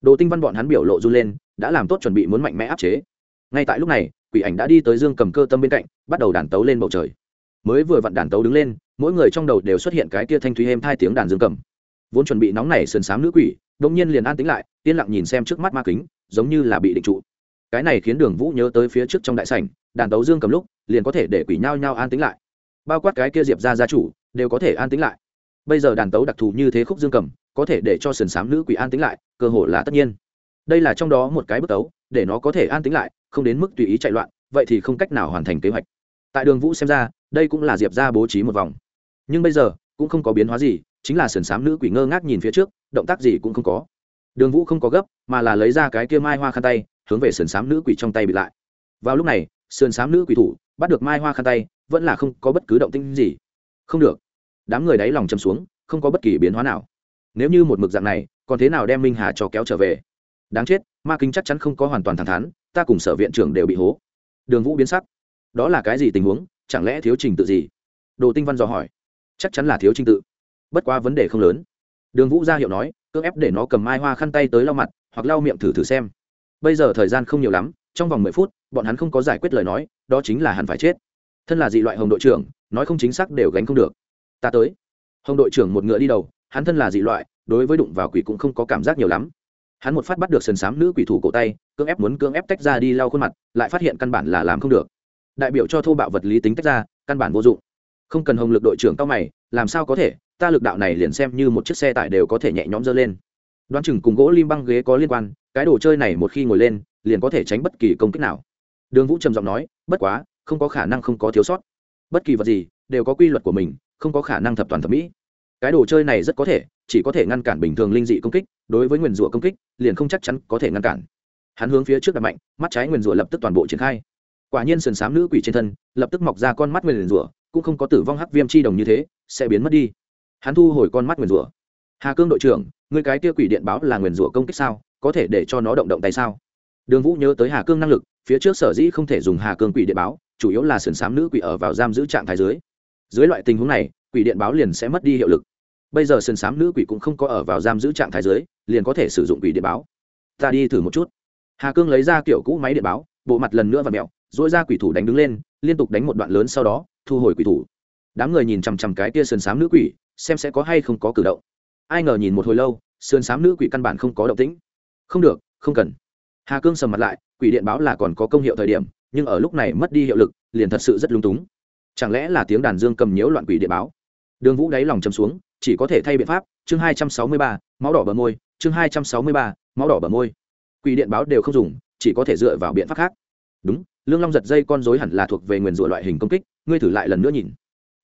Đồ tinh văn bọn hắn biểu lộ run lên, đã làm tốt chuẩn bị muốn mạnh mẽ áp chế. Ngay tại lúc này, quỷ ảnh đã đi tới dương cầm cơ tâm bên cạnh, bắt đầu đàn tấu lên bầu trời. Mới vừa vặn đàn tấu đứng lên, mỗi người trong đầu đều xuất hiện cái kia thanh thúy êm hai tiếng đàn dương cầm. Vốn chuẩn bị nóng này sườn xám nữ quỷ đông nhiên liền an tĩnh lại, yên lặng nhìn xem trước mắt ma kính, giống như là bị định trụ. Cái này khiến đường vũ nhớ tới phía trước trong đại sảnh, đàn tấu dương cầm lúc, liền có thể để quỷ nhao nhao an tĩnh lại. Bao quát cái kia diệp ra gia chủ, đều có thể an tĩnh lại. Bây giờ đàn tấu đặc thù như thế khúc dương cầm, có thể để cho sườn xám nữ quỷ an tĩnh lại, cơ hội là tất nhiên. Đây là trong đó một cái bước tấu, để nó có thể an tĩnh lại, không đến mức tùy ý chạy loạn, vậy thì không cách nào hoàn thành kế hoạch. Tại đường vũ xem ra, đây cũng là diệp ra bố trí một vòng. Nhưng bây giờ, cũng không có biến hóa gì chính là sườn xám nữ quỷ ngơ ngác nhìn phía trước, động tác gì cũng không có. Đường vũ không có gấp, mà là lấy ra cái kia mai hoa khăn tay, hướng về sườn xám nữ quỷ trong tay bị lại. Vào lúc này, sườn xám nữ quỷ thủ bắt được mai hoa khăn tay, vẫn là không có bất cứ động tinh gì. Không được. Đám người đáy lòng châm xuống, không có bất kỳ biến hóa nào. Nếu như một mực dạng này, còn thế nào đem minh hà cho kéo trở về? Đáng chết, ma kính chắc chắn không có hoàn toàn thẳng thắn, ta cùng sở viện trưởng đều bị hố. Đường vũ biến sắc. Đó là cái gì tình huống? Chẳng lẽ thiếu trình tự gì? Đồ tinh văn dò hỏi. Chắc chắn là thiếu trình tự bất quá vấn đề không lớn. Đường vũ ra hiệu nói, cưỡng ép để nó cầm mai hoa khăn tay tới lau mặt, hoặc lau miệng thử thử xem. Bây giờ thời gian không nhiều lắm, trong vòng mười phút, bọn hắn không có giải quyết lời nói, đó chính là hẳn phải chết. Thân là dị loại hồng đội trưởng, nói không chính xác đều gánh không được. Ta tới. Hồng đội trưởng một ngựa đi đầu, hắn thân là dị loại, đối với đụng vào quỷ cũng không có cảm giác nhiều lắm. Hắn một phát bắt được sần sám nữ quỷ thủ cổ tay, cưỡng ép muốn cưỡng ép tách ra đi lau khuôn mặt, lại phát hiện căn bản là làm không được. Đại biểu cho thô bạo vật lý tính tách ra, căn bản vô dụng. Không cần hồng lực đội trưởng cao mày, làm sao có thể? Ta lực đạo này liền xem như một chiếc xe tải đều có thể nhẹ nhõm dơ lên. Đoán chừng cùng gỗ lim băng ghế có liên quan, cái đồ chơi này một khi ngồi lên, liền có thể tránh bất kỳ công kích nào. Đường vũ trầm giọng nói, bất quá, không có khả năng không có thiếu sót. Bất kỳ vật gì, đều có quy luật của mình, không có khả năng thập toàn thẩm mỹ. Cái đồ chơi này rất có thể, chỉ có thể ngăn cản bình thường linh dị công kích, đối với nguyền rủa công kích, liền không chắc chắn có thể ngăn cản. Hắn hướng phía trước đặt mạnh, mắt trái nguyền rủa lập tức toàn bộ triển khai. Quả nhiên sườn xám nữ quỷ trên thân, lập tức mọc ra con mắt nguyền rủa, cũng không có tử vong hắc viêm chi đồng như thế, sẽ biến mất đi hắn thu hồi con mắt nguyền rủa. Hà cương đội trưởng người cái kia quỷ điện báo là nguyền rủa công kích sao? Có thể để cho nó động động tay sao? Đường vũ nhớ tới hà cương năng lực, phía trước sở dĩ không thể dùng hà cương quỷ điện báo, chủ yếu là sườn xám nữ quỷ ở vào giam giữ trạng thái dưới. Dưới loại tình huống này, quỷ điện báo liền sẽ mất đi hiệu lực. Bây giờ sườn xám nữ quỷ cũng không có ở vào giam giữ trạng thái dưới, liền có thể sử dụng quỷ điện báo. Ta đi thử một chút. Hà cương lấy ra kiểu cũ máy điện báo, bộ mặt lần nữa và mẹo dỗi ra quỷ thủ đánh đứng lên, liên tục đánh một đoạn lớn sau đó, thu hồi quỷ thủ. Đám người nhìn chằm chằm cái tia sườn xám nữ quỷ xem sẽ có hay không có cử động. Ai ngờ nhìn một hồi lâu, sườn xám nữ quỷ căn bản không có động tĩnh. Không được, không cần. Hà cương sầm mặt lại, quỷ điện báo là còn có công hiệu thời điểm, nhưng ở lúc này mất đi hiệu lực, liền thật sự rất lung túng. Chẳng lẽ là tiếng đàn dương cầm nhiễu loạn quỷ điện báo? Đường vũ đáy lòng chầm xuống, chỉ có thể thay biện pháp, chương hai trăm sáu mươi ba, máu đỏ bờ môi, chương hai trăm sáu mươi ba, máu đỏ bờ môi. Quỷ điện báo đều không dùng, chỉ có thể dựa vào biện pháp khác. Đúng, lương long giật dây con dối hẳn là thuộc về nguyền rủa loại hình công kích, ngươi thử lại lần nữa nhìn.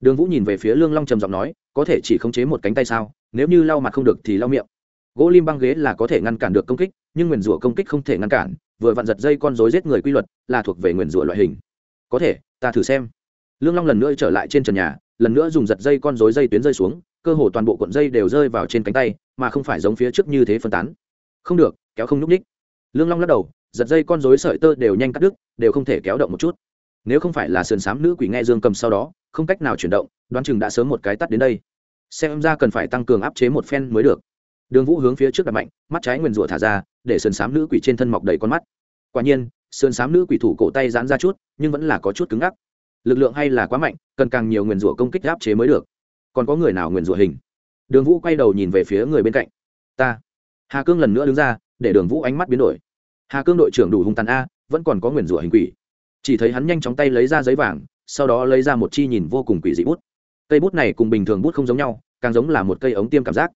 Đường vũ nhìn về phía lương long trầm giọng nói có thể chỉ khống chế một cánh tay sao? Nếu như lau mặt không được thì lau miệng. Gỗ lim băng ghế là có thể ngăn cản được công kích, nhưng nguyền rủa công kích không thể ngăn cản, vừa vặn giật dây con dối giết người quy luật là thuộc về nguyền rủa loại hình. Có thể, ta thử xem. Lương long lần nữa trở lại trên trần nhà, lần nữa dùng giật dây con dối dây tuyến rơi xuống, cơ hồ toàn bộ cuộn dây đều rơi vào trên cánh tay, mà không phải giống phía trước như thế phân tán. Không được, kéo không n ú c ních lương long lắc đầu, giật dây con dối sợi tơ đều nhanh cắt đứt, đều không thể kéo động một chút nếu không phải là sườn xám nữ quỷ nghe dương cầm sau đó, không cách nào chuyển động, đoán chừng đã sớm một cái tắt đến đây. Xem ra cần phải tăng cường áp chế một phen mới được. Đường vũ hướng phía trước đặt mạnh, mắt trái nguyền rủa thả ra, để sườn xám nữ quỷ trên thân mọc đầy con mắt. Quả nhiên, sườn xám nữ quỷ thủ cổ tay giãn ra chút, nhưng vẫn là có chút cứng ngắc. Lực lượng hay là quá mạnh, cần càng nhiều nguyền rủa công kích áp chế mới được. Còn có người nào nguyền rủa hình? Đường vũ quay đầu nhìn về phía người bên cạnh. Ta. Hà cương lần nữa đứng ra, để đường vũ ánh mắt biến đổi. Hà cương đội trưởng đủ hung tàn a, vẫn còn có nguyền rủa hình quỷ chỉ thấy hắn nhanh chóng tay lấy ra giấy vàng, sau đó lấy ra một chi nhìn vô cùng quỷ dị bút. Cây bút này cùng bình thường bút không giống nhau, càng giống là một cây ống tiêm cảm giác.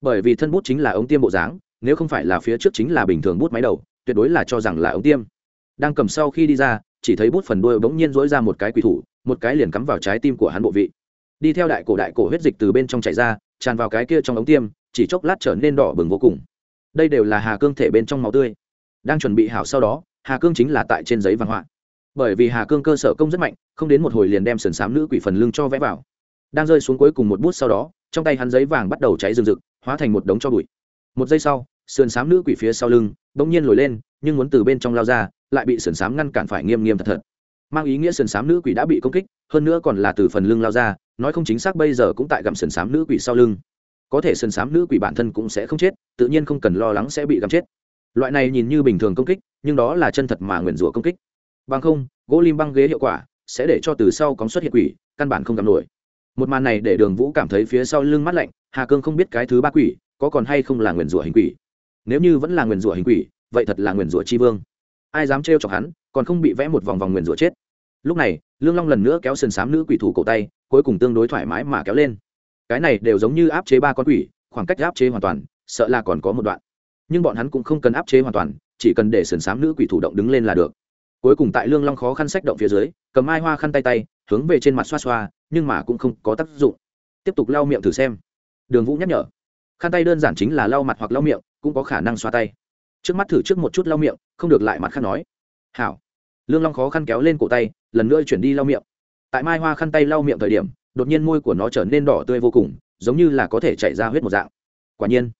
Bởi vì thân bút chính là ống tiêm bộ dáng, nếu không phải là phía trước chính là bình thường bút máy đầu, tuyệt đối là cho rằng là ống tiêm. Đang cầm sau khi đi ra, chỉ thấy bút phần đuôi bỗng nhiên dỗi ra một cái quỷ thủ, một cái liền cắm vào trái tim của hắn bộ vị. Đi theo đại cổ đại cổ huyết dịch từ bên trong chảy ra, tràn vào cái kia trong ống tiêm, chỉ chốc lát trở nên đỏ bừng vô cùng. Đây đều là hà cương thể bên trong máu tươi. Đang chuẩn bị hảo sau đó, hà cương chính là tại trên giấy vàng họa bởi vì hà cương cơ sở công rất mạnh, không đến một hồi liền đem sườn m nữ quỷ phần lưng cho vẽ vào. Đang rơi xuống cuối cùng một bút sau đó, trong tay hắn giấy vàng bắt đầu cháy rừng rực, hóa thành một đống cho bụi. Một giây sau, sườn xám nữ quỷ phía sau lưng bỗng nhiên lồi lên, nhưng muốn từ bên trong lao ra, lại bị sườn xám ngăn cản phải nghiêm nghiêm thật thật. Mang ý nghĩa sườn xám nữ quỷ đã bị công kích, hơn nữa còn là từ phần lưng lao ra, nói không chính xác bây giờ cũng tại gặm sườn xám nữ quỷ sau lưng. Có thể sân sám nữ quỷ bản thân cũng sẽ không chết, tự nhiên không cần lo lắng sẽ bị gặm chết. Loại này nhìn như bình thường công kích, nhưng đó là chân thật mà nguyền rủa công kích bằng không, gỗ lim băng ghế hiệu quả sẽ để cho từ sau cóng xuất hiện quỷ, căn bản không gặp nổi. Một màn này để đường vũ cảm thấy phía sau lưng mắt lạnh, hà cương không biết cái thứ ba quỷ có còn hay không là nguyền rủa hình quỷ. Nếu như vẫn là nguyền rủa hình quỷ, vậy thật là nguyền rủa tri vương. Ai dám trêu chọc hắn, còn không bị vẽ một vòng vòng nguyền rủa chết. Lúc này, lương long lần nữa kéo sườn m nữ quỷ thủ cổ tay, cuối cùng tương đối thoải mái mà kéo lên. Cái này đều giống như áp chế ba con quỷ, khoảng cách áp chế hoàn toàn, sợ là còn có một đoạn. Nhưng bọn hắn cũng không cần áp chế hoàn toàn, chỉ cần để sườn m nữ quỷ thủ động đứng lên là được cuối cùng tại lương long khó khăn sách động phía dưới, cầm mai hoa khăn tay tay, hướng về trên mặt xoa xoa, nhưng mà cũng không có tác dụng. Tiếp tục lau miệng thử xem. Đường vũ nhắc nhở. Khăn tay đơn giản chính là lau mặt hoặc lau miệng, cũng có khả năng xoa tay. Trước mắt thử trước một chút lau miệng, không được lại mặt khăn nói. Hảo. Lương long khó khăn kéo lên cổ tay, lần nữa chuyển đi lau miệng. Tại mai hoa khăn tay lau miệng thời điểm, đột nhiên môi của nó trở nên đỏ tươi vô cùng, giống như là có thể chạy ra huyết một dạng. Quả nhiên,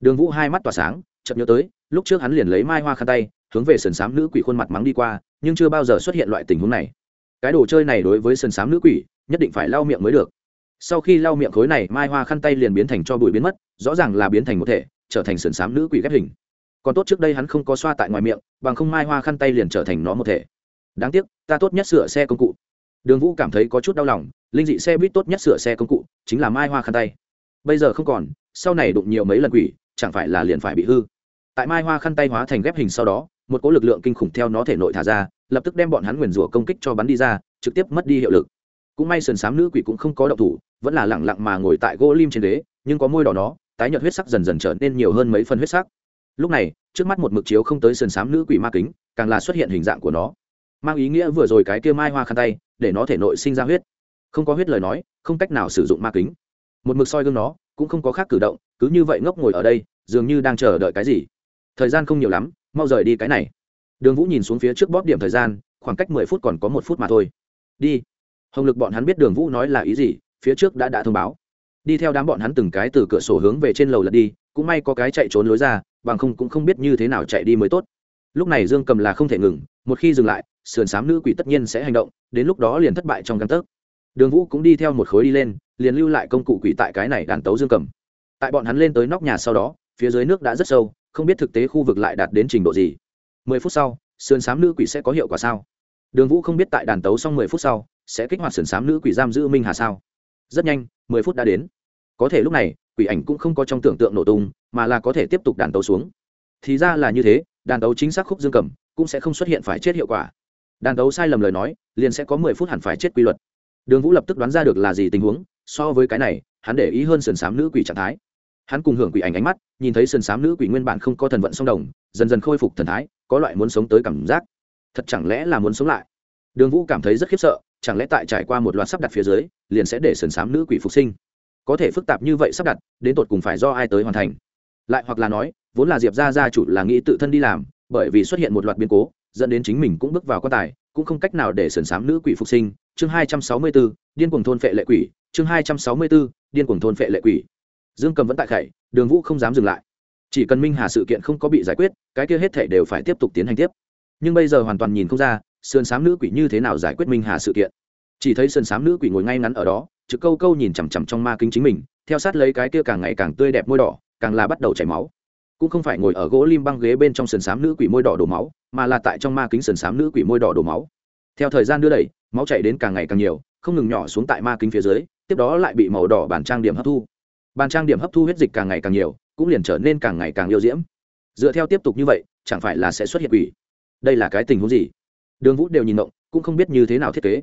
đường vũ hai mắt tỏa sáng chậm nhớ tới, lúc trước hắn liền lấy mai hoa khăn tay, hướng về sườn xám nữ quỷ khuôn mặt mắng đi qua nhưng chưa bao giờ xuất hiện loại tình huống này. Cái đồ chơi này đối với sườn sám nữ quỷ, nhất định phải lau miệng mới được. Sau khi lau miệng khối này, mai hoa khăn tay liền biến thành cho bụi biến mất, rõ ràng là biến thành một thể, trở thành sườn xám nữ quỷ ghép hình. Còn tốt trước đây hắn không có xoa tại ngoài miệng, bằng không mai hoa khăn tay liền trở thành nó một thể. Đáng tiếc, ta tốt nhất sửa xe công cụ. Đường vũ cảm thấy có chút đau lòng, linh dị xe buýt tốt nhất sửa xe công cụ, chính là mai hoa khăn tay. Bây giờ không còn, sau này đụng nhiều mấy lần quỷ, chẳng phải là liền phải bị hư. Tại mai hoa khăn tay hóa thành ghép hình sau đó một cỗ lực lượng kinh khủng theo nó thể nội thả ra, lập tức đem bọn hắn nguyền rủa công kích cho bắn đi ra, trực tiếp mất đi hiệu lực. Cũng may sườn xám nữ quỷ cũng không có động thủ, vẫn là lẳng lặng mà ngồi tại gỗ lim trên đế nhưng có môi đỏ nó, tái nhợt huyết sắc dần dần trở nên nhiều hơn mấy phân huyết sắc. Lúc này, trước mắt một mực chiếu không tới sườn xám nữ quỷ ma kính, càng là xuất hiện hình dạng của nó. Mang ý nghĩa vừa rồi cái kia mai hoa khăn tay, để nó thể nội sinh ra huyết. Không có huyết lời nói, không cách nào sử dụng ma kính. Một mực soi gương nó, cũng không có khác cử động, cứ như vậy ngốc ngồi ở đây, dường như đang chờ đợi cái gì. Thời gian không nhiều lắm mau rời đi cái này. Đường vũ nhìn xuống phía trước bóp điểm thời gian, khoảng cách mười phút còn có một phút mà thôi. Đi. Hồng lực bọn hắn biết đường vũ nói là ý gì, phía trước đã đã thông báo. Đi theo đám bọn hắn từng cái từ cửa sổ hướng về trên lầu lật đi, cũng may có cái chạy trốn lối ra, bằng không cũng không biết như thế nào chạy đi mới tốt. Lúc này dương cầm là không thể ngừng, một khi dừng lại, sườn s á m nữ quỷ tất nhiên sẽ hành động, đến lúc đó liền thất bại trong căn tấc. Đường vũ cũng đi theo một khối đi lên, liền lưu lại công cụ quỷ tại cái này đàn tấu dương cầm. Tại bọn hắn lên tới nóc nhà sau đó, phía dưới nước đã rất sâu không biết thực tế khu vực lại đạt đến trình độ gì. Mười phút sau, sườn s á m nữ quỷ sẽ có hiệu quả sao? Đường vũ không biết tại đàn tấu xong mười phút sau, sẽ kích hoạt sườn s á m nữ quỷ giam giữ minh hà sao? Rất nhanh, mười phút đã đến. Có thể lúc này, quỷ ảnh cũng không có trong tưởng tượng nổ tung, mà là có thể tiếp tục đàn tấu xuống. Thì ra là như thế, đàn tấu chính xác khúc dương cầm, cũng sẽ không xuất hiện phải chết hiệu quả. Đàn tấu sai lầm lời nói, liền sẽ có mười phút hẳn phải chết quy luật. Đường vũ lập tức đoán ra được là gì tình huống, so với cái này, hắn để ý hơn sườn s á m nữ quỷ trạng thái hắn cùng hưởng quỷ ảnh ánh mắt, nhìn thấy sườn s á m nữ quỷ nguyên bản không có thần vận song đồng, dần dần khôi phục thần thái, có loại muốn sống tới cảm giác. Thật chẳng lẽ là muốn sống lại? Đường vũ cảm thấy rất khiếp sợ, chẳng lẽ tại trải qua một loạt sắp đặt phía dưới, liền sẽ để sườn s á m nữ quỷ phục sinh? Có thể phức tạp như vậy sắp đặt, đến tột cùng phải do ai tới hoàn thành? Lại hoặc là nói, vốn là diệp gia gia chủ là nghĩ tự thân đi làm, bởi vì xuất hiện một loạt biến cố, dẫn đến chính mình cũng bước vào quan tài, cũng không cách nào để sườn s á m nữ quỷ phục sinh. Chương hai trăm sáu mươi b ố điên cuồng thôn phệ lệ quỷ. Chương hai trăm sáu mươi b ố điên cuồng thôn phệ lệ quỷ dương cầm vẫn tại khẩy, đường vũ không dám dừng lại. Chỉ cần minh hà sự kiện không có bị giải quyết, cái kia hết thể đều phải tiếp tục tiến hành tiếp. Nhưng bây giờ hoàn toàn nhìn không ra, sườn s á m nữ quỷ như thế nào giải quyết minh hà sự kiện. Chỉ thấy sườn s á m nữ quỷ ngồi ngay ngắn ở đó, trực câu câu nhìn chằm chằm trong ma kính chính mình, theo sát lấy cái kia càng ngày càng tươi đẹp môi đỏ, càng là bắt đầu chảy máu. Cũng không phải ngồi ở gỗ lim băng ghế bên trong sườn s á m nữ quỷ môi đỏ đổ máu, mà là tại trong ma kính sườn s á m nữ quỷ môi đỏ đổ máu. Theo thời gian đưa đẩy, máu chảy đến càng ngày càng nhiều, không ngừng nhỏ xuống tại ma kính phía dưới, tiếp đó lại bị màu đỏ bản trang điểm hấp thu bàn trang điểm hấp thu huyết dịch càng ngày càng nhiều, cũng liền trở nên càng ngày càng yêu diễm. Dựa theo tiếp tục như vậy, chẳng phải là sẽ xuất hiện quỷ? Đây là cái tình huống gì? Đường vũ đều nhìn động cũng không biết như thế nào thiết kế.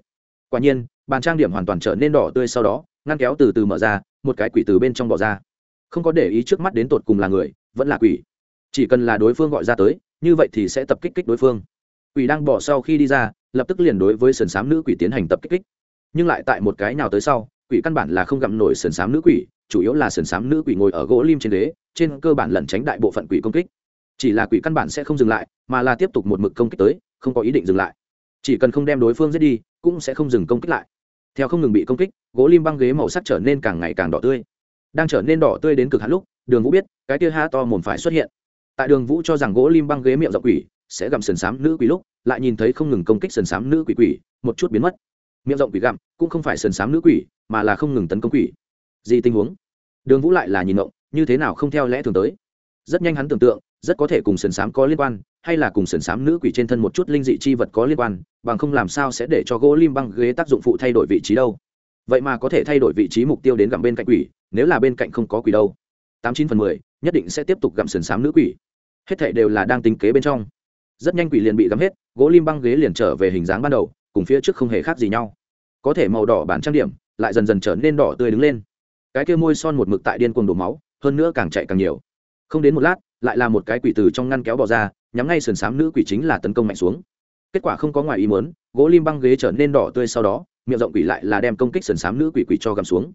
Quả nhiên, bàn trang điểm hoàn toàn trở nên đỏ tươi sau đó, ngăn kéo từ từ mở ra, một cái quỷ từ bên trong bỏ ra. Không có để ý trước mắt đến tột cùng là người, vẫn là quỷ. Chỉ cần là đối phương gọi ra tới, như vậy thì sẽ tập kích kích đối phương. Quỷ đang bỏ sau khi đi ra, lập tức liền đối với sườn s á m nữ quỷ tiến hành tập kích kích. Nhưng lại tại một cái nào tới sau, quỷ căn bản là không gặm nổi sườn s á m nữ quỷ chủ yếu là sườn xám nữ quỷ ngồi ở gỗ lim trên đế, trên cơ bản lẩn tránh đại bộ phận quỷ công kích. Chỉ là quỷ căn bản sẽ không dừng lại, mà là tiếp tục một mực công kích tới, không có ý định dừng lại. Chỉ cần không đem đối phương giết đi, cũng sẽ không dừng công kích lại. Theo không ngừng bị công kích, gỗ lim băng ghế màu sắc trở nên càng ngày càng đỏ tươi. Đang trở nên đỏ tươi đến cực hạn lúc, đường vũ biết, cái tia ha to mồm phải xuất hiện. Tại đường vũ cho rằng gỗ lim băng ghế miệng rộng quỷ sẽ gặm sườn sám nữ quỷ lúc, lại nhìn thấy không ngừng công kích sườn sám nữ quỷ quỷ, một chút biến mất. Miệng rộng quỷ gặm, cũng không phải sườn sám nữ quỷ, mà là không ngừng tấn công quỷ gì tình huống? Đường vũ lại là nhìn ngộng, như thế nào không theo lẽ thường tới? Rất nhanh hắn tưởng tượng, rất có thể cùng sườn s á m có liên quan, hay là cùng sườn s á m nữ quỷ trên thân một chút linh dị chi vật có liên quan, bằng không làm sao sẽ để cho gỗ lim băng ghế tác dụng phụ thay đổi vị trí đâu. Vậy mà có thể thay đổi vị trí mục tiêu đến gặm bên cạnh quỷ, nếu là bên cạnh không có quỷ đâu. Tám chín phần mười, nhất định sẽ tiếp tục gặm sườn s á m nữ quỷ. Hết thệ đều là đang tính kế bên trong. Rất nhanh quỷ liền bị gắm hết, gỗ lim băng ghế liền trở về hình dáng ban đầu, cùng phía trước không hề khác gì nhau. Có thể màu đỏ bản trang điểm, lại dần dần trở nên đỏ tươi đứng lên cái kia môi son một mực tại điên cuồng đổ máu, hơn nữa càng chạy càng nhiều. Không đến một lát, lại là một cái quỷ từ trong ngăn kéo bỏ ra, nhắm ngay sườn xám nữ quỷ chính là tấn công mạnh xuống. Kết quả không có ngoài ý muốn, gỗ lim băng ghế trở nên đỏ tươi sau đó, miệng rộng quỷ lại là đem công kích sườn xám nữ quỷ quỷ cho gầm xuống.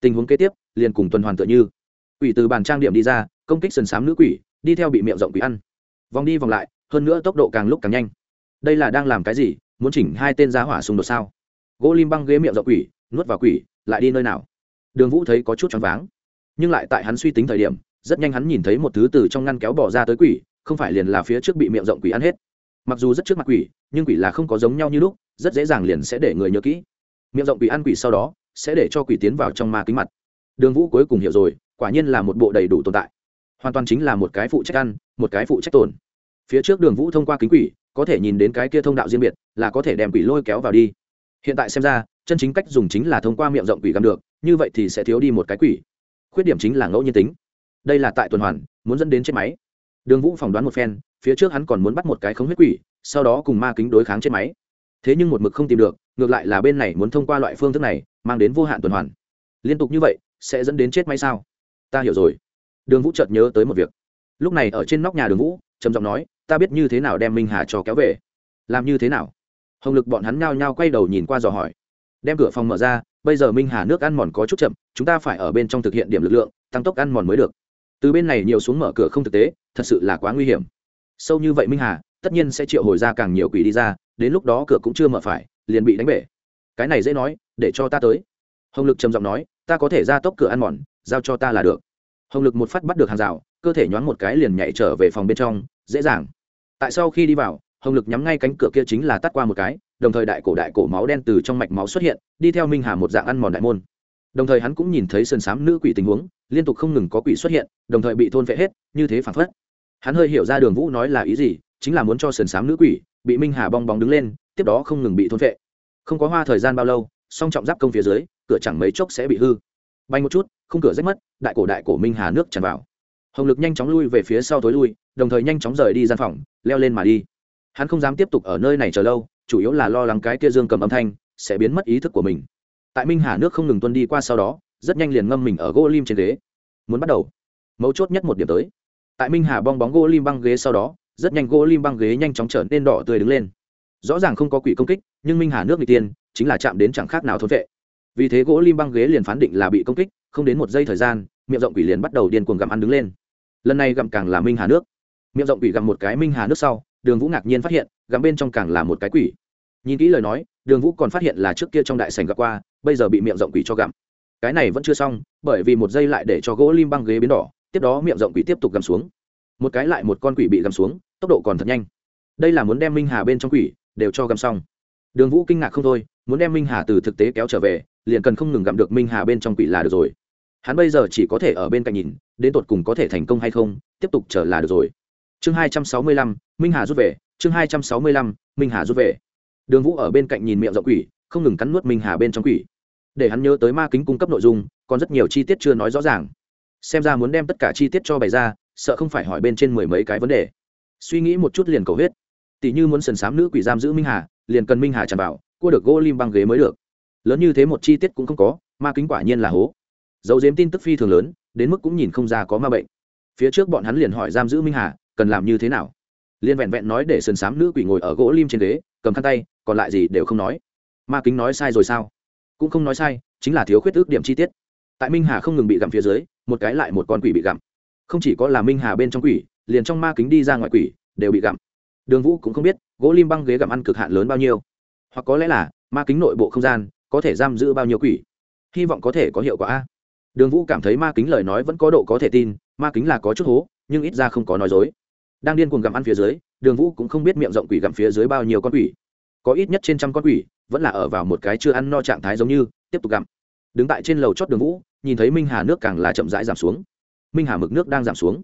Tình huống kế tiếp, liền cùng tuần hoàn tựa như. Quỷ từ bàn trang điểm đi ra, công kích sườn xám nữ quỷ, đi theo bị miệng rộng quỷ ăn. Vòng đi vòng lại, hơn nữa tốc độ càng lúc càng nhanh. Đây là đang làm cái gì, muốn chỉnh hai tên giá hỏa xung đột sao? Gỗ lim băng ghế miệng rộng quỷ, nuốt vào quỷ, lại đi nơi nào? Đường vũ thấy có chút choáng váng. Nhưng lại tại hắn suy tính thời điểm, rất nhanh hắn nhìn thấy một thứ từ trong ngăn kéo bỏ ra tới quỷ, không phải liền là phía trước bị miệng rộng quỷ ăn hết. Mặc dù rất trước mặt quỷ, nhưng quỷ là không có giống nhau như lúc, rất dễ dàng liền sẽ để người nhớ kỹ. Miệng rộng quỷ ăn quỷ sau đó, sẽ để cho quỷ tiến vào trong ma kính mặt. Đường vũ cuối cùng hiểu rồi, quả nhiên là một bộ đầy đủ tồn tại. Hoàn toàn chính là một cái phụ trách ăn, một cái phụ trách tồn. Phía trước đường vũ thông qua kính quỷ, có thể nhìn đến cái kia thông đạo riêng biệt, là có thể đem quỷ lôi kéo vào đi. Hiện tại xem ra, chân chính cách dùng chính là thông qua miệng rộng quỷ găm được như vậy thì sẽ thiếu đi một cái quỷ. Khuyết điểm chính là ngẫu nhiên tính. Đây là tại tuần hoàn, muốn dẫn đến chết máy. Đường vũ phỏng đoán một phen, phía trước hắn còn muốn bắt một cái không huyết quỷ, sau đó cùng ma kính đối kháng chết máy. Thế nhưng một mực không tìm được, ngược lại là bên này muốn thông qua loại phương thức này, mang đến vô hạn tuần hoàn. Liên tục như vậy, sẽ dẫn đến chết máy sao? Ta hiểu rồi. Đường vũ chợt nhớ tới một việc. Lúc này ở trên nóc nhà đường vũ, trầm giọng nói, ta biết như thế nào đem minh hà cho kéo về? Làm như thế nào? Hồng lực bọn hắn nhao nhao quay đầu nhìn qua dò hỏi. Đem cửa phòng mở ra bây giờ minh hà nước ăn mòn có chút chậm, chúng ta phải ở bên trong thực hiện điểm lực lượng, tăng tốc ăn mòn mới được. Từ bên này nhiều xuống mở cửa không thực tế, thật sự là quá nguy hiểm. Sâu như vậy minh hà, tất nhiên sẽ triệu hồi ra càng nhiều quỷ đi ra, đến lúc đó cửa cũng chưa mở phải, liền bị đánh bể. Cái này dễ nói, để cho ta tới. Hồng lực trầm giọng nói, ta có thể ra tốc cửa ăn mòn, giao cho ta là được. Hồng lực một phát bắt được hàng rào, cơ thể nhoáng một cái liền nhảy trở về phòng bên trong, dễ dàng. Tại sau khi đi vào, hồng lực nhắm ngay cánh cửa kia chính là tắt qua một cái đồng thời đại cổ đại cổ máu đen từ trong mạch máu xuất hiện, đi theo minh hà một dạng ăn mòn đại môn. Đồng thời hắn cũng nhìn thấy sơn sám nữ quỷ tình huống, liên tục không ngừng có quỷ xuất hiện, đồng thời bị thôn vệ hết, như thế phản phất. Hắn hơi hiểu ra đường vũ nói là ý gì, chính là muốn cho sơn sám nữ quỷ bị minh hà bong bóng đứng lên, tiếp đó không ngừng bị thôn vệ. không có hoa thời gian bao lâu, song trọng giáp công phía dưới, cửa chẳng mấy chốc sẽ bị hư. Bay một chút không cửa rách mất, đại cổ đại cổ minh hà nước tràn vào. Hồng lực nhanh chóng lui về phía sau tối lui, đồng thời nhanh chóng rời đi gian phòng, leo lên mà đi. Hắn không dám tiếp tục ở nơi này chờ lâu chủ yếu là lo lắng cái kia dương cầm âm thanh sẽ biến mất ý thức của mình. Tại minh hà nước không ngừng tuân đi qua sau đó, rất nhanh liền ngâm mình ở gỗ lim trên ghế. Muốn bắt đầu. Mấu chốt nhất một điểm tới. Tại minh hà bong bóng gỗ lim băng ghế sau đó, rất nhanh gỗ lim băng ghế nhanh chóng trở nên đỏ tươi đứng lên. Rõ ràng không có quỷ công kích, nhưng minh hà nước n tiên chính là chạm đến chẳng khác nào thốn vệ. Vì thế gỗ lim băng ghế liền phán định là bị công kích, không đến một giây thời gian, miệng rộng quỷ liền bắt đầu điên cuồng gặm ăn đứng lên. Lần này gặm càng là minh hà nước. Miệng rộng quỷ gặm một cái minh hà nước sau, đường vũ ngạc nhiên phát hiện gắm bên trong càng là một cái quỷ. Nhìn kỹ lời nói, đường vũ còn phát hiện là trước kia trong đại sành gặp qua, bây giờ bị miệng rộng quỷ cho gặm. Cái này vẫn chưa xong, bởi vì một giây lại để cho gỗ lim băng ghế biến đỏ, tiếp đó miệng rộng quỷ tiếp tục gặm xuống. Một cái lại một con quỷ bị gặm xuống, tốc độ còn thật nhanh. Đây là muốn đem minh hà bên trong quỷ đều cho gặm xong. Đường vũ kinh ngạc không thôi, muốn đem minh hà từ thực tế kéo trở về, liền cần không ngừng gặm được minh hà bên trong quỷ là được rồi. Hắn bây giờ chỉ có thể ở bên cạnh nhìn, đến tột cùng có thể thành công hay không, tiếp tục chờ là được rồi. Chương hai trăm sáu mươi lăm, minh hà rút về chương hai trăm sáu mươi lăm, minh hà rút về. Đường vũ ở bên cạnh nhìn miệng rộng quỷ, không ngừng cắn nuốt minh hà bên trong quỷ. Để hắn nhớ tới ma kính cung cấp nội dung, còn rất nhiều chi tiết chưa nói rõ ràng. Xem ra muốn đem tất cả chi tiết cho bày ra, sợ không phải hỏi bên trên mười mấy cái vấn đề. Suy nghĩ một chút liền cầu huyết. Tỷ như muốn sần sám nữ quỷ giam giữ minh hà, liền cần minh hà tràn vào, cua được gỗ lim băng ghế mới được. Lớn như thế một chi tiết cũng không có, ma kính quả nhiên là hố. Dấu diếm tin tức phi thường lớn, đến mức cũng nhìn không ra có ma bệnh. Phía trước bọn hắn liền hỏi giam giữ minh hà, cần làm như thế nào? Liên vẹn vẹn nói để sơn sám nữ quỷ ngồi ở gỗ lim trên ghế, cầm khăn tay, còn lại gì đều không nói. Ma kính nói sai rồi sao? Cũng không nói sai, chính là thiếu khuyết ước điểm chi tiết. Tại minh hà không ngừng bị gặm phía dưới, một cái lại một con quỷ bị gặm. Không chỉ có là minh hà bên trong quỷ, liền trong ma kính đi ra ngoài quỷ, đều bị gặm. Đường vũ cũng không biết, gỗ lim băng ghế gặm ăn cực hạn lớn bao nhiêu. Hoặc có lẽ là, ma kính nội bộ không gian, có thể giam giữ bao nhiêu quỷ. Hy vọng có thể có hiệu quả. Đường vũ cảm thấy ma kính lời nói vẫn có độ có thể tin, ma kính là có chút hố, nhưng ít ra không có nói dối đang điên cuồng gặm ăn phía dưới, đường vũ cũng không biết miệng rộng quỷ gặm phía dưới bao nhiêu con quỷ. Có ít nhất trên trăm con quỷ, vẫn là ở vào một cái chưa ăn no trạng thái giống như, tiếp tục gặm. Đứng tại trên lầu chót đường vũ, nhìn thấy minh hà nước càng là chậm rãi giảm xuống. Minh hà mực nước đang giảm xuống.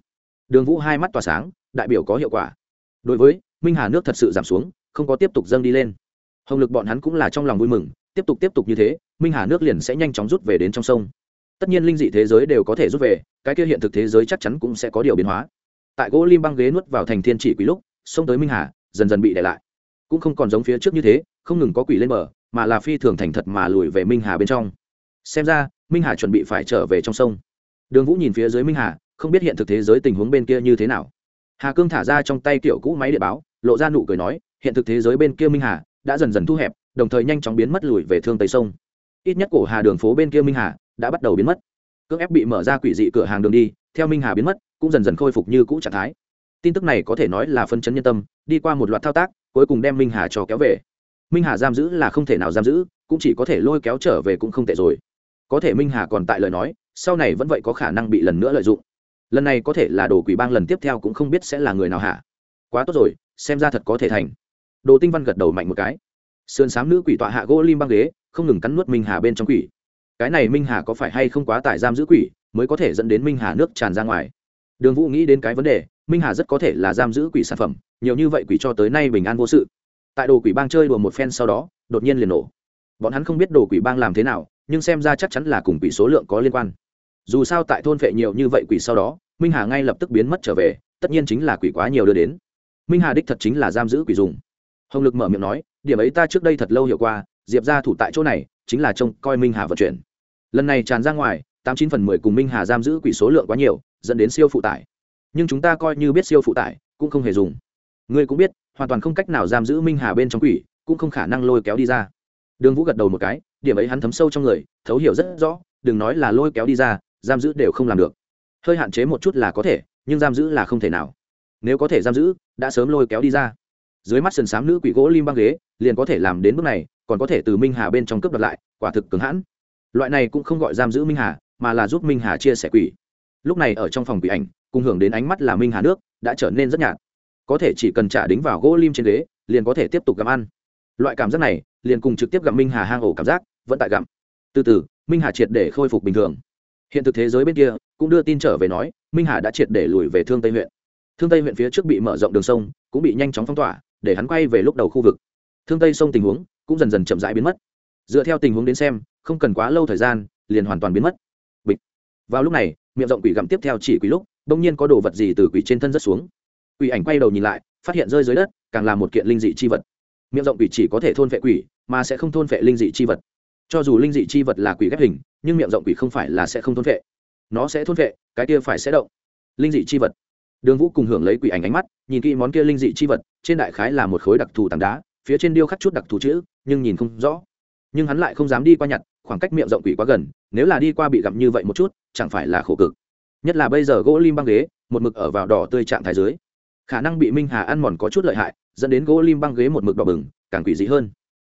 Đường vũ hai mắt tỏa sáng, đại biểu có hiệu quả. Đối với, minh hà nước thật sự giảm xuống, không có tiếp tục dâng đi lên. Hồng lực bọn hắn cũng là trong lòng vui mừng, tiếp tục tiếp tục như thế, minh hà nước liền sẽ nhanh chóng rút về đến trong sông. Tất nhiên linh dị thế giới đều có thể rút về, cái kia hiện thực thế giới chắc chắn cũng sẽ có điều biến hóa tại gỗ lim băng ghế nuốt vào thành thiên chỉ quỷ lúc, xông tới minh hà, dần dần bị để lại. Cũng không còn giống phía trước như thế, không ngừng có quỷ lên bờ, mà là phi thường thành thật mà lùi về minh hà bên trong. Xem ra, minh hà chuẩn bị phải trở về trong sông. Đường vũ nhìn phía dưới minh hà, không biết hiện thực thế giới tình huống bên kia như thế nào. Hà cương thả ra trong tay kiểu cũ máy địa báo, lộ ra nụ cười nói, hiện thực thế giới bên kia minh hà đã dần dần thu hẹp, đồng thời nhanh chóng biến mất lùi về thương tây sông. Ít nhất cổ hà đường phố bên kia minh hà đã bắt đầu biến mất. Cưỡng ép bị mở ra quỷ dị cửa hàng đường đi, theo minh hà biến mất cũng dần dần khôi phục như cũ trạng thái. Tin tức này có thể nói là phân chấn nhân tâm, đi qua một loạt thao tác, cuối cùng đem minh hà cho kéo về. Minh hà giam giữ là không thể nào giam giữ, cũng chỉ có thể lôi kéo trở về cũng không tệ rồi. Có thể minh hà còn tại lời nói, sau này vẫn vậy có khả năng bị lần nữa lợi dụng. Lần này có thể là đồ quỷ bang lần tiếp theo cũng không biết sẽ là người nào hả? Quá tốt rồi, xem ra thật có thể thành. Đồ tinh văn gật đầu mạnh một cái. Sườn s á m nữ quỷ tọa hạ gỗ lim băng ghế, không ngừng cắn nuốt minh hà bên trong quỷ. Cái này minh hà có phải hay không quá tải giam giữ quỷ, mới có thể dẫn đến minh hà nước tràn ra ngoài? Đường vũ nghĩ đến cái vấn đề, minh hà rất có thể là giam giữ quỷ sản phẩm, nhiều như vậy quỷ cho tới nay bình an vô sự. Tại đồ quỷ bang chơi đùa một phen sau đó, đột nhiên liền nổ. Bọn hắn không biết đồ quỷ bang làm thế nào, nhưng xem ra chắc chắn là cùng quỷ số lượng có liên quan. Dù sao tại thôn vệ nhiều như vậy quỷ sau đó, minh hà ngay lập tức biến mất trở về, tất nhiên chính là quỷ quá nhiều đưa đến. Minh hà đích thật chính là giam giữ quỷ dùng. Hồng lực mở miệng nói, điểm ấy ta trước đây thật lâu hiểu qua, diệp ra thủ tại chỗ này, chính là trông coi minh hà vận chuyển. Lần này tràn ra ngoài, tám chín phần mười cùng minh hà giam giữ quỷ số lượng quá nhiều dẫn đến siêu phụ tải. Nhưng chúng ta coi như biết siêu phụ tải, cũng không hề dùng. Ngươi cũng biết, hoàn toàn không cách nào giam giữ minh hà bên trong quỷ, cũng không khả năng lôi kéo đi ra. Đường vũ gật đầu một cái, điểm ấy hắn thấm sâu trong người, thấu hiểu rất rõ, đừng nói là lôi kéo đi ra, giam giữ đều không làm được. Hơi hạn chế một chút là có thể, nhưng giam giữ là không thể nào. Nếu có thể giam giữ, đã sớm lôi kéo đi ra. Dưới mắt sần sám nữ quỷ gỗ lim băng ghế, liền có thể làm đến bước này, còn có thể từ minh hà bên trong cướp đoạt lại, quả thực cứng hãn. Loại này cũng không gọi giam giữ minh hà, mà là giúp minh hà chia sẻ quỷ lúc này ở trong phòng quỷ ảnh, cùng hưởng đến ánh mắt là minh hà nước, đã trở nên rất nhạt. Có thể chỉ cần trả đính vào gỗ lim trên ghế, liền có thể tiếp tục gặm ăn. Loại cảm giác này, liền cùng trực tiếp gặm minh hà hang ổ cảm giác, vẫn tại gặm. Từ từ, minh hà triệt để khôi phục bình thường. Hiện thực thế giới bên kia, cũng đưa tin trở về nói, minh hà đã triệt để lùi về thương tây huyện. Thương tây huyện phía trước bị mở rộng đường sông, cũng bị nhanh chóng phong tỏa, để hắn quay về lúc đầu khu vực. Thương tây sông tình huống, cũng dần dần chậm rãi biến mất. Dựa theo tình huống đến xem, không cần quá lâu thời gian, liền hoàn toàn biến mất vào lúc này, miệng rộng quỷ gặm tiếp theo chỉ quỷ lúc bỗng nhiên có đồ vật gì từ quỷ trên thân rất xuống. Quỷ ảnh quay đầu nhìn lại, phát hiện rơi dưới đất, càng là một kiện linh dị chi vật. Miệng rộng quỷ chỉ có thể thôn vệ quỷ, mà sẽ không thôn vệ linh dị chi vật. Cho dù linh dị chi vật là quỷ ghép hình, nhưng miệng rộng quỷ không phải là sẽ không thôn vệ nó sẽ thôn vệ cái kia phải sẽ động. Linh dị chi vật. Đường vũ cùng hưởng lấy quỷ ảnh ánh mắt, nhìn kỹ món kia linh dị chi vật, trên đại khái là một khối đặc thù tảng đá, phía trên điêu khắc chút đặc thù chữ, nhưng nhìn không rõ. Nhưng hắn lại không dám đi qua nhặt, khoảng cách miệng rộng quỷ quá gần nếu là đi qua bị gặm như vậy một chút, chẳng phải là khổ cực. Nhất là bây giờ gỗ lim băng ghế, một mực ở vào đỏ tươi trạng thái dưới. Khả năng bị minh hà ăn mòn có chút lợi hại, dẫn đến gỗ lim băng ghế một mực đỏ bừng, càng quỷ dị hơn.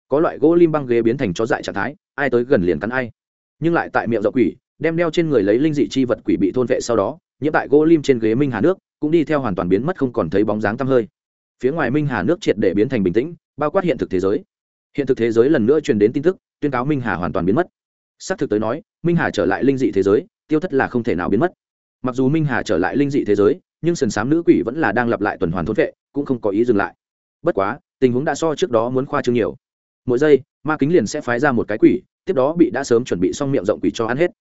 Có loại gỗ lim băng ghế biến thành chó dại trạng thái, ai tới gần liền cắn ai. Nhưng lại tại miệng rộng quỷ, đem đeo trên người lấy linh dị chi vật quỷ bị thôn vệ sau đó, nhiễm tại gỗ lim trên ghế minh hà nước, cũng đi theo hoàn toàn biến mất không còn thấy bóng dáng tăm hơi. Phía ngoài minh hà nước triệt để biến thành bình tĩnh, bao quát hiện thực thế giới. Hiện thực thế giới lần nữa truyền đến tin tức, tuyên cáo minh hà hoàn toàn biến mất xác thực tới nói, minh hà trở lại linh dị thế giới, tiêu thất là không thể nào biến mất. Mặc dù minh hà trở lại linh dị thế giới, nhưng sần sám nữ quỷ vẫn là đang lặp lại tuần hoàn thôn vệ, cũng không có ý dừng lại. Bất quá, tình huống đã so trước đó muốn khoa trương nhiều. Mỗi giây, ma kính liền sẽ phái ra một cái quỷ, tiếp đó bị đã sớm chuẩn bị xong miệng rộng quỷ cho ăn hết.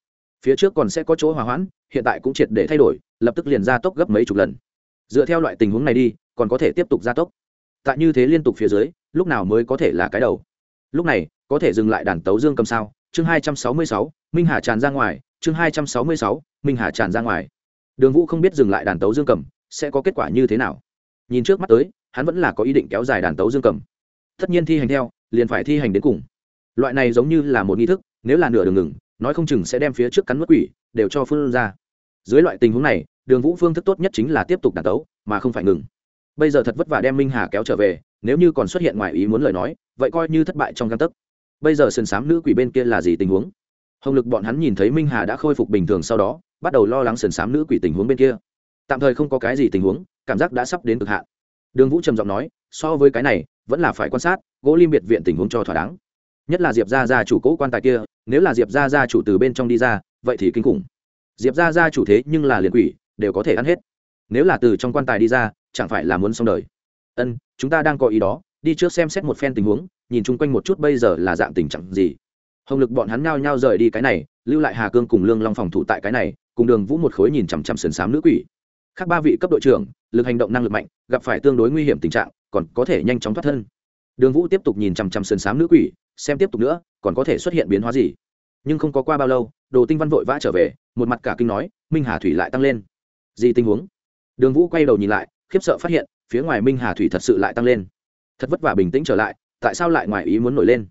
Phía trước còn sẽ có chỗ hòa hoãn, hiện tại cũng triệt để thay đổi, lập tức liền gia tốc gấp mấy chục lần. Dựa theo loại tình huống này đi, còn có thể tiếp tục gia tốc. Tại như thế liên tục phía dưới, lúc nào mới có thể là cái đầu? Lúc này, có thể dừng lại đàn tấu dương cầm sao? Chương hai trăm sáu mươi sáu, minh hà tràn ra ngoài. Chương hai trăm sáu mươi sáu, minh hà tràn ra ngoài. Đường vũ không biết dừng lại đàn tấu dương cầm sẽ có kết quả như thế nào. Nhìn trước mắt tới, hắn vẫn là có ý định kéo dài đàn tấu dương cầm. Tất nhiên thi hành theo, liền phải thi hành đến cùng. Loại này giống như là một nghi thức, nếu là nửa đường ngừng, nói không chừng sẽ đem phía trước cắn mất quỷ, đều cho phương ra. Dưới loại tình huống này, đường vũ phương thức tốt nhất chính là tiếp tục đàn tấu, mà không phải ngừng. Bây giờ thật vất vả đem minh hà kéo trở về nếu như còn xuất hiện ngoài ý muốn lời nói, vậy coi như thất bại trong găng tấc. Bây giờ sườn s á m nữ quỷ bên kia là gì tình huống? Hồng lực bọn hắn nhìn thấy minh hà đã khôi phục bình thường sau đó, bắt đầu lo lắng sườn s á m nữ quỷ tình huống bên kia. Tạm thời không có cái gì tình huống, cảm giác đã sắp đến cực hạn. Đường vũ trầm giọng nói, so với cái này, vẫn là phải quan sát, gỗ lim biệt viện tình huống cho thỏa đáng. Nhất là diệp gia gia chủ cỗ quan tài kia, nếu là diệp gia gia chủ từ bên trong đi ra, vậy thì kinh khủng. Diệp gia gia chủ thế nhưng là liền quỷ, đều có thể ăn hết. Nếu là từ trong quan tài đi ra, chẳng phải là muốn xong đời ân, chúng ta đang có ý đó, đi trước xem xét một phen tình huống, nhìn chung quanh một chút bây giờ là dạng tình trạng gì. Hồng lực bọn hắn nhao nhao rời đi cái này, lưu lại hà cương cùng lương long phòng thủ tại cái này, cùng đường vũ một khối nhìn chằm chằm sườn xám nữ quỷ. Khác ba vị cấp đội trưởng, lực hành động năng lực mạnh, gặp phải tương đối nguy hiểm tình trạng, còn có thể nhanh chóng thoát thân. Đường vũ tiếp tục nhìn chằm chằm sườn xám nữ quỷ, xem tiếp tục nữa, còn có thể xuất hiện biến hóa gì. Nhưng không có qua bao lâu, đồ tinh văn vội vã trở về, một mặt cả kinh nói, minh hà thủy lại tăng lên. Gì tình huống? Đường vũ quay đầu nhìn lại, khiếp sợ phát hiện phía ngoài minh hà thủy thật sự lại tăng lên. Thật vất vả bình tĩnh trở lại, tại sao lại ngoài ý muốn nổi lên?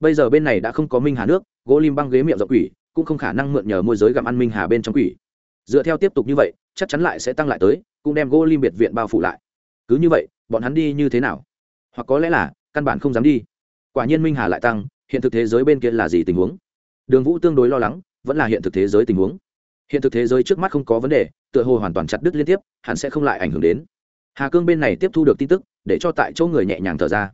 Bây giờ bên này đã không có minh hà nước, gỗ lim băng ghế miệng rộng quỷ, cũng không khả năng mượn nhờ môi giới gặm ăn minh hà bên trong quỷ. Dựa theo tiếp tục như vậy, chắc chắn lại sẽ tăng lại tới, cũng đem gỗ lim biệt viện bao phủ lại. Cứ như vậy, bọn hắn đi như thế nào? Hoặc có lẽ là, căn bản không dám đi. Quả nhiên minh hà lại tăng, hiện thực thế giới bên kia là gì tình huống? Đường vũ tương đối lo lắng, vẫn là hiện thực thế giới tình huống. Hiện thực thế giới trước mắt không có vấn đề, tựa hồ hoàn toàn chặt đứt liên tiếp, hẳn sẽ không lại ảnh hưởng đến hà cương bên này tiếp thu được tin tức, để cho tại chỗ người nhẹ nhàng thở ra.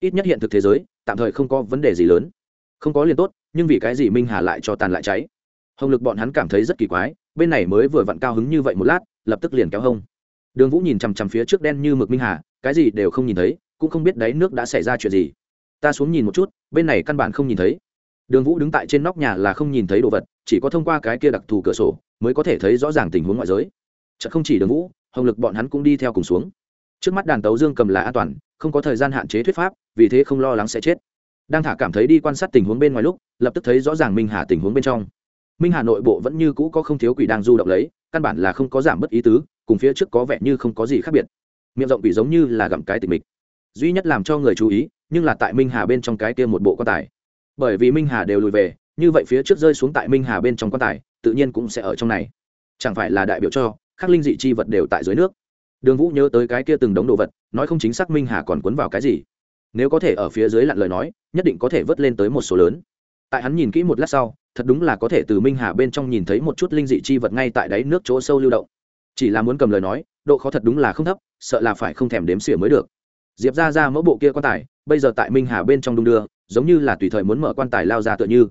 Ít nhất hiện thực thế giới, tạm thời không có vấn đề gì lớn. Không có liền tốt, nhưng vì cái gì minh hà lại cho tàn lại cháy? Hồng lực bọn hắn cảm thấy rất kỳ quái, bên này mới vừa vặn cao hứng như vậy một lát, lập tức liền kéo hông. Đường vũ nhìn chằm chằm phía trước đen như mực minh hà, cái gì đều không nhìn thấy, cũng không biết đáy nước đã xảy ra chuyện gì. Ta xuống nhìn một chút, bên này căn bản không nhìn thấy. Đường vũ đứng tại trên nóc nhà là không nhìn thấy đồ vật, chỉ có thông qua cái kia đặc thù cửa sổ, mới có thể thấy rõ ràng tình huống ngoại giới. Chợ không chỉ đường vũ hồng lực bọn hắn cũng đi theo cùng xuống. Trước mắt đàn tấu dương cầm là an toàn, không có thời gian hạn chế thuyết pháp, vì thế không lo lắng sẽ chết. Đang thả cảm thấy đi quan sát tình huống bên ngoài lúc, lập tức thấy rõ ràng minh hà tình huống bên trong. Minh hà nội bộ vẫn như cũ có không thiếu quỷ đang du động lấy, căn bản là không có giảm bất ý tứ, cùng phía trước có vẻ như không có gì khác biệt. Miệng rộng quỷ giống như là gặm cái tình mịch. Duy nhất làm cho người chú ý, nhưng là tại minh hà bên trong cái kia một bộ quan tài. Bởi vì minh hà đều lùi về, như vậy phía trước rơi xuống tại minh hà bên trong quan tài, tự nhiên cũng sẽ ở trong này. Chẳng phải là đại biểu cho các linh dị chi vật đều tại dưới nước. Đường vũ nhớ tới cái kia từng đống đồ vật, nói không chính xác minh hà còn cuốn vào cái gì. Nếu có thể ở phía dưới lặn lời nói, nhất định có thể vớt lên tới một số lớn. Tại hắn nhìn kỹ một lát sau, thật đúng là có thể từ minh hà bên trong nhìn thấy một chút linh dị chi vật ngay tại đáy nước chỗ sâu lưu động. Chỉ là muốn cầm lời nói, độ khó thật đúng là không thấp, sợ là phải không thèm đếm xỉa mới được. Diệp ra ra mẫu bộ kia quan tài, bây giờ tại minh hà bên trong đung đưa, giống như là tùy thời muốn mở quan tài lao ra tựa như.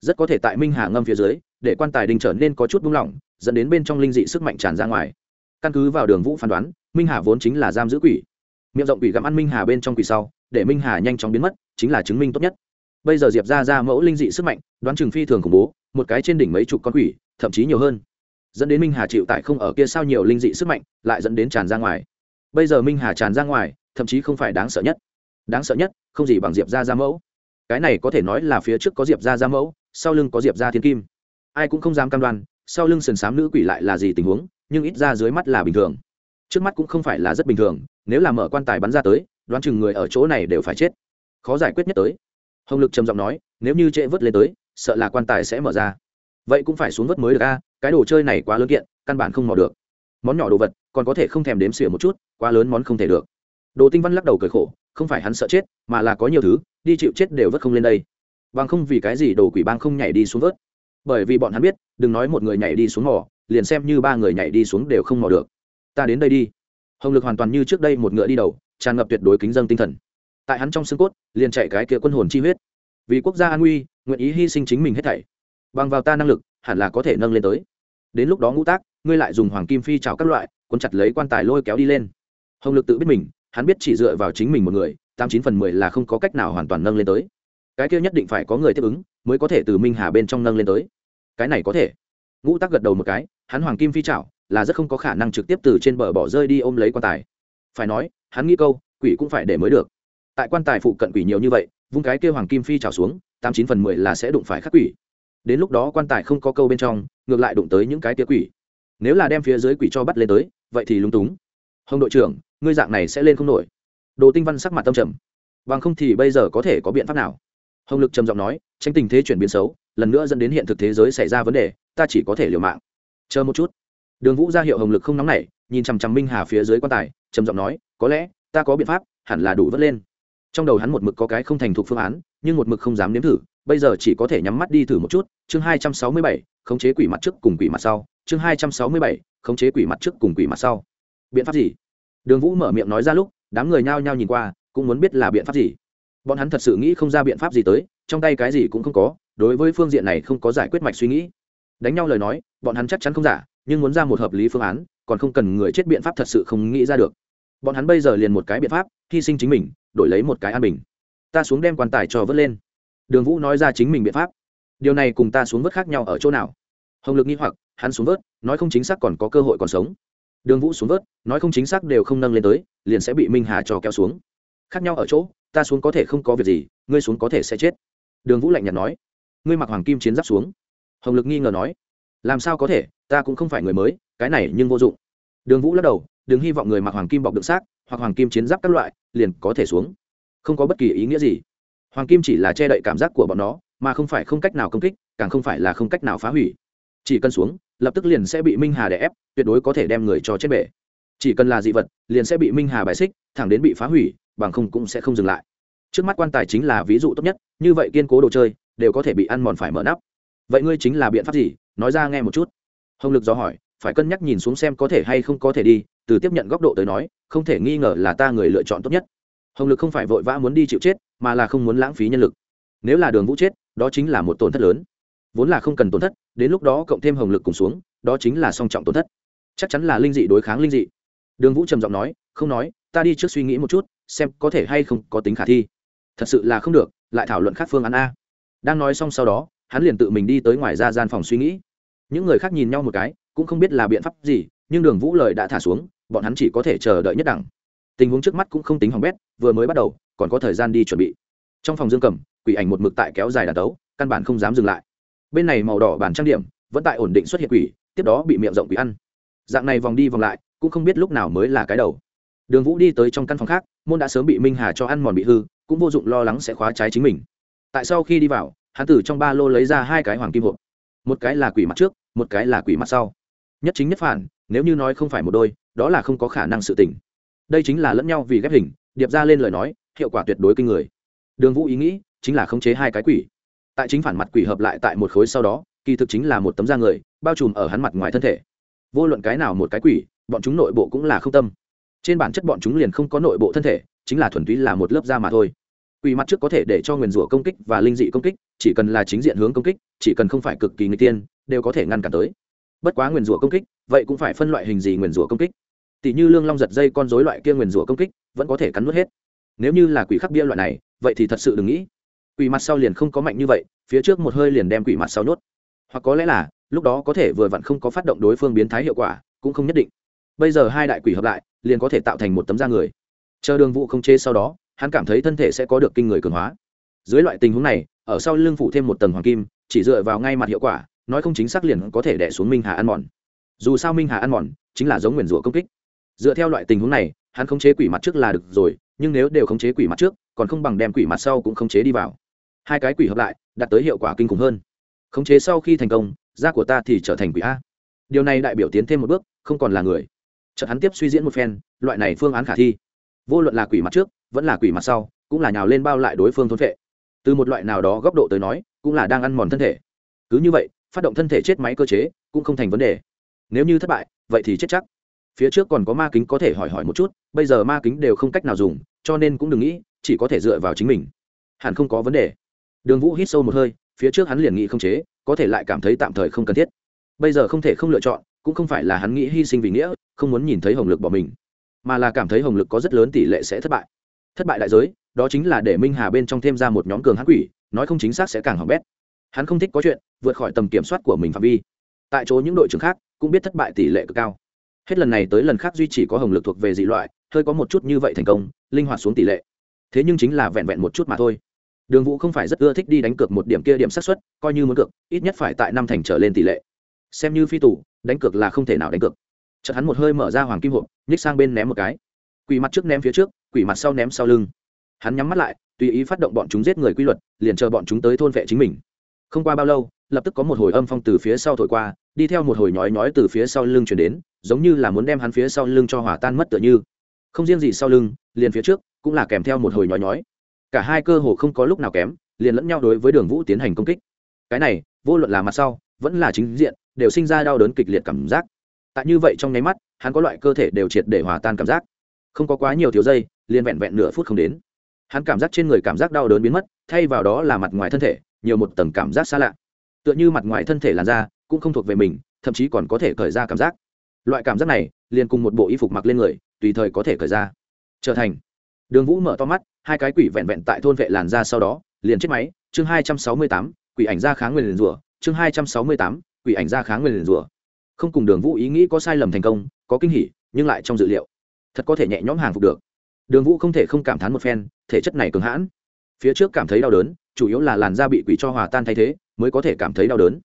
Rất có thể tại minh hà ngâm phía dưới, để quan tài đình trở nên có chút buông lỏng dẫn đến bên trong linh dị sức mạnh tràn ra ngoài. Căn cứ vào đường vũ phán đoán, minh hà vốn chính là giam giữ quỷ. Miệng rộng quỷ gặm ăn minh hà bên trong quỷ sau, để minh hà nhanh chóng biến mất, chính là chứng minh tốt nhất. Bây giờ diệp ra ra mẫu linh dị sức mạnh, đoán chừng phi thường khủng bố, một cái trên đỉnh mấy chục con quỷ, thậm chí nhiều hơn. Dẫn đến minh hà chịu tại không ở kia sao nhiều linh dị sức mạnh, lại dẫn đến tràn ra ngoài. Bây giờ minh hà tràn ra ngoài, thậm chí không phải đáng sợ nhất. Đáng sợ nhất, không gì bằng diệp ra ra mẫu. Cái này có thể nói là phía trước có diệp ra ra mẫu, sau lưng có diệp ra thiên kim. Ai cũng không dám cam đoan sau lưng sườn xám nữ quỷ lại là gì tình huống, nhưng ít ra dưới mắt là bình thường. Trước mắt cũng không phải là rất bình thường, nếu là mở quan tài bắn ra tới, đoán chừng người ở chỗ này đều phải chết. Khó giải quyết nhất tới. Hồng lực trầm giọng nói, nếu như trễ vớt lên tới, sợ là quan tài sẽ mở ra. Vậy cũng phải xuống vớt mới được a, cái đồ chơi này quá lớn kiện, căn bản không mò được. Món nhỏ đồ vật, còn có thể không thèm đếm xỉa một chút, quá lớn món không thể được. Đồ tinh văn lắc đầu cười khổ, không phải hắn sợ chết, mà là có nhiều thứ, đi chịu chết đều vớt không lên đây. Bằng không vì cái gì đồ quỷ bang không nhảy đi xuống vớt bởi vì bọn hắn biết đừng nói một người nhảy đi xuống mỏ, liền xem như ba người nhảy đi xuống đều không mò được. Ta đến đây đi. Hồng lực hoàn toàn như trước đây một ngựa đi đầu tràn ngập tuyệt đối kính dân tinh thần. Tại hắn trong xương cốt liền chạy cái kia quân hồn chi huyết. Vì quốc gia an nguy nguyện ý hy sinh chính mình hết thảy. Bằng vào ta năng lực hẳn là có thể nâng lên tới. Đến lúc đó ngũ tác ngươi lại dùng hoàng kim phi trào các loại cuốn chặt lấy quan tài lôi kéo đi lên. Hồng lực tự biết mình hắn biết chỉ dựa vào chính mình một người tám chín phần mười là không có cách nào hoàn toàn nâng lên tới cái kia nhất định phải có người tiếp ứng, mới có thể từ minh hà bên trong nâng lên tới. Cái này có thể. Ngũ Tắc gật đầu một cái, hắn hoàng kim phi trảo là rất không có khả năng trực tiếp từ trên bờ bỏ rơi đi ôm lấy quan tài. Phải nói, hắn nghĩ câu, quỷ cũng phải để mới được. Tại quan tài phụ cận quỷ nhiều như vậy, vung cái kêu hoàng kim phi trào xuống, tám chín phần mười là sẽ đụng phải khắc quỷ. Đến lúc đó quan tài không có câu bên trong, ngược lại đụng tới những cái tia quỷ. Nếu là đem phía dưới quỷ cho bắt lên tới, vậy thì lúng túng. Hồng đội trưởng, ngươi dạng này sẽ lên không nổi. Đồ tinh văn sắc mặt tâm trầm. Bằng không thì bây giờ có thể có biện pháp nào? Hồng lực trầm giọng nói, tránh tình thế chuyển biến xấu, lần nữa dẫn đến hiện thực thế giới xảy ra vấn đề, ta chỉ có thể liều mạng. Chờ một chút. Đường vũ ra hiệu hồng lực không nóng nảy, nhìn chằm chằm minh hà phía dưới quan tài, trầm giọng nói, có lẽ, ta có biện pháp, hẳn là đủ vớt lên. Trong đầu hắn một mực có cái không thành thục phương án, nhưng một mực không dám nếm thử, bây giờ chỉ có thể nhắm mắt đi thử một chút. Chương hai trăm sáu mươi bảy, khống chế quỷ mặt trước cùng quỷ mặt sau. Chương hai trăm sáu mươi bảy, khống chế quỷ mặt trước cùng quỷ mặt sau. Biện pháp gì? Đường vũ mở miệng nói ra lúc, đám người nhao nhao nhìn qua, cũng muốn biết là biện pháp gì bọn hắn thật sự nghĩ không ra biện pháp gì tới, trong tay cái gì cũng không có, đối với phương diện này không có giải quyết mạch suy nghĩ. Đánh nhau lời nói, bọn hắn chắc chắn không giả, nhưng muốn ra một hợp lý phương án, còn không cần người chết biện pháp thật sự không nghĩ ra được. Bọn hắn bây giờ liền một cái biện pháp, hy sinh chính mình, đổi lấy một cái an bình. Ta xuống đem quan tài cho vớt lên. Đường vũ nói ra chính mình biện pháp. Điều này cùng ta xuống vớt khác nhau ở chỗ nào? Hồng lực nghi hoặc, hắn xuống vớt, nói không chính xác còn có cơ hội còn sống. Đường vũ xuống vớt, nói không chính xác đều không nâng lên tới, liền sẽ bị minh hà cho kéo xuống. Khác nhau ở chỗ ta xuống có thể không có việc gì, ngươi xuống có thể sẽ chết. Đường vũ lạnh nhạt nói. Ngươi mặc hoàng kim chiến giáp xuống. Hồng lực nghi ngờ nói. Làm sao có thể, ta cũng không phải người mới, cái này nhưng vô dụng. Đường vũ lắc đầu, đừng hy vọng người mặc hoàng kim bọc đựng xác, hoặc hoàng kim chiến giáp các loại, liền có thể xuống. Không có bất kỳ ý nghĩa gì. Hoàng kim chỉ là che đậy cảm giác của bọn nó, mà không phải không cách nào công kích, càng không phải là không cách nào phá hủy. Chỉ cần xuống, lập tức liền sẽ bị minh hà đè ép, tuyệt đối có thể đem người cho chết bể. Chỉ cần là dị vật, liền sẽ bị minh hà bài xích, thẳng đến bị phá hủy bằng không cũng sẽ không dừng lại. Trước mắt quan tài chính là ví dụ tốt nhất, như vậy kiên cố đồ chơi đều có thể bị ăn mòn phải mở nắp. Vậy ngươi chính là biện pháp gì? Nói ra nghe một chút. Hồng lực do hỏi, phải cân nhắc nhìn xuống xem có thể hay không có thể đi, từ tiếp nhận góc độ tới nói, không thể nghi ngờ là ta người lựa chọn tốt nhất. Hồng lực không phải vội vã muốn đi chịu chết, mà là không muốn lãng phí nhân lực. Nếu là đường vũ chết, đó chính là một tổn thất lớn. Vốn là không cần tổn thất, đến lúc đó cộng thêm hồng lực cùng xuống, đó chính là song trọng tổn thất. Chắc chắn là linh dị đối kháng linh dị. Đường vũ trầm giọng nói, không nói, ta đi trước suy nghĩ một chút xem có thể hay không có tính khả thi. Thật sự là không được, lại thảo luận khác phương án a. Đang nói xong sau đó, hắn liền tự mình đi tới ngoài ra gian phòng suy nghĩ. Những người khác nhìn nhau một cái, cũng không biết là biện pháp gì, nhưng đường vũ lời đã thả xuống, bọn hắn chỉ có thể chờ đợi nhất đẳng. Tình huống trước mắt cũng không tính hỏng bét, vừa mới bắt đầu, còn có thời gian đi chuẩn bị. Trong phòng dương cầm quỷ ảnh một mực tại kéo dài đàn tấu căn bản không dám dừng lại. Bên này màu đỏ bản trang điểm, vẫn tại ổn định xuất hiện quỷ, tiếp đó bị miệng rộng quỷ ăn. Dạng này vòng đi vòng lại, cũng không biết lúc nào mới là cái đầu đường vũ đi tới trong căn phòng khác, môn đã sớm bị minh hà cho ăn mòn bị hư, cũng vô dụng lo lắng sẽ khóa trái chính mình. Tại sau khi đi vào, hắn từ trong ba lô lấy ra hai cái hoàng kim hộp. Một cái là quỷ mặt trước, một cái là quỷ mặt sau. Nhất chính nhất phản, nếu như nói không phải một đôi, đó là không có khả năng sự tỉnh đây chính là lẫn nhau vì ghép hình, điệp ra lên lời nói, hiệu quả tuyệt đối kinh người. Đường vũ ý nghĩ, chính là khống chế hai cái quỷ. Tại chính phản mặt quỷ hợp lại tại một khối sau đó, kỳ thực chính là một tấm da người, bao trùm ở hắn mặt ngoài thân thể. Vô luận cái nào một cái quỷ, bọn chúng nội bộ cũng là không tâm trên bản chất bọn chúng liền không có nội bộ thân thể, chính là thuần túy là một lớp da mà thôi. Quỷ mặt trước có thể để cho nguyền rủa công kích và linh dị công kích, chỉ cần là chính diện hướng công kích, chỉ cần không phải cực kỳ người tiên, đều có thể ngăn cản tới. Bất quá nguyền rủa công kích, vậy cũng phải phân loại hình gì nguyền rủa công kích. Tỷ như lương long giật dây con rối loại kia nguyền rủa công kích, vẫn có thể cắn nuốt hết. Nếu như là quỷ khắc bia loại này, vậy thì thật sự đừng nghĩ. Quỷ mặt sau liền không có mạnh như vậy, phía trước một hơi liền đem quỷ mặt sau nhốt. Hoặc có lẽ là, lúc đó có thể vừa vặn không có phát động đối phương biến thái hiệu quả, cũng không nhất định. Bây giờ hai đại quỷ hợp lại liền có thể tạo thành một tấm da người. Chờ đường vũ không chê sau đó, hắn cảm thấy thân thể sẽ có được kinh người cường hóa. Dưới loại tình huống này, ở sau lưng phụ thêm một tầng hoàng kim, chỉ dựa vào ngay mặt hiệu quả, nói không chính xác liền có thể đẻ xuống minh hà ăn mòn. Dù sao minh hà ăn mòn chính là giống nguyền rủa công kích. Dựa theo loại tình huống này, hắn khống chế quỷ mặt trước là được rồi, nhưng nếu đều khống chế quỷ mặt trước, còn không bằng đem quỷ mặt sau cũng khống chế đi vào. Hai cái quỷ hợp lại, đạt tới hiệu quả kinh khủng hơn. Khống chế sau khi thành công, da của ta thì trở thành quỷ a. Điều này đại biểu tiến thêm một bước, không còn là người chợt hắn tiếp suy diễn một phen, loại này phương án khả thi. Vô luận là quỷ mặt trước, vẫn là quỷ mặt sau, cũng là nhào lên bao lại đối phương thôn vệ từ một loại nào đó góc độ tới nói, cũng là đang ăn mòn thân thể. Cứ như vậy, phát động thân thể chết máy cơ chế, cũng không thành vấn đề. Nếu như thất bại, vậy thì chết chắc. Phía trước còn có ma kính có thể hỏi hỏi một chút, bây giờ ma kính đều không cách nào dùng, cho nên cũng đừng nghĩ, chỉ có thể dựa vào chính mình. Hẳn không có vấn đề. Đường vũ hít sâu một hơi, phía trước hắn liền nghĩ không chế, có thể lại cảm thấy tạm thời không cần thiết. Bây giờ không thể không lựa chọn cũng không phải là hắn nghĩ hy sinh vì nghĩa, không muốn nhìn thấy hồng lực bỏ mình, mà là cảm thấy hồng lực có rất lớn tỷ lệ sẽ thất bại. Thất bại đại giới, đó chính là để minh hà bên trong thêm ra một nhóm cường hắc quỷ, nói không chính xác sẽ càng hỏng bét. Hắn không thích có chuyện, vượt khỏi tầm kiểm soát của mình phạm vi. Tại chỗ những đội trưởng khác cũng biết thất bại tỷ lệ cực cao. Hết lần này tới lần khác duy chỉ có hồng lực thuộc về dị loại, hơi có một chút như vậy thành công, linh hoạt xuống tỷ lệ. Thế nhưng chính là vẹn vẹn một chút mà thôi. Đường vũ không phải rất ưa thích đi đánh cược một điểm kia điểm xác suất, coi như muốn cược, ít nhất phải tại năm thành trở lên tỷ lệ. Xem như phi tù đánh cược là không thể nào đánh cược. Chợt hắn một hơi mở ra hoàng kim hộp, nhích sang bên ném một cái. Quỷ mặt trước ném phía trước, quỷ mặt sau ném sau lưng. Hắn nhắm mắt lại, tùy ý phát động bọn chúng giết người quy luật, liền chờ bọn chúng tới thôn vệ chính mình. Không qua bao lâu, lập tức có một hồi âm phong từ phía sau thổi qua, đi theo một hồi nhói nhói từ phía sau lưng chuyển đến, giống như là muốn đem hắn phía sau lưng cho hỏa tan mất tựa như. Không riêng gì sau lưng, liền phía trước cũng là kèm theo một hồi nhói nhói. Cả hai cơ hồ không có lúc nào kém, liền lẫn nhau đối với đường vũ tiến hành công kích. Cái này, vô luận là mặt sau, vẫn là chính diện đều sinh ra đau đớn kịch liệt cảm giác. Tại như vậy trong nháy mắt, hắn có loại cơ thể đều triệt để hòa tan cảm giác. Không có quá nhiều thiếu giây, liền vẹn vẹn nửa phút không đến. Hắn cảm giác trên người cảm giác đau đớn biến mất, thay vào đó là mặt ngoài thân thể, nhiều một tầng cảm giác xa lạ. Tựa như mặt ngoài thân thể làn da, cũng không thuộc về mình, thậm chí còn có thể cởi ra cảm giác. Loại cảm giác này, liền cùng một bộ y phục mặc lên người, tùy thời có thể cởi ra. Trở thành. Đường vũ mở to mắt, hai cái quỷ vẹn vẹn tại thôn vệ làn da sau đó, liền chết máy. Chương hai trăm sáu mươi tám, quỷ ảnh ra kháng nguyên liền rủa. Chương hai trăm sáu mươi tám quỷ ảnh ra kháng nguyên liền rủa. Không cùng đường vũ ý nghĩ có sai lầm thành công, có kinh hỉ, nhưng lại trong dự liệu. Thật có thể nhẹ nhõm hàng phục được. Đường vũ không thể không cảm thán một phen, thể chất này cường hãn. Phía trước cảm thấy đau đớn, chủ yếu là làn da bị quỷ cho hòa tan thay thế, mới có thể cảm thấy đau đớn.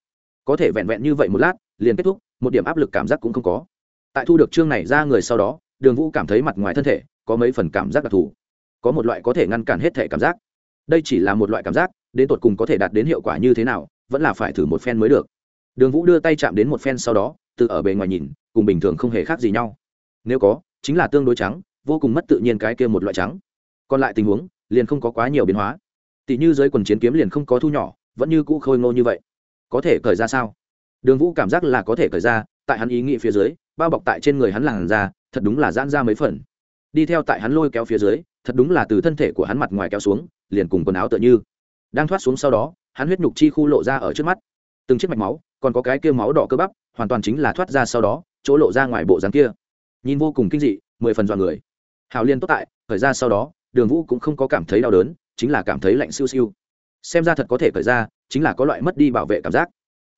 Có thể vẹn vẹn như vậy một lát, liền kết thúc, một điểm áp lực cảm giác cũng không có. Tại thu được chương này ra người sau đó, đường vũ cảm thấy mặt ngoài thân thể có mấy phần cảm giác đặc thù. Có một loại có thể ngăn cản hết thể cảm giác. Đây chỉ là một loại cảm giác, đến tột cùng có thể đạt đến hiệu quả như thế nào, vẫn là phải thử một phen mới được đường vũ đưa tay chạm đến một phen sau đó, từ ở bề ngoài nhìn, cùng bình thường không hề khác gì nhau. Nếu có, chính là tương đối trắng, vô cùng mất tự nhiên cái kia một loại trắng. Còn lại tình huống, liền không có quá nhiều biến hóa. Tỷ như dưới quần chiến kiếm liền không có thu nhỏ, vẫn như cũ khôi ngô như vậy. Có thể cởi ra sao? Đường vũ cảm giác là có thể cởi ra, tại hắn ý nghĩ phía dưới, bao bọc tại trên người hắn làn ra thật đúng là giãn ra mấy phần. Đi theo tại hắn lôi kéo phía dưới, thật đúng là từ thân thể của hắn mặt ngoài kéo xuống, liền cùng quần áo tựa như. Đang thoát xuống sau đó, hắn huyết nhục chi khu lộ ra ở trước mắt từng chiếc mạch máu, còn có cái kia máu đỏ cơ bắp, hoàn toàn chính là thoát ra sau đó, chỗ lộ ra ngoài bộ dáng kia. Nhìn vô cùng kinh dị, mười phần dọa người. Hào liên tốt tại, khởi ra sau đó, đường vũ cũng không có cảm thấy đau đớn, chính là cảm thấy lạnh siêu siêu. Xem ra thật có thể khởi ra, chính là có loại mất đi bảo vệ cảm giác.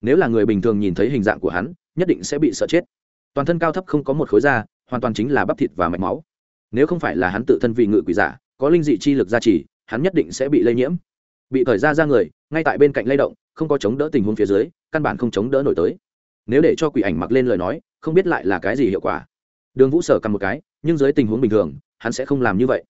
Nếu là người bình thường nhìn thấy hình dạng của hắn, nhất định sẽ bị sợ chết. Toàn thân cao thấp không có một khối da, hoàn toàn chính là bắp thịt và mạch máu. Nếu không phải là hắn tự thân vì ngự quỷ giả, có linh dị chi lực gia trì, hắn nhất định sẽ bị lây nhiễm bị thời ra ra người, ngay tại bên cạnh lay động, không có chống đỡ tình huống phía dưới, căn bản không chống đỡ nổi tới. Nếu để cho quỷ ảnh mặc lên lời nói, không biết lại là cái gì hiệu quả. Đường vũ sở cầm một cái, nhưng dưới tình huống bình thường, hắn sẽ không làm như vậy.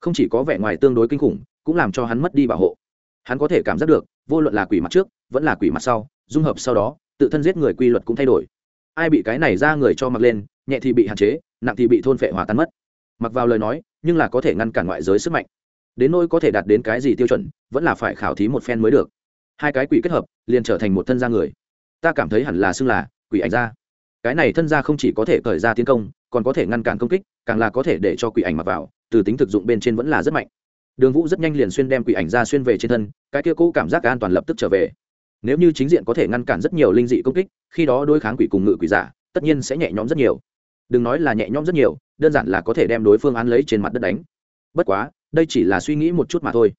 Không chỉ có vẻ ngoài tương đối kinh khủng, cũng làm cho hắn mất đi bảo hộ. Hắn có thể cảm giác được, vô luận là quỷ mặt trước, vẫn là quỷ mặt sau, dung hợp sau đó, tự thân giết người quy luật cũng thay đổi. Ai bị cái này ra người cho mặc lên, nhẹ thì bị hạn chế, nặng thì bị thôn phệ hòa tan mất. Mặc vào lời nói, nhưng là có thể ngăn cản ngoại giới sức mạnh đến nỗi có thể đạt đến cái gì tiêu chuẩn, vẫn là phải khảo thí một phen mới được. Hai cái quỷ kết hợp, liền trở thành một thân gia người. Ta cảm thấy hẳn là xưng là quỷ ảnh gia. Cái này thân gia không chỉ có thể khởi ra tiến công, còn có thể ngăn cản công kích, càng là có thể để cho quỷ ảnh mặc vào, từ tính thực dụng bên trên vẫn là rất mạnh. Đường vũ rất nhanh liền xuyên đem quỷ ảnh ra xuyên về trên thân, cái kia cũ cảm giác an toàn lập tức trở về. Nếu như chính diện có thể ngăn cản rất nhiều linh dị công kích, khi đó đối kháng quỷ cùng ngự quỷ giả, tất nhiên sẽ nhẹ nhõm rất nhiều. Đừng nói là nhẹ nhõm rất nhiều, đơn giản là có thể đem đối phương án lấy trên mặt đất đánh. Bất quá đây chỉ là suy nghĩ một chút mà thôi.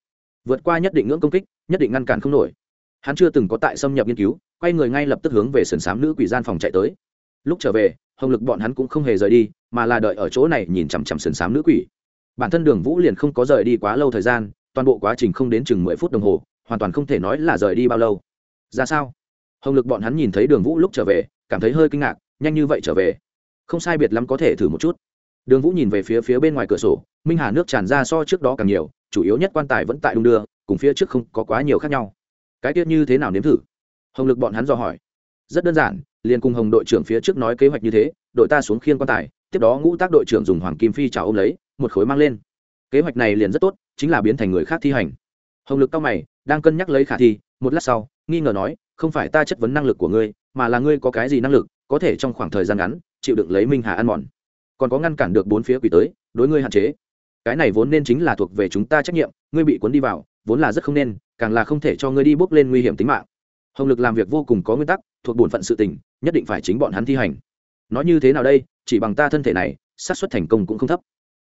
Vượt qua nhất định ngưỡng công kích, nhất định ngăn cản không nổi. Hắn chưa từng có tại xâm nhập nghiên cứu, quay người ngay lập tức hướng về sườn xám nữ quỷ gian phòng chạy tới. Lúc trở về, hồng lực bọn hắn cũng không hề rời đi, mà là đợi ở chỗ này nhìn chằm chằm sườn xám nữ quỷ. Bản thân đường vũ liền không có rời đi quá lâu thời gian, toàn bộ quá trình không đến chừng mười phút đồng hồ, hoàn toàn không thể nói là rời đi bao lâu. Ra sao? Hồng lực bọn hắn nhìn thấy đường vũ lúc trở về, cảm thấy hơi kinh ngạc, nhanh như vậy trở về. Không sai biệt lắm có thể thử một chút đường vũ nhìn về phía phía bên ngoài cửa sổ, minh hà nước tràn ra so trước đó càng nhiều, chủ yếu nhất quan tài vẫn tại đung đưa, cùng phía trước không có quá nhiều khác nhau. Cái tiết như thế nào nếm thử? Hồng lực bọn hắn do hỏi. Rất đơn giản, liền cùng hồng đội trưởng phía trước nói kế hoạch như thế, đội ta xuống khiên quan tài, tiếp đó ngũ tác đội trưởng dùng hoàng kim phi trào ôm lấy, một khối mang lên. Kế hoạch này liền rất tốt, chính là biến thành người khác thi hành. Hồng lực cao mày, đang cân nhắc lấy khả thi, một lát sau, nghi ngờ nói, không phải ta chất vấn năng lực của ngươi, mà là ngươi có cái gì năng lực, có thể trong khoảng thời gian ngắn, chịu đựng lấy minh hà ăn mòn còn có ngăn cản được bốn phía quỷ tới, đối ngươi hạn chế. Cái này vốn nên chính là thuộc về chúng ta trách nhiệm, ngươi bị cuốn đi vào, vốn là rất không nên, càng là không thể cho ngươi đi bước lên nguy hiểm tính mạng. Hồng lực làm việc vô cùng có nguyên tắc, thuộc bổn phận sự tình, nhất định phải chính bọn hắn thi hành. Nói như thế nào đây, chỉ bằng ta thân thể này, xác suất thành công cũng không thấp.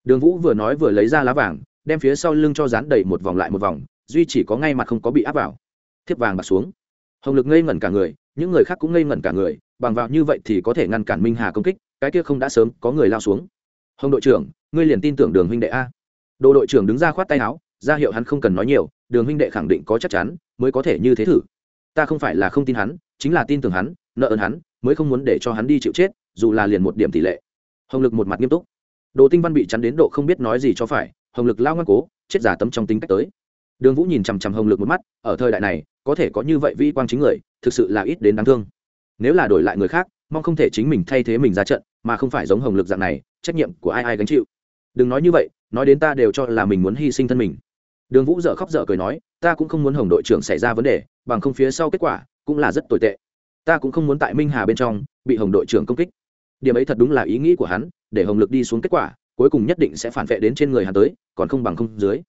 Đường vũ vừa nói vừa lấy ra lá vàng, đem phía sau lưng cho dán đầy một vòng lại một vòng, duy chỉ có ngay mặt không có bị áp vào. Thiếp vàng bạc xuống. Hồng lực ngây ngẩn cả người, những người khác cũng ngây ngẩn cả người, bằng vào như vậy thì có thể ngăn cản minh hà công kích cái kia không đã sớm, có người lao xuống. Hồng đội trưởng, ngươi liền tin tưởng đường huynh đệ a. Đồ đội trưởng đứng ra khoát tay áo, ra hiệu hắn không cần nói nhiều, đường huynh đệ khẳng định có chắc chắn, mới có thể như thế thử. Ta không phải là không tin hắn, chính là tin tưởng hắn, nợ ơn hắn, mới không muốn để cho hắn đi chịu chết, dù là liền một điểm tỷ lệ. Hồng lực một mặt nghiêm túc. Đồ tinh văn bị chắn đến độ không biết nói gì cho phải, hồng lực lao ngoan cố, chết giả tấm trong tính cách tới. Đường vũ nhìn chằm chằm hồng lực một mắt, ở thời đại này, có thể có như vậy vi quang chính người, thực sự là ít đến đáng thương. Nếu là đổi lại người khác mong không thể chính mình thay thế mình ra trận, mà không phải giống hồng lực dạng này, trách nhiệm của ai ai gánh chịu. Đừng nói như vậy, nói đến ta đều cho là mình muốn hy sinh thân mình. Đường vũ dợ khóc dở cười nói, ta cũng không muốn hồng đội trưởng xảy ra vấn đề, bằng không phía sau kết quả cũng là rất tồi tệ. Ta cũng không muốn tại minh hà bên trong bị hồng đội trưởng công kích. Điểm ấy thật đúng là ý nghĩ của hắn, để hồng lực đi xuống kết quả, cuối cùng nhất định sẽ phản vệ đến trên người hắn tới, còn không bằng không dưới.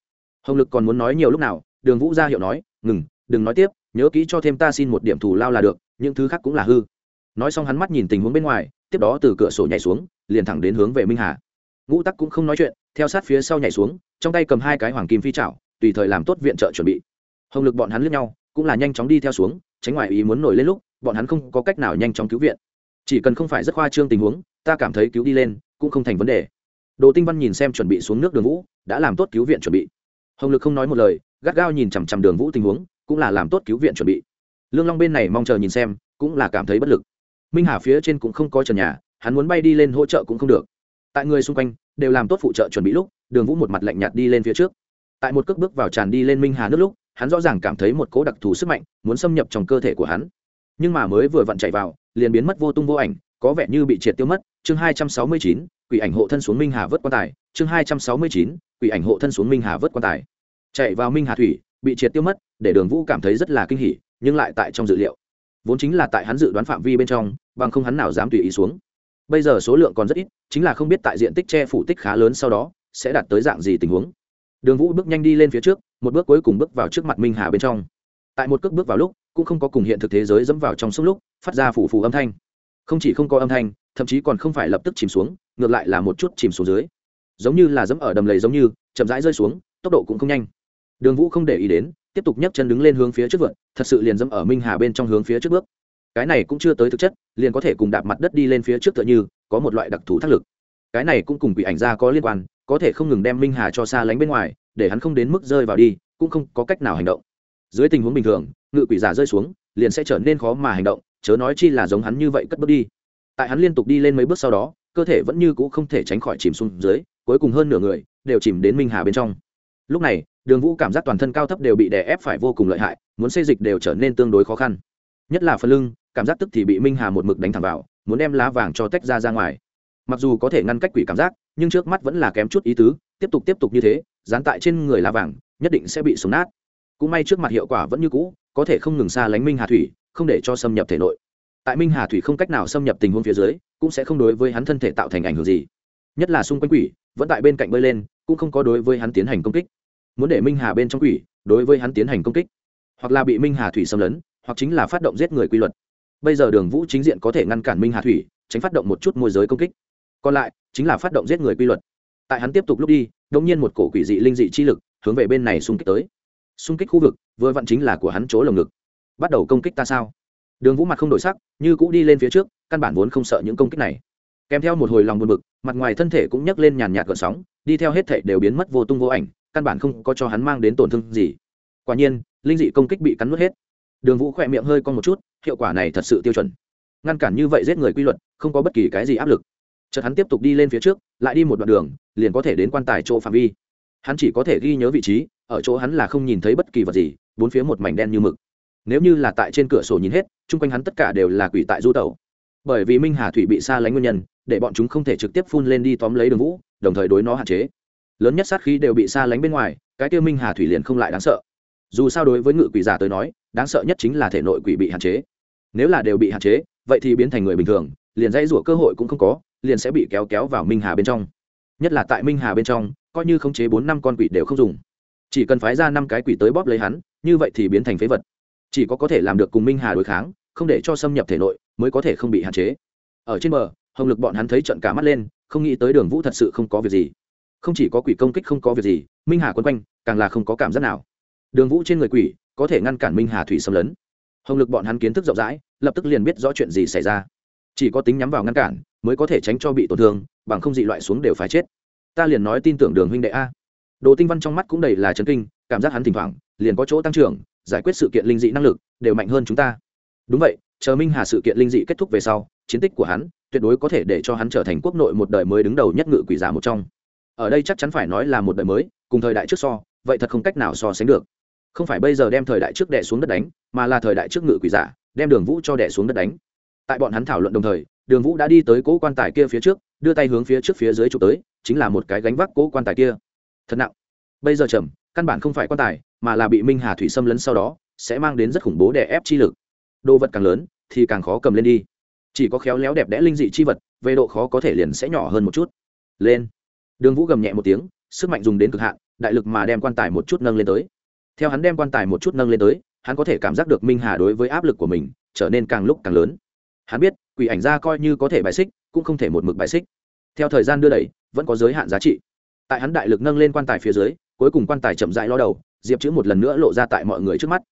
Hồng lực còn muốn nói nhiều lúc nào, đường vũ ra hiệu nói, ngừng, đừng nói tiếp, nhớ kỹ cho thêm ta xin một điểm thù lao là được, những thứ khác cũng là hư nói xong hắn mắt nhìn tình huống bên ngoài, tiếp đó từ cửa sổ nhảy xuống, liền thẳng đến hướng về minh hà. Ngũ tắc cũng không nói chuyện, theo sát phía sau nhảy xuống, trong tay cầm hai cái hoàng kim phi trảo tùy thời làm tốt viện trợ chuẩn bị. Hồng lực bọn hắn lướt nhau, cũng là nhanh chóng đi theo xuống, tránh ngoài ý muốn nổi lên lúc, bọn hắn không có cách nào nhanh chóng cứu viện. Chỉ cần không phải rất khoa trương tình huống, ta cảm thấy cứu đi lên, cũng không thành vấn đề. Đồ tinh văn nhìn xem chuẩn bị xuống nước đường vũ, đã làm tốt cứu viện chuẩn bị. Hồng lực không nói một lời, gắt gao nhìn chằm chằm đường vũ tình huống, cũng là làm tốt cứu viện chuẩn bị. Lương long bên này mong chờ nhìn xem, cũng là cảm thấy bất lực minh hà phía trên cũng không có trần nhà, hắn muốn bay đi lên hỗ trợ cũng không được. Tại người xung quanh, đều làm tốt phụ trợ chuẩn bị lúc, đường vũ một mặt lạnh nhạt đi lên phía trước. Tại một cước bước vào tràn đi lên minh hà nước lúc, hắn rõ ràng cảm thấy một cố đặc thù sức mạnh muốn xâm nhập trong cơ thể của hắn. Nhưng mà mới vừa vặn chạy vào, liền biến mất vô tung vô ảnh, có vẻ như bị triệt tiêu mất. Chương hai trăm sáu mươi chín, quỷ ảnh hộ thân xuống minh hà vớt quan tài. Chương hai trăm sáu mươi chín, quỷ ảnh hộ thân xuống minh hà vớt quan tài. Chạy vào minh hà thủy, bị triệt tiêu mất, để đường vũ cảm thấy rất là kinh hỉ, nhưng lại tại trong dự liệu. Vốn chính là tại hắn dự đoán phạm vi bên trong bằng không hắn nào dám tùy ý xuống. Bây giờ số lượng còn rất ít, chính là không biết tại diện tích che phủ tích khá lớn sau đó, sẽ đạt tới dạng gì tình huống. Đường vũ bước nhanh đi lên phía trước, một bước cuối cùng bước vào trước mặt minh hà bên trong. Tại một cước bước vào lúc, cũng không có cùng hiện thực thế giới dẫm vào trong sông lúc, phát ra phủ phù âm thanh. Không chỉ không có âm thanh, thậm chí còn không phải lập tức chìm xuống, ngược lại là một chút chìm xuống dưới. Giống như là dẫm ở đầm lầy giống như, chậm rãi rơi xuống, tốc độ cũng không nhanh. Đường vũ không để ý đến, tiếp tục nhấc chân đứng lên hướng phía trước vượt, thật sự liền dẫm ở minh hà bên trong hướng phía trước bước cái này cũng chưa tới thực chất, liền có thể cùng đạp mặt đất đi lên phía trước tựa như, có một loại đặc thù thác lực. Cái này cũng cùng bị ảnh ra có liên quan, có thể không ngừng đem minh hà cho xa lánh bên ngoài, để hắn không đến mức rơi vào đi, cũng không có cách nào hành động. Dưới tình huống bình thường, ngự quỷ giả rơi xuống, liền sẽ trở nên khó mà hành động, chớ nói chi là giống hắn như vậy cất bước đi. Tại hắn liên tục đi lên mấy bước sau đó, cơ thể vẫn như c ũ không thể tránh khỏi chìm xuống dưới, cuối cùng hơn nửa người đều chìm đến minh hà bên trong. Lúc này, đường vũ cảm giác toàn thân cao thấp đều bị đè ép phải vô cùng lợi hại, muốn xây dịch đều trở nên tương đối khó khăn. Nhất là phần lưng cảm giác tức thì bị minh hà một mực đánh thẳng vào, muốn đem lá vàng cho tách ra ra ngoài. Mặc dù có thể ngăn cách quỷ cảm giác, nhưng trước mắt vẫn là kém chút ý tứ, tiếp tục tiếp tục như thế, dán tại trên người lá vàng, nhất định sẽ bị súng nát. Cũng may trước mặt hiệu quả vẫn như cũ, có thể không ngừng xa lánh minh hà thủy, không để cho xâm nhập thể nội. Tại minh hà thủy không cách nào xâm nhập tình huống phía dưới, cũng sẽ không đối với hắn thân thể tạo thành ảnh hưởng gì. Nhất là xung quanh quỷ, vẫn tại bên cạnh bơi lên, cũng không có đối với hắn tiến hành công kích. Muốn để minh hà bên trong quỷ, đối với hắn tiến hành công kích, hoặc là bị minh hà thủy xâm lấn, hoặc chính là phát động giết người quy luật bây giờ đường vũ chính diện có thể ngăn cản minh hà thủy, tránh phát động một chút môi giới công kích. Còn lại, chính là phát động giết người quy luật. Tại hắn tiếp tục lúc đi đông nhiên một cổ quỷ dị linh dị chi lực hướng về bên này xung kích tới. Xung kích khu vực, vừa vặn chính là của hắn chỗ lồng ngực. Bắt đầu công kích ta sao? Đường vũ mặt không đổi sắc, như cũ đi lên phía trước, căn bản vốn không sợ những công kích này. Kèm theo một hồi lòng buồn bực, mặt ngoài thân thể cũng nhấc lên nhàn nhạt gợn sóng, đi theo hết thể đều biến mất vô tung vô ảnh, căn bản không có cho hắn mang đến tổn thương gì. Quả nhiên, linh dị công kích bị cắn nuốt hết. Đường vũ khỏe miệng hơi con một chút hiệu quả này thật sự tiêu chuẩn. Ngăn cản như vậy giết người quy luật, không có bất kỳ cái gì áp lực. Chợt hắn tiếp tục đi lên phía trước, lại đi một đoạn đường, liền có thể đến quan tài chỗ phạm vi. Hắn chỉ có thể ghi nhớ vị trí, ở chỗ hắn là không nhìn thấy bất kỳ vật gì, bốn phía một mảnh đen như mực. Nếu như là tại trên cửa sổ nhìn hết, chung quanh hắn tất cả đều là quỷ tại du tẩu. Bởi vì minh hà thủy bị xa lánh nguyên nhân, để bọn chúng không thể trực tiếp phun lên đi tóm lấy đường vũ, đồng thời đối nó hạn chế. Lớn nhất sát khí đều bị xa lánh bên ngoài, cái tiêu minh hà thủy liền không lại đáng sợ. Dù sao đối với ngự quỷ giả tới nói, đáng sợ nhất chính là thể nội quỷ bị hạn chế nếu là đều bị hạn chế, vậy thì biến thành người bình thường, liền dãy rủa cơ hội cũng không có, liền sẽ bị kéo kéo vào minh hà bên trong. Nhất là tại minh hà bên trong, coi như khống chế bốn năm con quỷ đều không dùng. Chỉ cần phái ra năm cái quỷ tới bóp lấy hắn, như vậy thì biến thành phế vật. Chỉ có có thể làm được cùng minh hà đối kháng, không để cho xâm nhập thể nội, mới có thể không bị hạn chế. Ở trên bờ, hồng lực bọn hắn thấy trận cả mắt lên, không nghĩ tới đường vũ thật sự không có việc gì. Không chỉ có quỷ công kích không có việc gì, minh hà quân quanh, càng là không có cảm giác nào. Đường vũ trên người quỷ, có thể ngăn cản minh hà thủy xâm lấn hồng lực bọn hắn kiến thức rộng rãi, lập tức liền biết rõ chuyện gì xảy ra. Chỉ có tính nhắm vào ngăn cản, mới có thể tránh cho bị tổn thương, bằng không dị loại xuống đều phải chết. Ta liền nói tin tưởng đường huynh đệ a. Đồ tinh văn trong mắt cũng đầy là chấn kinh, cảm giác hắn thỉnh thoảng liền có chỗ tăng trưởng, giải quyết sự kiện linh dị năng lực đều mạnh hơn chúng ta. Đúng vậy, chờ minh hà sự kiện linh dị kết thúc về sau, chiến tích của hắn tuyệt đối có thể để cho hắn trở thành quốc nội một đời mới đứng đầu nhất ngự quỷ giả một trong. Ở đây chắc chắn phải nói là một đời mới, cùng thời đại trước so, vậy thật không cách nào so sánh được không phải bây giờ đem thời đại trước đẻ xuống đất đánh, mà là thời đại trước ngự quỷ giả, đem đường vũ cho đẻ xuống đất đánh. Tại bọn hắn thảo luận đồng thời, đường vũ đã đi tới cỗ quan tài kia phía trước, đưa tay hướng phía trước phía dưới chụp tới, chính là một cái gánh vác cỗ quan tài kia. Thật nặng. Bây giờ trầm căn bản không phải quan tài, mà là bị minh hà thủy xâm lấn sau đó, sẽ mang đến rất khủng bố đè ép chi lực. Đồ vật càng lớn, thì càng khó cầm lên đi. Chỉ có khéo léo đẹp đẽ linh dị chi vật, về độ khó có thể liền sẽ nhỏ hơn một chút. Lên. Đường vũ gầm nhẹ một tiếng, sức mạnh dùng đến cực hạn, đại lực mà đem quan tài một chút nâng lên tới theo hắn đem quan tài một chút nâng lên tới, hắn có thể cảm giác được minh hà đối với áp lực của mình trở nên càng lúc càng lớn. Hắn biết, quỷ ảnh ra coi như có thể bài xích, cũng không thể một mực bài xích. Theo thời gian đưa đẩy, vẫn có giới hạn giá trị. Tại hắn đại lực nâng lên quan tài phía dưới, cuối cùng quan tài chậm rãi lo đầu, diệp chữ một lần nữa lộ ra tại mọi người trước mắt.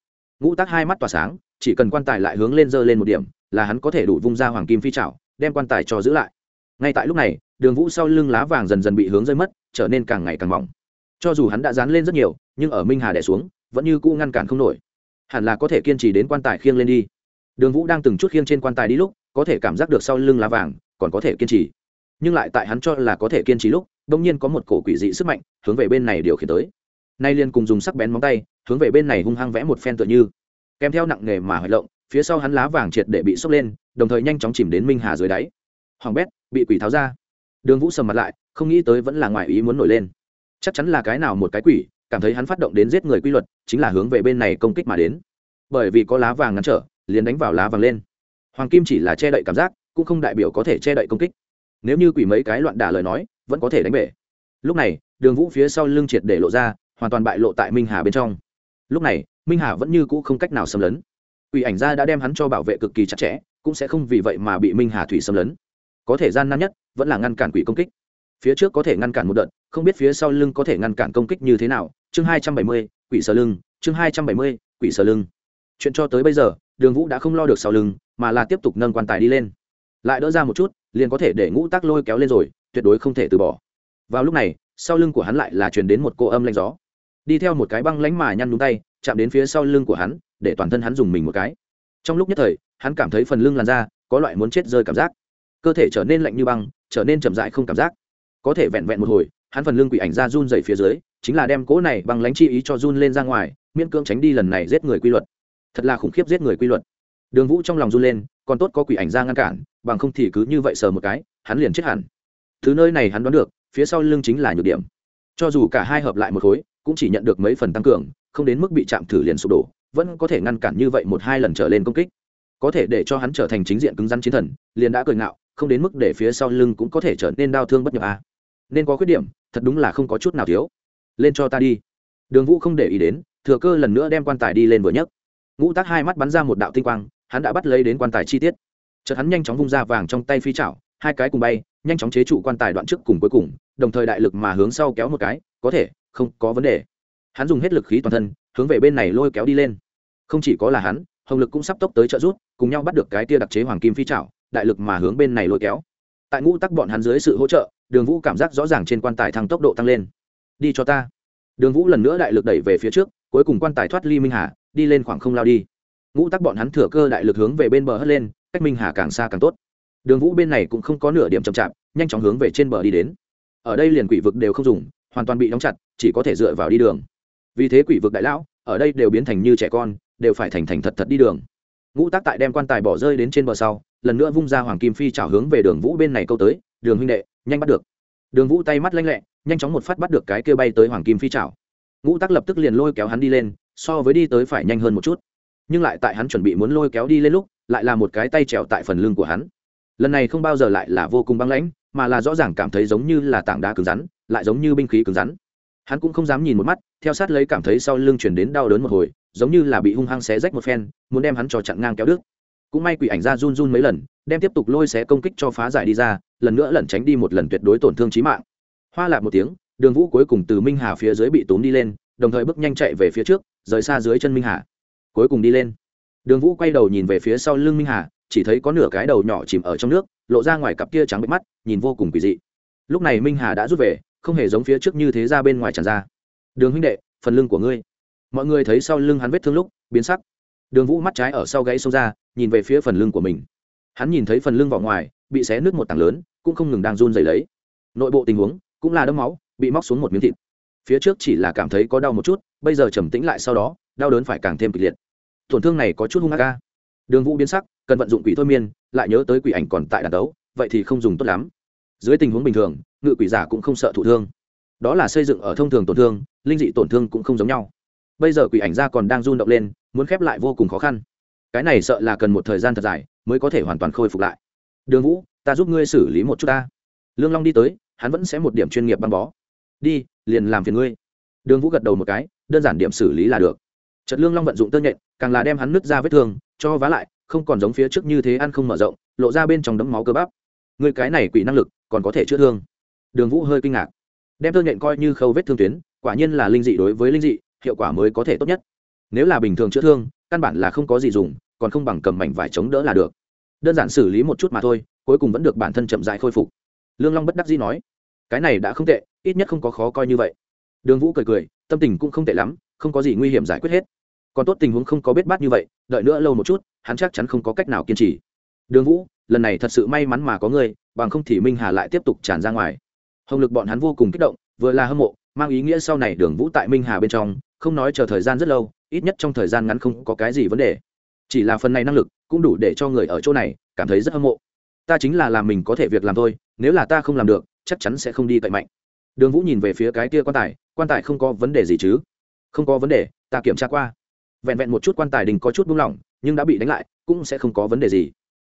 Ngũ tắc hai mắt tỏa sáng, chỉ cần quan tài lại hướng lên dơ lên một điểm, là hắn có thể đủ vung ra hoàng kim phi trảo, đem quan tài cho giữ lại. Ngay tại lúc này, đường vũ sau lưng lá vàng dần dần bị hướng rơi mất, trở nên càng ngày càng mỏng cho dù hắn đã dán lên rất nhiều, nhưng ở minh hà đẻ xuống, vẫn như cũ ngăn cản không nổi. Hẳn là có thể kiên trì đến quan tài khiêng lên đi. Đường vũ đang từng chút khiêng trên quan tài đi lúc, có thể cảm giác được sau lưng lá vàng, còn có thể kiên trì. Nhưng lại tại hắn cho là có thể kiên trì lúc đ ỗ n g nhiên có một cổ quỷ dị sức mạnh, hướng về bên này điều khiển tới. Nay liên cùng dùng sắc bén móng tay, hướng về bên này hung hăng vẽ một phen tựa như. Kèm theo nặng nghề mà hoạt động, phía sau hắn lá vàng triệt để bị sốc lên, đồng thời nhanh chóng chìm đến minh hà dưới đáy. Hoàng bét, bị quỷ tháo ra. Đường vũ sầm mặt lại, không nghĩ tới vẫn là ngoài ý muốn nổi lên chắc chắn là cái nào một cái quỷ, cảm thấy hắn phát động đến giết người quy luật, chính là hướng về bên này công kích mà đến. Bởi vì có lá vàng ngăn trở, liền đánh vào lá vàng lên. Hoàng kim chỉ là che đậy cảm giác, cũng không đại biểu có thể che đậy công kích. Nếu như quỷ mấy cái loạn đả lời nói, vẫn có thể đánh bể. Lúc này, đường vũ phía sau lưng triệt để lộ ra, hoàn toàn bại lộ tại minh hà bên trong. Lúc này, minh hà vẫn như cũ không cách nào xâm lấn. Quỷ ảnh gia đã đem hắn cho bảo vệ cực kỳ chặt chẽ, cũng sẽ không vì vậy mà bị minh hà thủy xâm lấn. Có thể gian nan nhất, vẫn là ngăn cản quỷ công kích. Phía trước có thể ngăn cản một đợt không biết phía sau lưng có thể ngăn cản công kích như thế nào. Chương hai trăm bảy mươi, quỷ sờ lưng. Chương hai trăm bảy mươi, quỷ sờ lưng. Chuyện cho tới bây giờ, đường vũ đã không lo được sau lưng, mà là tiếp tục nâng quan tài đi lên. Lại đỡ ra một chút, liền có thể để ngũ tác lôi kéo lên rồi, tuyệt đối không thể từ bỏ. Vào lúc này, sau lưng của hắn lại là truyền đến một cô âm lanh gió. Đi theo một cái băng lánh mà nhăn nhúng tay, chạm đến phía sau lưng của hắn, để toàn thân hắn dùng mình một cái. Trong lúc nhất thời, hắn cảm thấy phần lưng làn ra có loại muốn chết rơi cảm giác. Cơ thể trở nên lạnh như băng, trở nên chậm rãi không cảm giác. Có thể vẹn vẹn một hồi hắn phần lưng quỷ ảnh ra run dày phía dưới, chính là đem cỗ này bằng lánh chi ý cho run lên ra ngoài, miễn cưỡng tránh đi lần này giết người quy luật. Thật là khủng khiếp giết người quy luật. Đường vũ trong lòng run lên, còn tốt có quỷ ảnh ra ngăn cản, bằng không thì cứ như vậy sờ một cái, hắn liền chết hẳn. Thứ nơi này hắn đoán được, phía sau lưng chính là nhược điểm. Cho dù cả hai hợp lại một khối, cũng chỉ nhận được mấy phần tăng cường, không đến mức bị chạm thử liền sụp đổ, vẫn có thể ngăn cản như vậy một hai lần trở lên công kích. Có thể để cho hắn trở thành chính diện cứng rắn chiến thần, liền đã cười ngạo, không đến mức để phía sau lưng cũng có thể trở nên đau thương bất nhập a. à nên có khuyết điểm, thật đúng là không có chút nào thiếu. Lên cho ta đi. Đường vũ không để ý đến, thừa cơ lần nữa đem quan tài đi lên vừa nhấc. Ngũ tác hai mắt bắn ra một đạo tinh quang, hắn đã bắt lấy đến quan tài chi tiết. Chợt hắn nhanh chóng vung ra vàng trong tay phi chảo, hai cái cùng bay, nhanh chóng chế trụ quan tài đoạn trước cùng cuối cùng, đồng thời đại lực mà hướng sau kéo một cái, có thể, không có vấn đề. Hắn dùng hết lực khí toàn thân, hướng về bên này lôi kéo đi lên. Không chỉ có là hắn, hồng lực cũng sắp tốc tới trợ rút cùng nhau bắt được cái tia đặc chế hoàng kim phi chảo, đại lực mà hướng bên này lôi kéo tại ngũ tắc bọn hắn dưới sự hỗ trợ, đường vũ cảm giác rõ ràng trên quan tài thăng tốc độ tăng lên. Đi cho ta. Đường vũ lần nữa đại lực đẩy về phía trước, cuối cùng quan tài thoát ly minh hà, đi lên khoảng không lao đi. Ngũ tắc bọn hắn thừa cơ đại lực hướng về bên bờ hất lên, cách minh hà càng xa càng tốt. Đường vũ bên này cũng không có nửa điểm chậm chạp, nhanh chóng hướng về trên bờ đi đến. Ở đây liền quỷ vực đều không dùng, hoàn toàn bị đóng chặt, chỉ có thể dựa vào đi đường. Vì thế quỷ vực đại lão, ở đây đều biến thành như trẻ con, đều phải thành thành thật thật đi đường. Ngũ tác tại đem quan tài bỏ rơi đến trên bờ sau lần nữa vung ra hoàng kim phi trào hướng về đường vũ bên này câu tới, đường huynh đệ, nhanh bắt được. Đường vũ tay mắt lanh lẹ, nhanh chóng một phát bắt được cái kia bay tới hoàng kim phi trào ngũ tắc lập tức liền lôi kéo hắn đi lên, so với đi tới phải nhanh hơn một chút. Nhưng lại tại hắn chuẩn bị muốn lôi kéo đi lên lúc, lại là một cái tay trèo tại phần lưng của hắn. Lần này không bao giờ lại là vô cùng băng lãnh, mà là rõ ràng cảm thấy giống như là tảng đá cứng rắn, lại giống như binh khí cứng rắn. Hắn cũng không dám nhìn một mắt, theo sát lấy cảm thấy sau lưng chuyển đến đau đớn một hồi, giống như là bị hung hăng xé rách một phen, muốn đem hắn cho chặn ngang kéo đứt cũng may quỷ ảnh ra run run mấy lần, đem tiếp tục lôi xé công kích cho phá giải đi ra, lần nữa lẩn tránh đi một lần tuyệt đối tổn thương trí mạng. Hoa lạc một tiếng, đường vũ cuối cùng từ minh hà phía dưới bị tốn đi lên, đồng thời bước nhanh chạy về phía trước, rời xa dưới chân minh hà. Cuối cùng đi lên. Đường vũ quay đầu nhìn về phía sau lưng minh hà, chỉ thấy có nửa cái đầu nhỏ chìm ở trong nước, lộ ra ngoài cặp kia trắng bệ mắt, nhìn vô cùng kỳ dị. Lúc này minh hà đã rút về, không hề giống phía trước như thế ra bên ngoài tràn ra. Đường huynh đệ, phần lưng của ngươi. Mọi người thấy sau lưng hắn vết thương lúc, biến sắc. Đường vũ mắt trái ở sau gáy xông ra nhìn về phía phần lưng của mình. Hắn nhìn thấy phần lưng vào ngoài, bị xé nứt một tảng lớn, cũng không ngừng đang run dày lấy. Nội bộ tình huống, cũng là đấm máu, bị móc xuống một miếng thịt. Phía trước chỉ là cảm thấy có đau một chút, bây giờ trầm tĩnh lại sau đó, đau đớn phải càng thêm kịch liệt. Tổn thương này có chút hung hạ ca đường vũ biến sắc, cần vận dụng quỷ thôi miên, lại nhớ tới quỷ ảnh còn tại đàn đấu, vậy thì không dùng tốt lắm. Dưới tình huống bình thường, ngự quỷ giả cũng không sợ thụ thương. Đó là xây dựng ở thông thường tổn thương, linh dị tổn thương cũng không giống nhau. Bây giờ quỷ ảnh ra còn đang run động lên, muốn khép lại vô cùng khó khăn cái này sợ là cần một thời gian thật dài mới có thể hoàn toàn khôi phục lại. Đường vũ, ta giúp ngươi xử lý một chút ta. Lương long đi tới, hắn vẫn sẽ một điểm chuyên nghiệp băng bó. Đi, liền làm phiền ngươi. Đường vũ gật đầu một cái, đơn giản điểm xử lý là được. Trật lương long vận dụng tơ nhện, càng là đem hắn nứt ra vết thương, cho vá lại, không còn giống phía trước như thế ăn không mở rộng, lộ ra bên trong đấm máu cơ bắp. Người cái này quỷ năng lực, còn có thể chữa thương. Đường vũ hơi kinh ngạc. Đem tơ nhện coi như khâu vết thương tuyến, quả nhiên là linh dị đối với linh dị, hiệu quả mới có thể tốt nhất. Nếu là bình thường chữa thương căn bản là không có gì dùng, còn không bằng cầm mảnh vải chống đỡ là được. Đơn giản xử lý một chút mà thôi, cuối cùng vẫn được bản thân chậm dại khôi phục. Lương long bất đắc dĩ nói, cái này đã không tệ, ít nhất không có khó coi như vậy. Đường vũ cười cười, tâm tình cũng không tệ lắm, không có gì nguy hiểm giải quyết hết. Còn tốt tình huống không có biết bát như vậy, đợi nữa lâu một chút, hắn chắc chắn không có cách nào kiên trì. Đường vũ, lần này thật sự may mắn mà có người bằng không thì minh hà lại tiếp tục tràn ra ngoài. Hồng lực bọn hắn vô cùng kích động, vừa là hâm mộ, mang ý nghĩa sau này đường vũ tại minh hà bên trong, không nói chờ thời gian rất lâu ít nhất trong thời gian ngắn không có cái gì vấn đề. Chỉ là phần này năng lực cũng đủ để cho người ở chỗ này cảm thấy rất hâm mộ. Ta chính là làm mình có thể việc làm thôi, nếu là ta không làm được, chắc chắn sẽ không đi cậy mạnh. Đường vũ nhìn về phía cái kia quan tài quan tài không có vấn đề gì chứ? Không có vấn đề, ta kiểm tra qua. Vẹn vẹn một chút quan tài đình có chút buông lỏng, nhưng đã bị đánh lại, cũng sẽ không có vấn đề gì.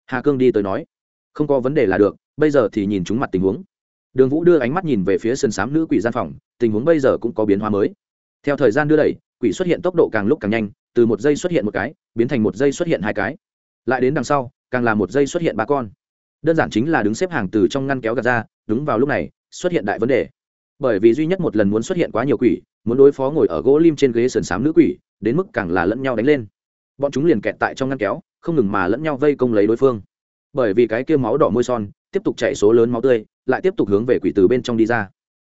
Hà cương đi tới nói, không có vấn đề là được, bây giờ thì nhìn chúng mặt tình huống. Đường vũ đưa ánh mắt nhìn về phía sân s á m nữ quỷ gian phòng, tình huống bây giờ cũng có biến hóa mới. Theo thời gian đưa đẩy quỷ xuất hiện tốc độ càng lúc càng nhanh, từ một giây xuất hiện một cái, biến thành một giây xuất hiện hai cái. Lại đến đằng sau, càng là một giây xuất hiện ba con. Đơn giản chính là đứng xếp hàng từ trong ngăn kéo gạt ra, đúng vào lúc này, xuất hiện đại vấn đề. Bởi vì duy nhất một lần muốn xuất hiện quá nhiều quỷ, muốn đối phó ngồi ở gỗ lim trên ghế sườn xám nữ quỷ, đến mức càng là lẫn nhau đánh lên. Bọn chúng liền kẹt tại trong ngăn kéo, không ngừng mà lẫn nhau vây công lấy đối phương. Bởi vì cái kia máu đỏ môi son, tiếp tục chạy số lớn máu tươi, lại tiếp tục hướng về quỷ từ bên trong đi ra.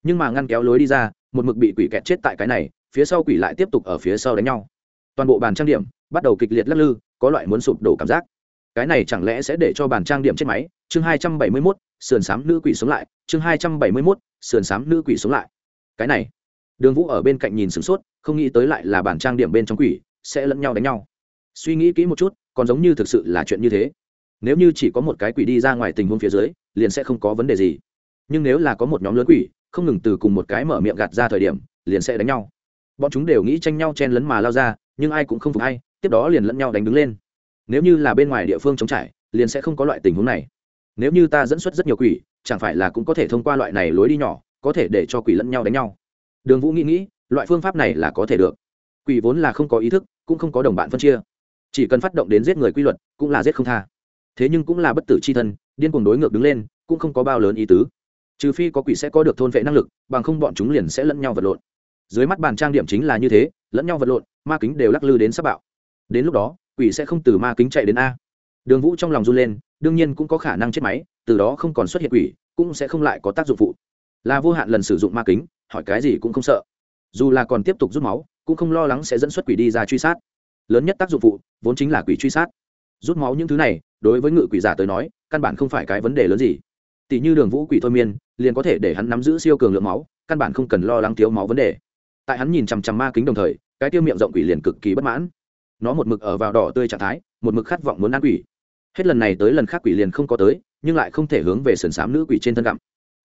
Nhưng mà ngăn kéo lối đi ra, một mực bị quỷ kẹt chết tại cái này phía sau quỷ lại tiếp tục ở phía sau đánh nhau. Toàn bộ bàn trang điểm bắt đầu kịch liệt lắc lư, có loại muốn sụp đổ cảm giác. Cái này chẳng lẽ sẽ để cho bàn trang điểm chết máy? Chương hai trăm bảy mươi mốt, sườn xám nữ quỷ sống lại. Chương hai trăm bảy mươi mốt, sườn xám nữ quỷ sống lại. Cái này, đường vũ ở bên cạnh nhìn sửng sốt, không nghĩ tới lại là bàn trang điểm bên trong quỷ, sẽ lẫn nhau đánh nhau. Suy nghĩ kỹ một chút, còn giống như thực sự là chuyện như thế. Nếu như chỉ có một cái quỷ đi ra ngoài tình huống phía dưới, liền sẽ không có vấn đề gì. Nhưng nếu là có một nhóm lớn quỷ, không ngừng từ cùng một cái mở miệng gạt ra thời điểm, liền sẽ đánh nhau bọn chúng đều nghĩ tranh nhau chen lấn mà lao ra, nhưng ai cũng không phục ai, tiếp đó liền lẫn nhau đánh đứng lên. Nếu như là bên ngoài địa phương chống trải, liền sẽ không có loại tình huống này. Nếu như ta dẫn xuất rất nhiều quỷ, chẳng phải là cũng có thể thông qua loại này lối đi nhỏ, có thể để cho quỷ lẫn nhau đánh nhau? Đường vũ nghĩ nghĩ, loại phương pháp này là có thể được. Quỷ vốn là không có ý thức, cũng không có đồng bạn phân chia. Chỉ cần phát động đến giết người quy luật, cũng là giết không tha. Thế nhưng cũng là bất tử c h i thân, điên cuồng đối ngược đứng lên, cũng không có bao lớn ý tứ. Trừ phi có quỷ sẽ có được thôn vệ năng lực, bằng không bọn chúng liền sẽ lẫn nhau vật lộn dưới mắt bàn trang điểm chính là như thế, lẫn nhau vật lộn, ma kính đều lắc lư đến sắp bạo. Đến lúc đó, quỷ sẽ không từ ma kính chạy đến a. Đường vũ trong lòng run lên, đương nhiên cũng có khả năng chết máy, từ đó không còn xuất hiện quỷ, cũng sẽ không lại có tác dụng phụ. Là vô hạn lần sử dụng ma kính, hỏi cái gì cũng không sợ. Dù là còn tiếp tục rút máu, cũng không lo lắng sẽ dẫn xuất quỷ đi ra truy sát. Lớn nhất tác dụng phụ, vốn chính là quỷ truy sát. Rút máu những thứ này, đối với ngự quỷ giả tới nói, căn bản không phải cái vấn đề lớn gì. Tỷ như đường vũ quỷ thôi miên, liền có thể để hắn nắm giữ siêu cường lượng máu, căn bản không cần lo lắng thiếu máu vấn đề tại hắn nhìn chằm chằm ma kính đồng thời, cái tiêu miệng rộng quỷ liền cực kỳ bất mãn. Nó một mực ở vào đỏ tươi trạng thái, một mực khát vọng muốn ăn quỷ. Hết lần này tới lần khác quỷ liền không có tới, nhưng lại không thể hướng về sườn xám nữ quỷ trên thân gặm.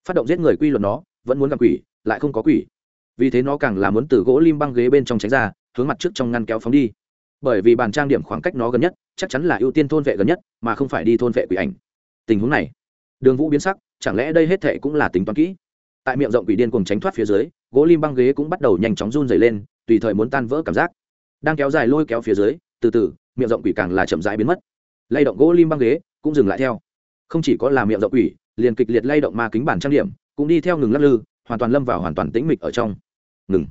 Phát động giết người quy luật nó, vẫn muốn gặp quỷ, lại không có quỷ. Vì thế nó càng là muốn từ gỗ lim băng ghế bên trong tránh ra, hướng mặt trước trong ngăn kéo phóng đi. Bởi vì bàn trang điểm khoảng cách nó gần nhất, chắc chắn là ưu tiên thôn vệ gần nhất, mà không phải đi thôn vệ quỷ ảnh. Tình huống này, đường vũ biến sắc, chẳng lẽ đây hết thệ cũng là tính toán kỹ? Tại miệng rộng quỷ điên cùng tránh thoát phía dưới, gỗ lim băng ghế cũng bắt đầu nhanh chóng run dày lên, tùy thời muốn tan vỡ cảm giác. Đang kéo dài lôi kéo phía dưới, từ từ, miệng rộng quỷ càng là chậm rãi biến mất. Lay động gỗ lim băng ghế cũng dừng lại theo. Không chỉ có là miệng rộng quỷ, liền kịch liệt lay động ma kính bản trang điểm, cũng đi theo ngừng lắc lư, hoàn toàn lâm vào hoàn toàn tĩnh mịch ở trong. Ngừng.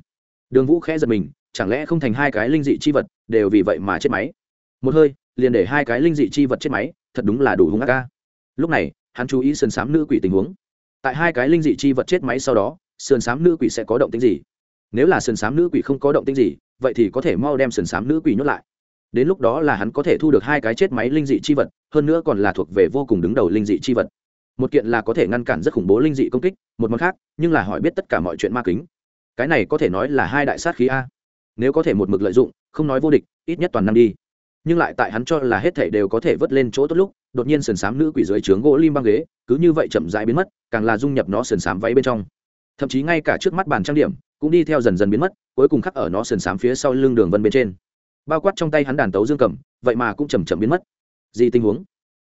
Đường vũ khẽ giật mình, chẳng lẽ không thành hai cái linh dị chi vật đều vì vậy mà chết máy? Một hơi, liền để hai cái linh dị chi vật chết máy, thật đúng là đủ hung ác ca. Lúc này, hắn chú ý sân sám nữ quỷ tình huống tại hai cái linh dị chi vật chết máy sau đó, sườn s á m nữ quỷ sẽ có động tính gì? Nếu là sườn s á m nữ quỷ không có động tính gì, vậy thì có thể mau đem sườn s á m nữ quỷ nhốt lại. Đến lúc đó là hắn có thể thu được hai cái chết máy linh dị chi vật, hơn nữa còn là thuộc về vô cùng đứng đầu linh dị chi vật. Một kiện là có thể ngăn cản rất khủng bố linh dị công kích, một món khác, nhưng là hỏi biết tất cả mọi chuyện ma kính. Cái này có thể nói là hai đại sát khí a. Nếu có thể một mực lợi dụng, không nói vô địch, ít nhất toàn năm đi nhưng lại tại hắn cho là hết thảy đều có thể vớt lên chỗ tốt lúc, đột nhiên sườn xám nữ quỷ dưới trướng gỗ lim băng ghế, cứ như vậy chậm rãi biến mất, càng là dung nhập nó sườn xám váy bên trong. Thậm chí ngay cả trước mắt bàn trang điểm, cũng đi theo dần dần biến mất, cuối cùng khắc ở nó sườn xám phía sau lưng đường vân bên trên. Bao quát trong tay hắn đàn tấu dương cầm, vậy mà cũng chầm chậm biến mất. Gì tình huống?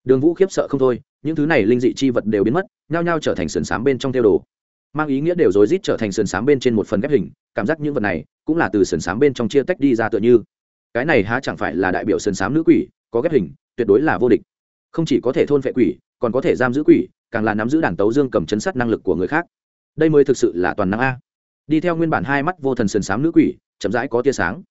Đường vũ khiếp sợ không thôi, những thứ này linh dị chi vật đều biến mất, nhao nhao trở thành sườn xám bên trong theo đồ. Mang ý nghĩa đều rối rít trở thành sườn xám bên trên một phần ghép hình, cảm giác những vật này cũng là từ sườn xám bên trong chia tách đi ra tựa như cái này há chẳng phải là đại biểu sườn sám nữ quỷ, có ghép hình, tuyệt đối là vô địch. Không chỉ có thể thôn vệ quỷ, còn có thể giam giữ quỷ, càng là nắm giữ đàn tấu dương cầm chấn sát năng lực của người khác. Đây mới thực sự là toàn năng a. Đi theo nguyên bản hai mắt vô thần sườn s nữ quỷ, chậm rãi có tia sáng.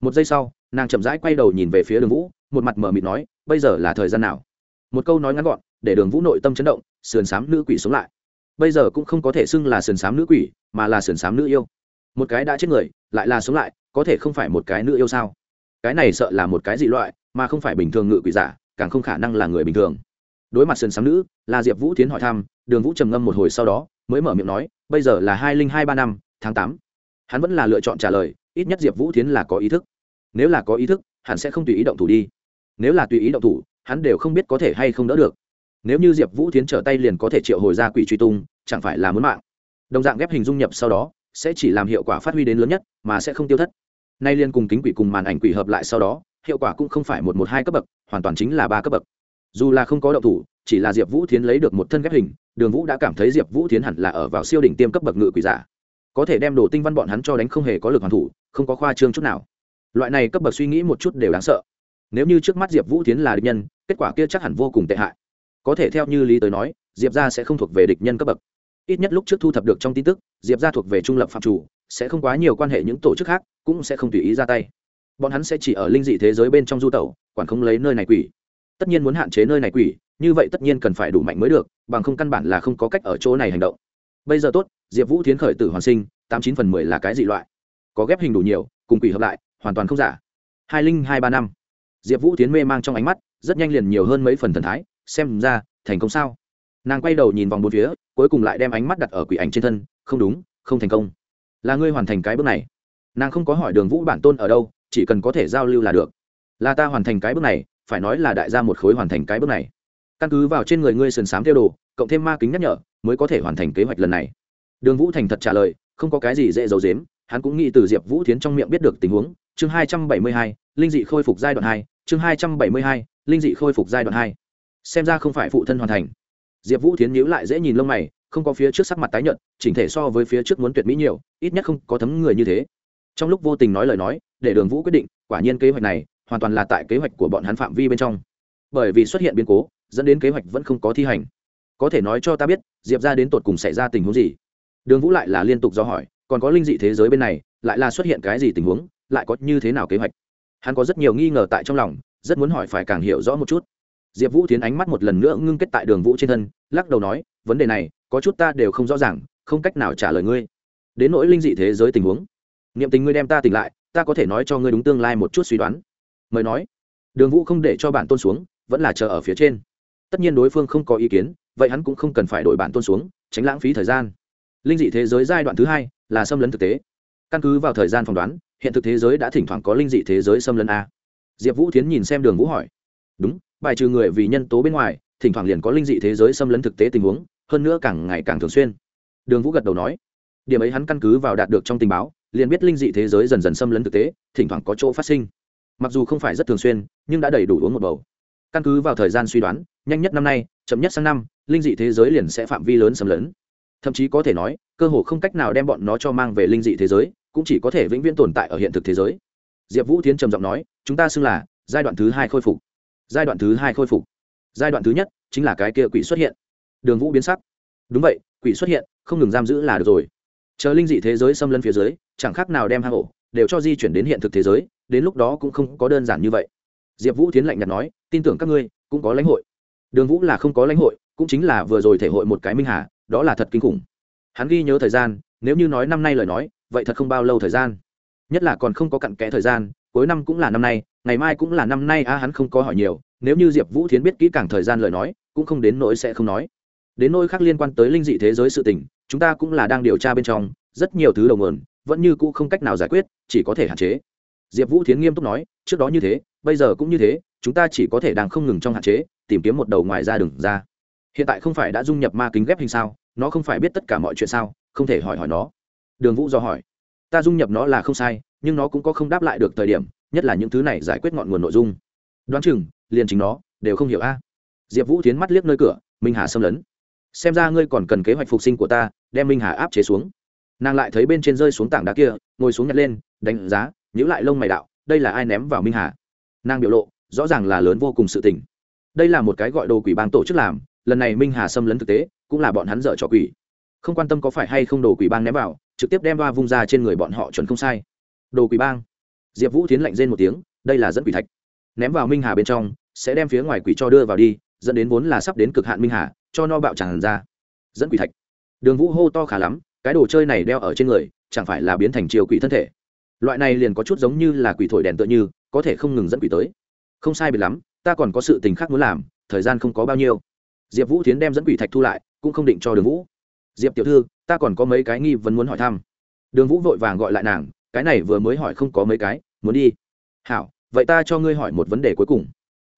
Một giây sau, nàng chậm rãi quay đầu nhìn về phía đường vũ, một mặt mở mịt nói, bây giờ là thời gian nào? Một câu nói ngắn gọn, để đường vũ nội tâm chấn động, sườn s nữ quỷ sống lại. Bây giờ cũng không có thể xưng là sườn s nữ quỷ, mà là sườn s nữ yêu. Một cái đã chết người, lại là sống lại, có thể không phải một cái nữ yêu sao? Cái này sợ là một cái dị loại, mà không phải bình thường ngự quỷ giả, càng không khả năng là người bình thường. Đối mặt sườn sám nữ là diệp vũ tiến hỏi thăm, đường vũ trầm ngâm một hồi sau đó, mới mở miệng nói, bây giờ là hai nghìn hai ba năm, tháng tám. Hắn vẫn là lựa chọn trả lời, ít nhất diệp vũ tiến là có ý thức. Nếu là có ý thức, hắn sẽ không tùy ý động thủ đi. Nếu là tùy ý động thủ, hắn đều không biết có thể hay không đỡ được. Nếu như diệp vũ tiến trở tay liền có thể triệu hồi ra quỷ truy tung, chẳng phải là muốn mạng. Đồng dạng ghép hình dung nhập sau đó, sẽ chỉ làm hiệu quả phát huy đến lớn nhất, mà sẽ không tiêu thất nay liên cùng kính quỷ cùng màn ảnh quỷ hợp lại sau đó, hiệu quả cũng không phải một một hai cấp bậc, hoàn toàn chính là ba cấp bậc. Dù là không có động thủ, chỉ là diệp vũ thiến lấy được một thân ghép hình, đường vũ đã cảm thấy diệp vũ thiến hẳn là ở vào siêu đỉnh tiêm cấp bậc ngự quỷ giả. Có thể đem đồ tinh văn bọn hắn cho đánh không hề có lực hoàn thủ, không có khoa trương chút nào. Loại này cấp bậc suy nghĩ một chút đều đáng sợ. Nếu như trước mắt diệp vũ tiến là địch nhân, kết quả kia chắc hẳn vô cùng tệ hại. Có thể theo như lý tới nói, diệp ra sẽ không thuộc về địch nhân cấp bậc. Ít nhất lúc trước thu thập được trong tin tức, diệp ra thuộc về trung lập phạm chủ sẽ không quá nhiều quan hệ những tổ chức khác, cũng sẽ không tùy ý ra tay. Bọn hắn sẽ chỉ ở linh dị thế giới bên trong du tẩu, quản không lấy nơi này quỷ. Tất nhiên muốn hạn chế nơi này quỷ, như vậy tất nhiên cần phải đủ mạnh mới được, bằng không căn bản là không có cách ở chỗ này hành động. Bây giờ tốt, diệp vũ tiến khởi tử hoàn sinh, tám chín phần mười là cái dị loại. Có ghép hình đủ nhiều, cùng quỷ hợp lại, hoàn toàn không giả. Hai linh, hai ba năm. Diệp vũ tiến mê mang trong ánh mắt, rất nhanh liền nhiều hơn mấy phần thần thái, xem ra, thành công sao? Nàng quay đầu nhìn vòng bốn phía, cuối cùng lại đem ánh mắt đặt ở quỷ ảnh trên thân, không đúng, không thành công là ngươi hoàn thành cái bước này. Nàng không có hỏi đường vũ bản tôn ở đâu, chỉ cần có thể giao lưu là được. Là ta hoàn thành cái bước này, phải nói là đại gia một khối hoàn thành cái bước này. Căn cứ vào trên người ngươi sườn s á m theo đồ, cộng thêm ma kính nhắc nhở, mới có thể hoàn thành kế hoạch lần này. Đường vũ thành thật trả lời, không có cái gì dễ dầu dếm hắn cũng nghĩ từ diệp vũ tiến trong miệng biết được tình huống. Chương hai trăm bảy mươi hai, linh dị khôi phục giai đoạn hai, chương hai trăm bảy mươi hai, linh dị khôi phục giai đoạn hai. Xem ra không phải phụ thân hoàn thành. Diệp vũ tiến nhíu lại dễ nhìn lông mày không có phía trước sắc mặt tái nhợt, chỉnh thể so với phía trước muốn tuyệt mỹ nhiều, ít nhất không có thấm người như thế. Trong lúc vô tình nói lời nói, để đường vũ quyết định, quả nhiên kế hoạch này hoàn toàn là tại kế hoạch của bọn hắn phạm vi bên trong. Bởi vì xuất hiện biến cố, dẫn đến kế hoạch vẫn không có thi hành. Có thể nói cho ta biết, diệp ra đến tột cùng xảy ra tình huống gì? Đường vũ lại là liên tục do hỏi, còn có linh dị thế giới bên này, lại là xuất hiện cái gì tình huống, lại có như thế nào kế hoạch? Hắn có rất nhiều nghi ngờ tại trong lòng, rất muốn hỏi phải càng hiểu rõ một chút. Diệp vũ tiến ánh mắt một lần nữa ngưng kết tại đường vũ trên thân, lắc đầu nói, vấn đề này có chút ta đều không rõ ràng, không cách nào trả lời ngươi. Đến nỗi linh dị thế giới tình huống, niệm tình ngươi đem ta tỉnh lại, ta có thể nói cho ngươi đúng tương lai một chút suy đoán. Mời nói. Đường vũ không để cho bản tôn xuống, vẫn là chờ ở phía trên. Tất nhiên đối phương không có ý kiến, vậy hắn cũng không cần phải đổi bản tôn xuống, tránh lãng phí thời gian. Linh dị thế giới giai đoạn thứ hai là xâm lấn thực tế. Căn cứ vào thời gian phỏng đoán, hiện thực thế giới đã thỉnh thoảng có linh dị thế giới xâm lấn a. Diệp vũ tiến nhìn xem đường vũ hỏi. Đúng, bài trừ người vì nhân tố bên ngoài, thỉnh thoảng liền có linh dị thế giới xâm lấn thực tế tình huống hơn nữa càng ngày càng thường xuyên. Đường vũ gật đầu nói, điểm ấy hắn căn cứ vào đạt được trong tình báo, liền biết linh dị thế giới dần dần xâm lấn thực tế, thỉnh thoảng có chỗ phát sinh. Mặc dù không phải rất thường xuyên, nhưng đã đầy đủ uống một bầu. Căn cứ vào thời gian suy đoán, nhanh nhất năm nay, chậm nhất sang năm, linh dị thế giới liền sẽ phạm vi lớn xâm lấn. Thậm chí có thể nói, cơ hồ không cách nào đem bọn nó cho mang về linh dị thế giới, cũng chỉ có thể vĩnh viễn tồn tại ở hiện thực thế giới. Diệp vũ tiến trầm giọng nói, chúng ta xưng là giai đoạn thứ hai khôi phục. Giai đoạn thứ hai khôi phục. Giai đoạn thứ nhất chính là cái kia quỷ xuất hiện đường vũ biến sắc. Đúng vậy, quỷ xuất hiện, không ngừng giam giữ là được rồi. Chờ linh dị thế giới xâm lấn phía dưới, chẳng khác nào đem hang ổ, đều cho di chuyển đến hiện thực thế giới, đến lúc đó cũng không có đơn giản như vậy. Diệp vũ tiến lạnh nhạt nói, tin tưởng các ngươi, cũng có lãnh hội. Đường vũ là không có lãnh hội, cũng chính là vừa rồi thể hội một cái minh hà, đó là thật kinh khủng. Hắn ghi nhớ thời gian, nếu như nói năm nay lời nói, vậy thật không bao lâu thời gian. Nhất là còn không có cặn kẽ thời gian, cuối năm cũng là năm nay, ngày mai cũng là năm nay, a, hắn không có hỏi nhiều, nếu như diệp vũ thiến biết kỹ càng thời gian lời nói, cũng không đến nỗi sẽ không nói đến nỗi khác liên quan tới linh dị thế giới sự tình, chúng ta cũng là đang điều tra bên trong, rất nhiều thứ đầu nguồn, vẫn như cũ không cách nào giải quyết, chỉ có thể hạn chế. Diệp vũ thiến nghiêm túc nói, trước đó như thế, bây giờ cũng như thế, chúng ta chỉ có thể đang không ngừng trong hạn chế, tìm kiếm một đầu ngoài ra đừng ra. Hiện tại không phải đã dung nhập ma kính ghép hình sao, nó không phải biết tất cả mọi chuyện sao, không thể hỏi hỏi nó. Đường vũ do hỏi, ta dung nhập nó là không sai, nhưng nó cũng có không đáp lại được thời điểm, nhất là những thứ này giải quyết ngọn nguồn nội dung. Đoán chừng, liền chính nó, đều không hiểu a. Diệp vũ tiến mắt liếc nơi cửa minh hà xâm lấn xem ra ngươi còn cần kế hoạch phục sinh của ta, đem minh hà áp chế xuống. Nàng lại thấy bên trên rơi xuống tảng đá kia, ngồi xuống nhặt lên, đánh giá nhữ lại lông mày đạo, đây là ai ném vào minh hà? Nàng biểu lộ, rõ ràng là lớn vô cùng sự tình. Đây là một cái gọi đồ quỷ bang tổ chức làm, lần này minh hà xâm lấn thực tế, cũng là bọn hắn dở trò quỷ. Không quan tâm có phải hay không đồ quỷ bang ném vào, trực tiếp đem ba vung ra trên người bọn họ chuẩn không sai. Đồ quỷ bang. Diệp vũ tiến lạnh rên một tiếng, đây là dẫn quỷ thạch. Ném vào minh hà bên trong, sẽ đem phía ngoài quỷ cho đưa vào đi, dẫn đến vốn là sắp đến cực hạn minh hà cho no bạo tràn ra. Dẫn quỷ thạch. Đường vũ hô to khá lắm, cái đồ chơi này đeo ở trên người, chẳng phải là biến thành chiều quỷ thân thể. Loại này liền có chút giống như là quỷ thổi đèn tựa như, có thể không ngừng dẫn quỷ tới. Không sai biệt lắm, ta còn có sự tình khác muốn làm, thời gian không có bao nhiêu. Diệp vũ tiến đem dẫn quỷ thạch thu lại, cũng không định cho đường vũ. Diệp tiểu thư, ta còn có mấy cái nghi vấn muốn hỏi thăm. Đường vũ vội vàng gọi lại nàng, cái này vừa mới hỏi không có mấy cái, muốn đi. Hảo, vậy ta cho ngươi hỏi một vấn đề cuối cùng.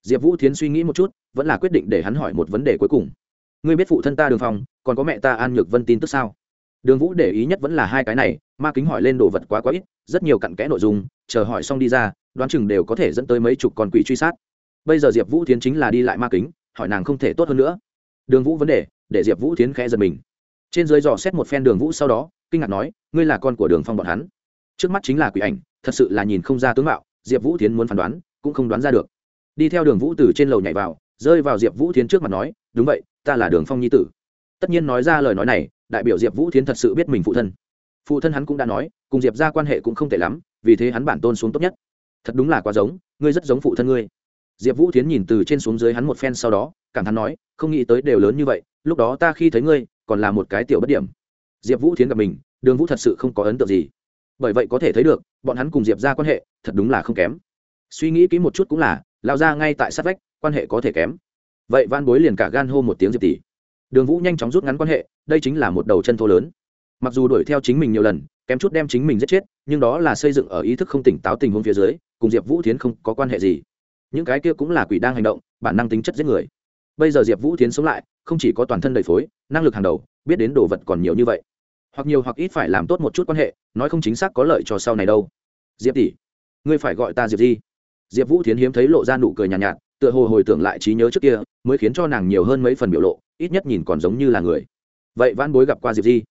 Diệp vũ tiến suy nghĩ một chút, vẫn là quyết định để hắn hỏi một vấn đề cuối cùng ngươi biết phụ thân ta đường phong còn có mẹ ta an nhược vân tin tức sao? Đường vũ để ý nhất vẫn là hai cái này, ma kính hỏi lên đồ vật quá quá ít, rất nhiều cặn kẽ nội dung, chờ hỏi xong đi ra, đoán chừng đều có thể dẫn tới mấy chục con quỷ truy sát. Bây giờ diệp vũ tiến chính là đi lại ma kính, hỏi nàng không thể tốt hơn nữa. Đường vũ vấn đề, để diệp vũ tiến khẽ giật mình. Trên dưới dò xét một phen đường vũ sau đó, kinh ngạc nói, ngươi là con của đường phong bọn hắn. Trước mắt chính là quỷ ảnh, thật sự là nhìn không ra tướng mạo, diệp vũ tiến muốn phán đoán, cũng không đoán ra được. Đi theo đường vũ từ trên lầu nhảy vào, rơi vào diệp vũ tiến trước mặt nói đúng vậy, ta là đường phong nhi tử. Tất nhiên nói ra lời nói này, đại biểu diệp vũ Thiến thật sự biết mình phụ thân. Phụ thân hắn cũng đã nói, cùng diệp ra quan hệ cũng không tệ lắm, vì thế hắn bản tôn xuống tốt nhất. Thật đúng là quá giống, ngươi rất giống phụ thân ngươi. Diệp vũ Thiến nhìn từ trên xuống dưới hắn một phen sau đó, cảm thán nói, không nghĩ tới đều lớn như vậy, lúc đó ta khi thấy ngươi, còn là một cái tiểu bất điểm. Diệp vũ Thiến gặp mình, đường vũ thật sự không có ấn tượng gì. Bởi vậy có thể thấy được, bọn hắn cùng diệp ra quan hệ, thật đúng là không kém. Suy nghĩ kỹ một chút cũng là lao ra ngay tại sát vách, quan hệ có thể kém vậy van bối liền cả gan hô một tiếng diệp tỷ. Đường vũ nhanh chóng rút ngắn quan hệ đây chính là một đầu chân thô lớn. Mặc dù đuổi theo chính mình nhiều lần kém chút đem chính mình giết chết nhưng đó là xây dựng ở ý thức không tỉnh táo tình huống phía dưới cùng diệp vũ tiến không có quan hệ gì. Những cái kia cũng là quỷ đang hành động bản năng tính chất giết người. Bây giờ diệp vũ tiến sống lại không chỉ có toàn thân đầy phối năng lực hàng đầu biết đến đồ vật còn nhiều như vậy. Hoặc nhiều hoặc ít phải làm tốt một chút quan hệ nói không chính xác có lợi cho sau này đâu. Diệp tỷ ngươi phải gọi ta diệp di. Diệp vũ tiến hiếm thấy lộ ra nụ cười nhàn nhạt, nhạt tựa hồ hồi tưởng lại trí nhớ trước kia, mới khiến cho nàng nhiều hơn mấy phần biểu lộ, ít nhất nhìn còn giống như là người. Vậy văn bối gặp qua diệp di?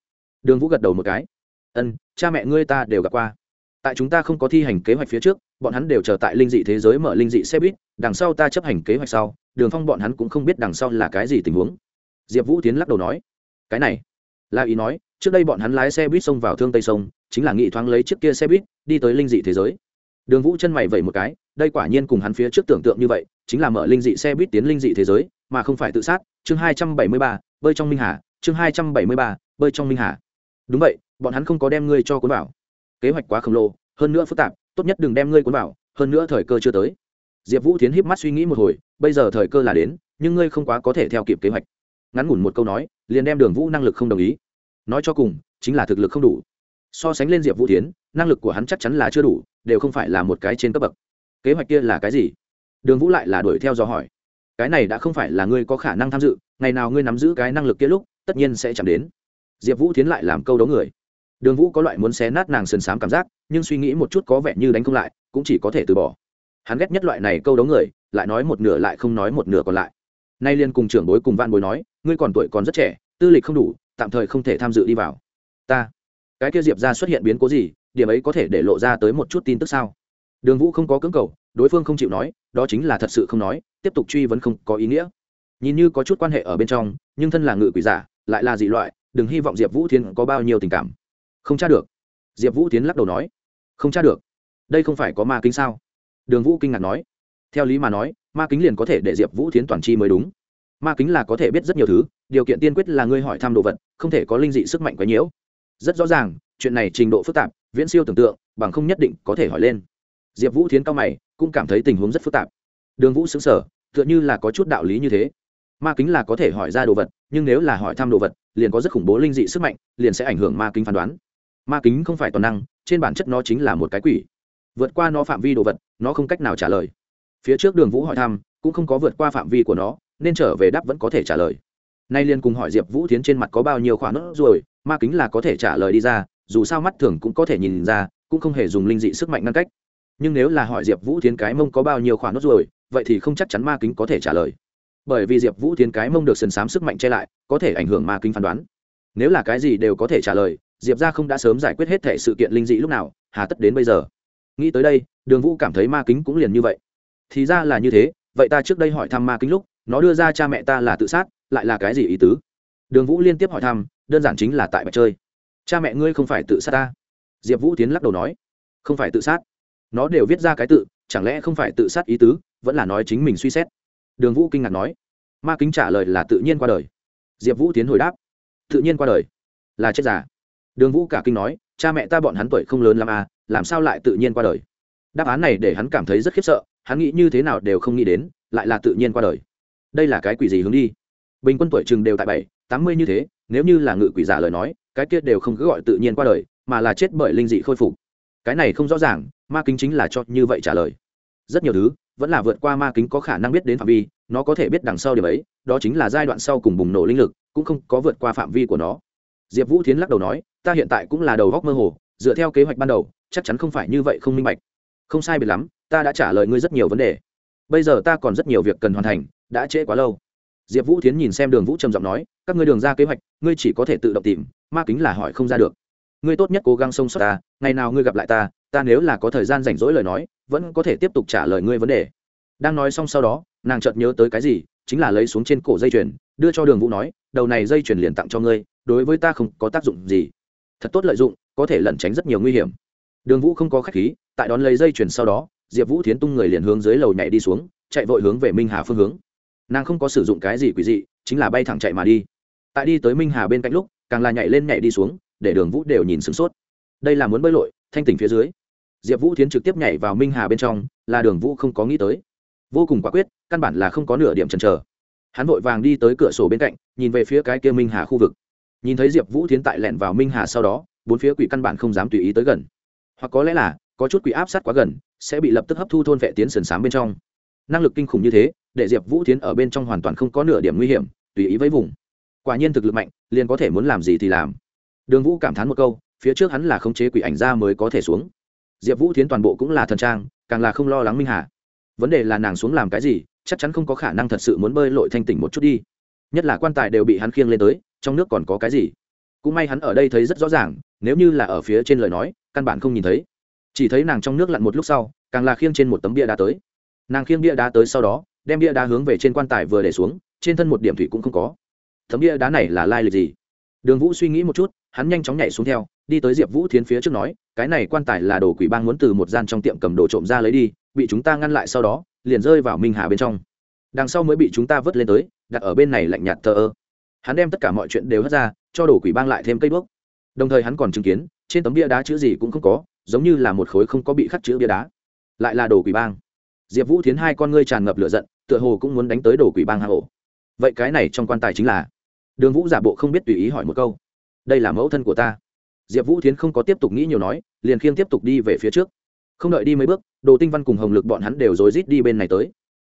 Đường vũ gật đầu một cái. Ân, cha mẹ ngươi ta đều gặp qua. Tại chúng ta không có thi hành kế hoạch phía trước, bọn hắn đều chờ tại linh dị thế giới mở linh dị xe buýt, đằng sau ta chấp hành kế hoạch sau, đường phong bọn hắn cũng không biết đằng sau là cái gì tình huống. Diệp vũ tiến lắc đầu nói. Cái này là ý nói, trước đây bọn hắn lái xe buýt xông vào thương tây sông, chính là nghị thoáng lấy chiếc kia xe buýt, đi tới linh dị thế giới. Đường vũ chân mày vẩy một cái, đây quả nhiên cùng hắn phía trước tưởng tượng như vậy chính là mở linh dị xe buýt tiến linh dị thế giới, mà không phải tự sát. Chương hai trăm bảy mươi ba, bơi trong minh hà. Chương hai trăm bảy mươi ba, bơi trong minh hà. Đúng vậy, bọn hắn không có đem ngươi cho cuốn vào. Kế hoạch quá khổng lồ, hơn nữa phức tạp, tốt nhất đừng đem ngươi cuốn vào, hơn nữa thời cơ chưa tới. Diệp vũ tiến híp mắt suy nghĩ một hồi, bây giờ thời cơ là đến, nhưng ngươi không quá có thể theo kịp kế hoạch. Ngắn ngủn một câu nói, liền đem đường vũ năng lực không đồng ý. Nói cho cùng, chính là thực lực không đủ. So sánh lên diệp vũ tiến năng lực của hắn chắc chắn là chưa đủ, đều không phải là một cái trên cấp bậc. Kế hoạch kia là cái gì? Đường vũ lại là đuổi theo do hỏi. Cái này đã không phải là ngươi có khả năng tham dự, ngày nào ngươi nắm giữ cái năng lực kia lúc, tất nhiên sẽ chẳng đến. Diệp vũ tiến lại làm câu đấu người. Đường vũ có loại muốn xé nát nàng sần s á m cảm giác, nhưng suy nghĩ một chút có vẻ như đánh không lại, cũng chỉ có thể từ bỏ. Hắn ghét nhất loại này câu đấu người, lại nói một nửa lại không nói một nửa còn lại. Nay liên cùng trưởng bối cùng van bối nói, ngươi còn tuổi còn rất trẻ, tư lịch không đủ, tạm thời không thể tham dự đi vào. Ta. Cái kia diệp ra xuất hiện biến cố gì, điểm ấy có thể để lộ ra tới một chút tin tức sao? Đường vũ không có cưỡng cầu, đối phương không chịu nói, đó chính là thật sự không nói, tiếp tục truy vấn không có ý nghĩa. Nhìn như có chút quan hệ ở bên trong, nhưng thân là ngự quỷ giả, lại là dị loại, đừng hy vọng diệp vũ thiên có bao nhiêu tình cảm. Không tra được. Diệp vũ tiến lắc đầu nói. Không tra được. Đây không phải có ma kính sao? Đường vũ kinh ngạc nói. Theo lý mà nói, ma kính liền có thể để diệp vũ tiến toàn chi mới đúng. Ma kính là có thể biết rất nhiều thứ, điều kiện tiên quyết là ngươi hỏi thăm đồ vật, không thể có linh dị sức mạnh quá nhiễu rất rõ ràng, chuyện này trình độ phức tạp, viễn siêu tưởng tượng, bằng không nhất định có thể hỏi lên diệp vũ thiến cao mày, cũng cảm thấy tình huống rất phức tạp. Đường vũ xứng sở tựa như là có chút đạo lý như thế. Ma kính là có thể hỏi ra đồ vật, nhưng nếu là hỏi thăm đồ vật, liền có rất khủng bố linh dị sức mạnh, liền sẽ ảnh hưởng ma kính phán đoán. Ma kính không phải toàn năng, trên bản chất nó chính là một cái quỷ. Vượt qua nó phạm vi đồ vật, nó không cách nào trả lời. Phía trước đường vũ hỏi thăm, cũng không có vượt qua phạm vi của nó, nên trở về đáp vẫn có thể trả lời. Nay liên cùng hỏi diệp vũ tiến trên mặt có bao nhiêu khoản nốt rồi ma kính là có thể trả lời đi ra, dù sao mắt thường cũng có thể nhìn ra, cũng không hề dùng linh dị sức mạnh ngăn cách nhưng nếu là hỏi diệp vũ tiến cái mông có bao nhiêu khoản nốt ruồi, vậy thì không chắc chắn ma kính có thể trả lời. Bởi vì diệp vũ tiến cái mông được sần sám sức mạnh che lại, có thể ảnh hưởng ma kính phán đoán. Nếu là cái gì đều có thể trả lời, diệp ra không đã sớm giải quyết hết thể sự kiện linh dị lúc nào, hà tất đến bây giờ. Nghĩ tới đây, đường vũ cảm thấy ma kính cũng liền như vậy. Thì ra là như thế, vậy ta trước đây hỏi thăm ma kính lúc, nó đưa ra cha mẹ ta là tự sát, lại là cái gì ý tứ? Đường vũ liên tiếp hỏi thăm, đơn giản chính là tại bạch chơi. Cha mẹ ngươi không phải tự sát ta? Diệp vũ tiến lắc đầu nói, không phải tự sát nó đều viết ra cái tự, chẳng lẽ không phải tự sát ý tứ, vẫn là nói chính mình suy xét? Đường vũ kinh ngạc nói. Ma kính trả lời là tự nhiên qua đời. Diệp vũ tiến hồi đáp. Tự nhiên qua đời? Là chết giả đường vũ cả kinh nói, cha mẹ ta bọn hắn tuổi không lớn l à làm sao lại tự nhiên qua đời? Đáp án này để hắn cảm thấy rất khiếp sợ, hắn nghĩ như thế nào đều không nghĩ đến, lại là tự nhiên qua đời. Đây là cái quỷ gì hướng đi? Bình quân tuổi chừng đều tại bảy, tám mươi như thế, nếu như là ngự quỷ giả lời nói, cái kia đều không cứ gọi tự nhiên qua đời, mà là chết bởi linh dị khôi phục cái này không rõ ràng, ma kính chính là cho như vậy trả lời. Rất nhiều thứ, vẫn là vượt qua ma kính có khả năng biết đến phạm vi, nó có thể biết đằng sau điểm ấy, đó chính là giai đoạn sau cùng bùng nổ linh lực, cũng không có vượt qua phạm vi của nó. Diệp vũ thiến lắc đầu nói, ta hiện tại cũng là đầu góc mơ hồ, dựa theo kế hoạch ban đầu, chắc chắn không phải như vậy không minh bạch. Không sai biệt lắm, ta đã trả lời ngươi rất nhiều vấn đề. Bây giờ ta còn rất nhiều việc cần hoàn thành, đã trễ quá lâu. Diệp vũ tiến nhìn xem đường vũ trầm giọng nói, các ngươi đường ra kế hoạch, ngươi chỉ có thể tự động tìm, ma kính là hỏi không ra được ngươi tốt nhất cố gắng sống sót ta, ngày nào ngươi gặp lại ta ta nếu là có thời gian rảnh rỗi lời nói, vẫn có thể tiếp tục trả lời ngươi vấn đề. Đang nói xong sau đó, nàng chợt nhớ tới cái gì, chính là lấy xuống trên cổ dây chuyền, đưa cho đường vũ nói, đầu này dây chuyền liền tặng cho ngươi, đối với ta không có tác dụng gì. Thật tốt lợi dụng, có thể lẩn tránh rất nhiều nguy hiểm. Đường vũ không có khách khí, tại đón lấy dây chuyền sau đó, diệp vũ tiến tung người liền hướng dưới lầu nhảy đi xuống, chạy vội hướng về minh hà phương hướng. Nàng không có sử dụng cái gì quỷ dị, chính là bay thẳng chạy mà đi. Tại đi tới minh hà bên cạnh lúc, càng là nhảy lên nhảy đi xuống để đường vũ đều nhìn sửng sốt. Đây là muốn bơi lội, thanh tỉnh phía dưới. Diệp vũ tiến trực tiếp nhảy vào minh hà bên trong, là đường vũ không có nghĩ tới. Vô cùng quả quyết, căn bản là không có nửa điểm chần chờ. Hắn vội vàng đi tới cửa sổ bên cạnh, nhìn về phía cái kia minh hà khu vực. Nhìn thấy diệp vũ tiến tại lẹn vào minh hà sau đó, bốn phía quỷ căn bản không dám tùy ý tới gần. Hoặc có lẽ là, có chút quỷ áp sát quá gần, sẽ bị lập tức hấp thu thôn vệ tiến sườn s bên trong. Năng lực kinh khủng như thế, để diệp vũ tiến ở bên trong hoàn toàn không có nửa điểm nguy hiểm, tùy ý với vùng. Quả nhiên thực lực mạnh, liền có thể muốn làm gì thì làm đường vũ cảm thán một câu, phía trước hắn là khống chế quỷ ảnh ra mới có thể xuống. Diệp vũ tiến toàn bộ cũng là thần trang, càng là không lo lắng minh hà. Vấn đề là nàng xuống làm cái gì, chắc chắn không có khả năng thật sự muốn bơi lội thanh tỉnh một chút đi. Nhất là quan tài đều bị hắn khiêng lên tới, trong nước còn có cái gì? Cũng may hắn ở đây thấy rất rõ ràng, nếu như là ở phía trên lời nói, căn bản không nhìn thấy. Chỉ thấy nàng trong nước lặn một lúc sau, càng là khiêng trên một tấm bia đá tới. Nàng khiêng bia đá tới sau đó, đem bia đá hướng về trên quan tài vừa để xuống, trên thân một điểm thủy cũng không có. Tấm bia đá này là lai lịch gì? Đường vũ suy nghĩ một chút hắn nhanh chóng nhảy xuống theo, đi tới diệp vũ thiến phía trước nói, cái này quan tài là đồ quỷ bang muốn từ một gian trong tiệm cầm đồ trộm ra lấy đi, bị chúng ta ngăn lại sau đó, liền rơi vào minh hà bên trong. Đằng sau mới bị chúng ta vớt lên tới, đặt ở bên này lạnh nhạt thờ ơ. Hắn đem tất cả mọi chuyện đều hất ra, cho đồ quỷ bang lại thêm cây bước đồng thời hắn còn chứng kiến, trên tấm bia đá chữ gì cũng không có, giống như là một khối không có bị khắc chữ bia đá. Lại là đồ quỷ bang. Diệp vũ thiến hai con ngươi tràn ngập lửa giận, tựa hồ cũng muốn đánh tới đồ quỷ bang hạ hộ vậy cái này trong quan tài chính là? Đường vũ giả bộ không biết tùy ý hỏi một câu đây là mẫu thân của ta. Diệp vũ thiến không có tiếp tục nghĩ nhiều nói, liền khiêng tiếp tục đi về phía trước. Không đợi đi mấy bước, đồ tinh văn cùng hồng lực bọn hắn đều rối rít đi bên này tới.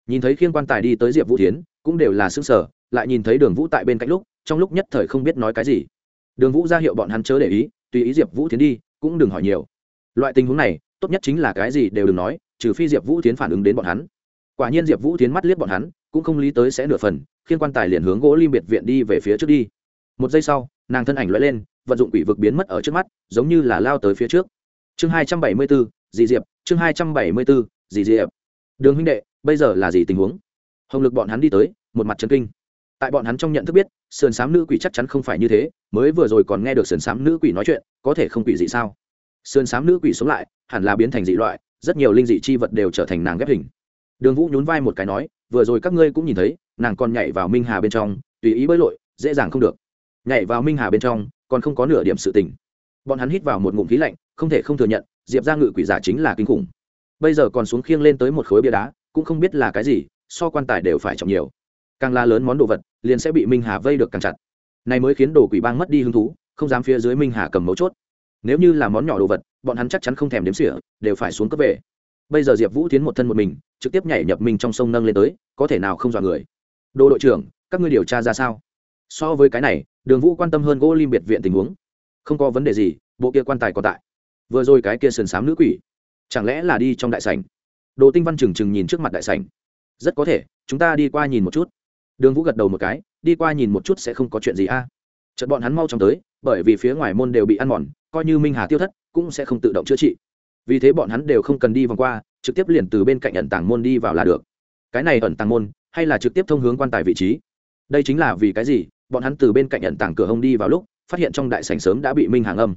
Nhìn thấy khiêng quan tài đi tới diệp vũ thiến, cũng đều là xương sở lại nhìn thấy đường vũ tại bên cạnh lúc, trong lúc nhất thời không biết nói cái gì. Đường vũ ra hiệu bọn hắn chớ để ý, tùy ý diệp vũ thiến đi, cũng đừng hỏi nhiều. Loại tình huống này, tốt nhất chính là cái gì đều đừng nói, trừ phi diệp vũ tiến phản ứng đến bọn hắn. Quả nhiên diệp vũ tiến mắt liếc bọn hắn, cũng không lý tới sẽ nửa phần khiên quan tài liền hướng gỗ lim biệt viện đi về phía trước đi. Một giây sau nàng thân ảnh lóe lên, vận dụng quỷ vực biến mất ở trước mắt, giống như là lao tới phía trước. Chương hai trăm bảy mươi bốn, dì diệp, chương hai trăm bảy mươi bốn, dì diệp. Đường huynh đệ, bây giờ là gì tình huống? Hồng lực bọn hắn đi tới, một mặt trần kinh. Tại bọn hắn trong nhận thức biết, sườn s á m nữ quỷ chắc chắn không phải như thế, mới vừa rồi còn nghe được sườn s á m nữ quỷ nói chuyện, có thể không quỷ gì sao? Sườn s á m nữ quỷ sống lại, hẳn là biến thành dị loại, rất nhiều linh dị chi vật đều trở thành nàng ghép hình. Đường vũ nhún vai một cái nói, vừa rồi các ngươi cũng nhìn thấy, nàng còn nhảy vào minh hà bên trong, tùy ý bơi lội, dễ dàng không được nhảy vào minh hà bên trong, còn không có nửa điểm sự tình. Bọn hắn hít vào một ngụm khí lạnh, không thể không thừa nhận, diệp ra ngự quỷ giả chính là kinh khủng. Bây giờ còn xuống khiêng lên tới một khối bia đá, cũng không biết là cái gì, so quan tài đều phải trọng nhiều. Càng la lớn món đồ vật, liền sẽ bị minh hà vây được càng chặt. Này mới khiến đồ quỷ bang mất đi hứng thú, không dám phía dưới minh hà cầm mấu chốt. Nếu như là món nhỏ đồ vật, bọn hắn chắc chắn không thèm đếm sỉa đều phải xuống cấp về. Bây giờ diệp vũ tiến một thân một mình, trực tiếp nhảy nhập mình trong sông nâng lên tới, có thể nào không dọa người? Đồ đội trưởng, các ngươi điều tra ra sao? So với cái này đường vũ quan tâm hơn gỗ lim biệt viện tình huống. Không có vấn đề gì, bộ kia quan tài còn tại. Vừa rồi cái kia sườn s á m nữ quỷ, chẳng lẽ là đi trong đại sảnh? Đồ tinh văn trừng trừng nhìn trước mặt đại sảnh. Rất có thể, chúng ta đi qua nhìn một chút. Đường vũ gật đầu một cái, đi qua nhìn một chút sẽ không có chuyện gì a. À. chợt bọn hắn mau chóng tới, bởi vì phía ngoài môn đều bị ăn mòn, coi như minh hà tiêu thất, cũng sẽ không tự động chữa trị. Vì thế bọn hắn đều không cần đi vòng qua, trực tiếp liền từ bên cạnh ẩn tàng môn đi vào là được. Cái này ẩn tàng môn, hay là trực tiếp thông hướng quan tài vị trí? Đây chính là vì cái gì? Bọn hắn từ bên cạnh ẩn tàng cửa hông đi vào lúc, phát hiện trong đại sảnh sớm đã bị minh hàng âm.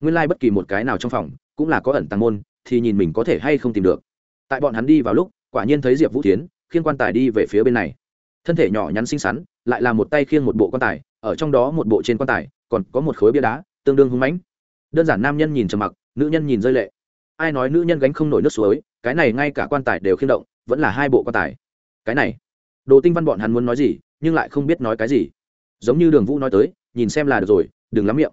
Nguyên lai、like、bất kỳ một cái nào trong phòng, cũng là có ẩn tàng môn, thì nhìn mình có thể hay không tìm được. Tại bọn hắn đi vào lúc, quả nhiên thấy diệp vũ tiến khiên quan tài đi về phía bên này. Thân thể nhỏ nhắn xinh xắn, lại là một tay khiêng một bộ quan tài, ở trong đó một bộ trên quan tài, còn có một khối bia đá, tương đương hung mãnh. Đơn giản nam nhân nhìn trầm mặc, nữ nhân nhìn rơi lệ. Ai nói nữ nhân gánh không nổi nước suối, cái này ngay cả quan tài đều khiêng động, vẫn là hai bộ quan tài. Cái này, đồ tinh văn bọn hắn muốn nói gì, nhưng lại không biết nói cái gì giống như đường vũ nói tới, nhìn xem là được rồi, đừng lắm miệng.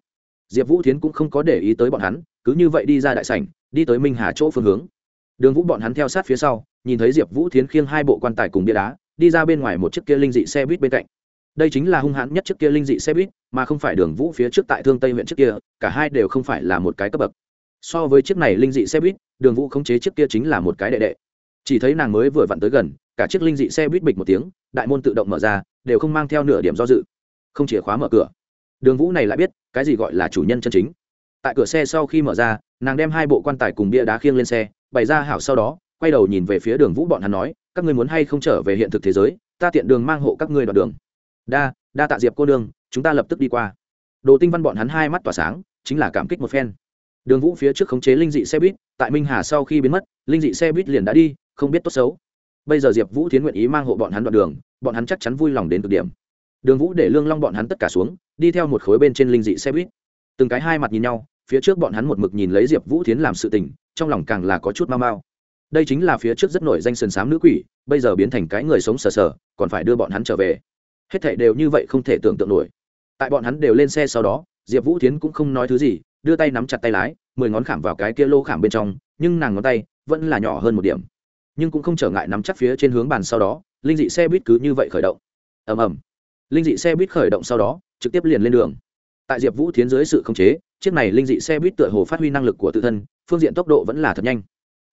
Diệp vũ thiến cũng không có để ý tới bọn hắn, cứ như vậy đi ra đại sảnh, đi tới minh hà chỗ phương hướng. Đường vũ bọn hắn theo sát phía sau, nhìn thấy diệp vũ thiến khiêng hai bộ quan tài cùng bia đá, đi ra bên ngoài một chiếc kia linh dị xe buýt bên cạnh. Đây chính là hung hãn nhất chiếc kia linh dị xe buýt, mà không phải đường vũ phía trước tại thương tây huyện trước kia, cả hai đều không phải là một cái cấp bậc. So với chiếc này linh dị xe buýt, đường vũ khống chế chiếc kia chính là một cái đệ đệ. Chỉ thấy nàng mới vừa vặn tới gần, cả chiếc linh dị xe buýt bịch một tiếng, đại môn tự động mở ra, đều không mang theo nửa điểm do dự không chìa khóa mở cửa. Đường vũ này lại biết, cái gì gọi là chủ nhân chân chính. Tại cửa xe sau khi mở ra, nàng đem hai bộ quan tài cùng bia đá khiêng lên xe, bày ra hảo sau đó, quay đầu nhìn về phía đường vũ bọn hắn nói, các ngươi muốn hay không trở về hiện thực thế giới, ta tiện đường mang hộ các ngươi đoạn đường. Đa đa tạ diệp cô đường chúng ta lập tức đi qua. Đồ tinh văn bọn hắn hai mắt tỏa sáng, chính là cảm kích một phen. Đường vũ phía trước khống chế linh dị xe buýt, tại minh hà sau khi biến mất, linh dị xe buýt liền đã đi, không biết tốt xấu. Bây giờ diệp vũ tiến nguyện ý mang hộ bọn hắn đoạn đường, bọn hắn chắc chắn vui lòng đến cực điểm đường vũ để lương long bọn hắn tất cả xuống, đi theo một khối bên trên linh dị xe buýt. Từng cái hai mặt nhìn nhau, phía trước bọn hắn một mực nhìn lấy diệp vũ tiến làm sự tình, trong lòng càng là có chút mau mau. Đây chính là phía trước rất nổi danh sườn s á m nữ quỷ, bây giờ biến thành cái người sống sờ sờ, còn phải đưa bọn hắn trở về. Hết thệ đều như vậy không thể tưởng tượng nổi. Tại bọn hắn đều lên xe sau đó, diệp vũ tiến cũng không nói thứ gì, đưa tay nắm chặt tay lái, mười ngón khảm vào cái kia lô khảm bên trong, nhưng nàng ngón tay vẫn là nhỏ hơn một điểm. Nhưng cũng không trở ngại nắm chắc phía trên hướng bàn sau đó, linh dị xe buýt cứ như vậy khởi động. Ầm ầm linh dị xe buýt khởi động sau đó, trực tiếp liền lên đường. Tại diệp vũ tiến dưới sự khống chế, chiếc này linh dị xe buýt tựa hồ phát huy năng lực của tự thân, phương diện tốc độ vẫn là thật nhanh.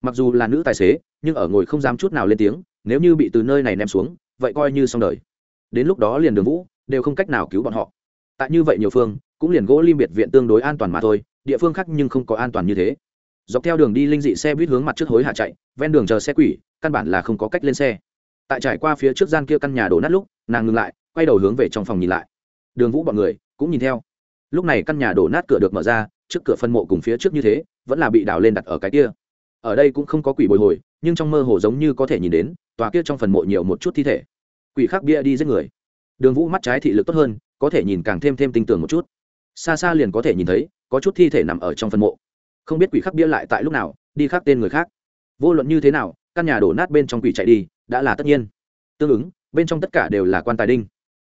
Mặc dù là nữ tài xế, nhưng ở ngồi không dám chút nào lên tiếng, nếu như bị từ nơi này ném xuống, vậy coi như xong đời. Đến lúc đó liền đường vũ, đều không cách nào cứu bọn họ. Tại như vậy nhiều phương, cũng liền gỗ lim biệt viện tương đối an toàn mà thôi, địa phương khác nhưng không có an toàn như thế. Dọc theo đường đi linh dị xe buýt hướng mặt trước hối hạ chạy, ven đường chờ xe quỷ, căn bản là không có cách lên xe. Tại trải qua phía trước gian kia căn nhà đổ nát lúc, nàng ngừng lại quay đầu hướng về trong phòng nhìn lại. Đường vũ bọn người cũng nhìn theo. Lúc này căn nhà đổ nát cửa được mở ra, trước cửa phân mộ cùng phía trước như thế, vẫn là bị đào lên đặt ở cái kia. Ở đây cũng không có quỷ bồi hồi, nhưng trong mơ hồ giống như có thể nhìn đến, tòa kia trong phần mộ nhiều một chút thi thể. Quỷ khác bia đi giết người. Đường vũ mắt trái thị lực tốt hơn, có thể nhìn càng thêm thêm tinh tường một chút. Xa xa liền có thể nhìn thấy, có chút thi thể nằm ở trong phần mộ. Không biết quỷ khắc bia lại tại lúc nào, đi khắc tên người khác. Vô luận như thế nào, căn nhà đổ nát bên trong quỷ chạy đi, đã là tất nhiên. Tương ứng, bên trong tất cả đều là quan tài đinh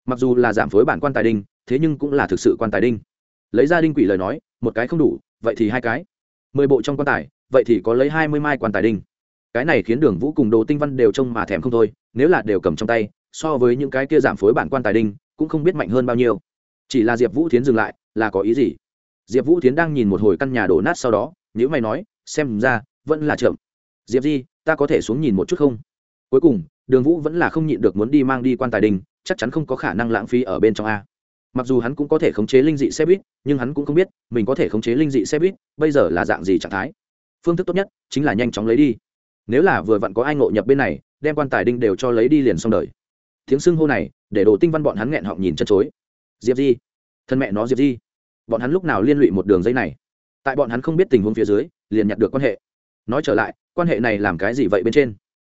mặc dù là giảm phối bản quan tài đinh, thế nhưng cũng là thực sự quan tài đinh. Lấy ra đinh quỷ lời nói, một cái không đủ, vậy thì hai cái. Mười bộ trong quan tài, vậy thì có lấy hai mươi mai quan tài đinh. Cái này khiến đường vũ cùng đồ tinh văn đều trông mà thèm không thôi, nếu là đều cầm trong tay, so với những cái kia giảm phối bản quan tài đinh, cũng không biết mạnh hơn bao nhiêu. Chỉ là diệp vũ tiến dừng lại, là có ý gì? Diệp vũ tiến đang nhìn một hồi căn nhà đổ nát sau đó nếu mày nói, xem ra, vẫn là chậm. Diệp di, ta có thể xuống nhìn một chút không? Cuối cùng, đường vũ vẫn là không nhịn được muốn đi mang đi quan tài đình chắc chắn không có khả năng lãng phí ở bên trong a. Mặc dù hắn cũng có thể khống chế linh dị xe buýt, nhưng hắn cũng không biết, mình có thể khống chế linh dị xe buýt bây giờ là dạng gì trạng thái. Phương thức tốt nhất chính là nhanh chóng lấy đi. Nếu là vừa vặn có ai ngộ nhập bên này, đem quan tài đinh đều cho lấy đi liền xong đời. Tiếng xưng hô này, để đồ tinh văn bọn hắn nghẹn họng nhìn chân chối. Diệp di. Thân mẹ nó diệp di. Bọn hắn lúc nào liên lụy một đường dây này? Tại bọn hắn không biết tình huống phía dưới, liền nhặt được quan hệ. Nói trở lại, quan hệ này làm cái gì vậy bên trên?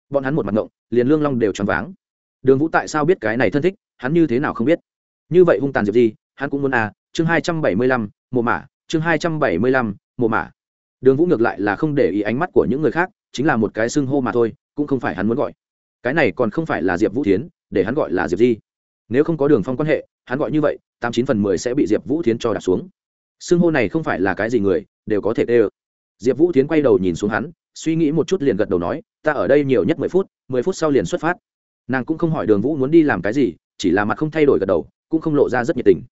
Bọn hắn một mặt ngộng, liền lương long đều choáng váng đường vũ tại sao biết cái này thân thích, hắn như thế nào không biết. Như vậy hung tàn diệp di, hắn cũng muốn à chương hai trăm bảy mươi lăm mùa mả. chương hai trăm bảy mươi lăm mùa mả. đường vũ ngược lại là không để ý ánh mắt của những người khác, chính là một cái xưng hô mà thôi, cũng không phải hắn muốn gọi. Cái này còn không phải là diệp vũ tiến để hắn gọi là diệp di. Nếu không có đường phong quan hệ, hắn gọi như vậy, tám chín phần mười sẽ bị diệp vũ tiến cho đặt xuống. Xưng hô này không phải là cái gì người, đều có thể tê ơ. Diệp vũ tiến quay đầu nhìn xuống hắn, suy nghĩ một chút liền gật đầu nói, ta ở đây nhiều nhất mười phút mười phút sau liền xuất phát nàng cũng không hỏi đường vũ muốn đi làm cái gì, chỉ là mặt không thay đổi gật đầu, cũng không lộ ra rất nhiệt tình.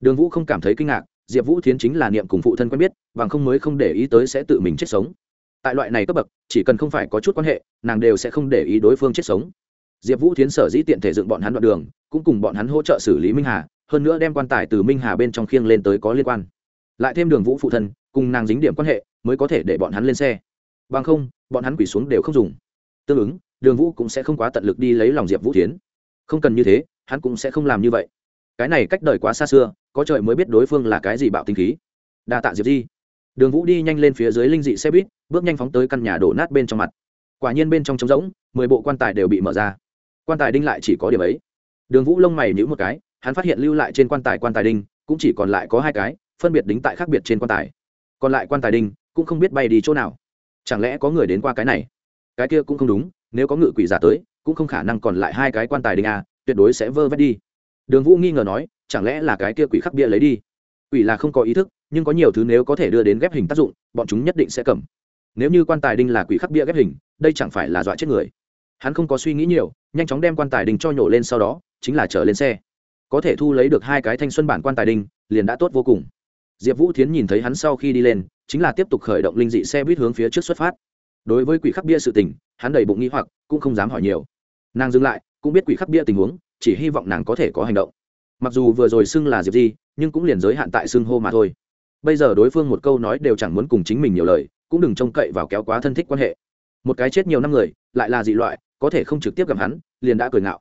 Đường vũ không cảm thấy kinh ngạc, diệp vũ thiến chính là niệm cùng phụ thân quen biết và không mới không để ý tới sẽ tự mình chết sống. Tại loại này cấp bậc, chỉ cần không phải có chút quan hệ, nàng đều sẽ không để ý đối phương chết sống. Diệp vũ thiến sở dĩ tiện thể dựng bọn hắn đoạn đường, cũng cùng bọn hắn hỗ trợ xử lý minh hà, hơn nữa đem quan tài từ minh hà bên trong khiêng lên tới có liên quan. Lại thêm đường vũ phụ thân, cùng nàng dính điểm quan hệ, mới có thể để bọn hắn lên xe. Bằng không, bọn hắn quỷ xuống đều không dùng. Tương ứng đường vũ cũng sẽ không quá tận lực đi lấy lòng diệp vũ tiến không cần như thế, hắn cũng sẽ không làm như vậy. Cái này cách đời quá xa xưa, có trời mới biết đối phương là cái gì bạo tinh khí. Đa tạ diệp di. Đường vũ đi nhanh lên phía dưới linh dị xe buýt, bước nhanh phóng tới căn nhà đổ nát bên trong mặt. Quả nhiên bên trong trống rỗng, mười bộ quan tài đều bị mở ra. Quan tài đinh lại chỉ có điểm ấy. Đường vũ lông mày nhữ một cái, hắn phát hiện lưu lại trên quan tài quan tài đinh, cũng chỉ còn lại có hai cái, phân biệt đính tại khác biệt trên quan tài. Còn lại quan tài đinh, cũng không biết bay đi chỗ nào. Chẳng lẽ có người đến qua cái này? Cái kia cũng không đúng nếu có ngự quỷ giả tới, cũng không khả năng còn lại hai cái quan tài đình a, tuyệt đối sẽ vơ vét đi. Đường vũ nghi ngờ nói, chẳng lẽ là cái kia quỷ khắc bia lấy đi? Quỷ là không có ý thức, nhưng có nhiều thứ nếu có thể đưa đến ghép hình tác dụng, bọn chúng nhất định sẽ cầm. Nếu như quan tài đinh là quỷ khắc bia ghép hình, đây chẳng phải là dọa chết người. Hắn không có suy nghĩ nhiều, nhanh chóng đem quan tài đinh cho nhổ lên sau đó, chính là chở lên xe. Có thể thu lấy được hai cái thanh xuân bản quan tài đinh, liền đã tốt vô cùng. Diệp vũ thiến nhìn thấy hắn sau khi đi lên, chính là tiếp tục khởi động linh dị xe buýt hướng phía trước xuất phát đối với quỷ khắc bia sự tình, hắn đầy bụng nghi hoặc, cũng không dám hỏi nhiều. Nàng dừng lại, cũng biết quỷ khắc bia tình huống, chỉ hy vọng nàng có thể có hành động. Mặc dù vừa rồi xưng là diệp di, nhưng cũng liền giới hạn tại xưng hô mà thôi. Bây giờ đối phương một câu nói đều chẳng muốn cùng chính mình nhiều lời, cũng đừng trông cậy vào kéo quá thân thích quan hệ. Một cái chết nhiều năm người, lại là dị loại, có thể không trực tiếp gặp hắn, liền đã cười ngạo.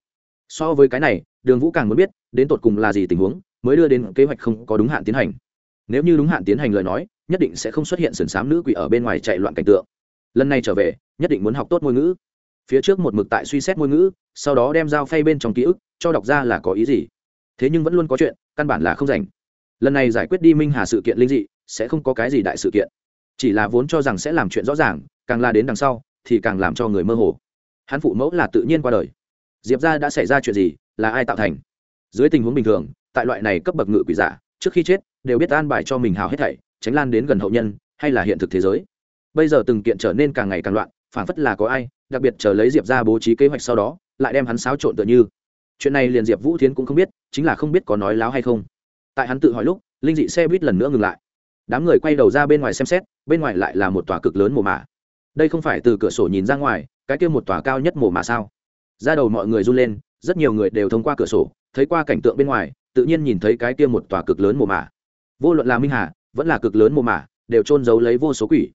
So với cái này, đường vũ càng muốn biết, đến tột cùng là gì tình huống, mới đưa đến kế hoạch không có đúng hạn tiến hành. Nếu như đúng hạn tiến hành lời nói, nhất định sẽ không xuất hiện sườn xám nữ quỷ ở bên ngoài chạy loạn cảnh tượng lần này trở về, nhất định muốn học tốt ngôn ngữ. Phía trước một mực tại suy xét ngôn ngữ, sau đó đem dao phay bên trong ký ức cho đọc ra là có ý gì. Thế nhưng vẫn luôn có chuyện, căn bản là không rảnh. Lần này giải quyết đi minh hà sự kiện linh dị, sẽ không có cái gì đại sự kiện. Chỉ là vốn cho rằng sẽ làm chuyện rõ ràng, càng la đến đằng sau, thì càng làm cho người mơ hồ. Hắn phụ mẫu là tự nhiên qua đời. Diệp ra đã xảy ra chuyện gì, là ai tạo thành? Dưới tình huống bình thường, tại loại này cấp bậc ngự quỷ giả, trước khi chết, đều biết an bài cho mình hào hết thảy, tránh lan đến gần hậu nhân, hay là hiện thực thế giới bây giờ từng kiện trở nên càng ngày càng loạn phản phất là có ai, đặc biệt chờ lấy diệp ra bố trí kế hoạch sau đó, lại đem hắn xáo trộn tựa như. Chuyện này liền diệp vũ thiến cũng không biết, chính là không biết có nói láo hay không. Tại hắn tự hỏi lúc, linh dị xe buýt lần nữa ngừng lại. Đám người quay đầu ra bên ngoài xem xét, bên ngoài lại là một tòa cực lớn mồ mả. Đây không phải từ cửa sổ nhìn ra ngoài, cái kia một tòa cao nhất mồ mả sao? Ra đầu mọi người run lên, rất nhiều người đều thông qua cửa sổ, thấy qua cảnh tượng bên ngoài, tự nhiên nhìn thấy cái kia một tòa cực lớn mồ mả. Vô luận là minh hà, vẫn là cực lớn mồ mả, đều trôn giấu lấy vô số quỷ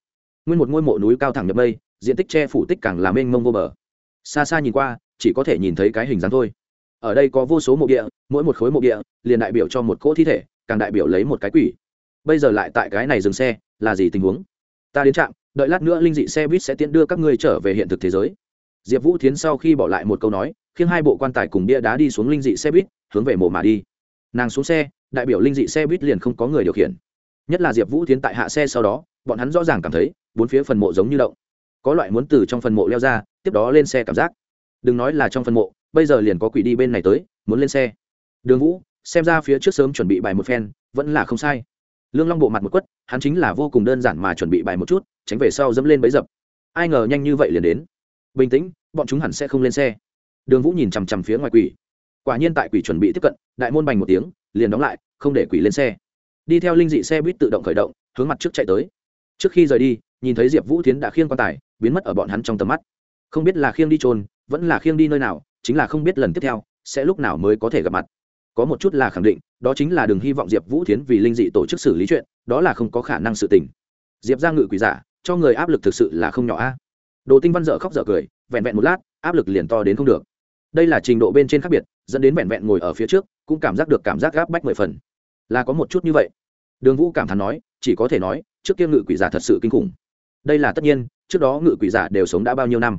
nguyên một ngôi mộ núi cao thẳng nhập mây, diện tích che phủ tích càng làm mênh mông vô bờ. Xa xa nhìn qua, chỉ có thể nhìn thấy cái hình dáng thôi. Ở đây có vô số mộ địa, mỗi một khối mộ địa, liền đại biểu cho một cỗ thi thể, càng đại biểu lấy một cái quỷ. Bây giờ lại tại cái này dừng xe, là gì tình huống? Ta đến trạm, đợi lát nữa linh dị xe buýt sẽ tiễn đưa các ngươi trở về hiện thực thế giới. Diệp vũ tiến sau khi bỏ lại một câu nói, khiến hai bộ quan tài cùng bia đá đi xuống linh dị xe buýt, hướng về mộ mà đi. Nàng xuống xe, đại biểu linh dị xe buýt liền không có người điều khiển. Nhất là diệp vũ tiến tại hạ xe sau đó, bọn hắn rõ ràng cảm thấy bốn phía phần mộ giống như động. Có loại muốn từ trong phần mộ leo ra, tiếp đó lên xe cảm giác. Đừng nói là trong phần mộ, bây giờ liền có quỷ đi bên này tới, muốn lên xe. Đường vũ, xem ra phía trước sớm chuẩn bị bài một phen, vẫn là không sai. Lương long bộ mặt một quất, hắn chính là vô cùng đơn giản mà chuẩn bị bài một chút, tránh về sau dẫm lên bấy dập. Ai ngờ nhanh như vậy liền đến. Bình tĩnh, bọn chúng hẳn sẽ không lên xe. Đường vũ nhìn chằm chằm phía ngoài quỷ. Quả nhiên tại quỷ chuẩn bị tiếp cận, đại môn bành một tiếng, liền đóng lại, không để quỷ lên xe. Đi theo linh dị xe buýt tự động khởi động, hướng mặt trước chạy tới. Trước khi rời đi nhìn thấy diệp vũ tiến đã khiêng quan tài, biến mất ở bọn hắn trong tầm mắt. Không biết là khiêng đi trôn vẫn là khiêng đi nơi nào, chính là không biết lần tiếp theo, sẽ lúc nào mới có thể gặp mặt. Có một chút là khẳng định, đó chính là đừng hy vọng diệp vũ tiến vì linh dị tổ chức xử lý chuyện, đó là không có khả năng sự tình. Diệp ra ngự quỷ giả, cho người áp lực thực sự là không nhỏ a. Đồ tinh văn dở khóc dở cười, vẹn vẹn một lát, áp lực liền to đến không được. Đây là trình độ bên trên khác biệt, dẫn đến vẹn vẹn ngồi ở phía trước, cũng cảm giác được cảm giác gáp bách mười phần. Là có một chút như vậy. Đường vũ cảm thán nói, chỉ có thể nói, trước kia ngự quỷ giả thật sự kinh khủng đây là tất nhiên, trước đó ngự quỷ giả đều sống đã bao nhiêu năm.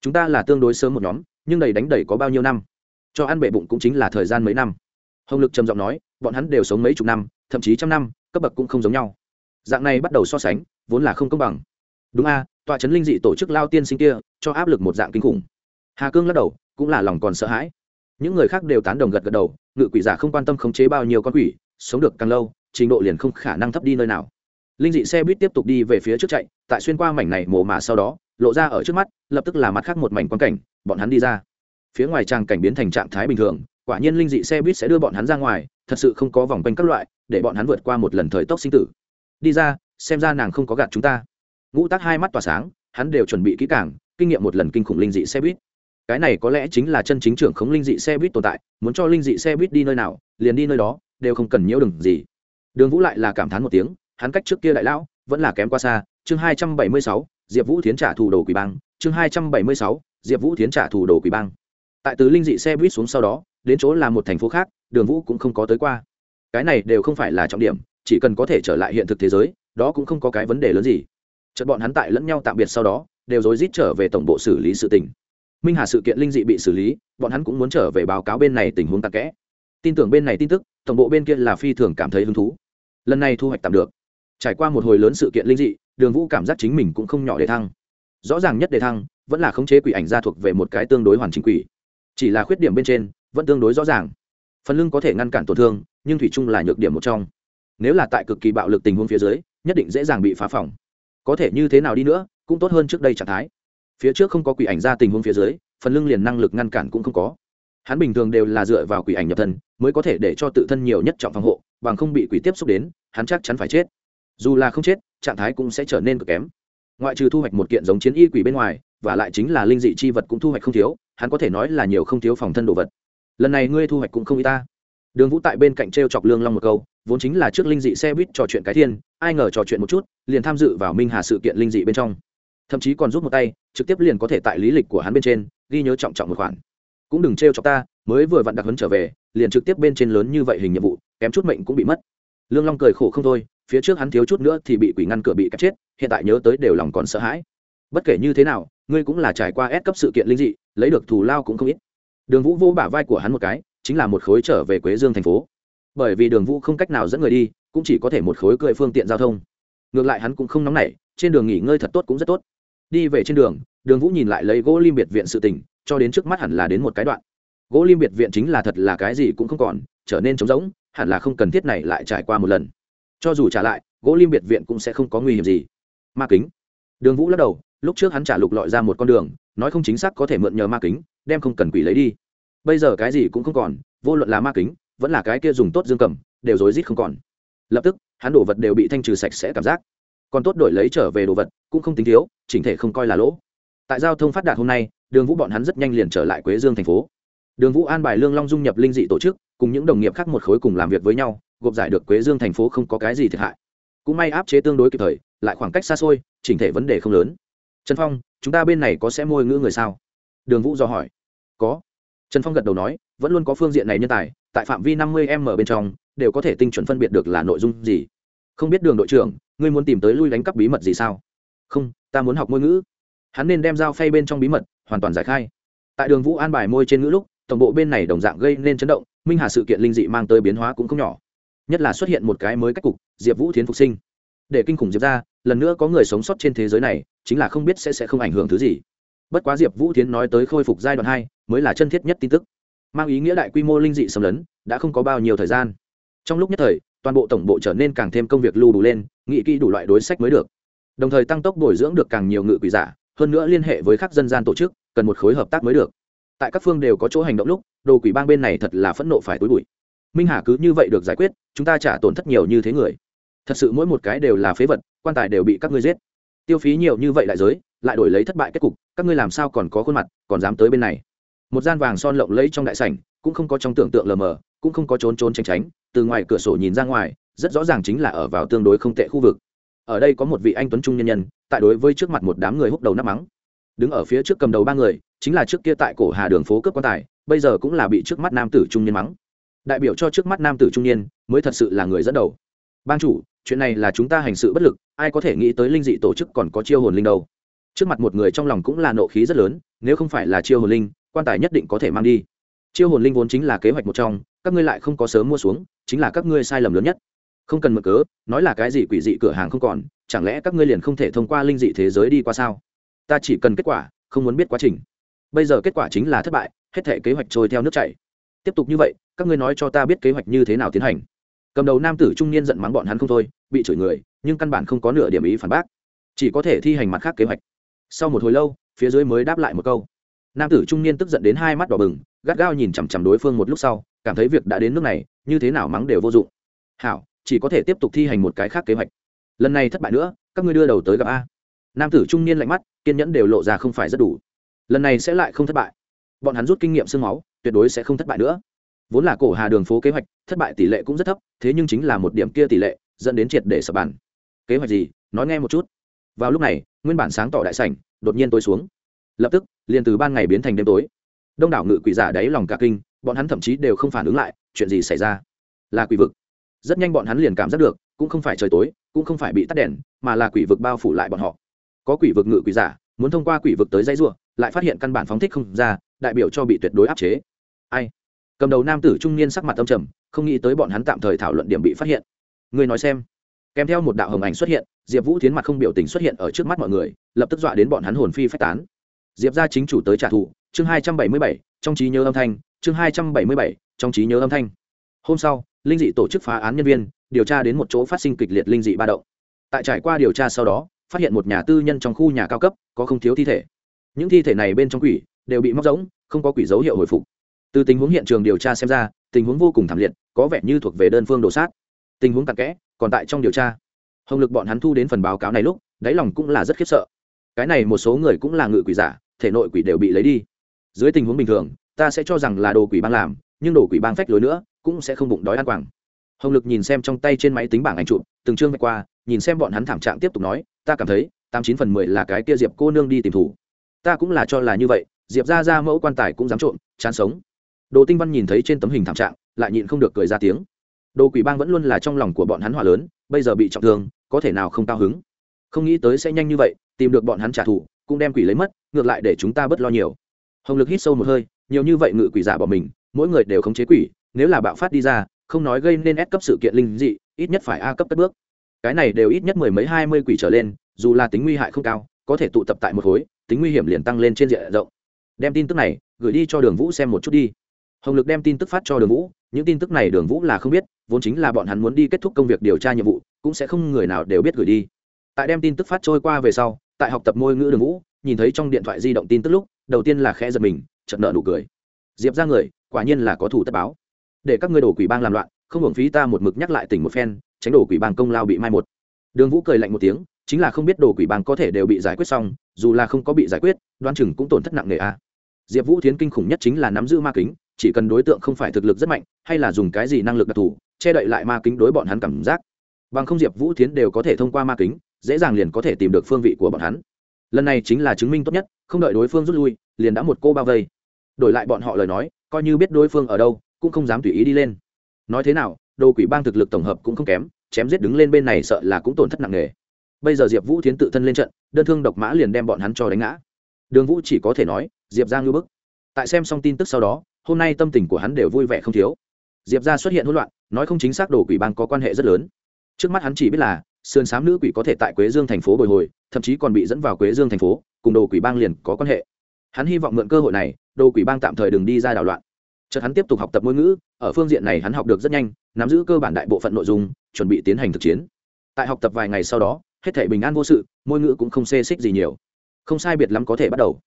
Chúng ta là tương đối sớm một nhóm, nhưng đầy đánh đầy có bao nhiêu năm? Cho ăn bệ bụng cũng chính là thời gian mấy năm. Hồng lực trầm giọng nói, bọn hắn đều sống mấy chục năm, thậm chí trăm năm, cấp bậc cũng không giống nhau. Dạng này bắt đầu so sánh, vốn là không công bằng. Đúng a, tòa trấn linh dị tổ chức lao tiên sinh kia, cho áp lực một dạng kinh khủng. Hà cương lắc đầu, cũng là lòng còn sợ hãi. Những người khác đều tán đồng gật gật đầu, ngự quỷ giả không quan tâm khống chế bao nhiêu con quỷ, sống được càng lâu, trình độ liền không khả năng thấp đi nơi nào linh dị xe buýt tiếp tục đi về phía trước chạy, tại xuyên qua mảnh này mồ mà sau đó, lộ ra ở trước mắt, lập tức là mặt khác một mảnh quan cảnh, bọn hắn đi ra. Phía ngoài trang cảnh biến thành trạng thái bình thường, quả nhiên linh dị xe buýt sẽ đưa bọn hắn ra ngoài, thật sự không có vòng quanh các loại, để bọn hắn vượt qua một lần thời tốc sinh tử. Đi ra, xem ra nàng không có gạt chúng ta. Ngũ tác hai mắt tỏa sáng, hắn đều chuẩn bị kỹ càng, kinh nghiệm một lần kinh khủng linh dị xe buýt. Cái này có lẽ chính là chân chính trưởng khống linh dị xe buýt tồn tại, muốn cho linh dị xe buýt đi nơi nào, liền đi nơi đó, đều không cần nhiễu đừng gì. Đường vũ lại là cảm thán một tiếng hắn cách trước kia đại lão vẫn là kém qua xa. Chương hai trăm bảy mươi sáu, diệp vũ tiến trả thủ đồ quỷ bang. Chương hai trăm bảy mươi sáu, diệp vũ tiến trả thủ đồ quỷ bang. Tại từ linh dị xe buýt xuống sau đó, đến chỗ là một thành phố khác, đường vũ cũng không có tới qua. Cái này đều không phải là trọng điểm, chỉ cần có thể trở lại hiện thực thế giới, đó cũng không có cái vấn đề lớn gì. Chợt bọn hắn tại lẫn nhau tạm biệt sau đó, đều rối rít trở về tổng bộ xử lý sự tình. Minh hà sự kiện linh dị bị xử lý, bọn hắn cũng muốn trở về báo cáo bên này tình huống tắc kẽ. Tin tưởng bên này tin tức, tổng bộ bên kia là phi thường cảm thấy hứng thú. Lần này thu hoạch tạm được trải qua một hồi lớn sự kiện linh dị, đường vũ cảm giác chính mình cũng không nhỏ để thăng. Rõ ràng nhất đề thăng, vẫn là khống chế quỷ ảnh gia thuộc về một cái tương đối hoàn chỉnh quỷ. Chỉ là khuyết điểm bên trên, vẫn tương đối rõ ràng. Phần lưng có thể ngăn cản tổn thương, nhưng thủy chung là nhược điểm một trong. Nếu là tại cực kỳ bạo lực tình huống phía dưới, nhất định dễ dàng bị phá phỏng có thể như thế nào đi nữa, cũng tốt hơn trước đây trạng thái. Phía trước không có quỷ ảnh ra tình huống phía dưới, phần lưng liền năng lực ngăn cản cũng không có. Hắn bình thường đều là dựa vào quỷ ảnh nhập thân, mới có thể để cho tự thân nhiều nhất trọng phòng hộ, bằng không bị quỷ tiếp xúc đến, hắn chắc chắn phải chết dù là không chết, trạng thái cũng sẽ trở nên cực kém. Ngoại trừ thu hoạch một kiện giống chiến y quỷ bên ngoài, và lại chính là linh dị chi vật cũng thu hoạch không thiếu, hắn có thể nói là nhiều không thiếu phòng thân đồ vật. Lần này ngươi thu hoạch cũng không y ta. Đường vũ tại bên cạnh t r e o chọc lương long một câu, vốn chính là trước linh dị xe buýt trò chuyện cái thiên, ai ngờ trò chuyện một chút, liền tham dự vào minh hà sự kiện linh dị bên trong. Thậm chí còn rút một tay, trực tiếp liền có thể tại lý lịch của hắn bên trên, ghi nhớ trọng trọng một khoản. Cũng đừng t r e o chọc ta, mới vừa vặn đặc hấn trở về, liền trực tiếp bên trên lớn như vậy hình nhiệm vụ, kém chút mệnh cũng bị mất. Lương long cười khổ không thôi phía trước hắn thiếu chút nữa thì bị quỷ ngăn cửa bị cắt chết, hiện tại nhớ tới đều lòng còn sợ hãi. Bất kể như thế nào, ngươi cũng là trải qua ép cấp sự kiện linh dị, lấy được thù lao cũng không ít. Đường vũ vô bả vai của hắn một cái, chính là một khối trở về quế dương thành phố. Bởi vì đường vũ không cách nào dẫn người đi, cũng chỉ có thể một khối cưỡi phương tiện giao thông. Ngược lại hắn cũng không nóng nảy, trên đường nghỉ ngơi thật tốt cũng rất tốt. Đi về trên đường đường vũ nhìn lại lấy gỗ lim biệt viện sự tình, cho đến trước mắt hẳn là đến một cái đoạn. Gỗ lim biệt viện chính là thật là cái gì cũng không còn, trở nên trống rỗng, hẳn là không cần thiết này lại trải qua một lần cho dù trả lại, gỗ lim biệt viện cũng sẽ không có nguy hiểm gì. Ma kính. Đường vũ lắc đầu, lúc trước hắn trả lục lọi ra một con đường, nói không chính xác có thể mượn nhờ ma kính, đem không cần quỷ lấy đi. Bây giờ cái gì cũng không còn, vô luận là ma kính, vẫn là cái kia dùng tốt dương cầm, đều rối rít không còn. Lập tức, hắn đồ vật đều bị thanh trừ sạch sẽ cảm giác. Còn tốt đổi lấy trở về đồ vật, cũng không tính thiếu, chỉnh thể không coi là lỗ. Tại giao thông phát đạt hôm nay, đường vũ bọn hắn rất nhanh liền trở lại quế dương thành phố. Đường vũ an bài lương long dung nhập linh dị tổ chức, cùng những đồng nghiệp khác một khối cùng làm việc với nhau gộp giải được quế dương thành phố không có cái gì thiệt hại. Cũng may áp chế tương đối kịp thời, lại khoảng cách xa xôi, chỉnh thể vấn đề không lớn. Trần phong, chúng ta bên này có sẽ môi ngữ người sao? Đường vũ do hỏi. Có. Trần phong gật đầu nói, vẫn luôn có phương diện này nhân tài, tại phạm vi năm mươi m bên trong, đều có thể tinh chuẩn phân biệt được là nội dung gì. Không biết đường đội trưởng, ngươi muốn tìm tới lui đánh cắp bí mật gì sao? Không, ta muốn học ngôn ngữ. Hắn nên đem dao phay bên trong bí mật, hoàn toàn giải khai. Tại đường vũ an bài môi trên ngữ lúc, tổng bộ bên này đồng dạng gây nên chấn động, minh hà sự kiện linh dị mang tới biến hóa cũng không nhỏ nhất là xuất hiện một cái mới cách cục, diệp vũ thiến phục sinh. Để kinh khủng diệp ra, lần nữa có người sống sót trên thế giới này, chính là không biết sẽ sẽ không ảnh hưởng thứ gì. Bất quá diệp vũ thiến nói tới khôi phục giai đoạn hai, mới là chân thiết nhất tin tức. Mang ý nghĩa đại quy mô linh dị xâm lấn, đã không có bao nhiêu thời gian. Trong lúc nhất thời, toàn bộ tổng bộ trở nên càng thêm công việc lưu đủ lên, nghị kỹ đủ loại đối sách mới được. Đồng thời tăng tốc bồi dưỡng được càng nhiều ngự quỷ giả, hơn nữa liên hệ với các dân gian tổ chức, cần một khối hợp tác mới được. Tại các phương đều có chỗ hành động lúc, đồ quỷ bang bên này thật là phẫn nộ phải túi bụi minh hà cứ như vậy được giải quyết, chúng ta trả tổn thất nhiều như thế người. Thật sự mỗi một cái đều là phế vật, quan tài đều bị các ngươi giết. Tiêu phí nhiều như vậy đại giới, lại đổi lấy thất bại kết cục, các ngươi làm sao còn có khuôn mặt, còn dám tới bên này? Một gian vàng son lộng lẫy trong đại sảnh, cũng không có trong tưởng tượng lờ mờ, cũng không có trốn trốn tránh tránh, từ ngoài cửa sổ nhìn ra ngoài, rất rõ ràng chính là ở vào tương đối không tệ khu vực. Ở đây có một vị anh tuấn trung nhân nhân, tại đối với trước mặt một đám người húc đầu nắp mắng. Đứng ở phía trước cầm đầu ba người, chính là trước kia tại cổ hà đường phố cướp quan tài, bây giờ cũng là bị trước mắt nam tử trung nhân mắng đại biểu cho trước mắt nam tử trung niên mới thật sự là người dẫn đầu. Ban chủ, chuyện này là chúng ta hành sự bất lực, ai có thể nghĩ tới linh dị tổ chức còn có chiêu hồn linh đâu. Trước mặt một người trong lòng cũng là nộ khí rất lớn, nếu không phải là chiêu hồn linh, quan tài nhất định có thể mang đi. Chiêu hồn linh vốn chính là kế hoạch một trong, các ngươi lại không có sớm mua xuống, chính là các ngươi sai lầm lớn nhất. Không cần mở cớ, nói là cái gì quỷ dị cửa hàng không còn, chẳng lẽ các ngươi liền không thể thông qua linh dị thế giới đi qua sao? Ta chỉ cần kết quả, không muốn biết quá trình. Bây giờ kết quả chính là thất bại, hết thể kế hoạch trôi theo nước chảy tiếp tục như vậy, các ngươi nói cho ta biết kế hoạch như thế nào tiến hành. Cầm đầu nam tử trung niên giận mắng bọn hắn không thôi, bị chửi người, nhưng căn bản không có nửa điểm ý phản bác. Chỉ có thể thi hành mặt khác kế hoạch. Sau một hồi lâu, phía dưới mới đáp lại một câu. Nam tử trung niên tức giận đến hai mắt đỏ bừng, gắt gao nhìn chằm chằm đối phương một lúc sau, cảm thấy việc đã đến nước này, như thế nào mắng đều vô dụng. Hảo, chỉ có thể tiếp tục thi hành một cái khác kế hoạch. Lần này thất bại nữa, các ngươi đưa đầu tới gặp a. Nam tử trung niên lạnh mắt, kiên nhẫn đều lộ ra không phải rất đủ. Lần này sẽ lại không thất bại. Bọn hắn rút kinh nghiệm sương máu tuyệt đối sẽ không thất bại nữa. Vốn là cổ hà đường phố kế hoạch, thất bại tỷ lệ cũng rất thấp, thế nhưng chính là một điểm kia tỷ lệ, dẫn đến triệt để sập bàn. Kế hoạch gì? Nói nghe một chút. Vào lúc này, nguyên bản sáng tỏ đại sảnh, đột nhiên tối xuống. Lập tức, liền từ ban ngày biến thành đêm tối. Đông đảo ngự quỷ giả đáy lòng cả kinh, bọn hắn thậm chí đều không phản ứng lại, chuyện gì xảy ra? Là quỷ vực. Rất nhanh bọn hắn liền cảm giác được, cũng không phải trời tối, cũng không phải bị tắt đèn, mà là quỷ vực bao phủ lại bọn họ. Có quỷ vực ngự quỷ giả, muốn thông qua quỷ vực tới dây ruộng lại phát hiện căn bản phóng thích không ra, đại biểu cho bị tuyệt đối áp chế ai? Cầm đầu nam tử trung niên sắc mặt tâm trầm, không nghĩ tới bọn hắn tạm thời thảo luận điểm bị phát hiện. Người nói xem. Kèm theo một đạo hồng ảnh xuất hiện, diệp vũ tiến mặt không biểu tình xuất hiện ở trước mắt mọi người, lập tức dọa đến bọn hắn hồn phi phách tán. Diệp ra chính chủ tới trả thù, chương hai trăm bảy mươi bảy, trong trí nhớ âm thanh, chương hai trăm bảy mươi bảy, trong trí nhớ âm thanh. Hôm sau, linh dị tổ chức phá án nhân viên, điều tra đến một chỗ phát sinh kịch liệt linh dị ba động. Tại trải qua điều tra sau đó, phát hiện một nhà tư nhân trong khu nhà cao cấp, có không thiếu thi thể. Những thi thể này bên trong quỷ, đều bị móc rỗng, không có quỷ dấu hiệu hồi phục từ tình huống hiện trường điều tra xem ra, tình huống vô cùng thảm liệt, có vẻ như thuộc về đơn phương đồ sát. Tình huống tạc kẽ, còn tại trong điều tra. Hồng lực bọn hắn thu đến phần báo cáo này lúc, đáy lòng cũng là rất khiếp sợ. Cái này một số người cũng là ngự quỷ giả, thể nội quỷ đều bị lấy đi. Dưới tình huống bình thường, ta sẽ cho rằng là đồ quỷ bang làm, nhưng đồ quỷ bang phách lối nữa, cũng sẽ không bụng đói ăn quảng hồng lực nhìn xem trong tay trên máy tính bảng ảnh chụp, từng chương vạch qua, nhìn xem bọn hắn thảm trạng tiếp tục nói, ta cảm thấy, tám chín phần mười là cái kia diệp cô nương đi tìm thủ. Ta cũng là cho là như vậy, diệp ra ra mẫu quan tài cũng dám trộm, chán sống đồ tinh văn nhìn thấy trên tấm hình thảm trạng, lại nhịn không được cười ra tiếng. Đồ quỷ bang vẫn luôn là trong lòng của bọn hắn hỏa lớn, bây giờ bị trọng thương, có thể nào không cao hứng? Không nghĩ tới sẽ nhanh như vậy, tìm được bọn hắn trả thù, cũng đem quỷ lấy mất, ngược lại để chúng ta bớt lo nhiều. Hồng lực hít sâu một hơi, nhiều như vậy ngự quỷ giả bỏ mình, mỗi người đều khống chế quỷ, nếu là bạo phát đi ra, không nói gây nên ép cấp sự kiện linh dị, ít nhất phải a cấp cất bước. Cái này đều ít nhất mười mấy, hai mươi quỷ trở lên, dù là tính nguy hại không cao, có thể tụ tập tại một khối, tính nguy hiểm liền tăng lên trên diện rộng. Đem tin tức này gửi đi cho đường vũ xem một chút đi hồng lực đem tin tức phát cho đường vũ, những tin tức này đường vũ là không biết, vốn chính là bọn hắn muốn đi kết thúc công việc điều tra nhiệm vụ, cũng sẽ không người nào đều biết gửi đi. Tại đem tin tức phát trôi qua về sau, tại học tập ngôn ngữ đường vũ, nhìn thấy trong điện thoại di động tin tức lúc, đầu tiên là khẽ giật mình, chợt nợ nụ cười. Diệp ra người, quả nhiên là có thủ tất báo. Để các ngươi đổ quỷ bang làm loạn, không hưởng phí ta một mực nhắc lại tỉnh một phen, tránh đổ quỷ bang công lao bị mai một. Đường vũ cười lạnh một tiếng, chính là không biết đồ quỷ bang có thể đều bị giải quyết xong, dù là không có bị giải quyết đoan chừng cũng tổn thất nặng nề a. Diệp vũ thiến kinh khủng nhất chính là nắm giữ ma kính chỉ cần đối tượng không phải thực lực rất mạnh, hay là dùng cái gì năng lực đặc thù, che đậy lại ma kính đối bọn hắn cảm giác. Bằng không diệp vũ thiến đều có thể thông qua ma kính, dễ dàng liền có thể tìm được phương vị của bọn hắn. Lần này chính là chứng minh tốt nhất, không đợi đối phương rút lui, liền đã một cô bao vây. Đổi lại bọn họ lời nói, coi như biết đối phương ở đâu, cũng không dám tùy ý đi lên. Nói thế nào, đồ quỷ bang thực lực tổng hợp cũng không kém, chém giết đứng lên bên này sợ là cũng tổn thất nặng nề. Bây giờ diệp vũ thiến tự thân lên trận, đơn thương độc mã liền đem bọn hắn cho đánh ngã. Đường vũ chỉ có thể nói, diệp ra ngư bức. Tại xem xong tin tức sau đó hôm nay tâm tình của hắn đều vui vẻ không thiếu. Diệp ra xuất hiện hỗn loạn, nói không chính xác đồ quỷ bang có quan hệ rất lớn. Trước mắt hắn chỉ biết là, sườn xám nữ quỷ có thể tại quế dương thành phố bồi hồi, thậm chí còn bị dẫn vào quế dương thành phố, cùng đồ quỷ bang liền có quan hệ. Hắn hy vọng mượn cơ hội này, đồ quỷ bang tạm thời đừng đi ra đảo loạn. Chợt hắn tiếp tục học tập ngôn ngữ, ở phương diện này hắn học được rất nhanh, nắm giữ cơ bản đại bộ phận nội dung, chuẩn bị tiến hành thực chiến. Tại học tập vài ngày sau đó, hết thể bình an vô sự, ngôn ngữ cũng không xê xích gì nhiều. Không sai biệt lắm có thể bắt đầu.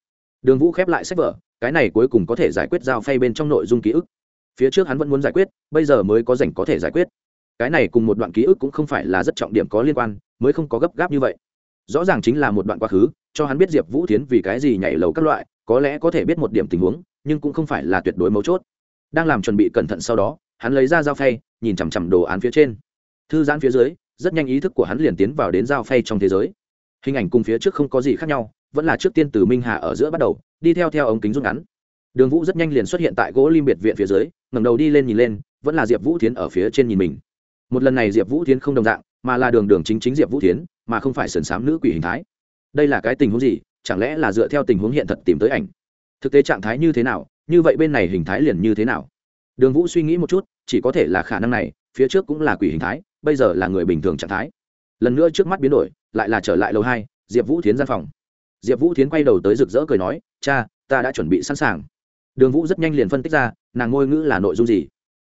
Đường vũ khép lại sách vở cái này cuối cùng có thể giải quyết giao phay bên trong nội dung ký ức. Phía trước hắn vẫn muốn giải quyết, bây giờ mới có rảnh có thể giải quyết. Cái này cùng một đoạn ký ức cũng không phải là rất trọng điểm có liên quan, mới không có gấp gáp như vậy. Rõ ràng chính là một đoạn quá khứ, cho hắn biết diệp vũ tiến vì cái gì nhảy lầu các loại, có lẽ có thể biết một điểm tình huống, nhưng cũng không phải là tuyệt đối mấu chốt. Đang làm chuẩn bị cẩn thận sau đó, hắn lấy ra dao phay, nhìn chằm chằm đồ án phía trên. Thư giãn phía dưới, rất nhanh ý thức của hắn liền tiến vào đến dao phay trong thế giới. Hình ảnh cùng phía trước không có gì khác nhau vẫn là trước tiên từ minh hà ở giữa bắt đầu, đi theo theo ống kính rút ngắn. Đường vũ rất nhanh liền xuất hiện tại gỗ lim biệt viện phía dưới, ngẩng đầu đi lên nhìn lên, vẫn là diệp vũ tiến ở phía trên nhìn mình. Một lần này diệp vũ tiến không đồng dạng, mà là đường đường chính chính diệp vũ tiến mà không phải sườn s nữ quỷ hình thái. Đây là cái tình huống gì? Chẳng lẽ là dựa theo tình huống hiện thật tìm tới ảnh? Thực tế trạng thái như thế nào? Như vậy bên này hình thái liền như thế nào? Đường vũ suy nghĩ một chút, chỉ có thể là khả năng này, phía trước cũng là quỷ hình thái, bây giờ là người bình thường trạng thái. Lần nữa trước mắt biến đổi, lại là trở lại lầu hai, diệp vũ tiến gian phòng diệp vũ tiến quay đầu tới rực rỡ cười nói, cha, ta đã chuẩn bị sẵn sàng. Đường vũ rất nhanh liền phân tích ra, nàng ngôi ngữ là nội dung gì.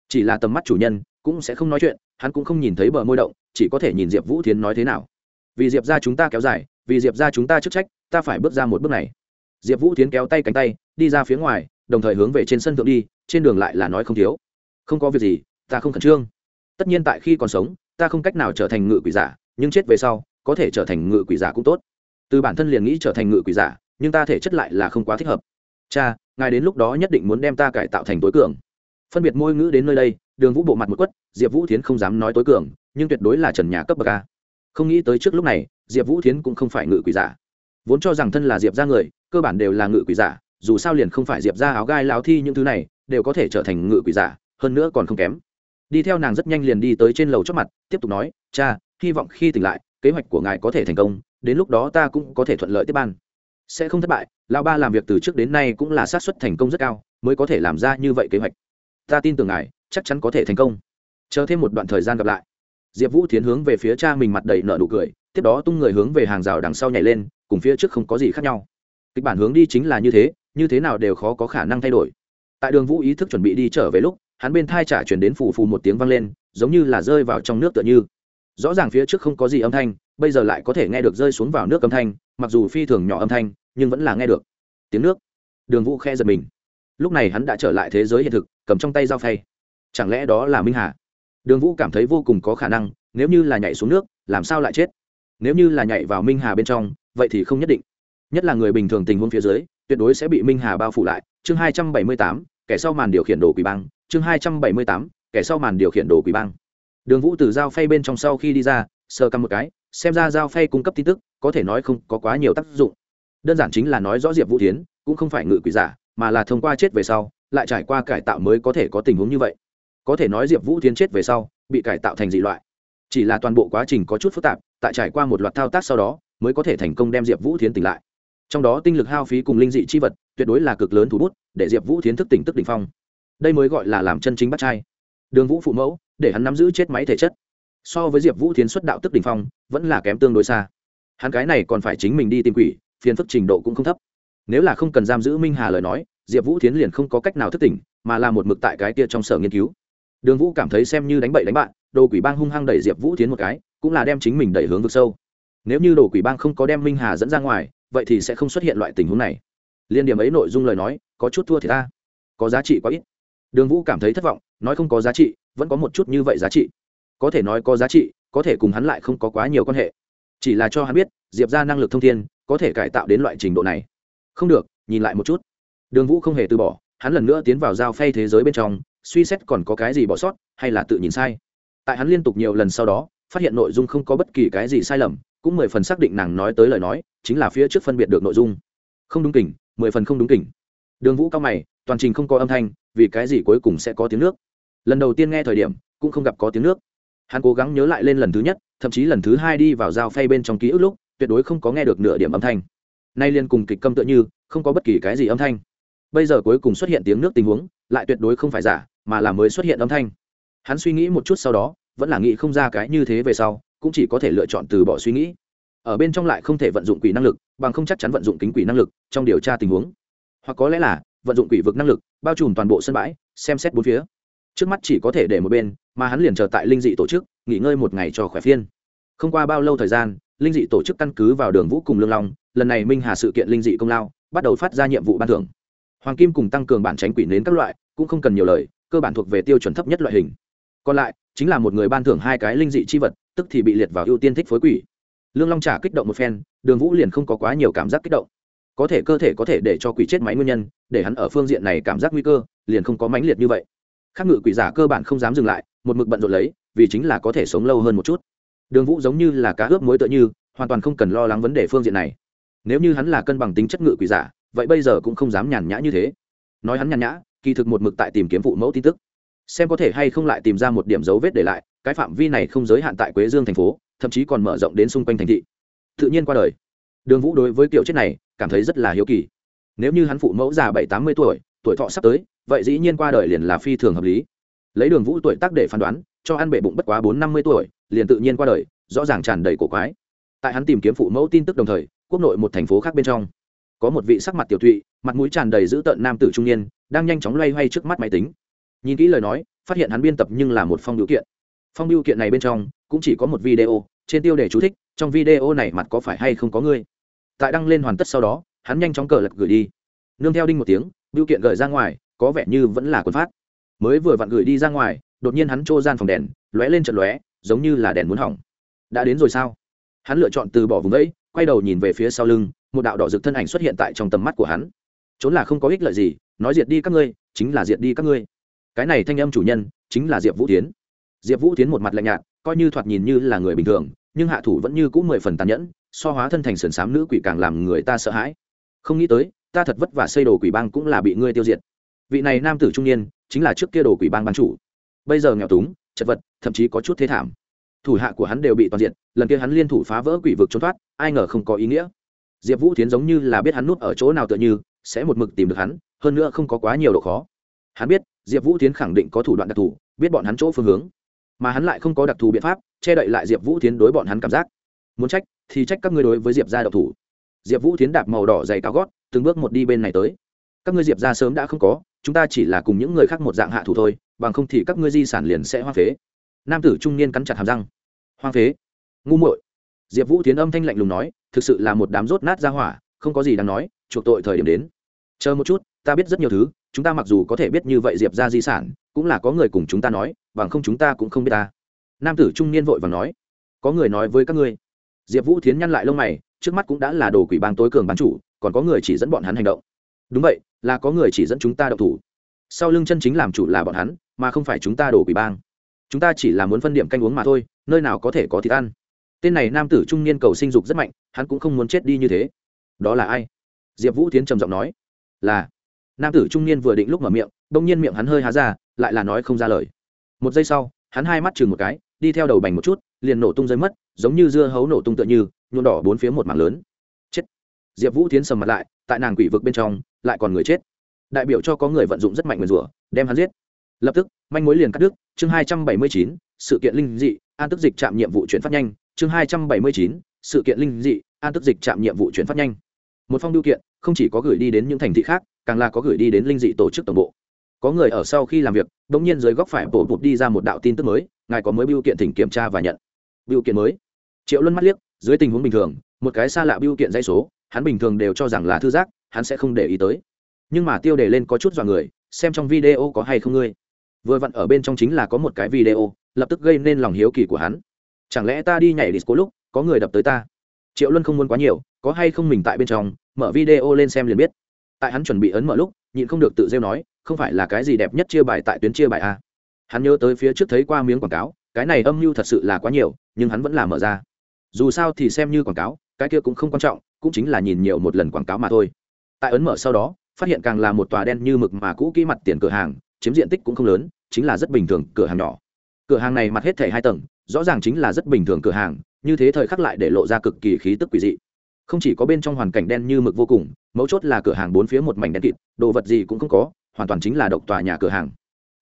Chỉ là tầm mắt chủ nhân, cũng sẽ không nói chuyện, hắn cũng không nhìn thấy bờ môi động, chỉ có thể nhìn diệp vũ tiến nói thế nào. Vì diệp ra chúng ta kéo dài, vì diệp ra chúng ta chức trách, ta phải bước ra một bước này. Diệp vũ tiến kéo tay cánh tay, đi ra phía ngoài, đồng thời hướng về trên sân thượng đi, trên đường lại là nói không thiếu. Không có việc gì, ta không khẩn trương. Tất nhiên tại khi còn sống, ta không cách nào trở thành ngự quỷ giả, nhưng chết về sau, có thể trở thành ngự quỷ giả cũng tốt từ bản thân liền nghĩ trở thành ngự quỷ giả, nhưng ta thể chất lại là không quá thích hợp. Cha, ngài đến lúc đó nhất định muốn đem ta cải tạo thành tối cường. Phân biệt môi ngữ đến nơi đây, đường vũ bộ mặt một quất, diệp vũ thiến không dám nói tối cường, nhưng tuyệt đối là trần nhà cấp bậc a. Không nghĩ tới trước lúc này, diệp vũ thiến cũng không phải ngự quỷ giả. Vốn cho rằng thân là diệp ra người, cơ bản đều là ngự quỷ giả, dù sao liền không phải diệp ra áo gai láo thi những thứ này, đều có thể trở thành ngự quỷ giả, hơn nữa còn không kém. Đi theo nàng rất nhanh liền đi tới trên lầu chót mặt, tiếp tục nói, cha, hy vọng khi tỉnh lại, kế hoạch của ngài có thể thành công đến lúc đó ta cũng có thể thuận lợi tiếp ban. Sẽ không thất bại, lão ba làm việc từ trước đến nay cũng là sát xuất thành công rất cao, mới có thể làm ra như vậy kế hoạch. Ta tin tưởng ngài, chắc chắn có thể thành công. Chờ thêm một đoạn thời gian gặp lại. Diệp vũ tiến hướng về phía cha mình mặt đầy nợ nụ cười, tiếp đó tung người hướng về hàng rào đằng sau nhảy lên, cùng phía trước không có gì khác nhau. Kịch bản hướng đi chính là như thế như thế nào đều khó có khả năng thay đổi. Tại đường vũ ý thức chuẩn bị đi trở về lúc, hắn bên thai trả chuyển đến phù phù một tiếng vang lên, giống như là rơi vào trong nước tựa như. Rõ ràng phía trước không có gì âm thanh bây giờ lại có thể nghe được rơi xuống vào nước âm thanh, mặc dù phi thường nhỏ âm thanh, nhưng vẫn là nghe được. Tiếng nước. Đường vũ khe giật mình. Lúc này hắn đã trở lại thế giới hiện thực, cầm trong tay dao phay. Chẳng lẽ đó là minh hà? Đường vũ cảm thấy vô cùng có khả năng, nếu như là nhảy xuống nước, làm sao lại chết? Nếu như là nhảy vào minh hà bên trong, vậy thì không nhất định. Nhất là người bình thường tình huống phía dưới, tuyệt đối sẽ bị minh hà bao phủ lại. Chương hai trăm bảy mươi tám, kẻ sau màn điều khiển đồ quỷ băng chương hai trăm bảy mươi tám, kẻ sau màn điều khiển đồ quỷ băng đường vũ từ dao phay bên trong sau khi đi ra sơ căm một cái, xem ra Giao phay cung cấp tin tức có thể nói không có quá nhiều tác dụng. Đơn giản chính là nói rõ diệp vũ tiến cũng không phải ngự quỷ giả, mà là thông qua chết về sau, lại trải qua cải tạo mới có thể có tình huống như vậy. Có thể nói diệp vũ tiến chết về sau, bị cải tạo thành dị loại. Chỉ là toàn bộ quá trình có chút phức tạp, tại trải qua một loạt thao tác sau đó, mới có thể thành công đem diệp vũ tiến tỉnh lại. Trong đó tinh lực hao phí cùng linh dị chi vật, tuyệt đối là cực lớn thủ bút, để diệp vũ tiến thức tỉnh tức đ ỉ n h phong. Đây mới gọi là làm chân chính bắt trai. Đường vũ phụ mẫu, để hắn nắm giữ chết máy thể chất so với diệp vũ tiến xuất đạo tức đ ỉ n h phong, vẫn là kém tương đối xa. Hắn cái này còn phải chính mình đi tìm quỷ, phiền phức trình độ cũng không thấp. Nếu là không cần giam giữ minh hà lời nói, diệp vũ tiến liền không có cách nào thức tỉnh, mà là một mực tại cái kia trong sở nghiên cứu. Đường vũ cảm thấy xem như đánh bậy đánh bạn, đồ quỷ bang hung hăng đẩy diệp vũ tiến một cái, cũng là đem chính mình đẩy hướng vực sâu. Nếu như đồ quỷ bang không có đem minh hà dẫn ra ngoài, vậy thì sẽ không xuất hiện loại tình huống này. Liên điểm ấy nội dung lời nói, có chút thua thì ta có giá trị quá ít. Đường vũ cảm thấy thất vọng, nói không có giá trị, vẫn có một chút như vậy giá trị có thể nói có giá trị, có thể cùng hắn lại không có quá nhiều quan hệ. Chỉ là cho hắn biết, diệp ra năng lực thông thiên, có thể cải tạo đến loại trình độ này. Không được, nhìn lại một chút. Đường vũ không hề từ bỏ, hắn lần nữa tiến vào giao phay thế giới bên trong, suy xét còn có cái gì bỏ sót, hay là tự nhìn sai. Tại hắn liên tục nhiều lần sau đó, phát hiện nội dung không có bất kỳ cái gì sai lầm, cũng mười phần xác định nàng nói tới lời nói, chính là phía trước phân biệt được nội dung. Không đúng kỉnh, mười phần không đúng kỉnh. Đường vũ cao mày, toàn trình không có âm thanh, vì cái gì cuối cùng sẽ có tiếng nước? Lần đầu tiên nghe thời điểm, cũng không gặp có tiếng nước hắn cố gắng nhớ lại lên lần thứ nhất, thậm chí lần thứ hai đi vào dao phay bên trong ký ức lúc, tuyệt đối không có nghe được nửa điểm âm thanh. Nay liên cùng kịch câm tựa như, không có bất kỳ cái gì âm thanh. Bây giờ cuối cùng xuất hiện tiếng nước tình huống, lại tuyệt đối không phải giả, mà là mới xuất hiện âm thanh. Hắn suy nghĩ một chút sau đó, vẫn là nghĩ không ra cái như thế về sau, cũng chỉ có thể lựa chọn từ bỏ suy nghĩ. Ở bên trong lại không thể vận dụng quỷ năng lực, bằng không chắc chắn vận dụng kính quỷ năng lực, trong điều tra tình huống. Hoặc có lẽ là, vận dụng quỷ vực năng lực, bao trùm toàn bộ sân bãi, xem xét bốn phía trước mắt chỉ có thể để một bên, mà hắn liền chờ tại linh dị tổ chức, nghỉ ngơi một ngày cho khỏe phiên. Không qua bao lâu thời gian, linh dị tổ chức căn cứ vào đường vũ cùng lương long, lần này minh hà sự kiện linh dị công lao, bắt đầu phát ra nhiệm vụ ban thưởng. Hoàng kim cùng tăng cường bản tránh quỷ nến các loại, cũng không cần nhiều lời, cơ bản thuộc về tiêu chuẩn thấp nhất loại hình. Còn lại, chính là một người ban thưởng hai cái linh dị chi vật, tức thì bị liệt vào ưu tiên thích phối quỷ. Lương long trả kích động một phen, đường vũ liền không có quá nhiều cảm giác kích động. Có thể cơ thể có thể để cho quỷ chết máy nguyên nhân, để hắn ở phương diện này cảm giác nguy cơ, liền không có mãnh liệt như vậy khác ngự quỷ giả cơ bản không dám dừng lại, một mực bận rộn lấy, vì chính là có thể sống lâu hơn một chút. Đường vũ giống như là cá ướp mối tựa như, hoàn toàn không cần lo lắng vấn đề phương diện này. Nếu như hắn là cân bằng tính chất ngự quỷ giả, vậy bây giờ cũng không dám nhàn nhã như thế. Nói hắn nhàn nhã, kỳ thực một mực tại tìm kiếm phụ mẫu tin tức. Xem có thể hay không lại tìm ra một điểm dấu vết để lại, cái phạm vi này không giới hạn tại quế dương thành phố, thậm chí còn mở rộng đến xung quanh thành thị. Tự nhiên qua đời. Đường vũ đối với kiểu chết này, cảm thấy rất là hiếu kỳ. Nếu như hắn phụ mẫu già bảy tám mươi tuổi tuổi thọ sắp tới vậy dĩ nhiên qua đời liền là phi thường hợp lý. Lấy đường vũ tuổi tác để phán đoán, cho ăn bể bụng bất quá bốn năm mươi tuổi, liền tự nhiên qua đời, rõ ràng tràn đầy cổ quái. Tại hắn tìm kiếm phụ mẫu tin tức đồng thời, quốc nội một thành phố khác bên trong, có một vị sắc mặt tiểu thụy mặt mũi tràn đầy dữ tợn nam tử trung niên, đang nhanh chóng loay hoay trước mắt máy tính. Nhìn kỹ lời nói, phát hiện hắn biên tập nhưng là một phong biểu kiện. Phong biểu kiện này bên trong, cũng chỉ có một video, trên tiêu đề chú thích, trong video này mặt có phải hay không có ngươi tại đăng lên hoàn tất sau đó, hắn nhanh chóng cờ lật gửi đi. Nương theo đinh một tiếng, biểu kiện gửi ra ngoài có vẻ như vẫn là quần phát. Mới vừa vặn gửi đi ra ngoài, đột nhiên hắn trô gian phòng đèn, lóe lên trận lóe, giống như là đèn muốn hỏng. Đã đến rồi sao? Hắn lựa chọn từ bỏ vùng đấy quay đầu nhìn về phía sau lưng, một đạo đỏ rực thân ảnh xuất hiện tại trong tầm mắt của hắn. Trốn là không có ích lợi gì, nói diệt đi các ngươi, chính là diệt đi các ngươi. Cái này thanh âm chủ nhân, chính là diệp vũ tiến diệp vũ tiến một mặt lạnh nhạt, coi như thoạt nhìn như là người bình thường, nhưng hạ thủ vẫn như cũ mười phần tàn nhẫn, so hóa thân thành sườn xám nữ quỷ càng làm người ta sợ hãi. Không nghĩ tới, ta thật vất vả xây đồ quỷ bang cũng là bị ngươi tiêu diệt vị này nam tử trung niên chính là trước kia đồ quỷ bang ban chủ. Bây giờ nghèo túng, chật vật, thậm chí có chút thế thảm. Thủ hạ của hắn đều bị toàn diện, lần kia hắn liên thủ phá vỡ quỷ vực trốn thoát, ai ngờ không có ý nghĩa. Diệp vũ tiến giống như là biết hắn nút ở chỗ nào tựa như, sẽ một mực tìm được hắn, hơn nữa không có quá nhiều độ khó. Hắn biết, diệp vũ tiến khẳng định có thủ đoạn đặc thù, biết bọn hắn chỗ phương hướng. Mà hắn lại không có đặc thù biện pháp, che đậy lại diệp vũ tiến đối bọn hắn cảm giác. Muốn trách, thì trách các ngươi đối với diệp gia độc thủ. Diệp vũ tiến đạp màu đỏ dày cao gót, từng bước một đi bên này tới. Các ngươi diệp gia sớm đã không có chúng ta chỉ là cùng những người khác một dạng hạ thủ thôi, bằng không thì các ngươi di sản liền sẽ hoa phế. Nam tử trung niên cắn chặt hàm răng. Hoang phế? Ngu muội. Diệp vũ tiến âm thanh lạnh lùng nói, thực sự là một đám rốt nát ra hỏa, không có gì đáng nói, chuộc tội thời điểm đến. Chờ một chút, ta biết rất nhiều thứ, chúng ta mặc dù có thể biết như vậy diệp ra di sản, cũng là có người cùng chúng ta nói, bằng không chúng ta cũng không biết ta. Nam tử trung niên vội và nói, có người nói với các ngươi. Diệp vũ tiến nhăn lại lông mày, trước mắt cũng đã là đồ quỷ bang tối cường bán chủ, còn có người chỉ dẫn bọn hắn hành động đúng vậy, là có người chỉ dẫn chúng ta đậu thủ. Sau lưng chân chính làm chủ là bọn hắn, mà không phải chúng ta đổ quỷ bang. Chúng ta chỉ là muốn phân điểm canh uống mà thôi, nơi nào có thể có thịt ăn. Tên này nam tử trung niên cầu sinh dục rất mạnh, hắn cũng không muốn chết đi như thế. Đó là ai? Diệp vũ tiến trầm giọng nói. Là. Nam tử trung niên vừa định lúc mở miệng đông nhiên miệng hắn hơi há ra, lại là nói không ra lời. Một giây sau, hắn hai mắt chừng một cái, đi theo đầu bành một chút, liền nổ tung rơi mất, giống như dưa hấu nổ tung tựa như nhuộn đỏ bốn phía một mảng lớn diệp vũ tiến sầm mặt lại, tại nàng quỷ vực bên trong, lại còn người chết. Đại biểu cho có người vận dụng rất mạnh nguyền rủa, đem hắn giết. Lập tức, manh mối liền cắt đứt, chương hai trăm bảy mươi chín, sự kiện linh dị, an tức dịch trạm nhiệm vụ chuyển phát nhanh, chương hai trăm bảy mươi chín, sự kiện linh dị, an tức dịch trạm nhiệm vụ chuyển phát nhanh. Một phong biêu kiện, không chỉ có gửi đi đến những thành thị khác, càng là có gửi đi đến linh dị tổ chức tổng bộ. Có người ở sau khi làm việc đ ỗ n g nhiên dưới góc phải bổ bụt đi ra một đạo tin tức mới, ngài có mới biêu kiện thỉnh kiểm tra và nhận. Biêu kiện mới. Triệu luân mắt liếc, dưới tình huống bình thường, một cái xa lạ biêu kiện dây số hắn bình thường đều cho rằng là thư giác, hắn sẽ không để ý tới. Nhưng mà tiêu đề lên có chút dọa người, xem trong video có hay không ngươi. Vừa vặn ở bên trong chính là có một cái video, lập tức gây nên lòng hiếu kỳ của hắn. Chẳng lẽ ta đi nhảy disco lúc, có người đập tới ta? Triệu luân không muốn quá nhiều, có hay không mình tại bên trong, mở video lên xem liền biết. Tại hắn chuẩn bị ấn mở lúc, nhịn không được tự rêu nói, không phải là cái gì đẹp nhất chia bài tại tuyến chia bài a hắn nhớ tới phía trước thấy qua miếng quảng cáo, cái này âm mưu thật sự là quá nhiều, nhưng hắn vẫn là mở ra. Dù sao thì xem như quảng cáo, cái kia cũng không quan trọng cũng chính là nhìn nhiều một lần quảng cáo mà thôi. Tại ấn mở sau đó, phát hiện càng là một tòa đen như mực mà cũ kỹ mặt tiền cửa hàng, chiếm diện tích cũng không lớn, chính là rất bình thường cửa hàng nhỏ. Cửa hàng này mặt hết thể hai tầng, rõ ràng chính là rất bình thường cửa hàng, như thế thời khắc lại để lộ ra cực kỳ khí tức quỷ dị. Không chỉ có bên trong hoàn cảnh đen như mực vô cùng, mấu chốt là cửa hàng bốn phía một mảnh đen kịt, đồ vật gì cũng không có, hoàn toàn chính là độc tòa nhà cửa hàng.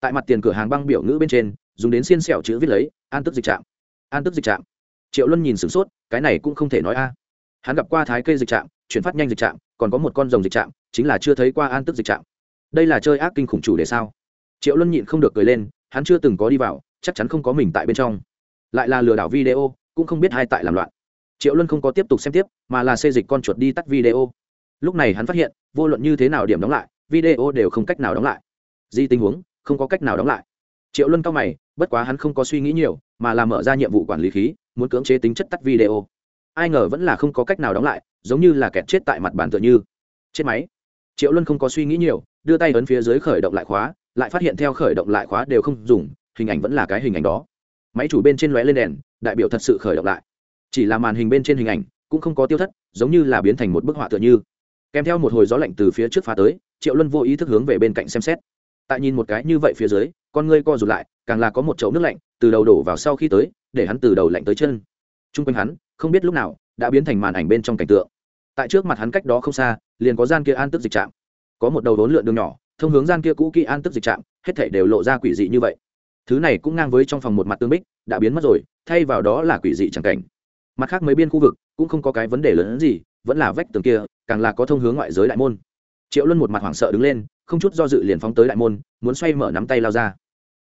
Tại mặt tiền cửa hàng băng biểu ngữ bên trên, dùng đến xiên xẻo chữ viết lấy, an tức dịch trạm. An tức dịch trạm. Triệu luân nhìn sửng sốt, cái này cũng không thể nói a hắn gặp qua thái cây dịch trạm, chuyển phát nhanh dịch trạm, còn có một con rồng dịch trạm, chính là chưa thấy qua an tức dịch trạm. Đây là chơi ác kinh khủng chủ để sao? Triệu luân nhịn không được cười lên, hắn chưa từng có đi vào, chắc chắn không có mình tại bên trong. Lại là lừa đảo video, cũng không biết hai tại làm loạn. Triệu luân không có tiếp tục xem tiếp, mà là xê dịch con chuột đi tắt video. Lúc này hắn phát hiện, vô luận như thế nào điểm đóng lại, video đều không cách nào đóng lại. Di tình huống, không có cách nào đóng lại. Triệu luân cao mày, bất quá hắn không có suy nghĩ nhiều, mà là mở ra nhiệm vụ quản lý khí, muốn cưỡng chế tính chất tắt video ai ngờ vẫn là không có cách nào đóng lại, giống như là kẹt chết tại mặt bàn tựa như. Chết máy. Triệu luân không có suy nghĩ nhiều, đưa tay ấn phía dưới khởi động lại khóa, lại phát hiện theo khởi động lại khóa đều không dùng, hình ảnh vẫn là cái hình ảnh đó. Máy chủ bên trên lóe lên đèn, đại biểu thật sự khởi động lại. Chỉ là màn hình bên trên hình ảnh cũng không có tiêu thất, giống như là biến thành một bức họa tựa như. Kèm theo một hồi gió lạnh từ phía trước phá tới, triệu luân vô ý thức hướng về bên cạnh xem xét. Tại nhìn một cái như vậy phía dưới, con ngươi co rụt lại, càng là có một chậu nước lạnh từ đầu đổ vào sau khi tới, để hắn từ đầu lạnh tới chân. T r u n g quanh hắn không biết lúc nào đã biến thành màn ảnh bên trong cảnh tượng. Tại trước mặt hắn cách đó không xa, liền có gian kia an tức dịch trạm. Có một đầu đốn lượn đường nhỏ, thông hướng gian kia cũ kỹ an tức dịch trạm, hết thể đều lộ ra quỷ dị như vậy. Thứ này cũng ngang với trong phòng một mặt tương bích, đã biến mất rồi, thay vào đó là quỷ dị chẳng cảnh. Mặt khác mấy biên khu vực cũng không có cái vấn đề lớn hơn gì, vẫn là vách tường kia, càng là có thông hướng ngoại giới đại môn. Triệu luân một mặt hoảng sợ đứng lên, không chút do dự liền phóng tới đại môn, muốn xoay mở nắm tay lao ra.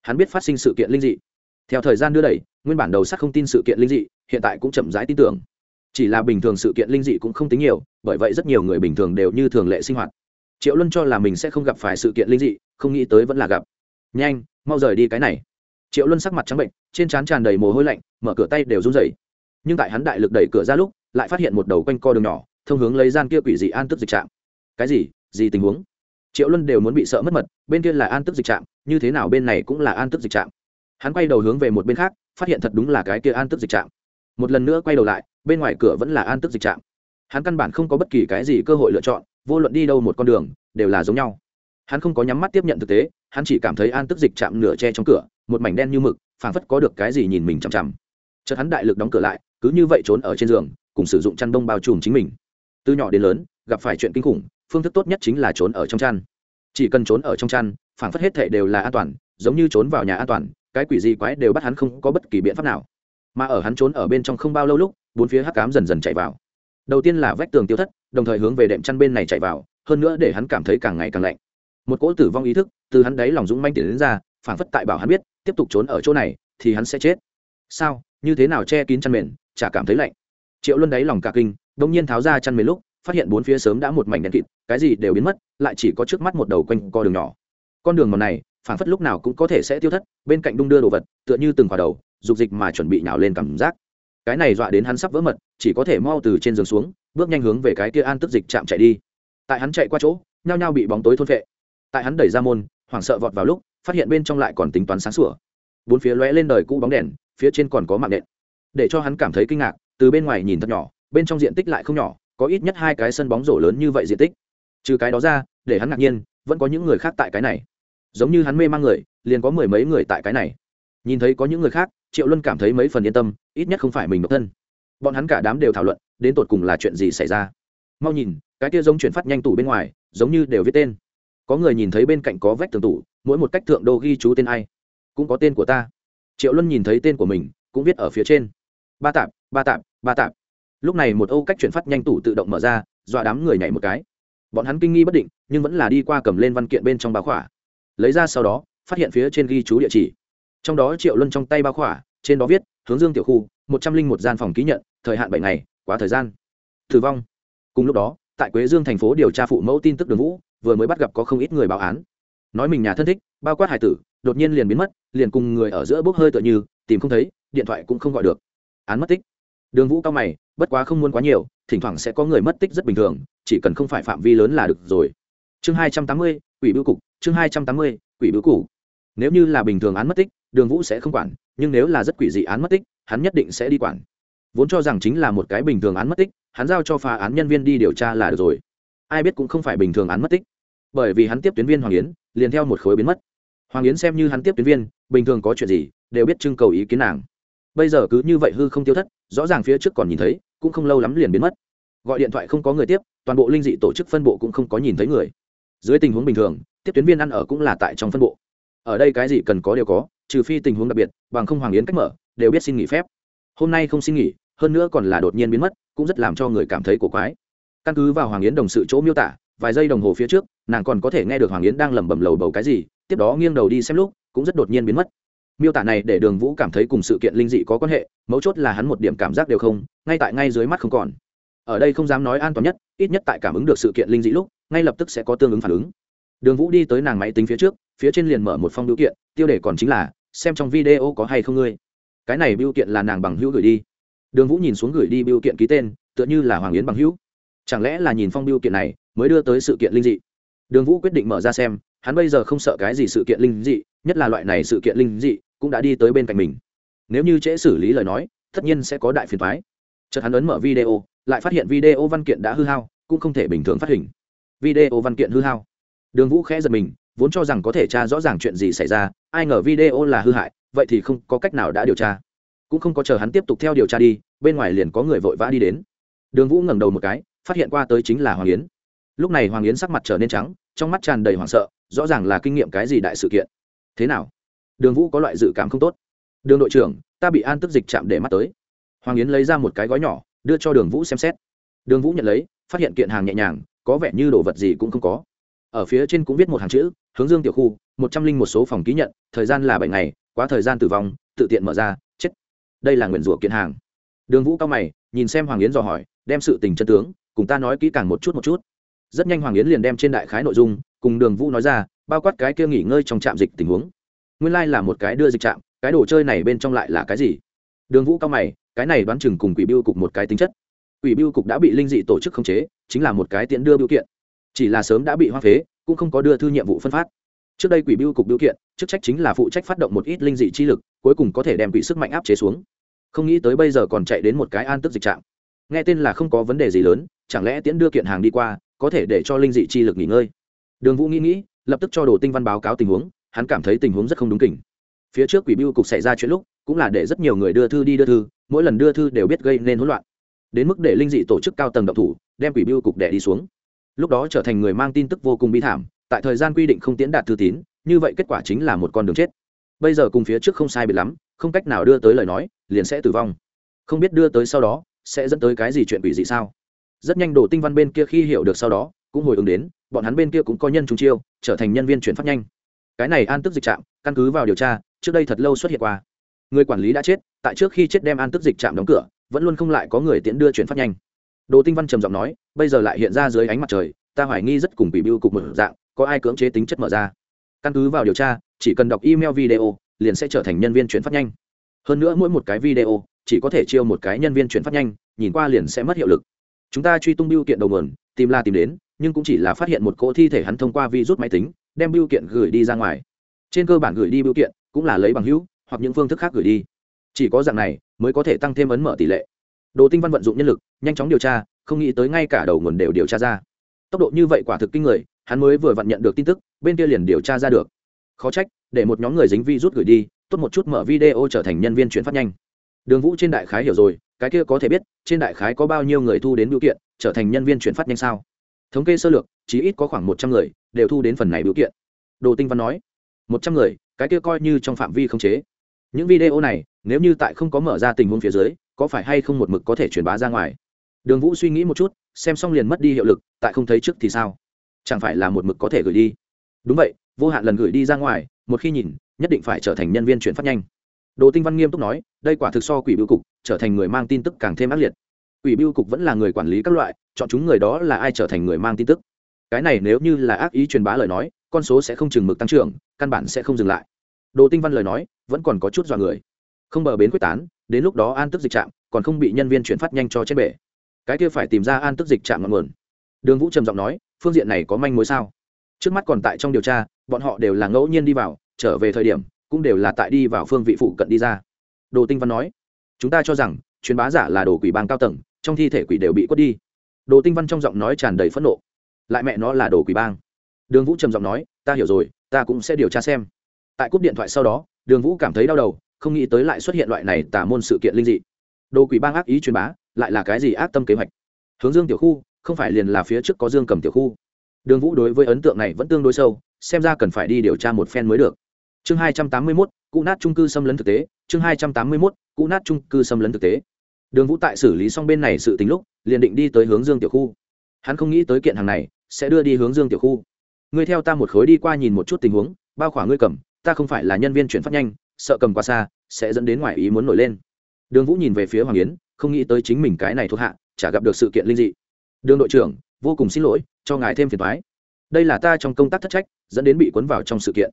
Hắn biết phát sinh sự kiện linh dị. Theo thời gian đưa đẩy nguyên bản đầu sắc không tin sự kiện linh dị, hiện tại cũng chậm rãi tin tưởng. Chỉ là bình thường sự kiện linh dị cũng không tính nhiều, bởi vậy rất nhiều người bình thường đều như thường lệ sinh hoạt. Triệu luân cho là mình sẽ không gặp phải sự kiện linh dị, không nghĩ tới vẫn là gặp. Nhanh, mau rời đi cái này. Triệu luân sắc mặt trắng bệnh, trên trán tràn đầy mồ hôi lạnh, mở cửa tay đều run rẩy. Nhưng tại hắn đại lực đẩy cửa ra lúc, lại phát hiện một đầu quanh co đường nhỏ, thông hướng lấy gian kia quỷ dị an tức dịch trạm. Cái gì? Gì tình huống? Triệu luân đều muốn bị sợ mất mật, bên kia là an tức dịch trạm, như thế nào bên này cũng là an tức dịch trạm hắn quay đầu hướng về một bên khác, phát hiện thật đúng là cái kia an tức dịch trạm. Một lần nữa quay đầu lại, bên ngoài cửa vẫn là an tức dịch trạm. Hắn căn bản không có bất kỳ cái gì cơ hội lựa chọn, vô luận đi đâu một con đường, đều là giống nhau. Hắn không có nhắm mắt tiếp nhận thực tế, hắn chỉ cảm thấy an tức dịch chạm nửa che trong cửa, một mảnh đen như mực, phảng phất có được cái gì nhìn mình chằm chằm. Chợt hắn đại lực đóng cửa lại, cứ như vậy trốn ở trên giường, cùng sử dụng chăn đông bao trùm chính mình. Từ nhỏ đến lớn, gặp phải chuyện kinh khủng, phương thức tốt nhất chính là trốn ở trong chăn. Chỉ cần trốn ở trong chăn, phảng phất hết thệ đều là an toàn, giống như trốn vào nhà an toàn cái quỷ gì quái đều bắt hắn không có bất kỳ biện pháp nào. Mà ở hắn trốn ở bên trong không bao lâu lúc, bốn phía hắc cám dần dần chạy vào. Đầu tiên là vách tường tiêu thất, đồng thời hướng về đệm chăn bên này chạy vào, hơn nữa để hắn cảm thấy càng ngày càng lạnh. Một cỗ tử vong ý thức từ hắn đáy lòng dũng manh tiền đến ra phản phất tại bảo hắn biết, tiếp tục trốn ở chỗ này, thì hắn sẽ chết. Sao? Như thế nào che kín chăn mền, chả cảm thấy lạnh. Triệu luân đáy lòng cả kinh đông nhiên tháo ra chăn mền lúc, phát hiện bốn phía sớm đã một mảnh đen kịt, cái gì đều biến mất, lại chỉ có trước mắt một đầu quanh co đường nhỏ. Con đường mòn này phản phất lúc nào cũng có thể sẽ tiêu thất, bên cạnh đung đưa đồ vật, tựa như từng khỏa đầu, dục dịch mà chuẩn bị nhào lên cảm giác. Cái này dọa đến hắn sắp vỡ mật, chỉ có thể mau từ trên giường xuống, bước nhanh hướng về cái kia an tức dịch chạm chạy đi. Tại hắn chạy qua chỗ, nhao nhao bị bóng tối thôn vệ tại hắn đẩy ra môn, hoảng sợ vọt vào lúc, phát hiện bên trong lại còn tính toán sáng sủa. Bốn phía lóe lên đời cũ bóng đèn, phía trên còn có mạng nện. Để cho hắn cảm thấy kinh ngạc, từ bên ngoài nhìn thật nhỏ, bên trong diện tích lại không nhỏ, có ít nhất hai cái sân bóng rổ lớn như vậy diện tích. Trừ cái đó ra, để hắn ngạc nhiên, vẫn có những người khác tại cái này giống như hắn mê mang người, liền có mười mấy người tại cái này. Nhìn thấy có những người khác, triệu luân cảm thấy mấy phần yên tâm, ít nhất không phải mình độc thân. Bọn hắn cả đám đều thảo luận, đến tột cùng là chuyện gì xảy ra. Mau nhìn, cái kia giống chuyển phát nhanh tủ bên ngoài, giống như đều viết tên. Có người nhìn thấy bên cạnh có vách tường tủ, mỗi một cách thượng đô ghi chú tên ai? Cũng có tên của ta. Triệu luân nhìn thấy tên của mình, cũng viết ở phía trên. Ba tạp ba tạp ba tạp. Lúc này một âu cách chuyển phát nhanh tủ tự động mở ra, dọa đám người nhảy một cái. Bọn hắn kinh nghi bất định, nhưng vẫn là đi qua cầm lên văn kiện bên trong báo khỏa lấy ra sau đó, phát hiện phía trên ghi chú địa chỉ. Trong đó triệu luân trong tay bao khỏa, trên đó viết, hướng dương tiểu khu, một trăm linh một gian phòng ký nhận, thời hạn bảy ngày, quá thời gian. Tử vong. Cùng lúc đó, tại quế dương thành phố điều tra phụ mẫu tin tức đường vũ, vừa mới bắt gặp có không ít người báo án. Nói mình nhà thân thích, bao quát hải tử, đột nhiên liền biến mất, liền cùng người ở giữa bốc hơi tựa như, tìm không thấy, điện thoại cũng không gọi được. Án mất tích. Đường vũ cao mày, bất quá không muốn quá nhiều, thỉnh thoảng sẽ có người mất tích rất bình thường, chỉ cần không phải phạm vi lớn là được rồi. Chương hai trăm tám mươi, quỷ bưu cục chương hai trăm tám mươi, quỷ bưu cũ nếu như là bình thường án mất tích, đường vũ sẽ không quản, nhưng nếu là rất quỷ dị án mất tích, hắn nhất định sẽ đi quản. Vốn cho rằng chính là một cái bình thường án mất tích, hắn giao cho phá án nhân viên đi điều tra là được rồi. Ai biết cũng không phải bình thường án mất tích. Bởi vì hắn tiếp tuyến viên hoàng yến, liền theo một khối biến mất. Hoàng yến xem như hắn tiếp tuyến viên, bình thường có chuyện gì, đều biết trưng cầu ý kiến nàng. Bây giờ cứ như vậy hư không tiêu thất, rõ ràng phía trước còn nhìn thấy, cũng không lâu lắm liền biến mất. Gọi điện thoại không có người tiếp, toàn bộ linh dị tổ chức phân bộ cũng không có nhìn thấy người. Dưới tình huống bình thường tiếp tuyến viên ăn ở cũng là tại trong phân bộ. Ở đây cái gì cần có đều có, trừ phi tình huống đặc biệt, bằng không hoàng yến cách mở, đều biết xin nghỉ phép. Hôm nay không xin nghỉ, hơn nữa còn là đột nhiên biến mất, cũng rất làm cho người cảm thấy cổ quái. Căn cứ vào hoàng yến đồng sự chỗ miêu tả, vài giây đồng hồ phía trước, nàng còn có thể nghe được hoàng yến đang lẩm bẩm lầu bầu cái gì, tiếp đó nghiêng đầu đi xem lúc, cũng rất đột nhiên biến mất. Miêu tả này để đường vũ cảm thấy cùng sự kiện linh dị có quan hệ, mấu chốt là hắn một điểm cảm giác đều không, ngay tại ngay dưới mắt không còn. Ở đây không dám nói an toàn nhất, ít nhất tại cảm ứng được sự kiện linh dị lúc, ngay lập tức sẽ có tương ứng phản ứng đường vũ đi tới nàng máy tính phía trước, phía trên liền mở một phong biểu kiện, tiêu đề còn chính là, xem trong video có hay không ngươi. Cái này biểu kiện là nàng bằng hữu gửi đi. Đường vũ nhìn xuống gửi đi biểu kiện ký tên, tựa như là hoàng yến bằng hữu. Chẳng lẽ là nhìn phong biểu kiện này, mới đưa tới sự kiện linh dị? Đường vũ quyết định mở ra xem, hắn bây giờ không sợ cái gì sự kiện linh dị, nhất là loại này sự kiện linh dị, cũng đã đi tới bên cạnh mình. Nếu như trễ xử lý lời nói, tất nhiên sẽ có đại phiền thoái chợt hắn ấn mở video, lại phát hiện video văn kiện đã hư hao, cũng không thể bình thường phát hình. Video văn kiện hư hao đường vũ khẽ giật mình, vốn cho rằng có thể tra rõ ràng chuyện gì xảy ra, ai ngờ video là hư hại, vậy thì không có cách nào đã điều tra. Cũng không có chờ hắn tiếp tục theo điều tra đi, bên ngoài liền có người vội vã đi đến. Đường vũ ngẩng đầu một cái, phát hiện qua tới chính là hoàng yến. Lúc này hoàng yến sắc mặt trở nên trắng, trong mắt tràn đầy hoảng sợ, rõ ràng là kinh nghiệm cái gì đại sự kiện. Thế nào? Đường vũ có loại dự cảm không tốt. Đường đội trưởng, ta bị an tức dịch chạm để mắt tới. Hoàng yến lấy ra một cái gói nhỏ, đưa cho đường vũ xem xét. Đường vũ nhận lấy, phát hiện kiện hàng nhẹ nhàng, có vẻ như đồ vật gì cũng không có ở phía trên cũng viết một hàng chữ, hướng dương tiểu khu, một trăm linh một số phòng ký nhận, thời gian là bảy ngày, quá thời gian tử vong, tự tiện mở ra, chết. Đây là nguyện rủa kiện hàng. Đường vũ cao mày, nhìn xem hoàng yến dò hỏi, đem sự tình chân tướng, cùng ta nói kỹ càng một chút một chút. Rất nhanh hoàng yến liền đem trên đại khái nội dung, cùng đường vũ nói ra, bao quát cái kia nghỉ ngơi trong trạm dịch tình huống. Nguyên lai、like、là một cái đưa dịch trạm, cái đồ chơi này bên trong lại là cái gì? Đường vũ cao mày, cái này đoán chừng cùng quỷ biêu cục một cái tính chất. Quỷ biêu cục đã bị linh dị tổ chức khống chế, chính là một cái tiện đưa biêu kiện chỉ là sớm đã bị hoa phế cũng không có đưa thư nhiệm vụ phân phát. Trước đây quỷ biêu cục biêu kiện chức trách chính là phụ trách phát động một ít linh dị chi lực cuối cùng có thể đem quỷ sức mạnh áp chế xuống. Không nghĩ tới bây giờ còn chạy đến một cái an tức dịch trạng, nghe tên là không có vấn đề gì lớn chẳng lẽ tiễn đưa kiện hàng đi qua có thể để cho linh dị chi lực nghỉ ngơi? Đường vũ nghĩ nghĩ lập tức cho đồ tinh văn báo cáo tình huống hắn cảm thấy tình huống rất không đúng kỉnh phía trước quỷ biêu cục xảy ra chuyện lúc cũng là để rất nhiều người đưa thư đi đưa thư mỗi lần đưa thư đều biết gây nên hỗn loạn. Đến mức để linh dị tổ chức cao tầng độc thủ đem quỷ biêu cục đẻ đi xuống lúc đó trở thành người mang tin tức vô cùng bi thảm, tại thời gian quy định không tiến đạt thư tín, như vậy kết quả chính là một con đường chết. Bây giờ cùng phía trước không sai biệt lắm, không cách nào đưa tới lời nói, liền sẽ tử vong. Không biết đưa tới sau đó, sẽ dẫn tới cái gì chuyện quỷ dị sao? Rất nhanh đồ tinh văn bên kia khi hiểu được sau đó, cũng hồi ứng đến, bọn hắn bên kia cũng có nhân trùng chiêu, trở thành nhân viên chuyển phát nhanh. Cái này an tức dịch trạm, căn cứ vào điều tra, trước đây thật lâu xuất hiện qua. Người quản lý đã chết, tại trước khi chết đem an tức dịch trạm đóng cửa, vẫn luôn không lại có người tiễn đưa chuyển phát nhanh đồ tinh văn trầm giọng nói, bây giờ lại hiện ra dưới ánh mặt trời, ta hoài nghi rất cùng bị biêu cục mở dạng, có ai cưỡng chế tính chất mở ra. Căn cứ vào điều tra, chỉ cần đọc email video, liền sẽ trở thành nhân viên chuyển phát nhanh. Hơn nữa mỗi một cái video, chỉ có thể chiêu một cái nhân viên chuyển phát nhanh, nhìn qua liền sẽ mất hiệu lực. Chúng ta truy tung biêu kiện đầu nguồn, tìm la tìm đến, nhưng cũng chỉ là phát hiện một cỗ thi thể hắn thông qua virus máy tính, đem biêu kiện gửi đi ra ngoài. Trên cơ bản gửi đi biêu kiện, cũng là lấy bằng hữu, hoặc những phương thức khác gửi đi. Chỉ có dạng này, mới có thể tăng thêm ấn mở tỷ lệ đồ tinh văn vận dụng nhân lực, nhanh chóng điều tra, không nghĩ tới ngay cả đầu nguồn đều điều tra ra. Tốc độ như vậy quả thực kinh người, hắn mới vừa vặn nhận được tin tức, bên kia liền điều tra ra được. Khó trách, để một nhóm người dính vi rút gửi đi, tốt một chút mở video trở thành nhân viên chuyển phát nhanh. Đường vũ trên đại khái hiểu rồi, cái kia có thể biết, trên đại khái có bao nhiêu người thu đến biểu kiện, trở thành nhân viên chuyển phát nhanh sao? Thống kê sơ lược chỉ ít có khoảng một trăm người, đều thu đến phần này biểu kiện. Đồ tinh văn nói, một trăm người, cái kia coi như trong phạm vi không chế. Những video này, nếu như tại không có mở ra tình huống phía dưới có phải hay không một mực có thể truyền bá ra ngoài? Đường vũ suy nghĩ một chút, xem xong liền mất đi hiệu lực, tại không thấy trước thì sao? Chẳng phải là một mực có thể gửi đi? Đúng vậy, vô hạn lần gửi đi ra ngoài, một khi nhìn, nhất định phải trở thành nhân viên chuyển phát nhanh. Đồ tinh văn nghiêm túc nói, đây quả thực so quỷ biêu cục, trở thành người mang tin tức càng thêm ác liệt. Quỷ biêu cục vẫn là người quản lý các loại, chọn chúng người đó là ai trở thành người mang tin tức? Cái này nếu như là ác ý truyền bá lời nói, con số sẽ không chừng mực tăng trưởng, căn bản sẽ không dừng lại. Đồ tinh văn lời nói, vẫn còn có chút dọa người. Không bờ bến quyết tán đến lúc đó an tức dịch trạm còn không bị nhân viên chuyển phát nhanh cho chết bể. Cái kia phải tìm ra an tức dịch trạm ngọn nguồn. Đường vũ trầm giọng nói, phương diện này có manh mối sao? Trước mắt còn tại trong điều tra, bọn họ đều là ngẫu nhiên đi vào, trở về thời điểm, cũng đều là tại đi vào phương vị phụ cận đi ra. Đồ tinh văn nói, chúng ta cho rằng, truyền bá giả là đồ quỷ bang cao tầng, trong thi thể quỷ đều bị quất đi. Đồ tinh văn trong giọng nói tràn đầy phẫn nộ. Lại mẹ nó là đồ quỷ bang. Đường vũ trầm giọng nói, ta hiểu rồi, ta cũng sẽ điều tra xem. Tại cúp điện thoại sau đó, đường vũ cảm thấy đau đầu không nghĩ tới lại xuất hiện loại này tả môn sự kiện linh dị. Đồ quỷ bang ác ý truyền bá, lại là cái gì ác tâm kế hoạch? Hướng dương tiểu khu, không phải liền là phía trước có dương cầm tiểu khu. Đường vũ đối với ấn tượng này vẫn tương đối sâu, xem ra cần phải đi điều tra một phen mới được. Chương hai trăm tám mươi mốt, cụ nát trung cư xâm lấn thực tế, chương hai trăm tám mươi mốt, cụ nát trung cư xâm lấn thực tế. Đường vũ tại xử lý xong bên này sự tình lúc, liền định đi tới hướng dương tiểu khu. Hắn không nghĩ tới kiện hàng này, sẽ đưa đi hướng dương tiểu khu. Ngươi theo ta một khối đi qua nhìn một chút tình huống, bao khỏa ngươi cầm, ta không phải là nhân viên chuyển phát nhanh sợ cầm qua xa, sẽ dẫn đến ngoài ý muốn nổi lên. Đường vũ nhìn về phía hoàng yến, không nghĩ tới chính mình cái này thuộc hạ, chả gặp được sự kiện linh dị. Đường đội trưởng, vô cùng xin lỗi, cho ngài thêm phiền thoái đây là ta trong công tác thất trách, dẫn đến bị cuốn vào trong sự kiện.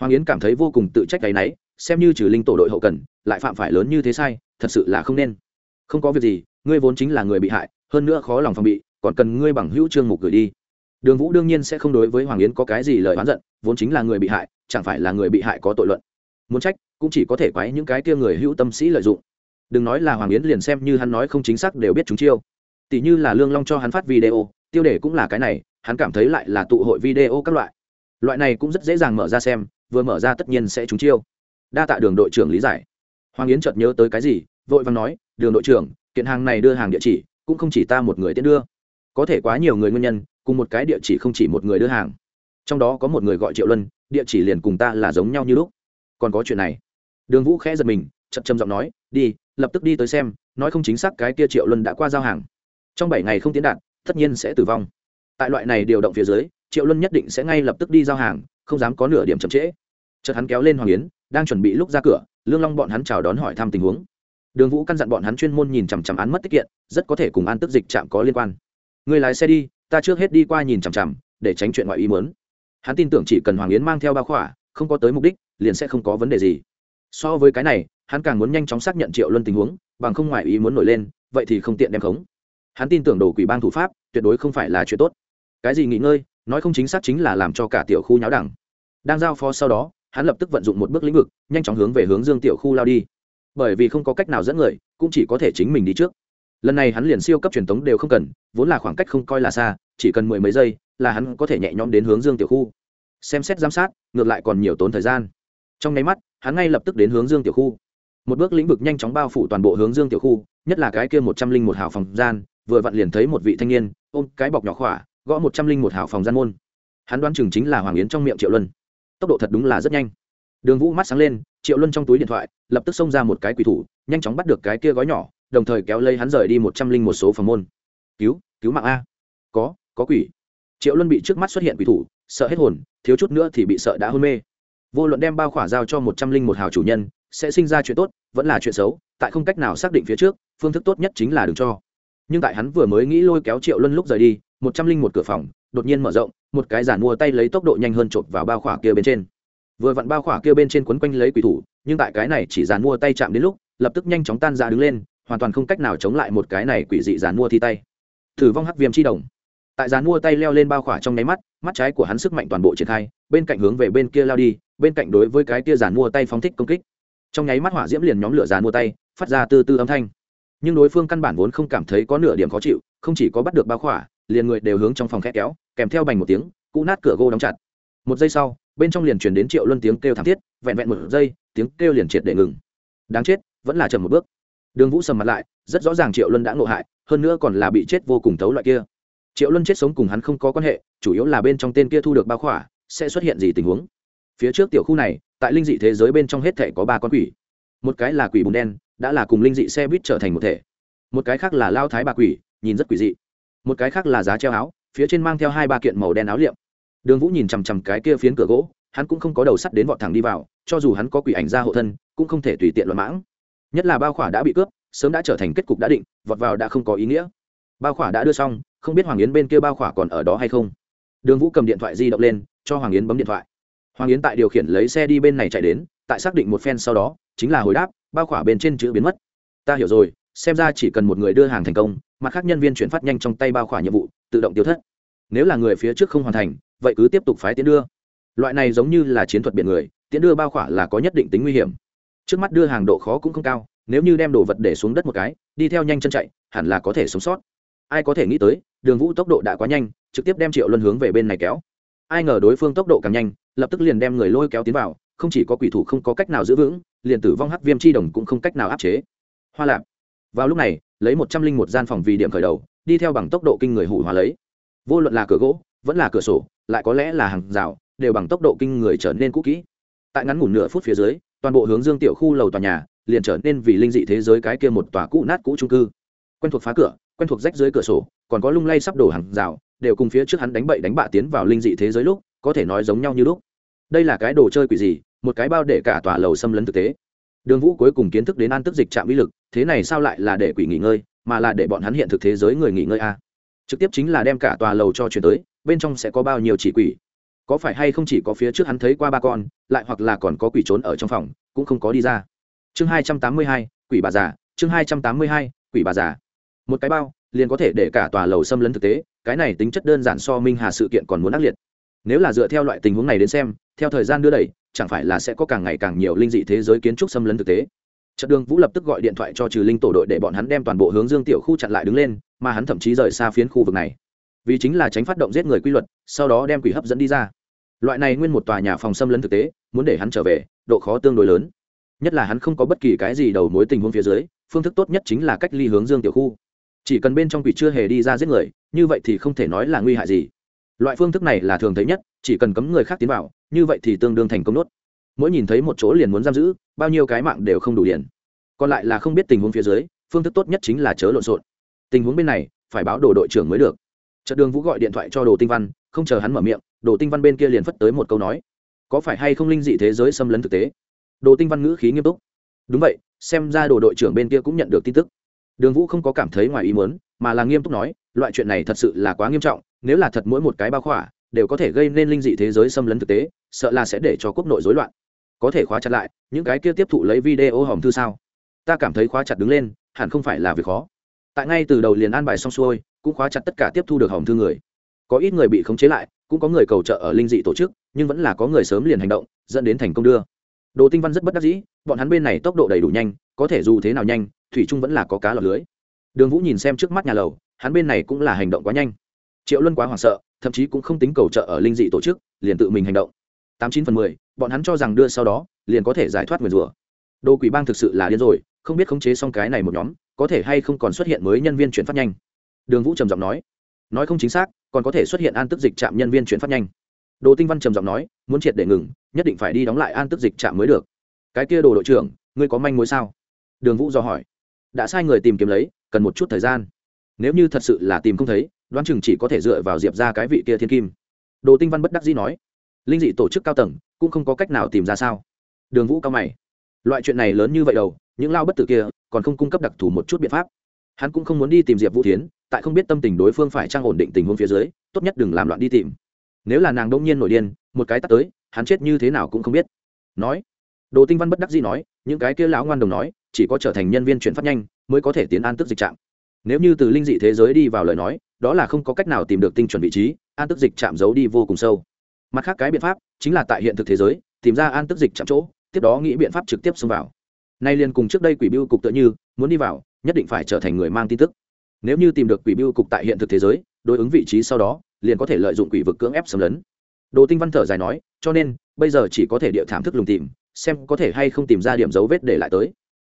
Hoàng yến cảm thấy vô cùng tự trách cái náy xem như trừ linh tổ đội hậu cần, lại phạm phải lớn như thế sai, thật sự là không nên. Không có việc gì, ngươi vốn chính là người bị hại, hơn nữa khó lòng phòng bị, còn cần ngươi bằng hữu trương mục gửi đi. Đường vũ đương nhiên sẽ không đối với hoàng yến có cái gì lời oán giận, vốn chính là người bị hại, chẳng phải là người bị hại có tội luận. Muốn trách cũng chỉ có thể quái những cái kia người hữu tâm sĩ lợi dụng. Đừng nói là hoàng yến liền xem như hắn nói không chính xác đều biết chúng chiêu. Tỷ như là lương long cho hắn phát video, tiêu đề cũng là cái này, hắn cảm thấy lại là tụ hội video các loại. Loại này cũng rất dễ dàng mở ra xem, vừa mở ra tất nhiên sẽ trúng chiêu. Đa tạ đường đội trưởng lý giải. Hoàng yến chợt nhớ tới cái gì, vội vàng nói, đường đội trưởng, kiện hàng này đưa hàng địa chỉ, cũng không chỉ ta một người tiến đưa. Có thể quá nhiều người nguyên nhân, cùng một cái địa chỉ không chỉ một người đưa hàng. Trong đó có một người gọi triệu luân, địa chỉ liền cùng ta là giống nhau như lúc. Còn có chuyện này đường vũ khẽ giật mình, chậm chậm giọng nói, đi, lập tức đi tới xem, nói không chính xác cái kia triệu luân đã qua giao hàng. Trong bảy ngày không tiến đạt, tất nhiên sẽ tử vong. Tại loại này điều động phía dưới, triệu luân nhất định sẽ ngay lập tức đi giao hàng, không dám có nửa điểm chậm trễ. Chợt hắn kéo lên hoàng yến, đang chuẩn bị lúc ra cửa, lương long bọn hắn chào đón hỏi thăm tình huống. Đường vũ căn dặn bọn hắn chuyên môn nhìn chằm chằm án mất tích kiện, rất có thể cùng an tức dịch trạm có liên quan. Người lái xe đi, ta trước hết đi qua nhìn chằm chằm, để tránh chuyện ngoại ý muốn. Hắn tin tưởng chỉ cần hoàng yến mang theo ba khỏa, không có tới mục đích, liền sẽ không có vấn đề gì so với cái này, hắn càng muốn nhanh chóng xác nhận triệu luân tình huống, bằng không ngoại ý muốn nổi lên, vậy thì không tiện đem khống. Hắn tin tưởng đồ quỷ bang thủ pháp, tuyệt đối không phải là chuyện tốt. Cái gì nghỉ ngơi, nói không chính xác chính là làm cho cả tiểu khu nháo đẳng. Đang giao phó sau đó, hắn lập tức vận dụng một bước lĩnh vực, nhanh chóng hướng về hướng dương tiểu khu lao đi. Bởi vì không có cách nào dẫn người, cũng chỉ có thể chính mình đi trước. Lần này hắn liền siêu cấp truyền thống đều không cần, vốn là khoảng cách không coi là xa, chỉ cần mười mấy giây là hắn có thể nhẹ nhõm đến hướng dương tiểu khu. Xem xét giám sát, ngược lại còn nhiều tốn thời gian. Trong nháy mắt hắn ngay lập tức đến hướng dương tiểu khu. Một bước lĩnh vực nhanh chóng bao phủ toàn bộ hướng dương tiểu khu, nhất là cái kia một trăm linh một hào phòng gian, vừa vặn liền thấy một vị thanh niên, ôm cái bọc nhỏ khỏa, gõ một trăm linh một hào phòng gian môn. Hắn đoán chừng chính là hoàng yến trong miệng triệu luân. Tốc độ thật đúng là rất nhanh. Đường vũ mắt sáng lên, triệu luân trong túi điện thoại, lập tức xông ra một cái quỷ thủ, nhanh chóng bắt được cái kia gói nhỏ, đồng thời kéo lấy hắn rời đi một trăm linh một số phòng môn. Cứu cứu mạng a. Có có quỷ. Triệu luân bị trước mắt xuất hiện quỷ thủ, sợ hết hồn, thiếu chút nữa thì bị sợ đã hôn mê vô luận đem bao khỏa giao cho một trăm linh một hào chủ nhân, sẽ sinh ra chuyện tốt, vẫn là chuyện xấu, tại không cách nào xác định phía trước, phương thức tốt nhất chính là đừng cho. Nhưng tại hắn vừa mới nghĩ lôi kéo triệu luân lúc rời đi, một trăm linh một cửa phòng, đột nhiên mở rộng, một cái giản mua tay lấy tốc độ nhanh hơn chộp vào bao khỏa kia bên trên. Vừa vặn bao khỏa kia bên trên quấn quanh lấy quỷ thủ, nhưng tại cái này chỉ giàn mua tay chạm đến lúc, lập tức nhanh chóng tan ra đứng lên, hoàn toàn không cách nào chống lại một cái này quỷ dị giàn mua thi tay. Thử vong hắc viêm chi đồng. Tại giàn mua tay leo lên bao khỏa trong nháy mắt mắt trái của hắn sức mạnh toàn bộ triển khai, bên cạnh hướng về bên kia lao đi bên cạnh đối với cái kia giàn mua tay phóng thích công kích. Trong nháy mắt hỏa diễm liền nhóm lửa giàn mua tay, phát ra từ từ âm thanh. Nhưng đối phương căn bản vốn không cảm thấy có nửa điểm khó chịu, không chỉ có bắt được bao khỏa, liền người đều hướng trong phòng khét kéo, kèm theo bành một tiếng, cũ nát cửa gỗ đóng chặt. Một giây sau, bên trong liền truyền đến triệu luân tiếng kêu thảm thiết, vẹn vẹn một giây, tiếng kêu liền triệt để ngừng. Đáng chết, vẫn là chậm một bước. Đường vũ sầm mặt lại, rất rõ ràng triệu luân đã ngộ hại, hơn nữa còn là bị chết vô cùng thấu loại kia. Triệu luân chết sống cùng hắn không có quan hệ, chủ yếu là bên trong tên kia thu được bao khỏa, sẽ xuất hiện gì tình huống phía trước tiểu khu này, tại linh dị thế giới bên trong hết thể có ba con quỷ. Một cái là quỷ bùn đen, đã là cùng linh dị xe buýt trở thành một thể. Một cái khác là lao thái bà quỷ, nhìn rất quỷ dị. Một cái khác là giá treo áo, phía trên mang theo hai ba kiện màu đen áo liệm. Đường vũ nhìn chằm chằm cái kia phiến cửa gỗ, hắn cũng không có đầu sắt đến vọt thẳng đi vào, cho dù hắn có quỷ ảnh ra hộ thân, cũng không thể tùy tiện luận mãng. Nhất là bao khỏa đã bị cướp, sớm đã trở thành kết cục đã định, vọt vào đã không có ý nghĩa. Bao khỏa đã đưa xong, không biết hoàng yến bên kia bao khỏa còn ở đó hay không. Đường vũ cầm điện thoại di động lên, cho hoàng yến bấm điện thoại hoàng yến tại điều khiển lấy xe đi bên này chạy đến, tại xác định một phen sau đó, chính là hồi đáp, bao khỏa bên trên chữ biến mất. Ta hiểu rồi, xem ra chỉ cần một người đưa hàng thành công, mặt khác nhân viên chuyển phát nhanh trong tay bao khỏa nhiệm vụ, tự động tiêu thất. Nếu là người phía trước không hoàn thành, vậy cứ tiếp tục phái tiến đưa. Loại này giống như là chiến thuật biển người tiến đưa bao khỏa là có nhất định tính nguy hiểm. Trước mắt đưa hàng độ khó cũng không cao, nếu như đem đồ vật để xuống đất một cái, đi theo nhanh chân chạy, hẳn là có thể sống sót. Ai có thể nghĩ tới, đường vũ tốc độ đã quá nhanh, trực tiếp đem triệu luân hướng về bên này kéo. Ai ngờ đối phương tốc độ càng nhanh lập tức liền đem người lôi kéo tiến vào, không chỉ có quỷ thủ không có cách nào giữ vững, liền tử vong hắc viêm chi đồng cũng không cách nào áp chế. Hoa lạp. Vào lúc này, lấy một trăm linh một gian phòng vì điểm khởi đầu, đi theo bằng tốc độ kinh người hủ hóa lấy. Vô luận là cửa gỗ, vẫn là cửa sổ, lại có lẽ là hàng rào, đều bằng tốc độ kinh người trở nên cũ kỹ. Tại ngắn ngủn nửa phút phía dưới, toàn bộ hướng dương tiểu khu lầu tòa nhà liền trở nên vì linh dị thế giới cái kia một tòa cũ nát cũ trung cư. Quen thuộc phá cửa, quen thuộc rách dưới cửa sổ, còn có lung lay sắp đổ hàng rào, đều cùng phía trước hắn đánh bậy đánh bạ tiến vào linh dị thế giới lúc, có thể nói giống nhau như lúc đây là cái đồ chơi quỷ gì, một cái bao để cả tòa lầu xâm lấn thực tế. Đường vũ cuối cùng kiến thức đến an tức dịch trạm uy lực, thế này sao lại là để quỷ nghỉ ngơi, mà là để bọn hắn hiện thực thế giới người nghỉ ngơi a trực tiếp chính là đem cả tòa lầu cho chuyển tới, bên trong sẽ có bao nhiêu chỉ quỷ? Có phải hay không chỉ có phía trước hắn thấy qua ba con, lại hoặc là còn có quỷ trốn ở trong phòng, cũng không có đi ra. Chương hai trăm tám mươi hai, quỷ bà già, chương hai trăm tám mươi hai, quỷ bà già. Một cái bao, liền có thể để cả tòa lầu xâm lấn thực tế, cái này tính chất đơn giản so minh hà sự kiện còn muốn ác liệt. Nếu là dựa theo loại tình huống này đến xem theo thời gian đưa đẩy, chẳng phải là sẽ có càng ngày càng nhiều linh dị thế giới kiến trúc xâm lấn thực tế. Trận đường vũ lập tức gọi điện thoại cho trừ linh tổ đội để bọn hắn đem toàn bộ hướng dương tiểu khu chặn lại đứng lên, mà hắn thậm chí rời xa phiến khu vực này. Vì chính là tránh phát động giết người quy luật, sau đó đem quỷ hấp dẫn đi ra. Loại này nguyên một tòa nhà phòng xâm lấn thực tế, muốn để hắn trở về, độ khó tương đối lớn. Nhất là hắn không có bất kỳ cái gì đầu mối tình huống phía dưới, phương thức tốt nhất chính là cách ly hướng dương tiểu khu. Chỉ cần bên trong quỷ chưa hề đi ra giết người, như vậy thì không thể nói là nguy hại gì. Loại phương thức này là thường thấy nhất, chỉ cần cấm người khác tiến vào như vậy thì tương đương thành công nốt. Mỗi nhìn thấy một chỗ liền muốn giam giữ, bao nhiêu cái mạng đều không đủ điển còn lại là không biết tình huống phía dưới, phương thức tốt nhất chính là chớ lộn xộn. Tình huống bên này, phải báo đồ đội trưởng mới được. Trận đường vũ gọi điện thoại cho đồ tinh văn, không chờ hắn mở miệng, đồ tinh văn bên kia liền phất tới một câu nói. Có phải hay không linh dị thế giới xâm lấn thực tế? Đồ tinh văn ngữ khí nghiêm túc. Đúng vậy, xem ra đồ đội trưởng bên kia cũng nhận được tin tức. Đường vũ không có cảm thấy ngoài ý muốn, mà là nghiêm túc nói, loại chuyện này thật sự là quá nghiêm trọng, nếu là thật mỗi một cái bao khỏa đều có thể gây nên linh dị thế giới xâm lấn thực tế, sợ là sẽ để cho quốc nội rối loạn. Có thể khóa chặt lại, những cái kia tiếp thụ lấy video hòm thư sao? Ta cảm thấy khóa chặt đứng lên, hẳn không phải là việc khó. Tại ngay từ đầu liền an bài xong xuôi, cũng khóa chặt tất cả tiếp thu được hòm thư người. Có ít người bị khống chế lại, cũng có người cầu trợ ở linh dị tổ chức, nhưng vẫn là có người sớm liền hành động, dẫn đến thành công đưa. Đồ tinh văn rất bất đắc dĩ, bọn hắn bên này tốc độ đầy đủ nhanh, có thể dù thế nào nhanh, thủy trung vẫn là có cá lọc lưới. Đường vũ nhìn xem trước mắt nhà lầu, hắn bên này cũng là hành động quá nhanh. Triệu luân quá hoảng sợ thậm chí cũng không tính cầu trợ ở linh dị tổ chức, liền tự mình hành động. Tám chín phần mười, bọn hắn cho rằng đưa sau đó, liền có thể giải thoát nguyền rủa. Đồ quỷ bang thực sự là điên rồi, không biết khống chế xong cái này một nhóm, có thể hay không còn xuất hiện mới nhân viên chuyển phát nhanh. Đường vũ trầm giọng nói. Nói không chính xác, còn có thể xuất hiện an tức dịch trạm nhân viên chuyển phát nhanh. Đồ tinh văn trầm giọng nói, muốn triệt để ngừng, nhất định phải đi đóng lại an tức dịch trạm mới được. Cái kia đồ đội trưởng, ngươi có manh mối sao? Đường vũ do hỏi. Đã sai người tìm kiếm lấy, cần một chút thời gian. Nếu như thật sự là tìm không thấy đoán chừng chỉ có thể dựa vào diệp ra cái vị kia thiên kim đồ tinh văn bất đắc dĩ nói linh dị tổ chức cao tầng cũng không có cách nào tìm ra sao đường vũ cao mày loại chuyện này lớn như vậy đâu những lao bất tử kia còn không cung cấp đặc thù một chút biện pháp hắn cũng không muốn đi tìm diệp vũ tiến tại không biết tâm tình đối phương phải trang ổn định tình huống phía dưới tốt nhất đừng làm loạn đi tìm nếu là nàng đông nhiên nổi điên một cái tắt tới hắn chết như thế nào cũng không biết nói đồ tinh văn bất đắc dĩ nói những cái kia lão ngoan đồng nói chỉ có trở thành nhân viên chuyển phát nhanh mới có thể tiến an tức dịch trạng nếu như từ linh dị thế giới đi vào lời nói, đó là không có cách nào tìm được tinh chuẩn vị trí, an tức dịch chạm giấu đi vô cùng sâu. Mặt khác cái biện pháp chính là tại hiện thực thế giới, tìm ra an tức dịch chạm chỗ, tiếp đó nghĩ biện pháp trực tiếp xông vào. Nay liền cùng trước đây quỷ biêu cục tựa như, muốn đi vào, nhất định phải trở thành người mang tin tức. Nếu như tìm được quỷ biêu cục tại hiện thực thế giới, đối ứng vị trí sau đó, liền có thể lợi dụng quỷ vực cưỡng ép xâm lấn. Đồ tinh văn thở dài nói, cho nên, bây giờ chỉ có thể địa thảm thức lùng tìm, xem có thể hay không tìm ra điểm dấu vết để lại tới.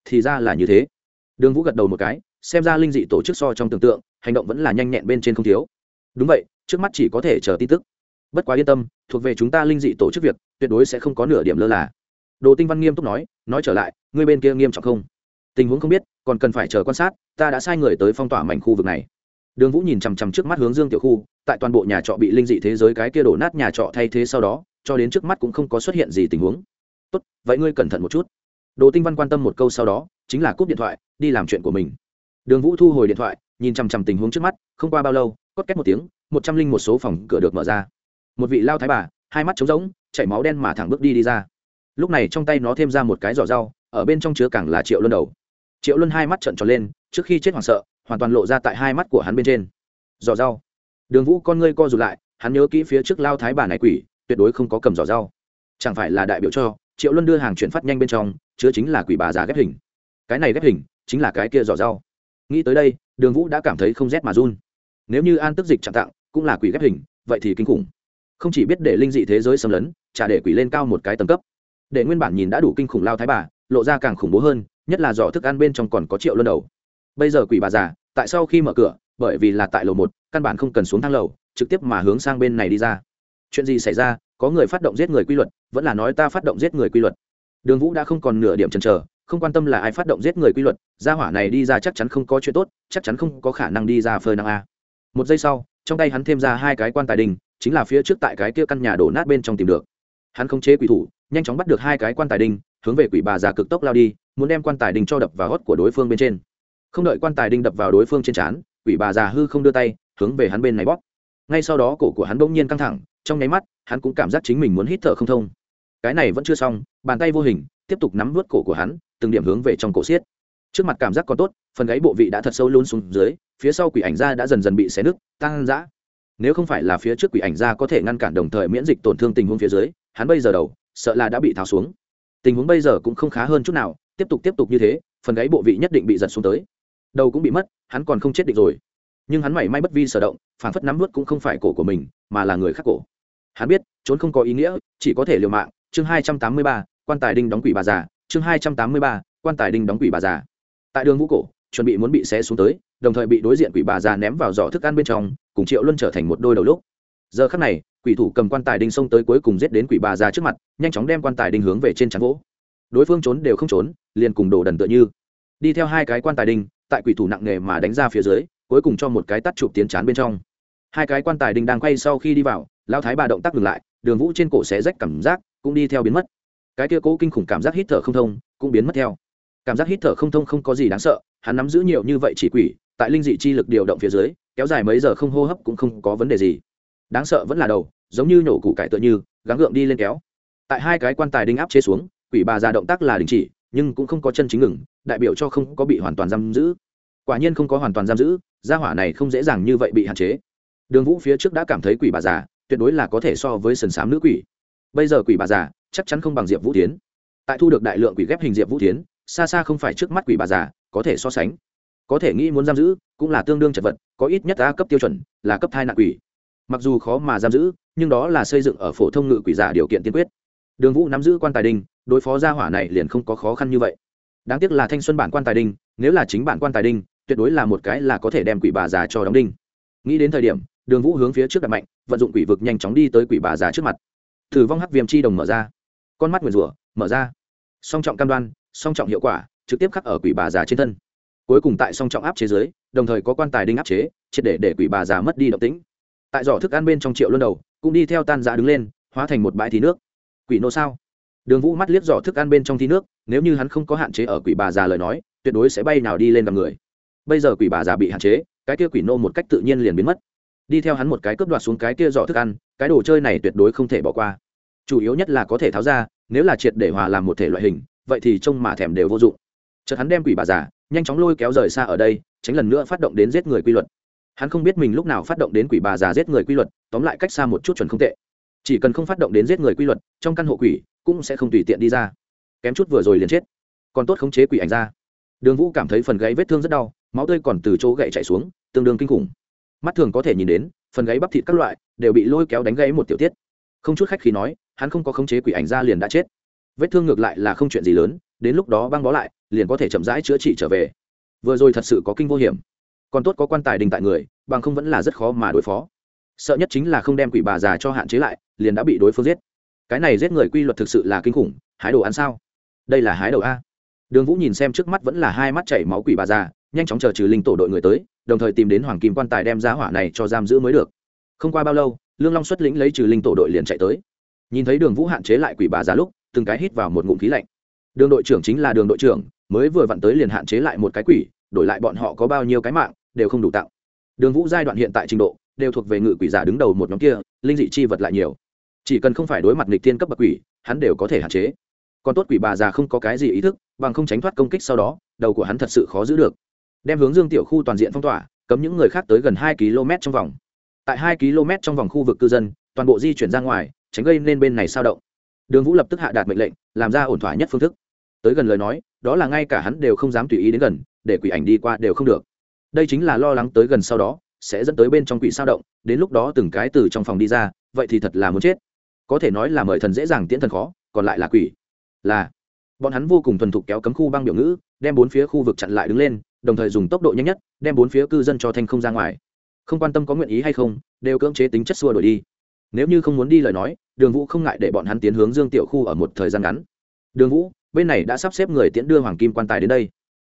Thì ra là như thế. Đường vũ gật đầu một cái xem ra linh dị tổ chức so trong tưởng tượng, hành động vẫn là nhanh nhẹn bên trên không thiếu. Đúng vậy, trước mắt chỉ có thể chờ tin tức. Bất quá yên tâm, thuộc về chúng ta linh dị tổ chức việc, tuyệt đối sẽ không có nửa điểm lơ là. Đồ tinh văn nghiêm túc nói nói trở lại, ngươi bên kia nghiêm trọng không? Tình huống không biết, còn cần phải chờ quan sát, ta đã sai người tới phong tỏa mảnh khu vực này. Đường vũ nhìn chằm chằm trước mắt hướng dương tiểu khu, tại toàn bộ nhà trọ bị linh dị thế giới cái kia đổ nát nhà trọ thay thế sau đó, cho đến trước mắt cũng không có xuất hiện gì tình huống. Tốt, vậy ngươi cẩn thận một chút. Đồ tinh văn quan tâm một câu sau đó, chính là cúp điện thoại, đi làm chuyện của mình đường vũ thu hồi điện thoại, nhìn chằm chằm tình huống trước mắt, không qua bao lâu, cốt két một tiếng, một trăm linh một số phòng cửa được mở ra. Một vị lao thái bà, hai mắt trống rỗng, chảy máu đen mà thẳng bước đi đi ra. Lúc này trong tay nó thêm ra một cái giỏ rau, ở bên trong chứa càng là triệu luân đầu. Triệu luân hai mắt trận tròn lên, trước khi chết hoảng sợ, hoàn toàn lộ ra tại hai mắt của hắn bên trên. Giỏ rau. Đường vũ con ngươi co rụt lại, hắn nhớ kỹ phía trước lao thái bà này quỷ, tuyệt đối không có cầm giỏ rau. Chẳng phải là đại biểu cho, triệu luân đưa hàng chuyển phát nhanh bên trong, chứa chính là quỷ bà già ghép hình. Cái này ghép hình, chính là cái kia giỏ rau nghĩ tới đây, đường vũ đã cảm thấy không rét mà run. Nếu như an tức dịch trạng tặng cũng là quỷ ghép hình, vậy thì kinh khủng. Không chỉ biết để linh dị thế giới xâm lấn trả để quỷ lên cao một cái tầng cấp. Để nguyên bản nhìn đã đủ kinh khủng lao thái bà, lộ ra càng khủng bố hơn, nhất là giỏ thức ăn bên trong còn có triệu luân đầu. Bây giờ quỷ bà già, tại sau khi mở cửa, bởi vì là tại lầu một, căn bản không cần xuống thang lầu, trực tiếp mà hướng sang bên này đi ra. Chuyện gì xảy ra, có người phát động giết người quy luật, vẫn là nói ta phát động giết người quy luật. Đường vũ đã không còn nửa điểm chần chờ không quan tâm là ai phát động giết người quy luật, gia hỏa này đi ra chắc chắn không có chuyện tốt, chắc chắn không có khả năng đi ra phơi năng a. Một giây sau, trong tay hắn thêm ra hai cái quan tài đình, chính là phía trước tại cái kia căn nhà đổ nát bên trong tìm được. Hắn không chế quỷ thủ, nhanh chóng bắt được hai cái quan tài đinh hướng về quỷ bà già cực tốc lao đi, muốn đem quan tài đinh cho đập vào gót của đối phương bên trên. Không đợi quan tài đinh đập vào đối phương trên trán, quỷ bà già hư không đưa tay, hướng về hắn bên này bóp. Ngay sau đó cổ của hắn bỗng nhiên căng thẳng, trong nháy mắt, hắn cũng cảm giác chính mình muốn hít thở không thông. Cái này vẫn chưa xong, bàn tay vô hình, tiếp tục nắm vớt cổ của hắn từng điểm hướng về trong cổ xiết. Trước mặt cảm giác còn tốt, phần gáy bộ vị đã thật sâu luôn xuống dưới, phía sau quỷ ảnh ra đã dần dần bị xé nứt tăng dã nếu không phải là phía trước quỷ ảnh ra có thể ngăn cản đồng thời miễn dịch tổn thương tình huống phía dưới, hắn bây giờ đầu, sợ là đã bị tháo xuống. Tình huống bây giờ cũng không khá hơn chút nào, tiếp tục tiếp tục như thế, phần gáy bộ vị nhất định bị giật xuống tới. Đầu cũng bị mất, hắn còn không chết định rồi. Nhưng hắn mảy may bất vi sở động, phản phất nắm vớt cũng không phải cổ của mình, mà là người khác cổ. Hắn biết, trốn không có ý nghĩa, chỉ có thể liều mạng. Chương hai trăm tám mươi ba, quan tài đinh đóng quỷ bà già chương hai trăm tám mươi ba, quan tài đinh đóng quỷ bà già. Tại đường vũ cổ, chuẩn bị muốn bị xé xuống tới, đồng thời bị đối diện quỷ bà già ném vào giỏ thức ăn bên trong, cùng triệu luân trở thành một đôi đầu lúc. Giờ khắc này, quỷ thủ cầm quan tài đinh xông tới cuối cùng giết đến quỷ bà già trước mặt, nhanh chóng đem quan tài đinh hướng về trên chắn gỗ. Đối phương trốn đều không trốn, liền cùng đổ đần tựa như. Đi theo hai cái quan tài đinh, tại quỷ thủ nặng nề mà đánh ra phía dưới, cuối cùng cho một cái tắt chụp tiến chán bên trong. Hai cái quan tài đinh đang quay sau khi đi vào lao thái bà động tác ngừng lại, đường vũ trên cổ xé rách cảm giác, cũng đi theo biến mất cái kia cố kinh khủng cảm giác hít thở không thông cũng biến mất theo. Cảm giác hít thở không thông không có gì đáng sợ, hắn nắm giữ nhiều như vậy chỉ quỷ, tại linh dị chi lực điều động phía dưới, kéo dài mấy giờ không hô hấp cũng không có vấn đề gì. Đáng sợ vẫn là đầu, giống như nhổ củ cải tựa như, gắng gượng đi lên kéo. Tại hai cái quan tài đinh áp chế xuống, quỷ bà già động tác là đình chỉ, nhưng cũng không có chân chính ngừng, đại biểu cho không có bị hoàn toàn giam giữ. Quả nhiên không có hoàn toàn giam giữ, gia hỏa này không dễ dàng như vậy bị hạn chế. Đường vũ phía trước đã cảm thấy quỷ bà già, tuyệt đối là có thể so với sần sám nữ quỷ. Bây giờ quỷ bà già chắc chắn không bằng diệp vũ tiến. Tại thu được đại lượng quỷ ghép hình diệp vũ tiến, xa xa không phải trước mắt quỷ bà già, có thể so sánh. Có thể nghĩ muốn giam giữ, cũng là tương đương chật vật, có ít nhất a cấp tiêu chuẩn, là cấp thai nạn quỷ. Mặc dù khó mà giam giữ, nhưng đó là xây dựng ở phổ thông ngự quỷ giả điều kiện tiên quyết. Đường vũ nắm giữ quan tài đinh đối phó gia hỏa này liền không có khó khăn như vậy. Đáng tiếc là thanh xuân bản quan tài đinh nếu là chính bản quan tài đinh tuyệt đối là một cái là có thể đem quỷ bà già cho đóng đinh. Nghĩ đến thời điểm, đường vũ hướng phía trước đặt mạnh, vận dụng quỷ vực nhanh chóng đi tới quỷ bà già trước mặt. Thử vong hắc viêm chi đồng mở ra con mắt nguyền rủa, mở ra. Song trọng cam đoan, song trọng hiệu quả, trực tiếp khắc ở quỷ bà già trên thân. Cuối cùng tại song trọng áp chế giới đồng thời có quan tài đinh áp chế, triệt để để quỷ bà già mất đi động tĩnh. Tại giỏ thức ăn bên trong triệu luân đầu, cũng đi theo tan giá đứng lên, hóa thành một bãi thí nước. Quỷ nô sao? Đường vũ mắt liếc giỏ thức ăn bên trong thí nước, nếu như hắn không có hạn chế ở quỷ bà già lời nói, tuyệt đối sẽ bay nào đi lên gặp người. Bây giờ quỷ bà già bị hạn chế, cái kia quỷ nô một cách tự nhiên liền biến mất. Đi theo hắn một cái cướp đoạt xuống cái kia giỏ thức ăn, cái đồ chơi này tuyệt đối không thể bỏ qua chủ yếu nhất là có thể tháo ra, nếu là triệt để hòa làm một thể loại hình, vậy thì trông mà thèm đều vô dụng. Chợt hắn đem quỷ bà già, nhanh chóng lôi kéo rời xa ở đây, tránh lần nữa phát động đến giết người quy luật. Hắn không biết mình lúc nào phát động đến quỷ bà già giết người quy luật, tóm lại cách xa một chút chuẩn không tệ. Chỉ cần không phát động đến giết người quy luật, trong căn hộ quỷ cũng sẽ không tùy tiện đi ra. Kém chút vừa rồi liền chết. Còn tốt khống chế quỷ ảnh ra. Đường vũ cảm thấy phần gáy vết thương rất đau, máu tươi còn từ chỗ gậy chạy xuống, tương đương kinh khủng. Mắt thường có thể nhìn đến, phần gáy bắp thịt các loại đều bị lôi kéo đánh gãy một tiểu tiết không chút khách khi nói, hắn không có khống chế quỷ ảnh ra liền đã chết. Vết thương ngược lại là không chuyện gì lớn, đến lúc đó băng bó lại, liền có thể chậm rãi chữa trị trở về. Vừa rồi thật sự có kinh vô hiểm. Còn tốt có quan tài đình tại người, bằng không vẫn là rất khó mà đối phó. Sợ nhất chính là không đem quỷ bà già cho hạn chế lại, liền đã bị đối phương giết. Cái này giết người quy luật thực sự là kinh khủng, hái đồ ăn sao? Đây là hái đầu a. Đường vũ nhìn xem trước mắt vẫn là hai mắt chảy máu quỷ bà già, nhanh chóng chờ trừ linh tổ đội người tới, đồng thời tìm đến hoàng kim quan tài đem giá hỏa này cho giam giữ mới được. Không qua bao lâu lương long xuất lĩnh lấy trừ linh tổ đội liền chạy tới. Nhìn thấy đường vũ hạn chế lại quỷ bà già lúc, từng cái hít vào một ngụm khí lạnh. Đường đội trưởng chính là đường đội trưởng, mới vừa vặn tới liền hạn chế lại một cái quỷ, đổi lại bọn họ có bao nhiêu cái mạng, đều không đủ tặng. Đường vũ giai đoạn hiện tại trình độ, đều thuộc về ngự quỷ giả đứng đầu một nhóm kia, linh dị chi vật lại nhiều. Chỉ cần không phải đối mặt nghịch thiên cấp bậc quỷ, hắn đều có thể hạn chế. Còn tốt quỷ bà già không có cái gì ý thức, bằng không tránh thoát công kích sau đó, đầu của hắn thật sự khó giữ được. Đem hướng dương tiểu khu toàn diện phong tỏa, cấm những người khác tới gần hai km trong vòng tại hai km trong vòng khu vực cư dân, toàn bộ di chuyển ra ngoài, tránh gây nên bên này sao động. Đường vũ lập tức hạ đạt mệnh lệnh, làm ra ổn thỏa nhất phương thức. Tới gần lời nói, đó là ngay cả hắn đều không dám tùy ý đến gần, để quỷ ảnh đi qua đều không được. Đây chính là lo lắng tới gần sau đó, sẽ dẫn tới bên trong quỷ sao động, đến lúc đó từng cái từ trong phòng đi ra, vậy thì thật là muốn chết. Có thể nói là mời thần dễ dàng tiễn thần khó, còn lại là quỷ. Là, bọn hắn vô cùng thuần thục kéo cấm khu băng biểu ngữ, đem bốn phía khu vực chặn lại đứng lên, đồng thời dùng tốc độ nhanh nhất, đem bốn phía cư dân cho thanh không ra ngoài không quan tâm có nguyện ý hay không, đều cưỡng chế tính chất xua đổi đi. Nếu như không muốn đi lời nói, đường vũ không ngại để bọn hắn tiến hướng dương tiểu khu ở một thời gian ngắn. Đường vũ, bên này đã sắp xếp người tiễn đưa hoàng kim quan tài đến đây.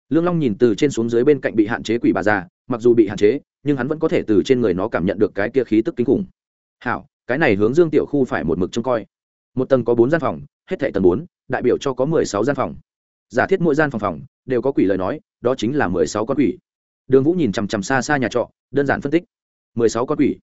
Lương long nhìn từ trên xuống dưới bên cạnh bị hạn chế quỷ bà già, mặc dù bị hạn chế, nhưng hắn vẫn có thể từ trên người nó cảm nhận được cái kia khí tức kinh khủng. Hảo, cái này hướng dương tiểu khu phải một mực trông coi. Một tầng có bốn gian phòng, hết thảy tầng bốn, đại biểu cho có mười sáu gian phòng. Giả thiết mỗi gian phòng phòng đều có quỷ lời nói, đó chính là mười sáu con quỷ đường vũ nhìn chằm chằm xa xa nhà trọ, đơn giản phân tích. mười sáu con quỷ.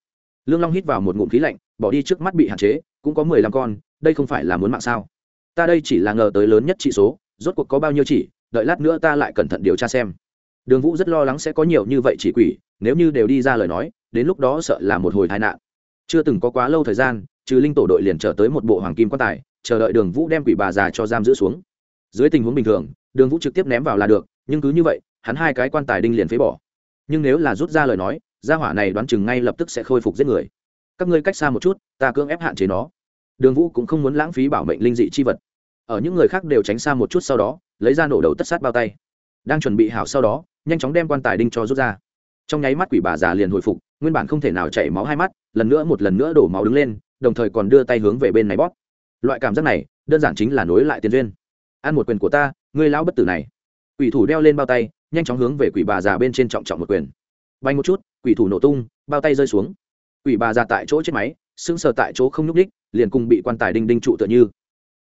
Lương long hít vào một ngụm khí lạnh, bỏ đi trước mắt bị hạn chế, cũng có mười lăm con, đây không phải là muốn mạng sao? Ta đây chỉ là ngờ tới lớn nhất trị số, rốt cuộc có bao nhiêu chỉ, đợi lát nữa ta lại cẩn thận điều tra xem. Đường vũ rất lo lắng sẽ có nhiều như vậy chỉ quỷ, nếu như đều đi ra lời nói, đến lúc đó sợ là một hồi tai nạn. Chưa từng có quá lâu thời gian, trừ linh tổ đội liền trở tới một bộ hoàng kim quan tài, chờ đợi đường vũ đem quỷ bà già cho giam giữ xuống. Dưới tình huống bình thường, đường vũ trực tiếp ném vào là được, nhưng cứ như vậy hắn hai cái quan tài đinh liền phế bỏ. Nhưng nếu là rút ra lời nói, gia hỏa này đoán chừng ngay lập tức sẽ khôi phục giết người. Các ngươi cách xa một chút, ta cưỡng ép hạn chế nó. Đường vũ cũng không muốn lãng phí bảo mệnh linh dị chi vật. Ở những người khác đều tránh xa một chút sau đó, lấy ra nổ đầu tất sát bao tay. Đang chuẩn bị hảo sau đó, nhanh chóng đem quan tài đinh cho rút ra. Trong nháy mắt quỷ bà già liền hồi phục, nguyên bản không thể nào chảy máu hai mắt, lần nữa một lần nữa đổ máu đứng lên, đồng thời còn đưa tay hướng về bên này bóp. Loại cảm giác này, đơn giản chính là nối lại tiền duyên. Ăn một quyền của ta, ngươi lão bất tử này. Quỷ thủ đeo lên bao tay nhanh chóng hướng về quỷ bà già bên trên trọng trọng một quyền. Bay một chút, quỷ thủ nổ tung, bao tay rơi xuống. Quỷ bà già tại chỗ chết máy, sững sờ tại chỗ không nhúc ních liền cùng bị quan tài đinh đinh trụ tựa như.